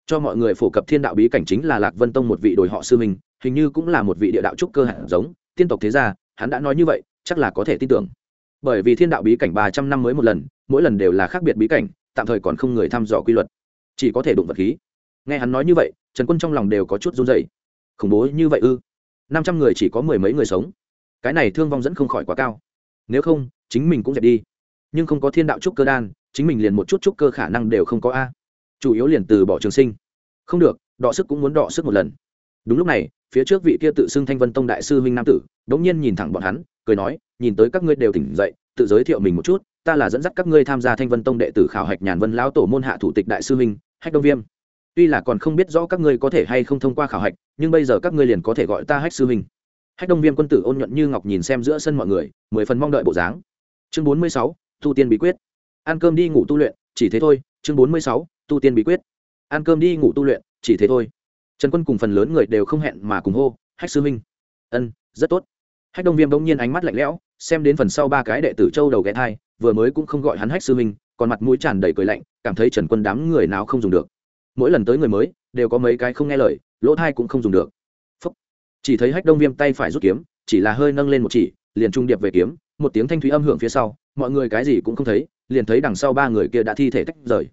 Cho mọi người phổ cập thiên đạo bí cảnh chính là lạc vân tông một vị đồi họ sư minh hình như cũng là một vị địa đạo trúc cơ hạt giống, tiên tộc thế gia, hắn đã nói như vậy, chắc là có thể tin tưởng. Bởi vì thiên đạo bí cảnh ba trăm năm mới một lần, mỗi lần đều là khác biệt bí cảnh, tạm thời còn không người thăm dò quy luật chỉ có thể đụng vật khí. Nghe hắn nói như vậy, trần quân trong lòng đều có chút run dày khủng bố như vậy ư? Năm trăm người chỉ có mười mấy người sống. Cái này thương vong dẫn không khỏi quá cao. Nếu không, chính mình cũng dẹp đi. Nhưng không có thiên đạo trúc cơ đan, chính mình liền một chút trúc cơ khả năng đều không có a. Chủ yếu liền từ bỏ trường sinh. Không được, đọ sức cũng muốn đọ sức một lần. Đúng lúc này, phía trước vị kia tự xưng thanh vân tông đại sư huynh nam tử, đống nhiên nhìn thẳng bọn hắn, cười nói, nhìn tới các ngươi đều tỉnh dậy, tự giới thiệu mình một chút, ta là dẫn dắt các ngươi tham gia thanh vân tông đệ tử khảo hạch nhàn vân lão tổ môn hạ thủ tịch đại sư huynh hách đông viêm. Tuy là còn không biết rõ các ngươi có thể hay không thông qua khảo hạch, nhưng bây giờ các ngươi liền có thể gọi ta hách sư huynh. Hách đông viêm quân tử ôn nhuận như ngọc nhìn xem giữa sân mọi người, mười phần mong đợi bộ dáng. Chương bốn mươi sáu, tu tiên bí quyết. Ăn cơm đi ngủ tu luyện, chỉ thế thôi. Chương bốn mươi sáu, tu tiên bí quyết. Ăn cơm đi ngủ tu luyện, chỉ thế thôi. Trần quân cùng phần lớn người đều không hẹn mà cùng hô, hách sư huynh. Ân, rất tốt. Hách đông viêm bỗng nhiên ánh mắt lạnh lẽo, xem đến phần sau ba cái đệ tử châu đầu ghé thai, vừa mới cũng không gọi hắn hách sư huynh còn mặt mũi tràn đầy cười lạnh, cảm thấy trần quân đám người nào không dùng được. Mỗi lần tới người mới, đều có mấy cái không nghe lời, lỗ thai cũng không dùng được. Phúc. chỉ thấy hách đông viêm tay phải rút kiếm, chỉ là hơi nâng lên một chỉ, liền trung điệp về kiếm, một tiếng thanh thúy âm hưởng phía sau, mọi người cái gì cũng không thấy, liền thấy đằng sau ba người kia đã thi thể tách rời.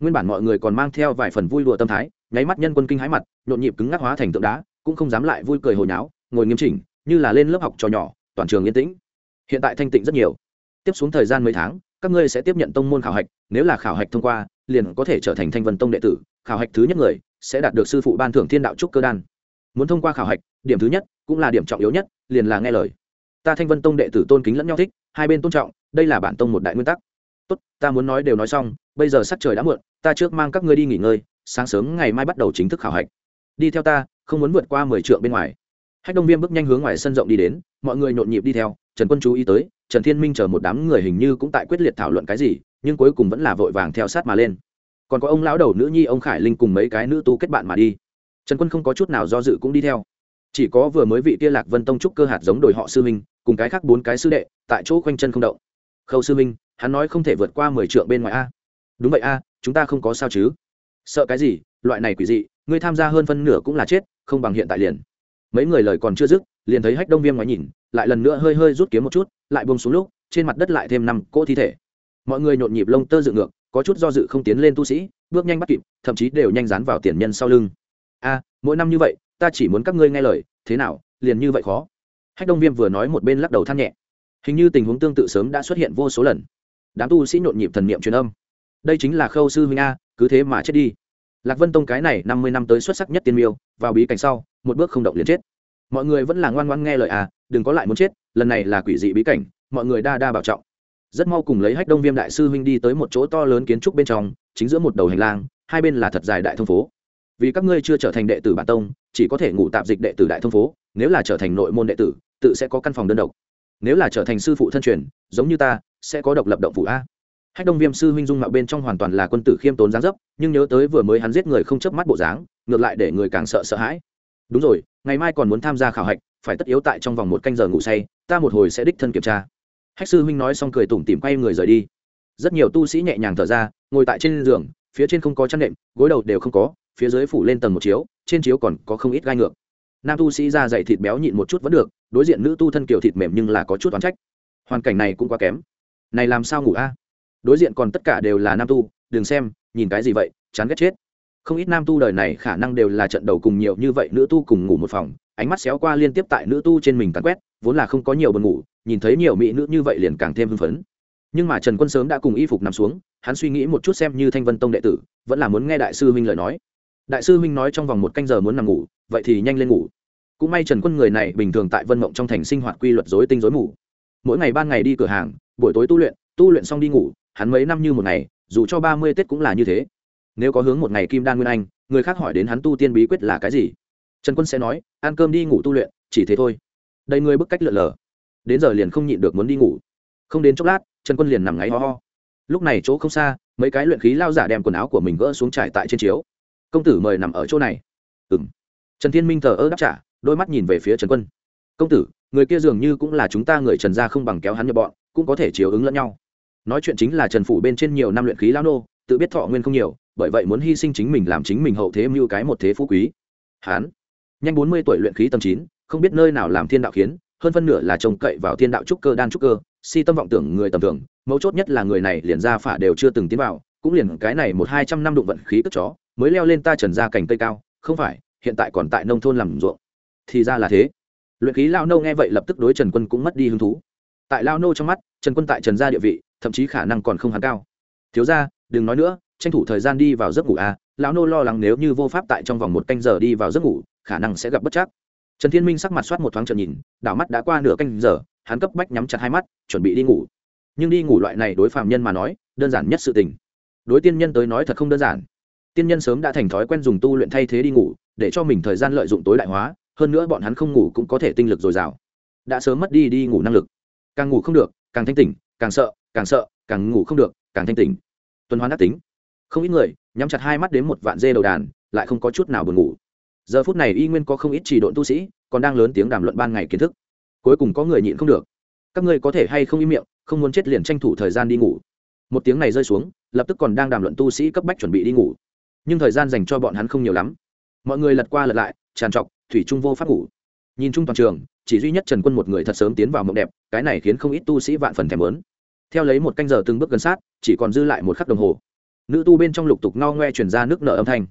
Nguyên bản mọi người còn mang theo vài phần vui đùa tâm thái, nháy mắt nhân quân kinh hái mặt, nhộn nhịp cứng ngắc hóa thành tượng đá, cũng không dám lại vui cười hồi náo, ngồi nghiêm chỉnh, như là lên lớp học trò nhỏ, toàn trường yên tĩnh. Hiện tại thanh tịnh rất nhiều. Tiếp xuống thời gian mấy tháng các ngươi sẽ tiếp nhận tông môn khảo hạch, nếu là khảo hạch thông qua, liền có thể trở thành thanh vân tông đệ tử, khảo hạch thứ nhất người sẽ đạt được sư phụ ban thưởng thiên đạo trúc cơ đan. Muốn thông qua khảo hạch, điểm thứ nhất cũng là điểm trọng yếu nhất, liền là nghe lời. Ta thanh vân tông đệ tử tôn kính lẫn nhau thích, hai bên tôn trọng, đây là bản tông một đại nguyên tắc. Tốt, ta muốn nói đều nói xong, bây giờ sắc trời đã muộn, ta trước mang các ngươi đi nghỉ ngơi, sáng sớm ngày mai bắt đầu chính thức khảo hạch. Đi theo ta, không muốn vượt qua mười trượng bên ngoài. Hách đông viêm bước nhanh hướng ngoài sân rộng đi đến, mọi người nhộn nhịp đi theo trần quân chú ý tới, trần thiên minh chờ một đám người hình như cũng tại quyết liệt thảo luận cái gì, nhưng cuối cùng vẫn là vội vàng theo sát mà lên. Còn có ông lão đầu nữ nhi, ông khải linh cùng mấy cái nữ tu kết bạn mà đi. Trần quân không có chút nào do dự cũng đi theo. Chỉ có vừa mới vị kia lạc vân tông trúc cơ hạt giống đổi họ sư minh cùng cái khác bốn cái sư đệ, tại chỗ khoanh chân không động. Khâu sư minh hắn nói không thể vượt qua mười trượng bên ngoài a. Đúng vậy a, chúng ta không có sao chứ. Sợ cái gì, loại này quỷ dị, ngươi tham gia hơn phân nửa cũng là chết, không bằng hiện tại liền. Mấy người lời còn chưa dứt liền thấy hách đông viêm ngoái nhìn, lại lần nữa hơi hơi rút kiếm một chút, lại bông xuống lúc, trên mặt đất lại thêm năm cỗ thi thể. Mọi người nhộn nhịp lông tơ dựng ngược, có chút do dự không tiến lên tu sĩ, bước nhanh bắt kịp, thậm chí đều nhanh dán vào tiền nhân sau lưng. A, mỗi năm như vậy, ta chỉ muốn các ngươi nghe lời, thế nào, liền như vậy khó? Hách đông viêm vừa nói một bên lắc đầu than nhẹ. Hình như tình huống tương tự sớm đã xuất hiện vô số lần. Đám tu sĩ nhộn nhịp thần niệm truyền âm. Đây chính là khâu sư huynh a, cứ thế mà chết đi. Lạc vân tông cái này năm mươi năm tới xuất sắc nhất tiên miêu, vào bí cảnh sau, một bước không động liền chết mọi người vẫn là ngoan ngoan nghe lời à đừng có lại muốn chết, lần này là quỷ dị bí cảnh, mọi người đa đa bảo trọng. Rất mau cùng lấy hách đông viêm đại sư huynh đi tới một chỗ to lớn kiến trúc bên trong, chính giữa một đầu hành lang, hai bên là thật dài đại thông phố. Vì các ngươi chưa trở thành đệ tử bản tông, chỉ có thể ngủ tạp dịch đệ tử đại thông phố, nếu là trở thành nội môn đệ tử, tự sẽ có căn phòng đơn độc. Nếu là trở thành sư phụ thân truyền, giống như ta, sẽ có độc lập động phủ a. Hách đông viêm sư huynh dung mạo bên trong hoàn toàn là quân tử khiêm tốn dáng dấp, nhưng nhớ tới vừa mới hắn giết người không chớp mắt bộ dáng, ngược lại để người càng sợ sợ hãi đúng rồi, ngày mai còn muốn tham gia khảo hạch, phải tất yếu tại trong vòng một canh giờ ngủ say, ta một hồi sẽ đích thân kiểm tra. Hách sư huynh nói xong cười tủm tỉm quay người rời đi. Rất nhiều tu sĩ nhẹ nhàng thở ra, ngồi tại trên giường, phía trên không có chăn nệm, gối đầu đều không có, phía dưới phủ lên tầng một chiếu, trên chiếu còn có không ít gai ngược. Nam tu sĩ da dày thịt béo nhịn một chút vẫn được, đối diện nữ tu thân kiểu thịt mềm nhưng là có chút toán trách. Hoàn cảnh này cũng quá kém. Này làm sao ngủ a? Đối diện còn tất cả đều là nam tu, đừng xem, nhìn cái gì vậy, chán ghét chết không ít nam tu đời này khả năng đều là trận đầu cùng nhiều như vậy nữ tu cùng ngủ một phòng, ánh mắt xéo qua liên tiếp tại nữ tu trên mình cắn quét, vốn là không có nhiều buồn ngủ, nhìn thấy nhiều mỹ nữ như vậy liền càng thêm hưng phấn. Nhưng mà trần quân sớm đã cùng y phục nằm xuống, hắn suy nghĩ một chút xem như thanh vân tông đệ tử, vẫn là muốn nghe đại sư huynh lời nói. Đại sư huynh nói trong vòng một canh giờ muốn nằm ngủ, vậy thì nhanh lên ngủ. Cũng may trần quân người này bình thường tại vân mộng trong thành sinh hoạt quy luật dối tinh dối mù. Mỗi ngày ban ngày đi cửa hàng, buổi tối tu luyện tu luyện xong đi ngủ, hắn mấy năm như một ngày, dù cho ba mươi tết cũng là như thế nếu có hướng một ngày kim đan nguyên anh, người khác hỏi đến hắn tu tiên bí quyết là cái gì? Trần quân sẽ nói, ăn cơm đi ngủ tu luyện, chỉ thế thôi. Đây ngươi bức cách lượn lờ. Đến giờ liền không nhịn được muốn đi ngủ. Không đến chốc lát, trần quân liền nằm ngáy ho ho. Lúc này chỗ không xa, mấy cái luyện khí lao giả đem quần áo của mình gỡ xuống trải tại trên chiếu. Công tử mời nằm ở chỗ này. Ừ m trần thiên minh thờ ơ đáp trả, đôi mắt nhìn về phía trần quân. Công tử, người kia dường như cũng là chúng ta người trần gia không bằng kéo hắn nhập bọn, cũng có thể chiếu ứng lẫn nhau. Nói chuyện chính là trần phủ bên trên nhiều năm luyện khí lao nô, tự biết thọ nguyên không nhiều bởi vậy muốn hy sinh chính mình làm chính mình hậu thế mưu cái một thế phú quý. Hán, nhanh bốn mươi tuổi luyện khí tầm chín, không biết nơi nào làm thiên đạo khiến, hơn phân nửa là trông cậy vào thiên đạo trúc cơ, đan trúc cơ, si tâm vọng tưởng người tầm thường, mấu chốt nhất là người này liền ra phả đều chưa từng tiến vào, cũng liền cái này một hai trăm năm đụng vận khí cất chó, mới leo lên ta trần ra cành cây cao, không phải, hiện tại còn tại nông thôn làm ruộng. Thì ra là thế. Luyện khí lao nô nghe vậy lập tức đối trần quân cũng mất đi hứng thú. Tại lao nô trong mắt, trần quân tại trần gia địa vị, thậm chí khả năng còn không hắn cao. Thiếu ra đừng nói nữa tranh thủ thời gian đi vào giấc ngủ à lão nô lo lắng nếu như vô pháp tại trong vòng một canh giờ đi vào giấc ngủ, khả năng sẽ gặp bất chắc. Trần thiên minh sắc mặt soát một thoáng trợn nhìn, đảo mắt đã qua nửa canh giờ, hắn cấp bách nhắm chặt hai mắt, chuẩn bị đi ngủ. Nhưng đi ngủ loại này đối phạm nhân mà nói, đơn giản nhất sự tình. Đối tiên nhân tới nói thật không đơn giản. Tiên nhân sớm đã thành thói quen dùng tu luyện thay thế đi ngủ, để cho mình thời gian lợi dụng tối đại hóa, hơn nữa bọn hắn không ngủ cũng có thể tinh lực dồi dào. Đã sớm mất đi đi ngủ năng lực. Càng ngủ không được, càng thanh tỉnh, càng sợ càng sợ, càng ngủ không được, càng thanh tỉnh. Tuần hoàn đắc tính không ít người nhắm chặt hai mắt đến một vạn dê đầu đàn, lại không có chút nào buồn ngủ. Giờ phút này y nguyên có không ít chỉ độn tu sĩ còn đang lớn tiếng đàm luận ban ngày kiến thức. Cuối cùng có người nhịn không được. Các ngươi có thể hay không im miệng, không muốn chết liền tranh thủ thời gian đi ngủ. Một tiếng này rơi xuống, lập tức còn đang đàm luận tu sĩ cấp bách chuẩn bị đi ngủ. Nhưng thời gian dành cho bọn hắn không nhiều lắm. Mọi người lật qua lật lại, tràn trọc, thủy trung vô pháp ngủ. Nhìn chung toàn trường, chỉ duy nhất trần quân một người thật sớm tiến vào mộng đẹp, cái này khiến không ít tu sĩ vạn phần thèm lớn theo lấy một canh giờ từng bước gần sát, chỉ còn dư lại một khắc đồng hồ nữ tu bên trong lục tục ngao ngoe chuyển ra nước nợ âm thanh.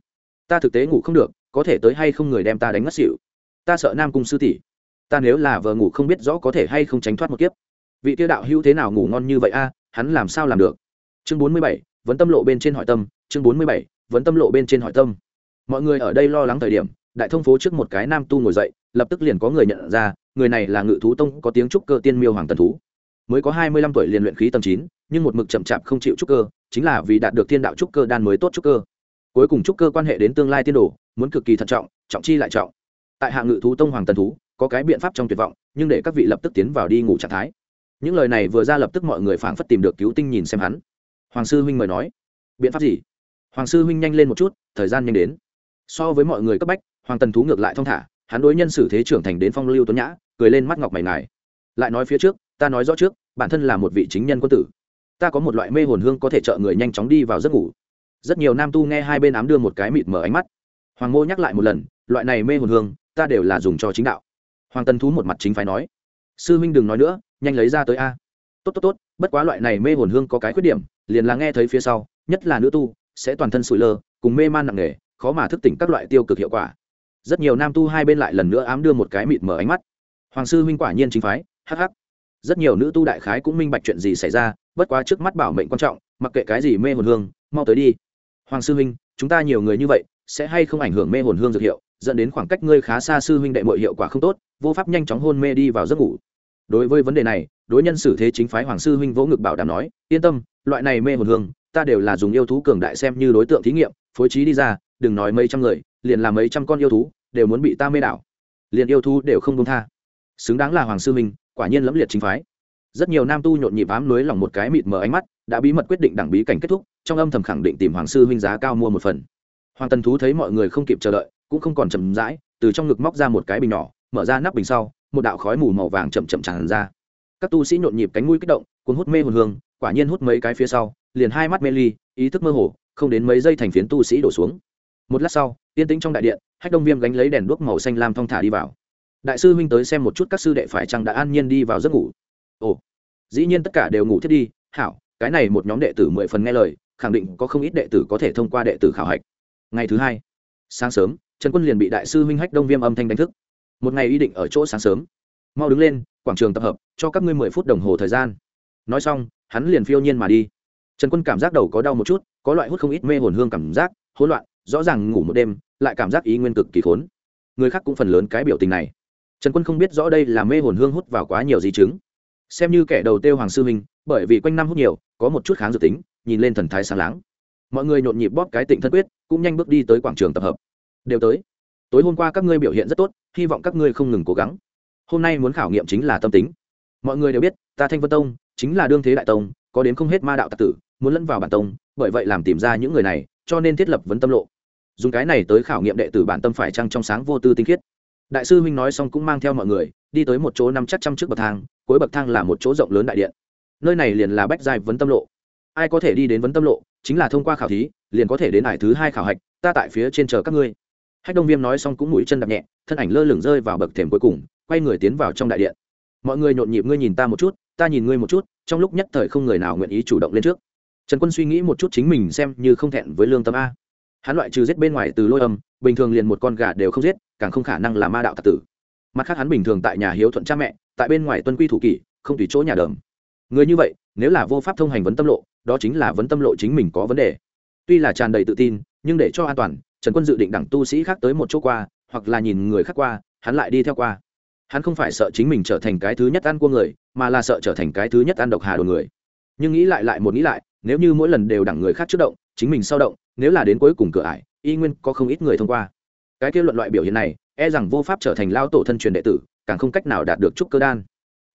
Ta thực tế ngủ không được, có thể tới hay không người đem ta đánh ngất xỉu? Ta sợ nam cung sư tỷ. Ta nếu là vợ ngủ không biết rõ có thể hay không tránh thoát một kiếp. Vị tiêu đạo hữu thế nào ngủ ngon như vậy a? Hắn làm sao làm được? Chương bốn mươi bảy, vấn tâm lộ bên trên hỏi tâm. Chương bốn mươi bảy, vấn tâm lộ bên trên hỏi tâm. Mọi người ở đây lo lắng thời điểm, đại thông phố trước một cái nam tu ngồi dậy, lập tức liền có người nhận ra, người này là ngự thú tông có tiếng trúc cơ tiên miêu hoàng tần thú mới có hai mươi lăm tuổi liền luyện khí tầm chín, nhưng một mực chậm chạp không chịu trúc cơ, chính là vì đạt được thiên đạo trúc cơ đan mới tốt trúc cơ. Cuối cùng trúc cơ quan hệ đến tương lai tiên đồ, muốn cực kỳ thận trọng trọng chi lại trọng. Tại hạ ngự thú tông hoàng tần thú, có cái biện pháp trong tuyệt vọng, nhưng để các vị lập tức tiến vào đi ngủ trạng thái. Những lời này vừa ra lập tức mọi người phảng phất tìm được cứu tinh nhìn xem hắn. Hoàng sư huynh mời nói. Biện pháp gì? Hoàng sư huynh nhanh lên một chút, thời gian nhanh đến. So với mọi người cấp bách, hoàng tần thú ngược lại thong thả, hắn đối nhân xử thế trưởng thành đến phong lưu tuấn nhã, cười lên mắt ngọc mày ngài. Lại nói phía trước ta nói rõ trước, bản thân là một vị chính nhân quân tử. Ta có một loại mê hồn hương có thể trợ người nhanh chóng đi vào giấc ngủ. Rất nhiều nam tu nghe hai bên ám đưa một cái mịt mở ánh mắt. Hoàng Ngô nhắc lại một lần, loại này mê hồn hương, ta đều là dùng cho chính đạo. Hoàng tân thú một mặt chính phải nói, sư huynh đừng nói nữa, nhanh lấy ra tới a. Tốt tốt tốt, bất quá loại này mê hồn hương có cái khuyết điểm, liền là nghe thấy phía sau, nhất là nữ tu, sẽ toàn thân sụi lơ, cùng mê man nặng nề, khó mà thức tỉnh các loại tiêu cực hiệu quả. Rất nhiều nam tu hai bên lại lần nữa ám đưa một cái mịt mở ánh mắt. Hoàng sư huynh quả nhiên chính phái hh rất nhiều nữ tu đại khái cũng minh bạch chuyện gì xảy ra, bất quá trước mắt bảo mệnh quan trọng, mặc kệ cái gì mê hồn hương, mau tới đi. Hoàng sư huynh, chúng ta nhiều người như vậy, sẽ hay không ảnh hưởng mê hồn hương dược hiệu, dẫn đến khoảng cách ngươi khá xa sư huynh đệ mọi hiệu quả không tốt, vô pháp nhanh chóng hôn mê đi vào giấc ngủ. Đối với vấn đề này, đối nhân xử thế chính phái hoàng sư huynh vỗ ngực bảo đảm nói, yên tâm, loại này mê hồn hương, ta đều là dùng yêu thú cường đại xem như đối tượng thí nghiệm, phối trí đi ra, đừng nói mấy trăm người, liền là mấy trăm con yêu thú, đều muốn bị ta mê đảo. Liền yêu thú đều không công tha. Xứng đáng là hoàng sư huynh quả nhiên lẫm liệt chính phái. Rất nhiều nam tu nhộn nhịp ám núi lòng một cái mịt mờ ánh mắt, đã bí mật quyết định đẳng bí cảnh kết thúc, trong âm thầm khẳng định tìm hoàng sư huynh giá cao mua một phần. Hoàng tần thú thấy mọi người không kịp chờ đợi, cũng không còn chậm rãi, từ trong ngực móc ra một cái bình nhỏ, mở ra nắp bình sau, một đạo khói mù màu vàng chậm chậm tràn ra. Các tu sĩ nhộn nhịp cánh mũi kích động, cuốn hút mê hồn hương, quả nhiên hút mấy cái phía sau, liền hai mắt mê ly, ý thức mơ hồ, không đến mấy giây thành phiến tu sĩ đổ xuống. Một lát sau yên tĩnh trong đại điện, hách đông viêm gánh lấy đèn đuốc màu xanh lam thong thả đi vào đại sư huynh tới xem một chút các sư đệ phải chăng đã an nhiên đi vào giấc ngủ. Ồ, dĩ nhiên tất cả đều ngủ thiết đi. Hảo, cái này một nhóm đệ tử mười phần nghe lời, khẳng định có không ít đệ tử có thể thông qua đệ tử khảo hạch. Ngày thứ hai, sáng sớm, trần quân liền bị đại sư huynh hách đông viêm âm thanh đánh thức. Một ngày ý định ở chỗ sáng sớm. Mau đứng lên, quảng trường tập hợp, cho các ngươi mười phút đồng hồ thời gian. Nói xong, hắn liền phiêu nhiên mà đi. Trần quân cảm giác đầu có đau một chút, có loại hút không ít mê hồn hương cảm giác, hỗn loạn, rõ ràng ngủ một đêm, lại cảm giác ý nguyên cực kỳ khốn. Người khác cũng phần lớn cái biểu tình này trần quân không biết rõ đây là mê hồn hương hút vào quá nhiều di chứng. Xem như kẻ đầu tiêu hoàng sư minh, bởi vì quanh năm hút nhiều, có một chút kháng dự tính, nhìn lên thần thái sáng láng. Mọi người nhộn nhịp bóp cái tịnh thân quyết, cũng nhanh bước đi tới quảng trường tập hợp. Đều tới. Tối hôm qua các ngươi biểu hiện rất tốt, hy vọng các ngươi không ngừng cố gắng. Hôm nay muốn khảo nghiệm chính là tâm tính. Mọi người đều biết, ta thanh vân tông, chính là đương thế đại tông, có đến không hết ma đạo tạc tử, muốn lẫn vào bản tông, bởi vậy làm tìm ra những người này, cho nên thiết lập vấn tâm lộ. Dùng cái này tới khảo nghiệm đệ tử bản tâm phải trăng trong sáng vô tư tinh khiết đại sư huynh nói xong cũng mang theo mọi người, đi tới một chỗ năm chắc trăm trước bậc thang, cuối bậc thang là một chỗ rộng lớn đại điện. Nơi này liền là bách giai vấn tâm lộ. Ai có thể đi đến vấn tâm lộ, chính là thông qua khảo thí, liền có thể đến hải thứ hai khảo hạch, ta tại phía trên chờ các ngươi. Hách đông viêm nói xong cũng mũi chân đập nhẹ, thân ảnh lơ lửng rơi vào bậc thềm cuối cùng, quay người tiến vào trong đại điện. Mọi người nhộn nhịp ngươi nhìn ta một chút, ta nhìn ngươi một chút, trong lúc nhất thời không người nào nguyện ý chủ động lên trước. Trần quân suy nghĩ một chút chính mình xem như không thẹn với lương tâm a hắn loại trừ giết bên ngoài từ lôi âm, bình thường liền một con gà đều không giết, càng không khả năng là ma đạo tạc tử. Mặt khác hắn bình thường tại nhà hiếu thuận cha mẹ, tại bên ngoài tuân quy thủ kỷ, không tùy chỗ nhà đờm. Người như vậy, nếu là vô pháp thông hành vấn tâm lộ, đó chính là vấn tâm lộ chính mình có vấn đề. Tuy là tràn đầy tự tin, nhưng để cho an toàn, trần quân dự định đẳng tu sĩ khác tới một chỗ qua, hoặc là nhìn người khác qua, hắn lại đi theo qua. Hắn không phải sợ chính mình trở thành cái thứ nhất ăn của người, mà là sợ trở thành cái thứ nhất ăn độc hà đồ người. Nhưng nghĩ lại lại một nghĩ lại, nếu như mỗi lần đều đẳng người khác trước động chính mình sao động, nếu là đến cuối cùng cửa ải, y nguyên có không ít người thông qua. Cái kết luận loại biểu hiện này e rằng vô pháp trở thành lao tổ thân truyền đệ tử, càng không cách nào đạt được trúc cơ đan.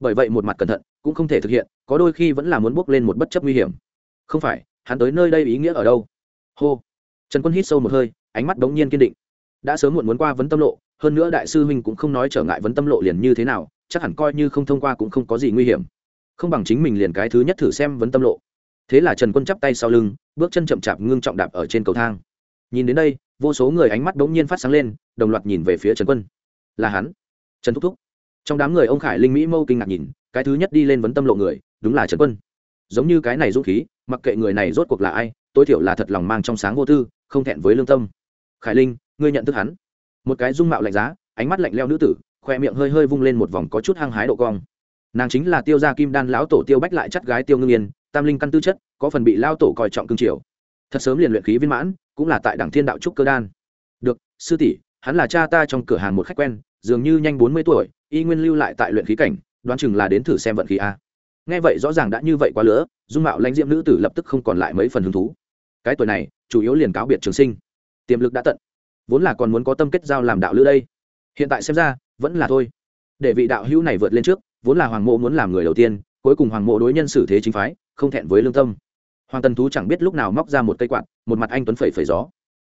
Bởi vậy một mặt cẩn thận, cũng không thể thực hiện, có đôi khi vẫn là muốn bước lên một bất chấp nguy hiểm. Không phải, hắn tới nơi đây ý nghĩa ở đâu? Hô. Trần quân hít sâu một hơi, ánh mắt đống nhiên kiên định. Đã sớm muộn muốn qua vấn tâm lộ, hơn nữa đại sư huynh cũng không nói trở ngại vấn tâm lộ liền như thế nào, chắc hẳn coi như không thông qua cũng không có gì nguy hiểm. Không bằng chính mình liền cái thứ nhất thử xem vấn tâm lộ thế là trần quân chắp tay sau lưng, bước chân chậm chạp ngưng trọng đạp ở trên cầu thang. Nhìn đến đây, vô số người ánh mắt đ ố n g nhiên phát sáng lên, đồng loạt nhìn về phía trần quân. Là hắn. Trần thúc thúc. Trong đám người ông khải linh mỹ mâu kinh ngạc nhìn, cái thứ nhất đi lên vấn tâm lộ người, đúng là trần quân. Giống như cái này dũng khí, mặc kệ người này rốt cuộc là ai, tối thiểu là thật lòng mang trong sáng vô tư, không thẹn với lương tâm. Khải linh, ngươi nhận thức hắn? Một cái dung mạo lạnh giá, ánh mắt lạnh leo nữ tử, khoe miệng hơi hơi vung lên một vòng có chút hăng hái độ cong. Nàng chính là tiêu gia kim đan lão tổ tiêu bách lại chắt gái tiêu ngưng yên tam linh căn tư chất, có phần bị lao tổ coi trọng cương triều. Thật sớm liền luyện khí viên mãn, cũng là tại đảng thiên đạo trúc cơ đan. Được, sư tỷ, hắn là cha ta trong cửa hàng một khách quen, dường như nhanh bốn mươi tuổi, y nguyên lưu lại tại luyện khí cảnh, đoán chừng là đến thử xem vận khí a. Nghe vậy rõ ràng đã như vậy quá lứa dung mạo lãnh diệm nữ tử lập tức không còn lại mấy phần hứng thú. Cái tuổi này, chủ yếu liền cáo biệt trường sinh. Tiềm lực đã tận. Vốn là còn muốn có tâm kết giao làm đạo lữ đây. Hiện tại xem ra, vẫn là thôi. Để vị đạo hữu này vượt lên trước, vốn là hoàng mộ muốn làm người đầu tiên cuối cùng hoàng mộ đối nhân xử thế chính phái, không thẹn với lương tâm. Hoàng tần thú chẳng biết lúc nào móc ra một cây quạt, một mặt anh tuấn phẩy phẩy gió.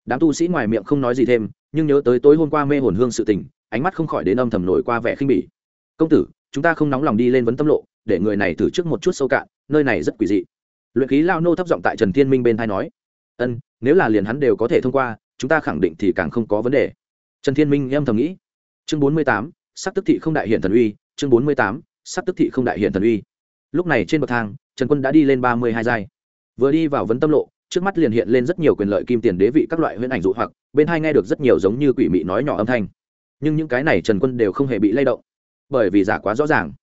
Đám tu sĩ ngoài miệng không nói gì thêm, nhưng nhớ tới tối hôm qua mê hồn hương sự tình, ánh mắt không khỏi đến âm thầm nổi qua vẻ khinh bỉ. Công tử, chúng ta không nóng lòng đi lên vấn tâm lộ, để người này thử trước một chút sâu cạn, nơi này rất quỷ dị. Luyện khí lao nô thấp giọng tại trần thiên minh bên thai nói. Ân, nếu là liền hắn đều có thể thông qua, chúng ta khẳng định thì càng không có vấn đề. Trần thiên minh âm thầm nghĩ. Chương bốn mươi tám, sắc tức thị không đại hiện thần uy, chương bốn mươi tám, sắc tức thị không đại hiện thần uy lúc này trên bậc thang, trần quân đã đi lên ba mươi hai giai. Vừa đi vào vấn tâm lộ, trước mắt liền hiện lên rất nhiều quyền lợi kim tiền đế vị các loại huyễn ảnh dụ hoặc, bên hai nghe được rất nhiều giống như quỷ mị nói nhỏ âm thanh. Nhưng những cái này trần quân đều không hề bị lay động, bởi vì giả quá rõ ràng.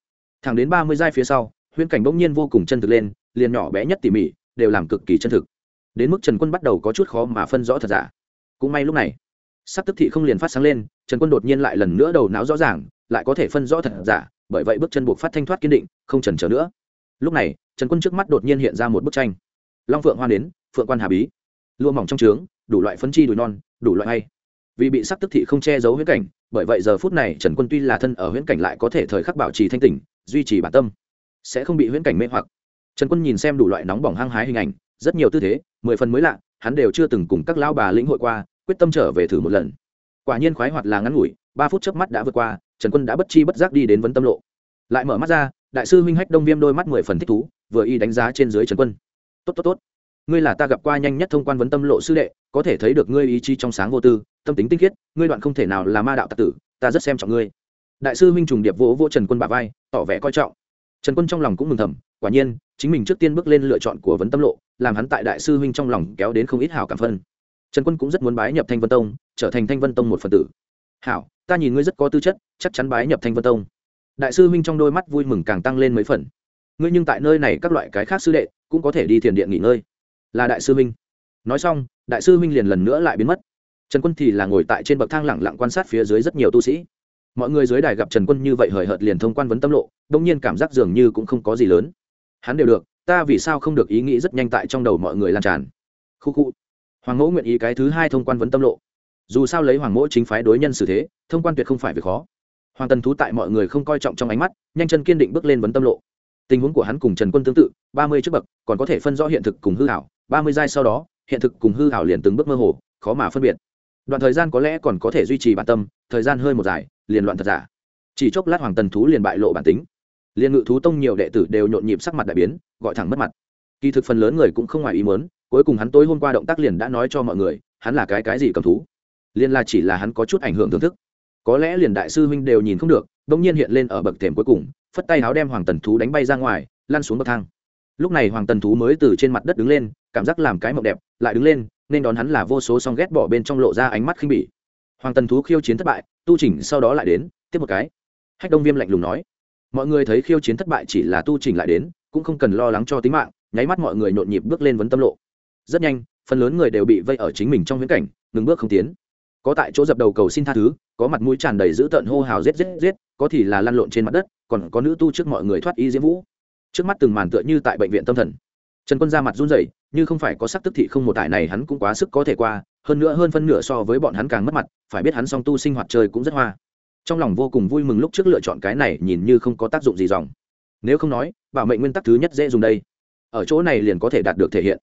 Thẳng đến ba mươi giai phía sau, huyễn cảnh bỗng nhiên vô cùng chân thực lên, liền nhỏ bé nhất tỉ mỉ, đều làm cực kỳ chân thực. Đến mức trần quân bắt đầu có chút khó mà phân rõ thật giả. Cũng may lúc này, sắc tức thị không liền phát sáng lên, trần quân đột nhiên lại lần nữa đầu não rõ ràng, lại có thể phân rõ thật giả, bởi vậy bước chân buộc phát thanh thoát kiên định, không trần trở nữa lúc này, trần quân trước mắt đột nhiên hiện ra một bức tranh. Long phượng hoa đến phượng quan hà bí. Lua mỏng trong trướng, đủ loại phấn chi đùi non, đủ loại hay. Vì bị sắc tức thị không che giấu huyễn cảnh, bởi vậy giờ phút này trần quân tuy là thân ở huyễn cảnh lại có thể thời khắc bảo trì thanh tỉnh, duy trì bản tâm, sẽ không bị huyễn cảnh mê hoặc. Trần quân nhìn xem đủ loại nóng bỏng hăng hái hình ảnh, rất nhiều tư thế, mười phần mới lạ, hắn đều chưa từng cùng các lão bà lĩnh hội qua, quyết tâm trở về thử một lần. Quả nhiên khoái hoạt là ngắn ngủi, ba phút trước mắt đã vượt qua, trần quân đã bất chi bất giác đi đến vấn tâm lộ. Lại mở mắt ra đại sư huynh hách đông viêm đôi mắt mười phần thích thú, vừa y đánh giá trên dưới trần quân. Tốt tốt tốt. Ngươi là ta gặp qua nhanh nhất thông quan vấn tâm lộ sư đệ, có thể thấy được ngươi ý chí trong sáng vô tư, tâm tính tinh khiết, ngươi đoạn không thể nào là ma đạo tạc tử, ta rất xem trọng ngươi. Đại sư huynh trùng điệp vỗ vỗ trần quân bà vai, tỏ vẻ coi trọng. Trần quân trong lòng cũng mừng thầm, quả nhiên, chính mình trước tiên bước lên lựa chọn của vấn tâm lộ, làm hắn tại đại sư huynh trong lòng kéo đến không ít hảo cảm phân. Trần quân cũng rất muốn bái nhập thanh vân tông, trở thành thanh vân tông một phần tử. Hảo, ta nhìn ngươi rất có tư chất, chắc chắn bái nhập thanh vân tông đại sư huynh trong đôi mắt vui mừng càng tăng lên mấy phần. Ngươi nhưng tại nơi này các loại cái khác sư đệ, cũng có thể đi thiền điện nghỉ ngơi. Là đại sư huynh. Nói xong, đại sư huynh liền lần nữa lại biến mất. Trần quân thì là ngồi tại trên bậc thang lẳng lặng quan sát phía dưới rất nhiều tu sĩ. Mọi người dưới đài gặp trần quân như vậy hời hợt liền thông quan vấn tâm lộ, đông nhiên cảm giác dường như cũng không có gì lớn. Hắn đều được, ta vì sao không được ý nghĩ rất nhanh tại trong đầu mọi người lan tràn. Khu khu. Hoàng mẫu nguyện ý cái thứ hai thông quan vấn tâm lộ. Dù sao lấy hoàng mẫu chính phái đối nhân xử thế, thông quan tuyệt không phải việc khó hoàng tần thú tại mọi người không coi trọng trong ánh mắt, nhanh chân kiên định bước lên vấn tâm lộ. Tình huống của hắn cùng trần quân tương tự, ba mươi trước bậc, còn có thể phân rõ hiện thực cùng hư hảo, ba mươi giai sau đó, hiện thực cùng hư hảo liền từng bước mơ hồ, khó mà phân biệt. Đoạn thời gian có lẽ còn có thể duy trì bản tâm, thời gian hơi một dài, liền loạn thật giả. Chỉ chốc lát hoàng tần thú liền bại lộ bản tính. Liền ngự thú tông nhiều đệ tử đều nhộn nhịp sắc mặt đại biến, gọi thẳng mất mặt. Kỳ thực phần lớn người cũng không ngoài ý muốn, cuối cùng hắn tối hôm qua động tác liền đã nói cho mọi người, hắn là cái cái gì cầm thú? Liền là chỉ là hắn có chút ảnh hưởng thưởng thức có lẽ liền đại sư huynh đều nhìn không được đông nhiên hiện lên ở bậc thềm cuối cùng, phất tay áo đem hoàng tần thú đánh bay ra ngoài, lăn xuống bậc thang. Lúc này hoàng tần thú mới từ trên mặt đất đứng lên, cảm giác làm cái mộng đẹp, lại đứng lên, nên đón hắn là vô số song ghét bỏ bên trong lộ ra ánh mắt khinh bỉ. Hoàng tần thú khiêu chiến thất bại, tu chỉnh sau đó lại đến, tiếp một cái. Hách đông viêm lạnh lùng nói, mọi người thấy khiêu chiến thất bại chỉ là tu chỉnh lại đến, cũng không cần lo lắng cho tính mạng. Nháy mắt mọi người nhộn nhịp bước lên vấn tâm lộ. Rất nhanh, phần lớn người đều bị vây ở chính mình trong viễn cảnh, ngừng bước không tiến có tại chỗ dập đầu cầu xin tha thứ, có mặt mũi tràn đầy dữ tợn hô hào rết rết rết có thì là lăn lộn trên mặt đất, còn có nữ tu trước mọi người thoát y diễm vũ. Trước mắt từng màn tựa như tại bệnh viện tâm thần. Trần quân ra mặt run rẩy, như không phải có sắc tức thị không một tải này hắn cũng quá sức có thể qua, hơn nữa hơn phân nửa so với bọn hắn càng mất mặt, phải biết hắn song tu sinh hoạt chơi cũng rất hoa. Trong lòng vô cùng vui mừng lúc trước lựa chọn cái này nhìn như không có tác dụng gì dòng. Nếu không nói, bảo mệnh nguyên tắc thứ nhất dễ dùng đây. Ở chỗ này liền có thể đạt được thể hiện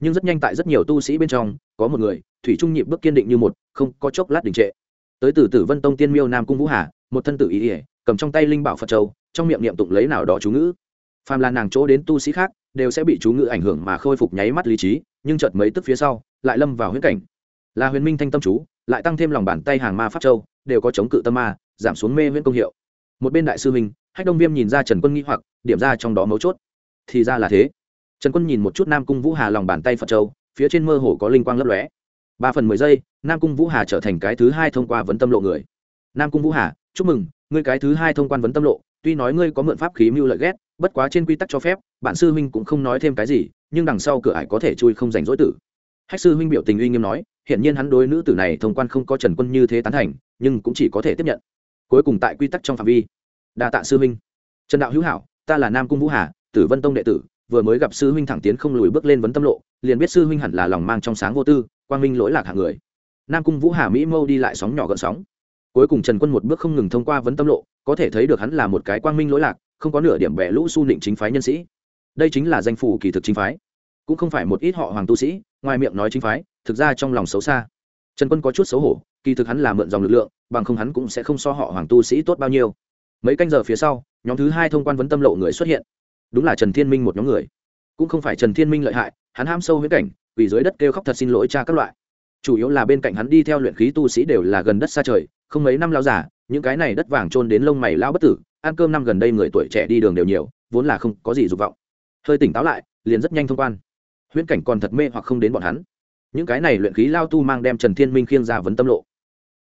nhưng rất nhanh tại rất nhiều tu sĩ bên trong, có một người, thủy trung nhịp bước kiên định như một, không có chốc lát đình trệ. Tới từ tử vân tông tiên miêu nam cung vũ hà, một thân tử ý ỉa cầm trong tay linh bảo phật châu, trong miệng niệm tụng lấy nào đó chú ngữ. Phàm là nàng chỗ đến tu sĩ khác, đều sẽ bị chú ngữ ảnh hưởng mà khôi phục nháy mắt lý trí, nhưng chợt mấy tức phía sau, lại lâm vào huyết cảnh. Là huyền minh thanh tâm chú, lại tăng thêm lòng bàn tay hàng ma pháp châu, đều có chống cự tâm ma, giảm xuống mê huyễn công hiệu. Một bên đại sư huynh, hách đông viêm nhìn ra trần quân nghĩ hoặc, điểm ra trong đó mấu chốt. Thì ra là thế trần quân nhìn một chút nam cung vũ hà lòng bàn tay phật châu, phía trên mơ hồ có linh quang lấp lóe. Ba phần mười giây, nam cung vũ hà trở thành cái thứ hai thông qua vấn tâm lộ người. Nam cung vũ hà, chúc mừng, ngươi cái thứ hai thông quan vấn tâm lộ, tuy nói ngươi có mượn pháp khí mưu lợi ghét, bất quá trên quy tắc cho phép, bản sư huynh cũng không nói thêm cái gì, nhưng đằng sau cửa ải có thể chui không rảnh dối tử. Hách sư huynh biểu tình uy nghiêm nói hiện nhiên hắn đối nữ tử này thông quan không có trần quân như thế tán thành, nhưng cũng chỉ có thể tiếp nhận. Cuối cùng tại quy tắc trong phạm vi. Đa tạ sư huynh. Trần đạo hữu hảo, ta là nam cung vũ hà, tử vân tông đệ tử vừa mới gặp sư huynh thẳng tiến không lùi bước lên vấn tâm lộ, liền biết sư huynh hẳn là lòng mang trong sáng vô tư, quang minh lỗi lạc hạng người. Nam cung vũ hà mỹ mâu đi lại sóng nhỏ gợn sóng. Cuối cùng trần quân một bước không ngừng thông qua vấn tâm lộ, có thể thấy được hắn là một cái quang minh lỗi lạc, không có nửa điểm bẻ lũ su nịnh chính phái nhân sĩ. Đây chính là danh phủ kỳ thực chính phái. Cũng không phải một ít họ hoàng tu sĩ, ngoài miệng nói chính phái, thực ra trong lòng xấu xa. Trần quân có chút xấu hổ, kỳ thực hắn là mượn dòng lực lượng, bằng không hắn cũng sẽ không so họ hoàng tu sĩ tốt bao nhiêu. Mấy canh giờ phía sau, nhóm thứ hai thông quan vấn tâm lộ người xuất hiện đúng là trần thiên minh một nhóm người. Cũng không phải trần thiên minh lợi hại, hắn ham sâu huyết cảnh vì dưới đất kêu khóc thật xin lỗi cha các loại. Chủ yếu là bên cạnh hắn đi theo luyện khí tu sĩ đều là gần đất xa trời, không mấy năm lao giả những cái này đất vàng trôn đến lông mày lao bất tử, ăn cơm năm gần đây người tuổi trẻ đi đường đều nhiều, vốn là không có gì dục vọng. Hơi tỉnh táo lại, liền rất nhanh thông quan. Huyễn cảnh còn thật mê hoặc không đến bọn hắn. Những cái này luyện khí lao tu mang đem trần thiên minh khiêng ra vấn tâm lộ.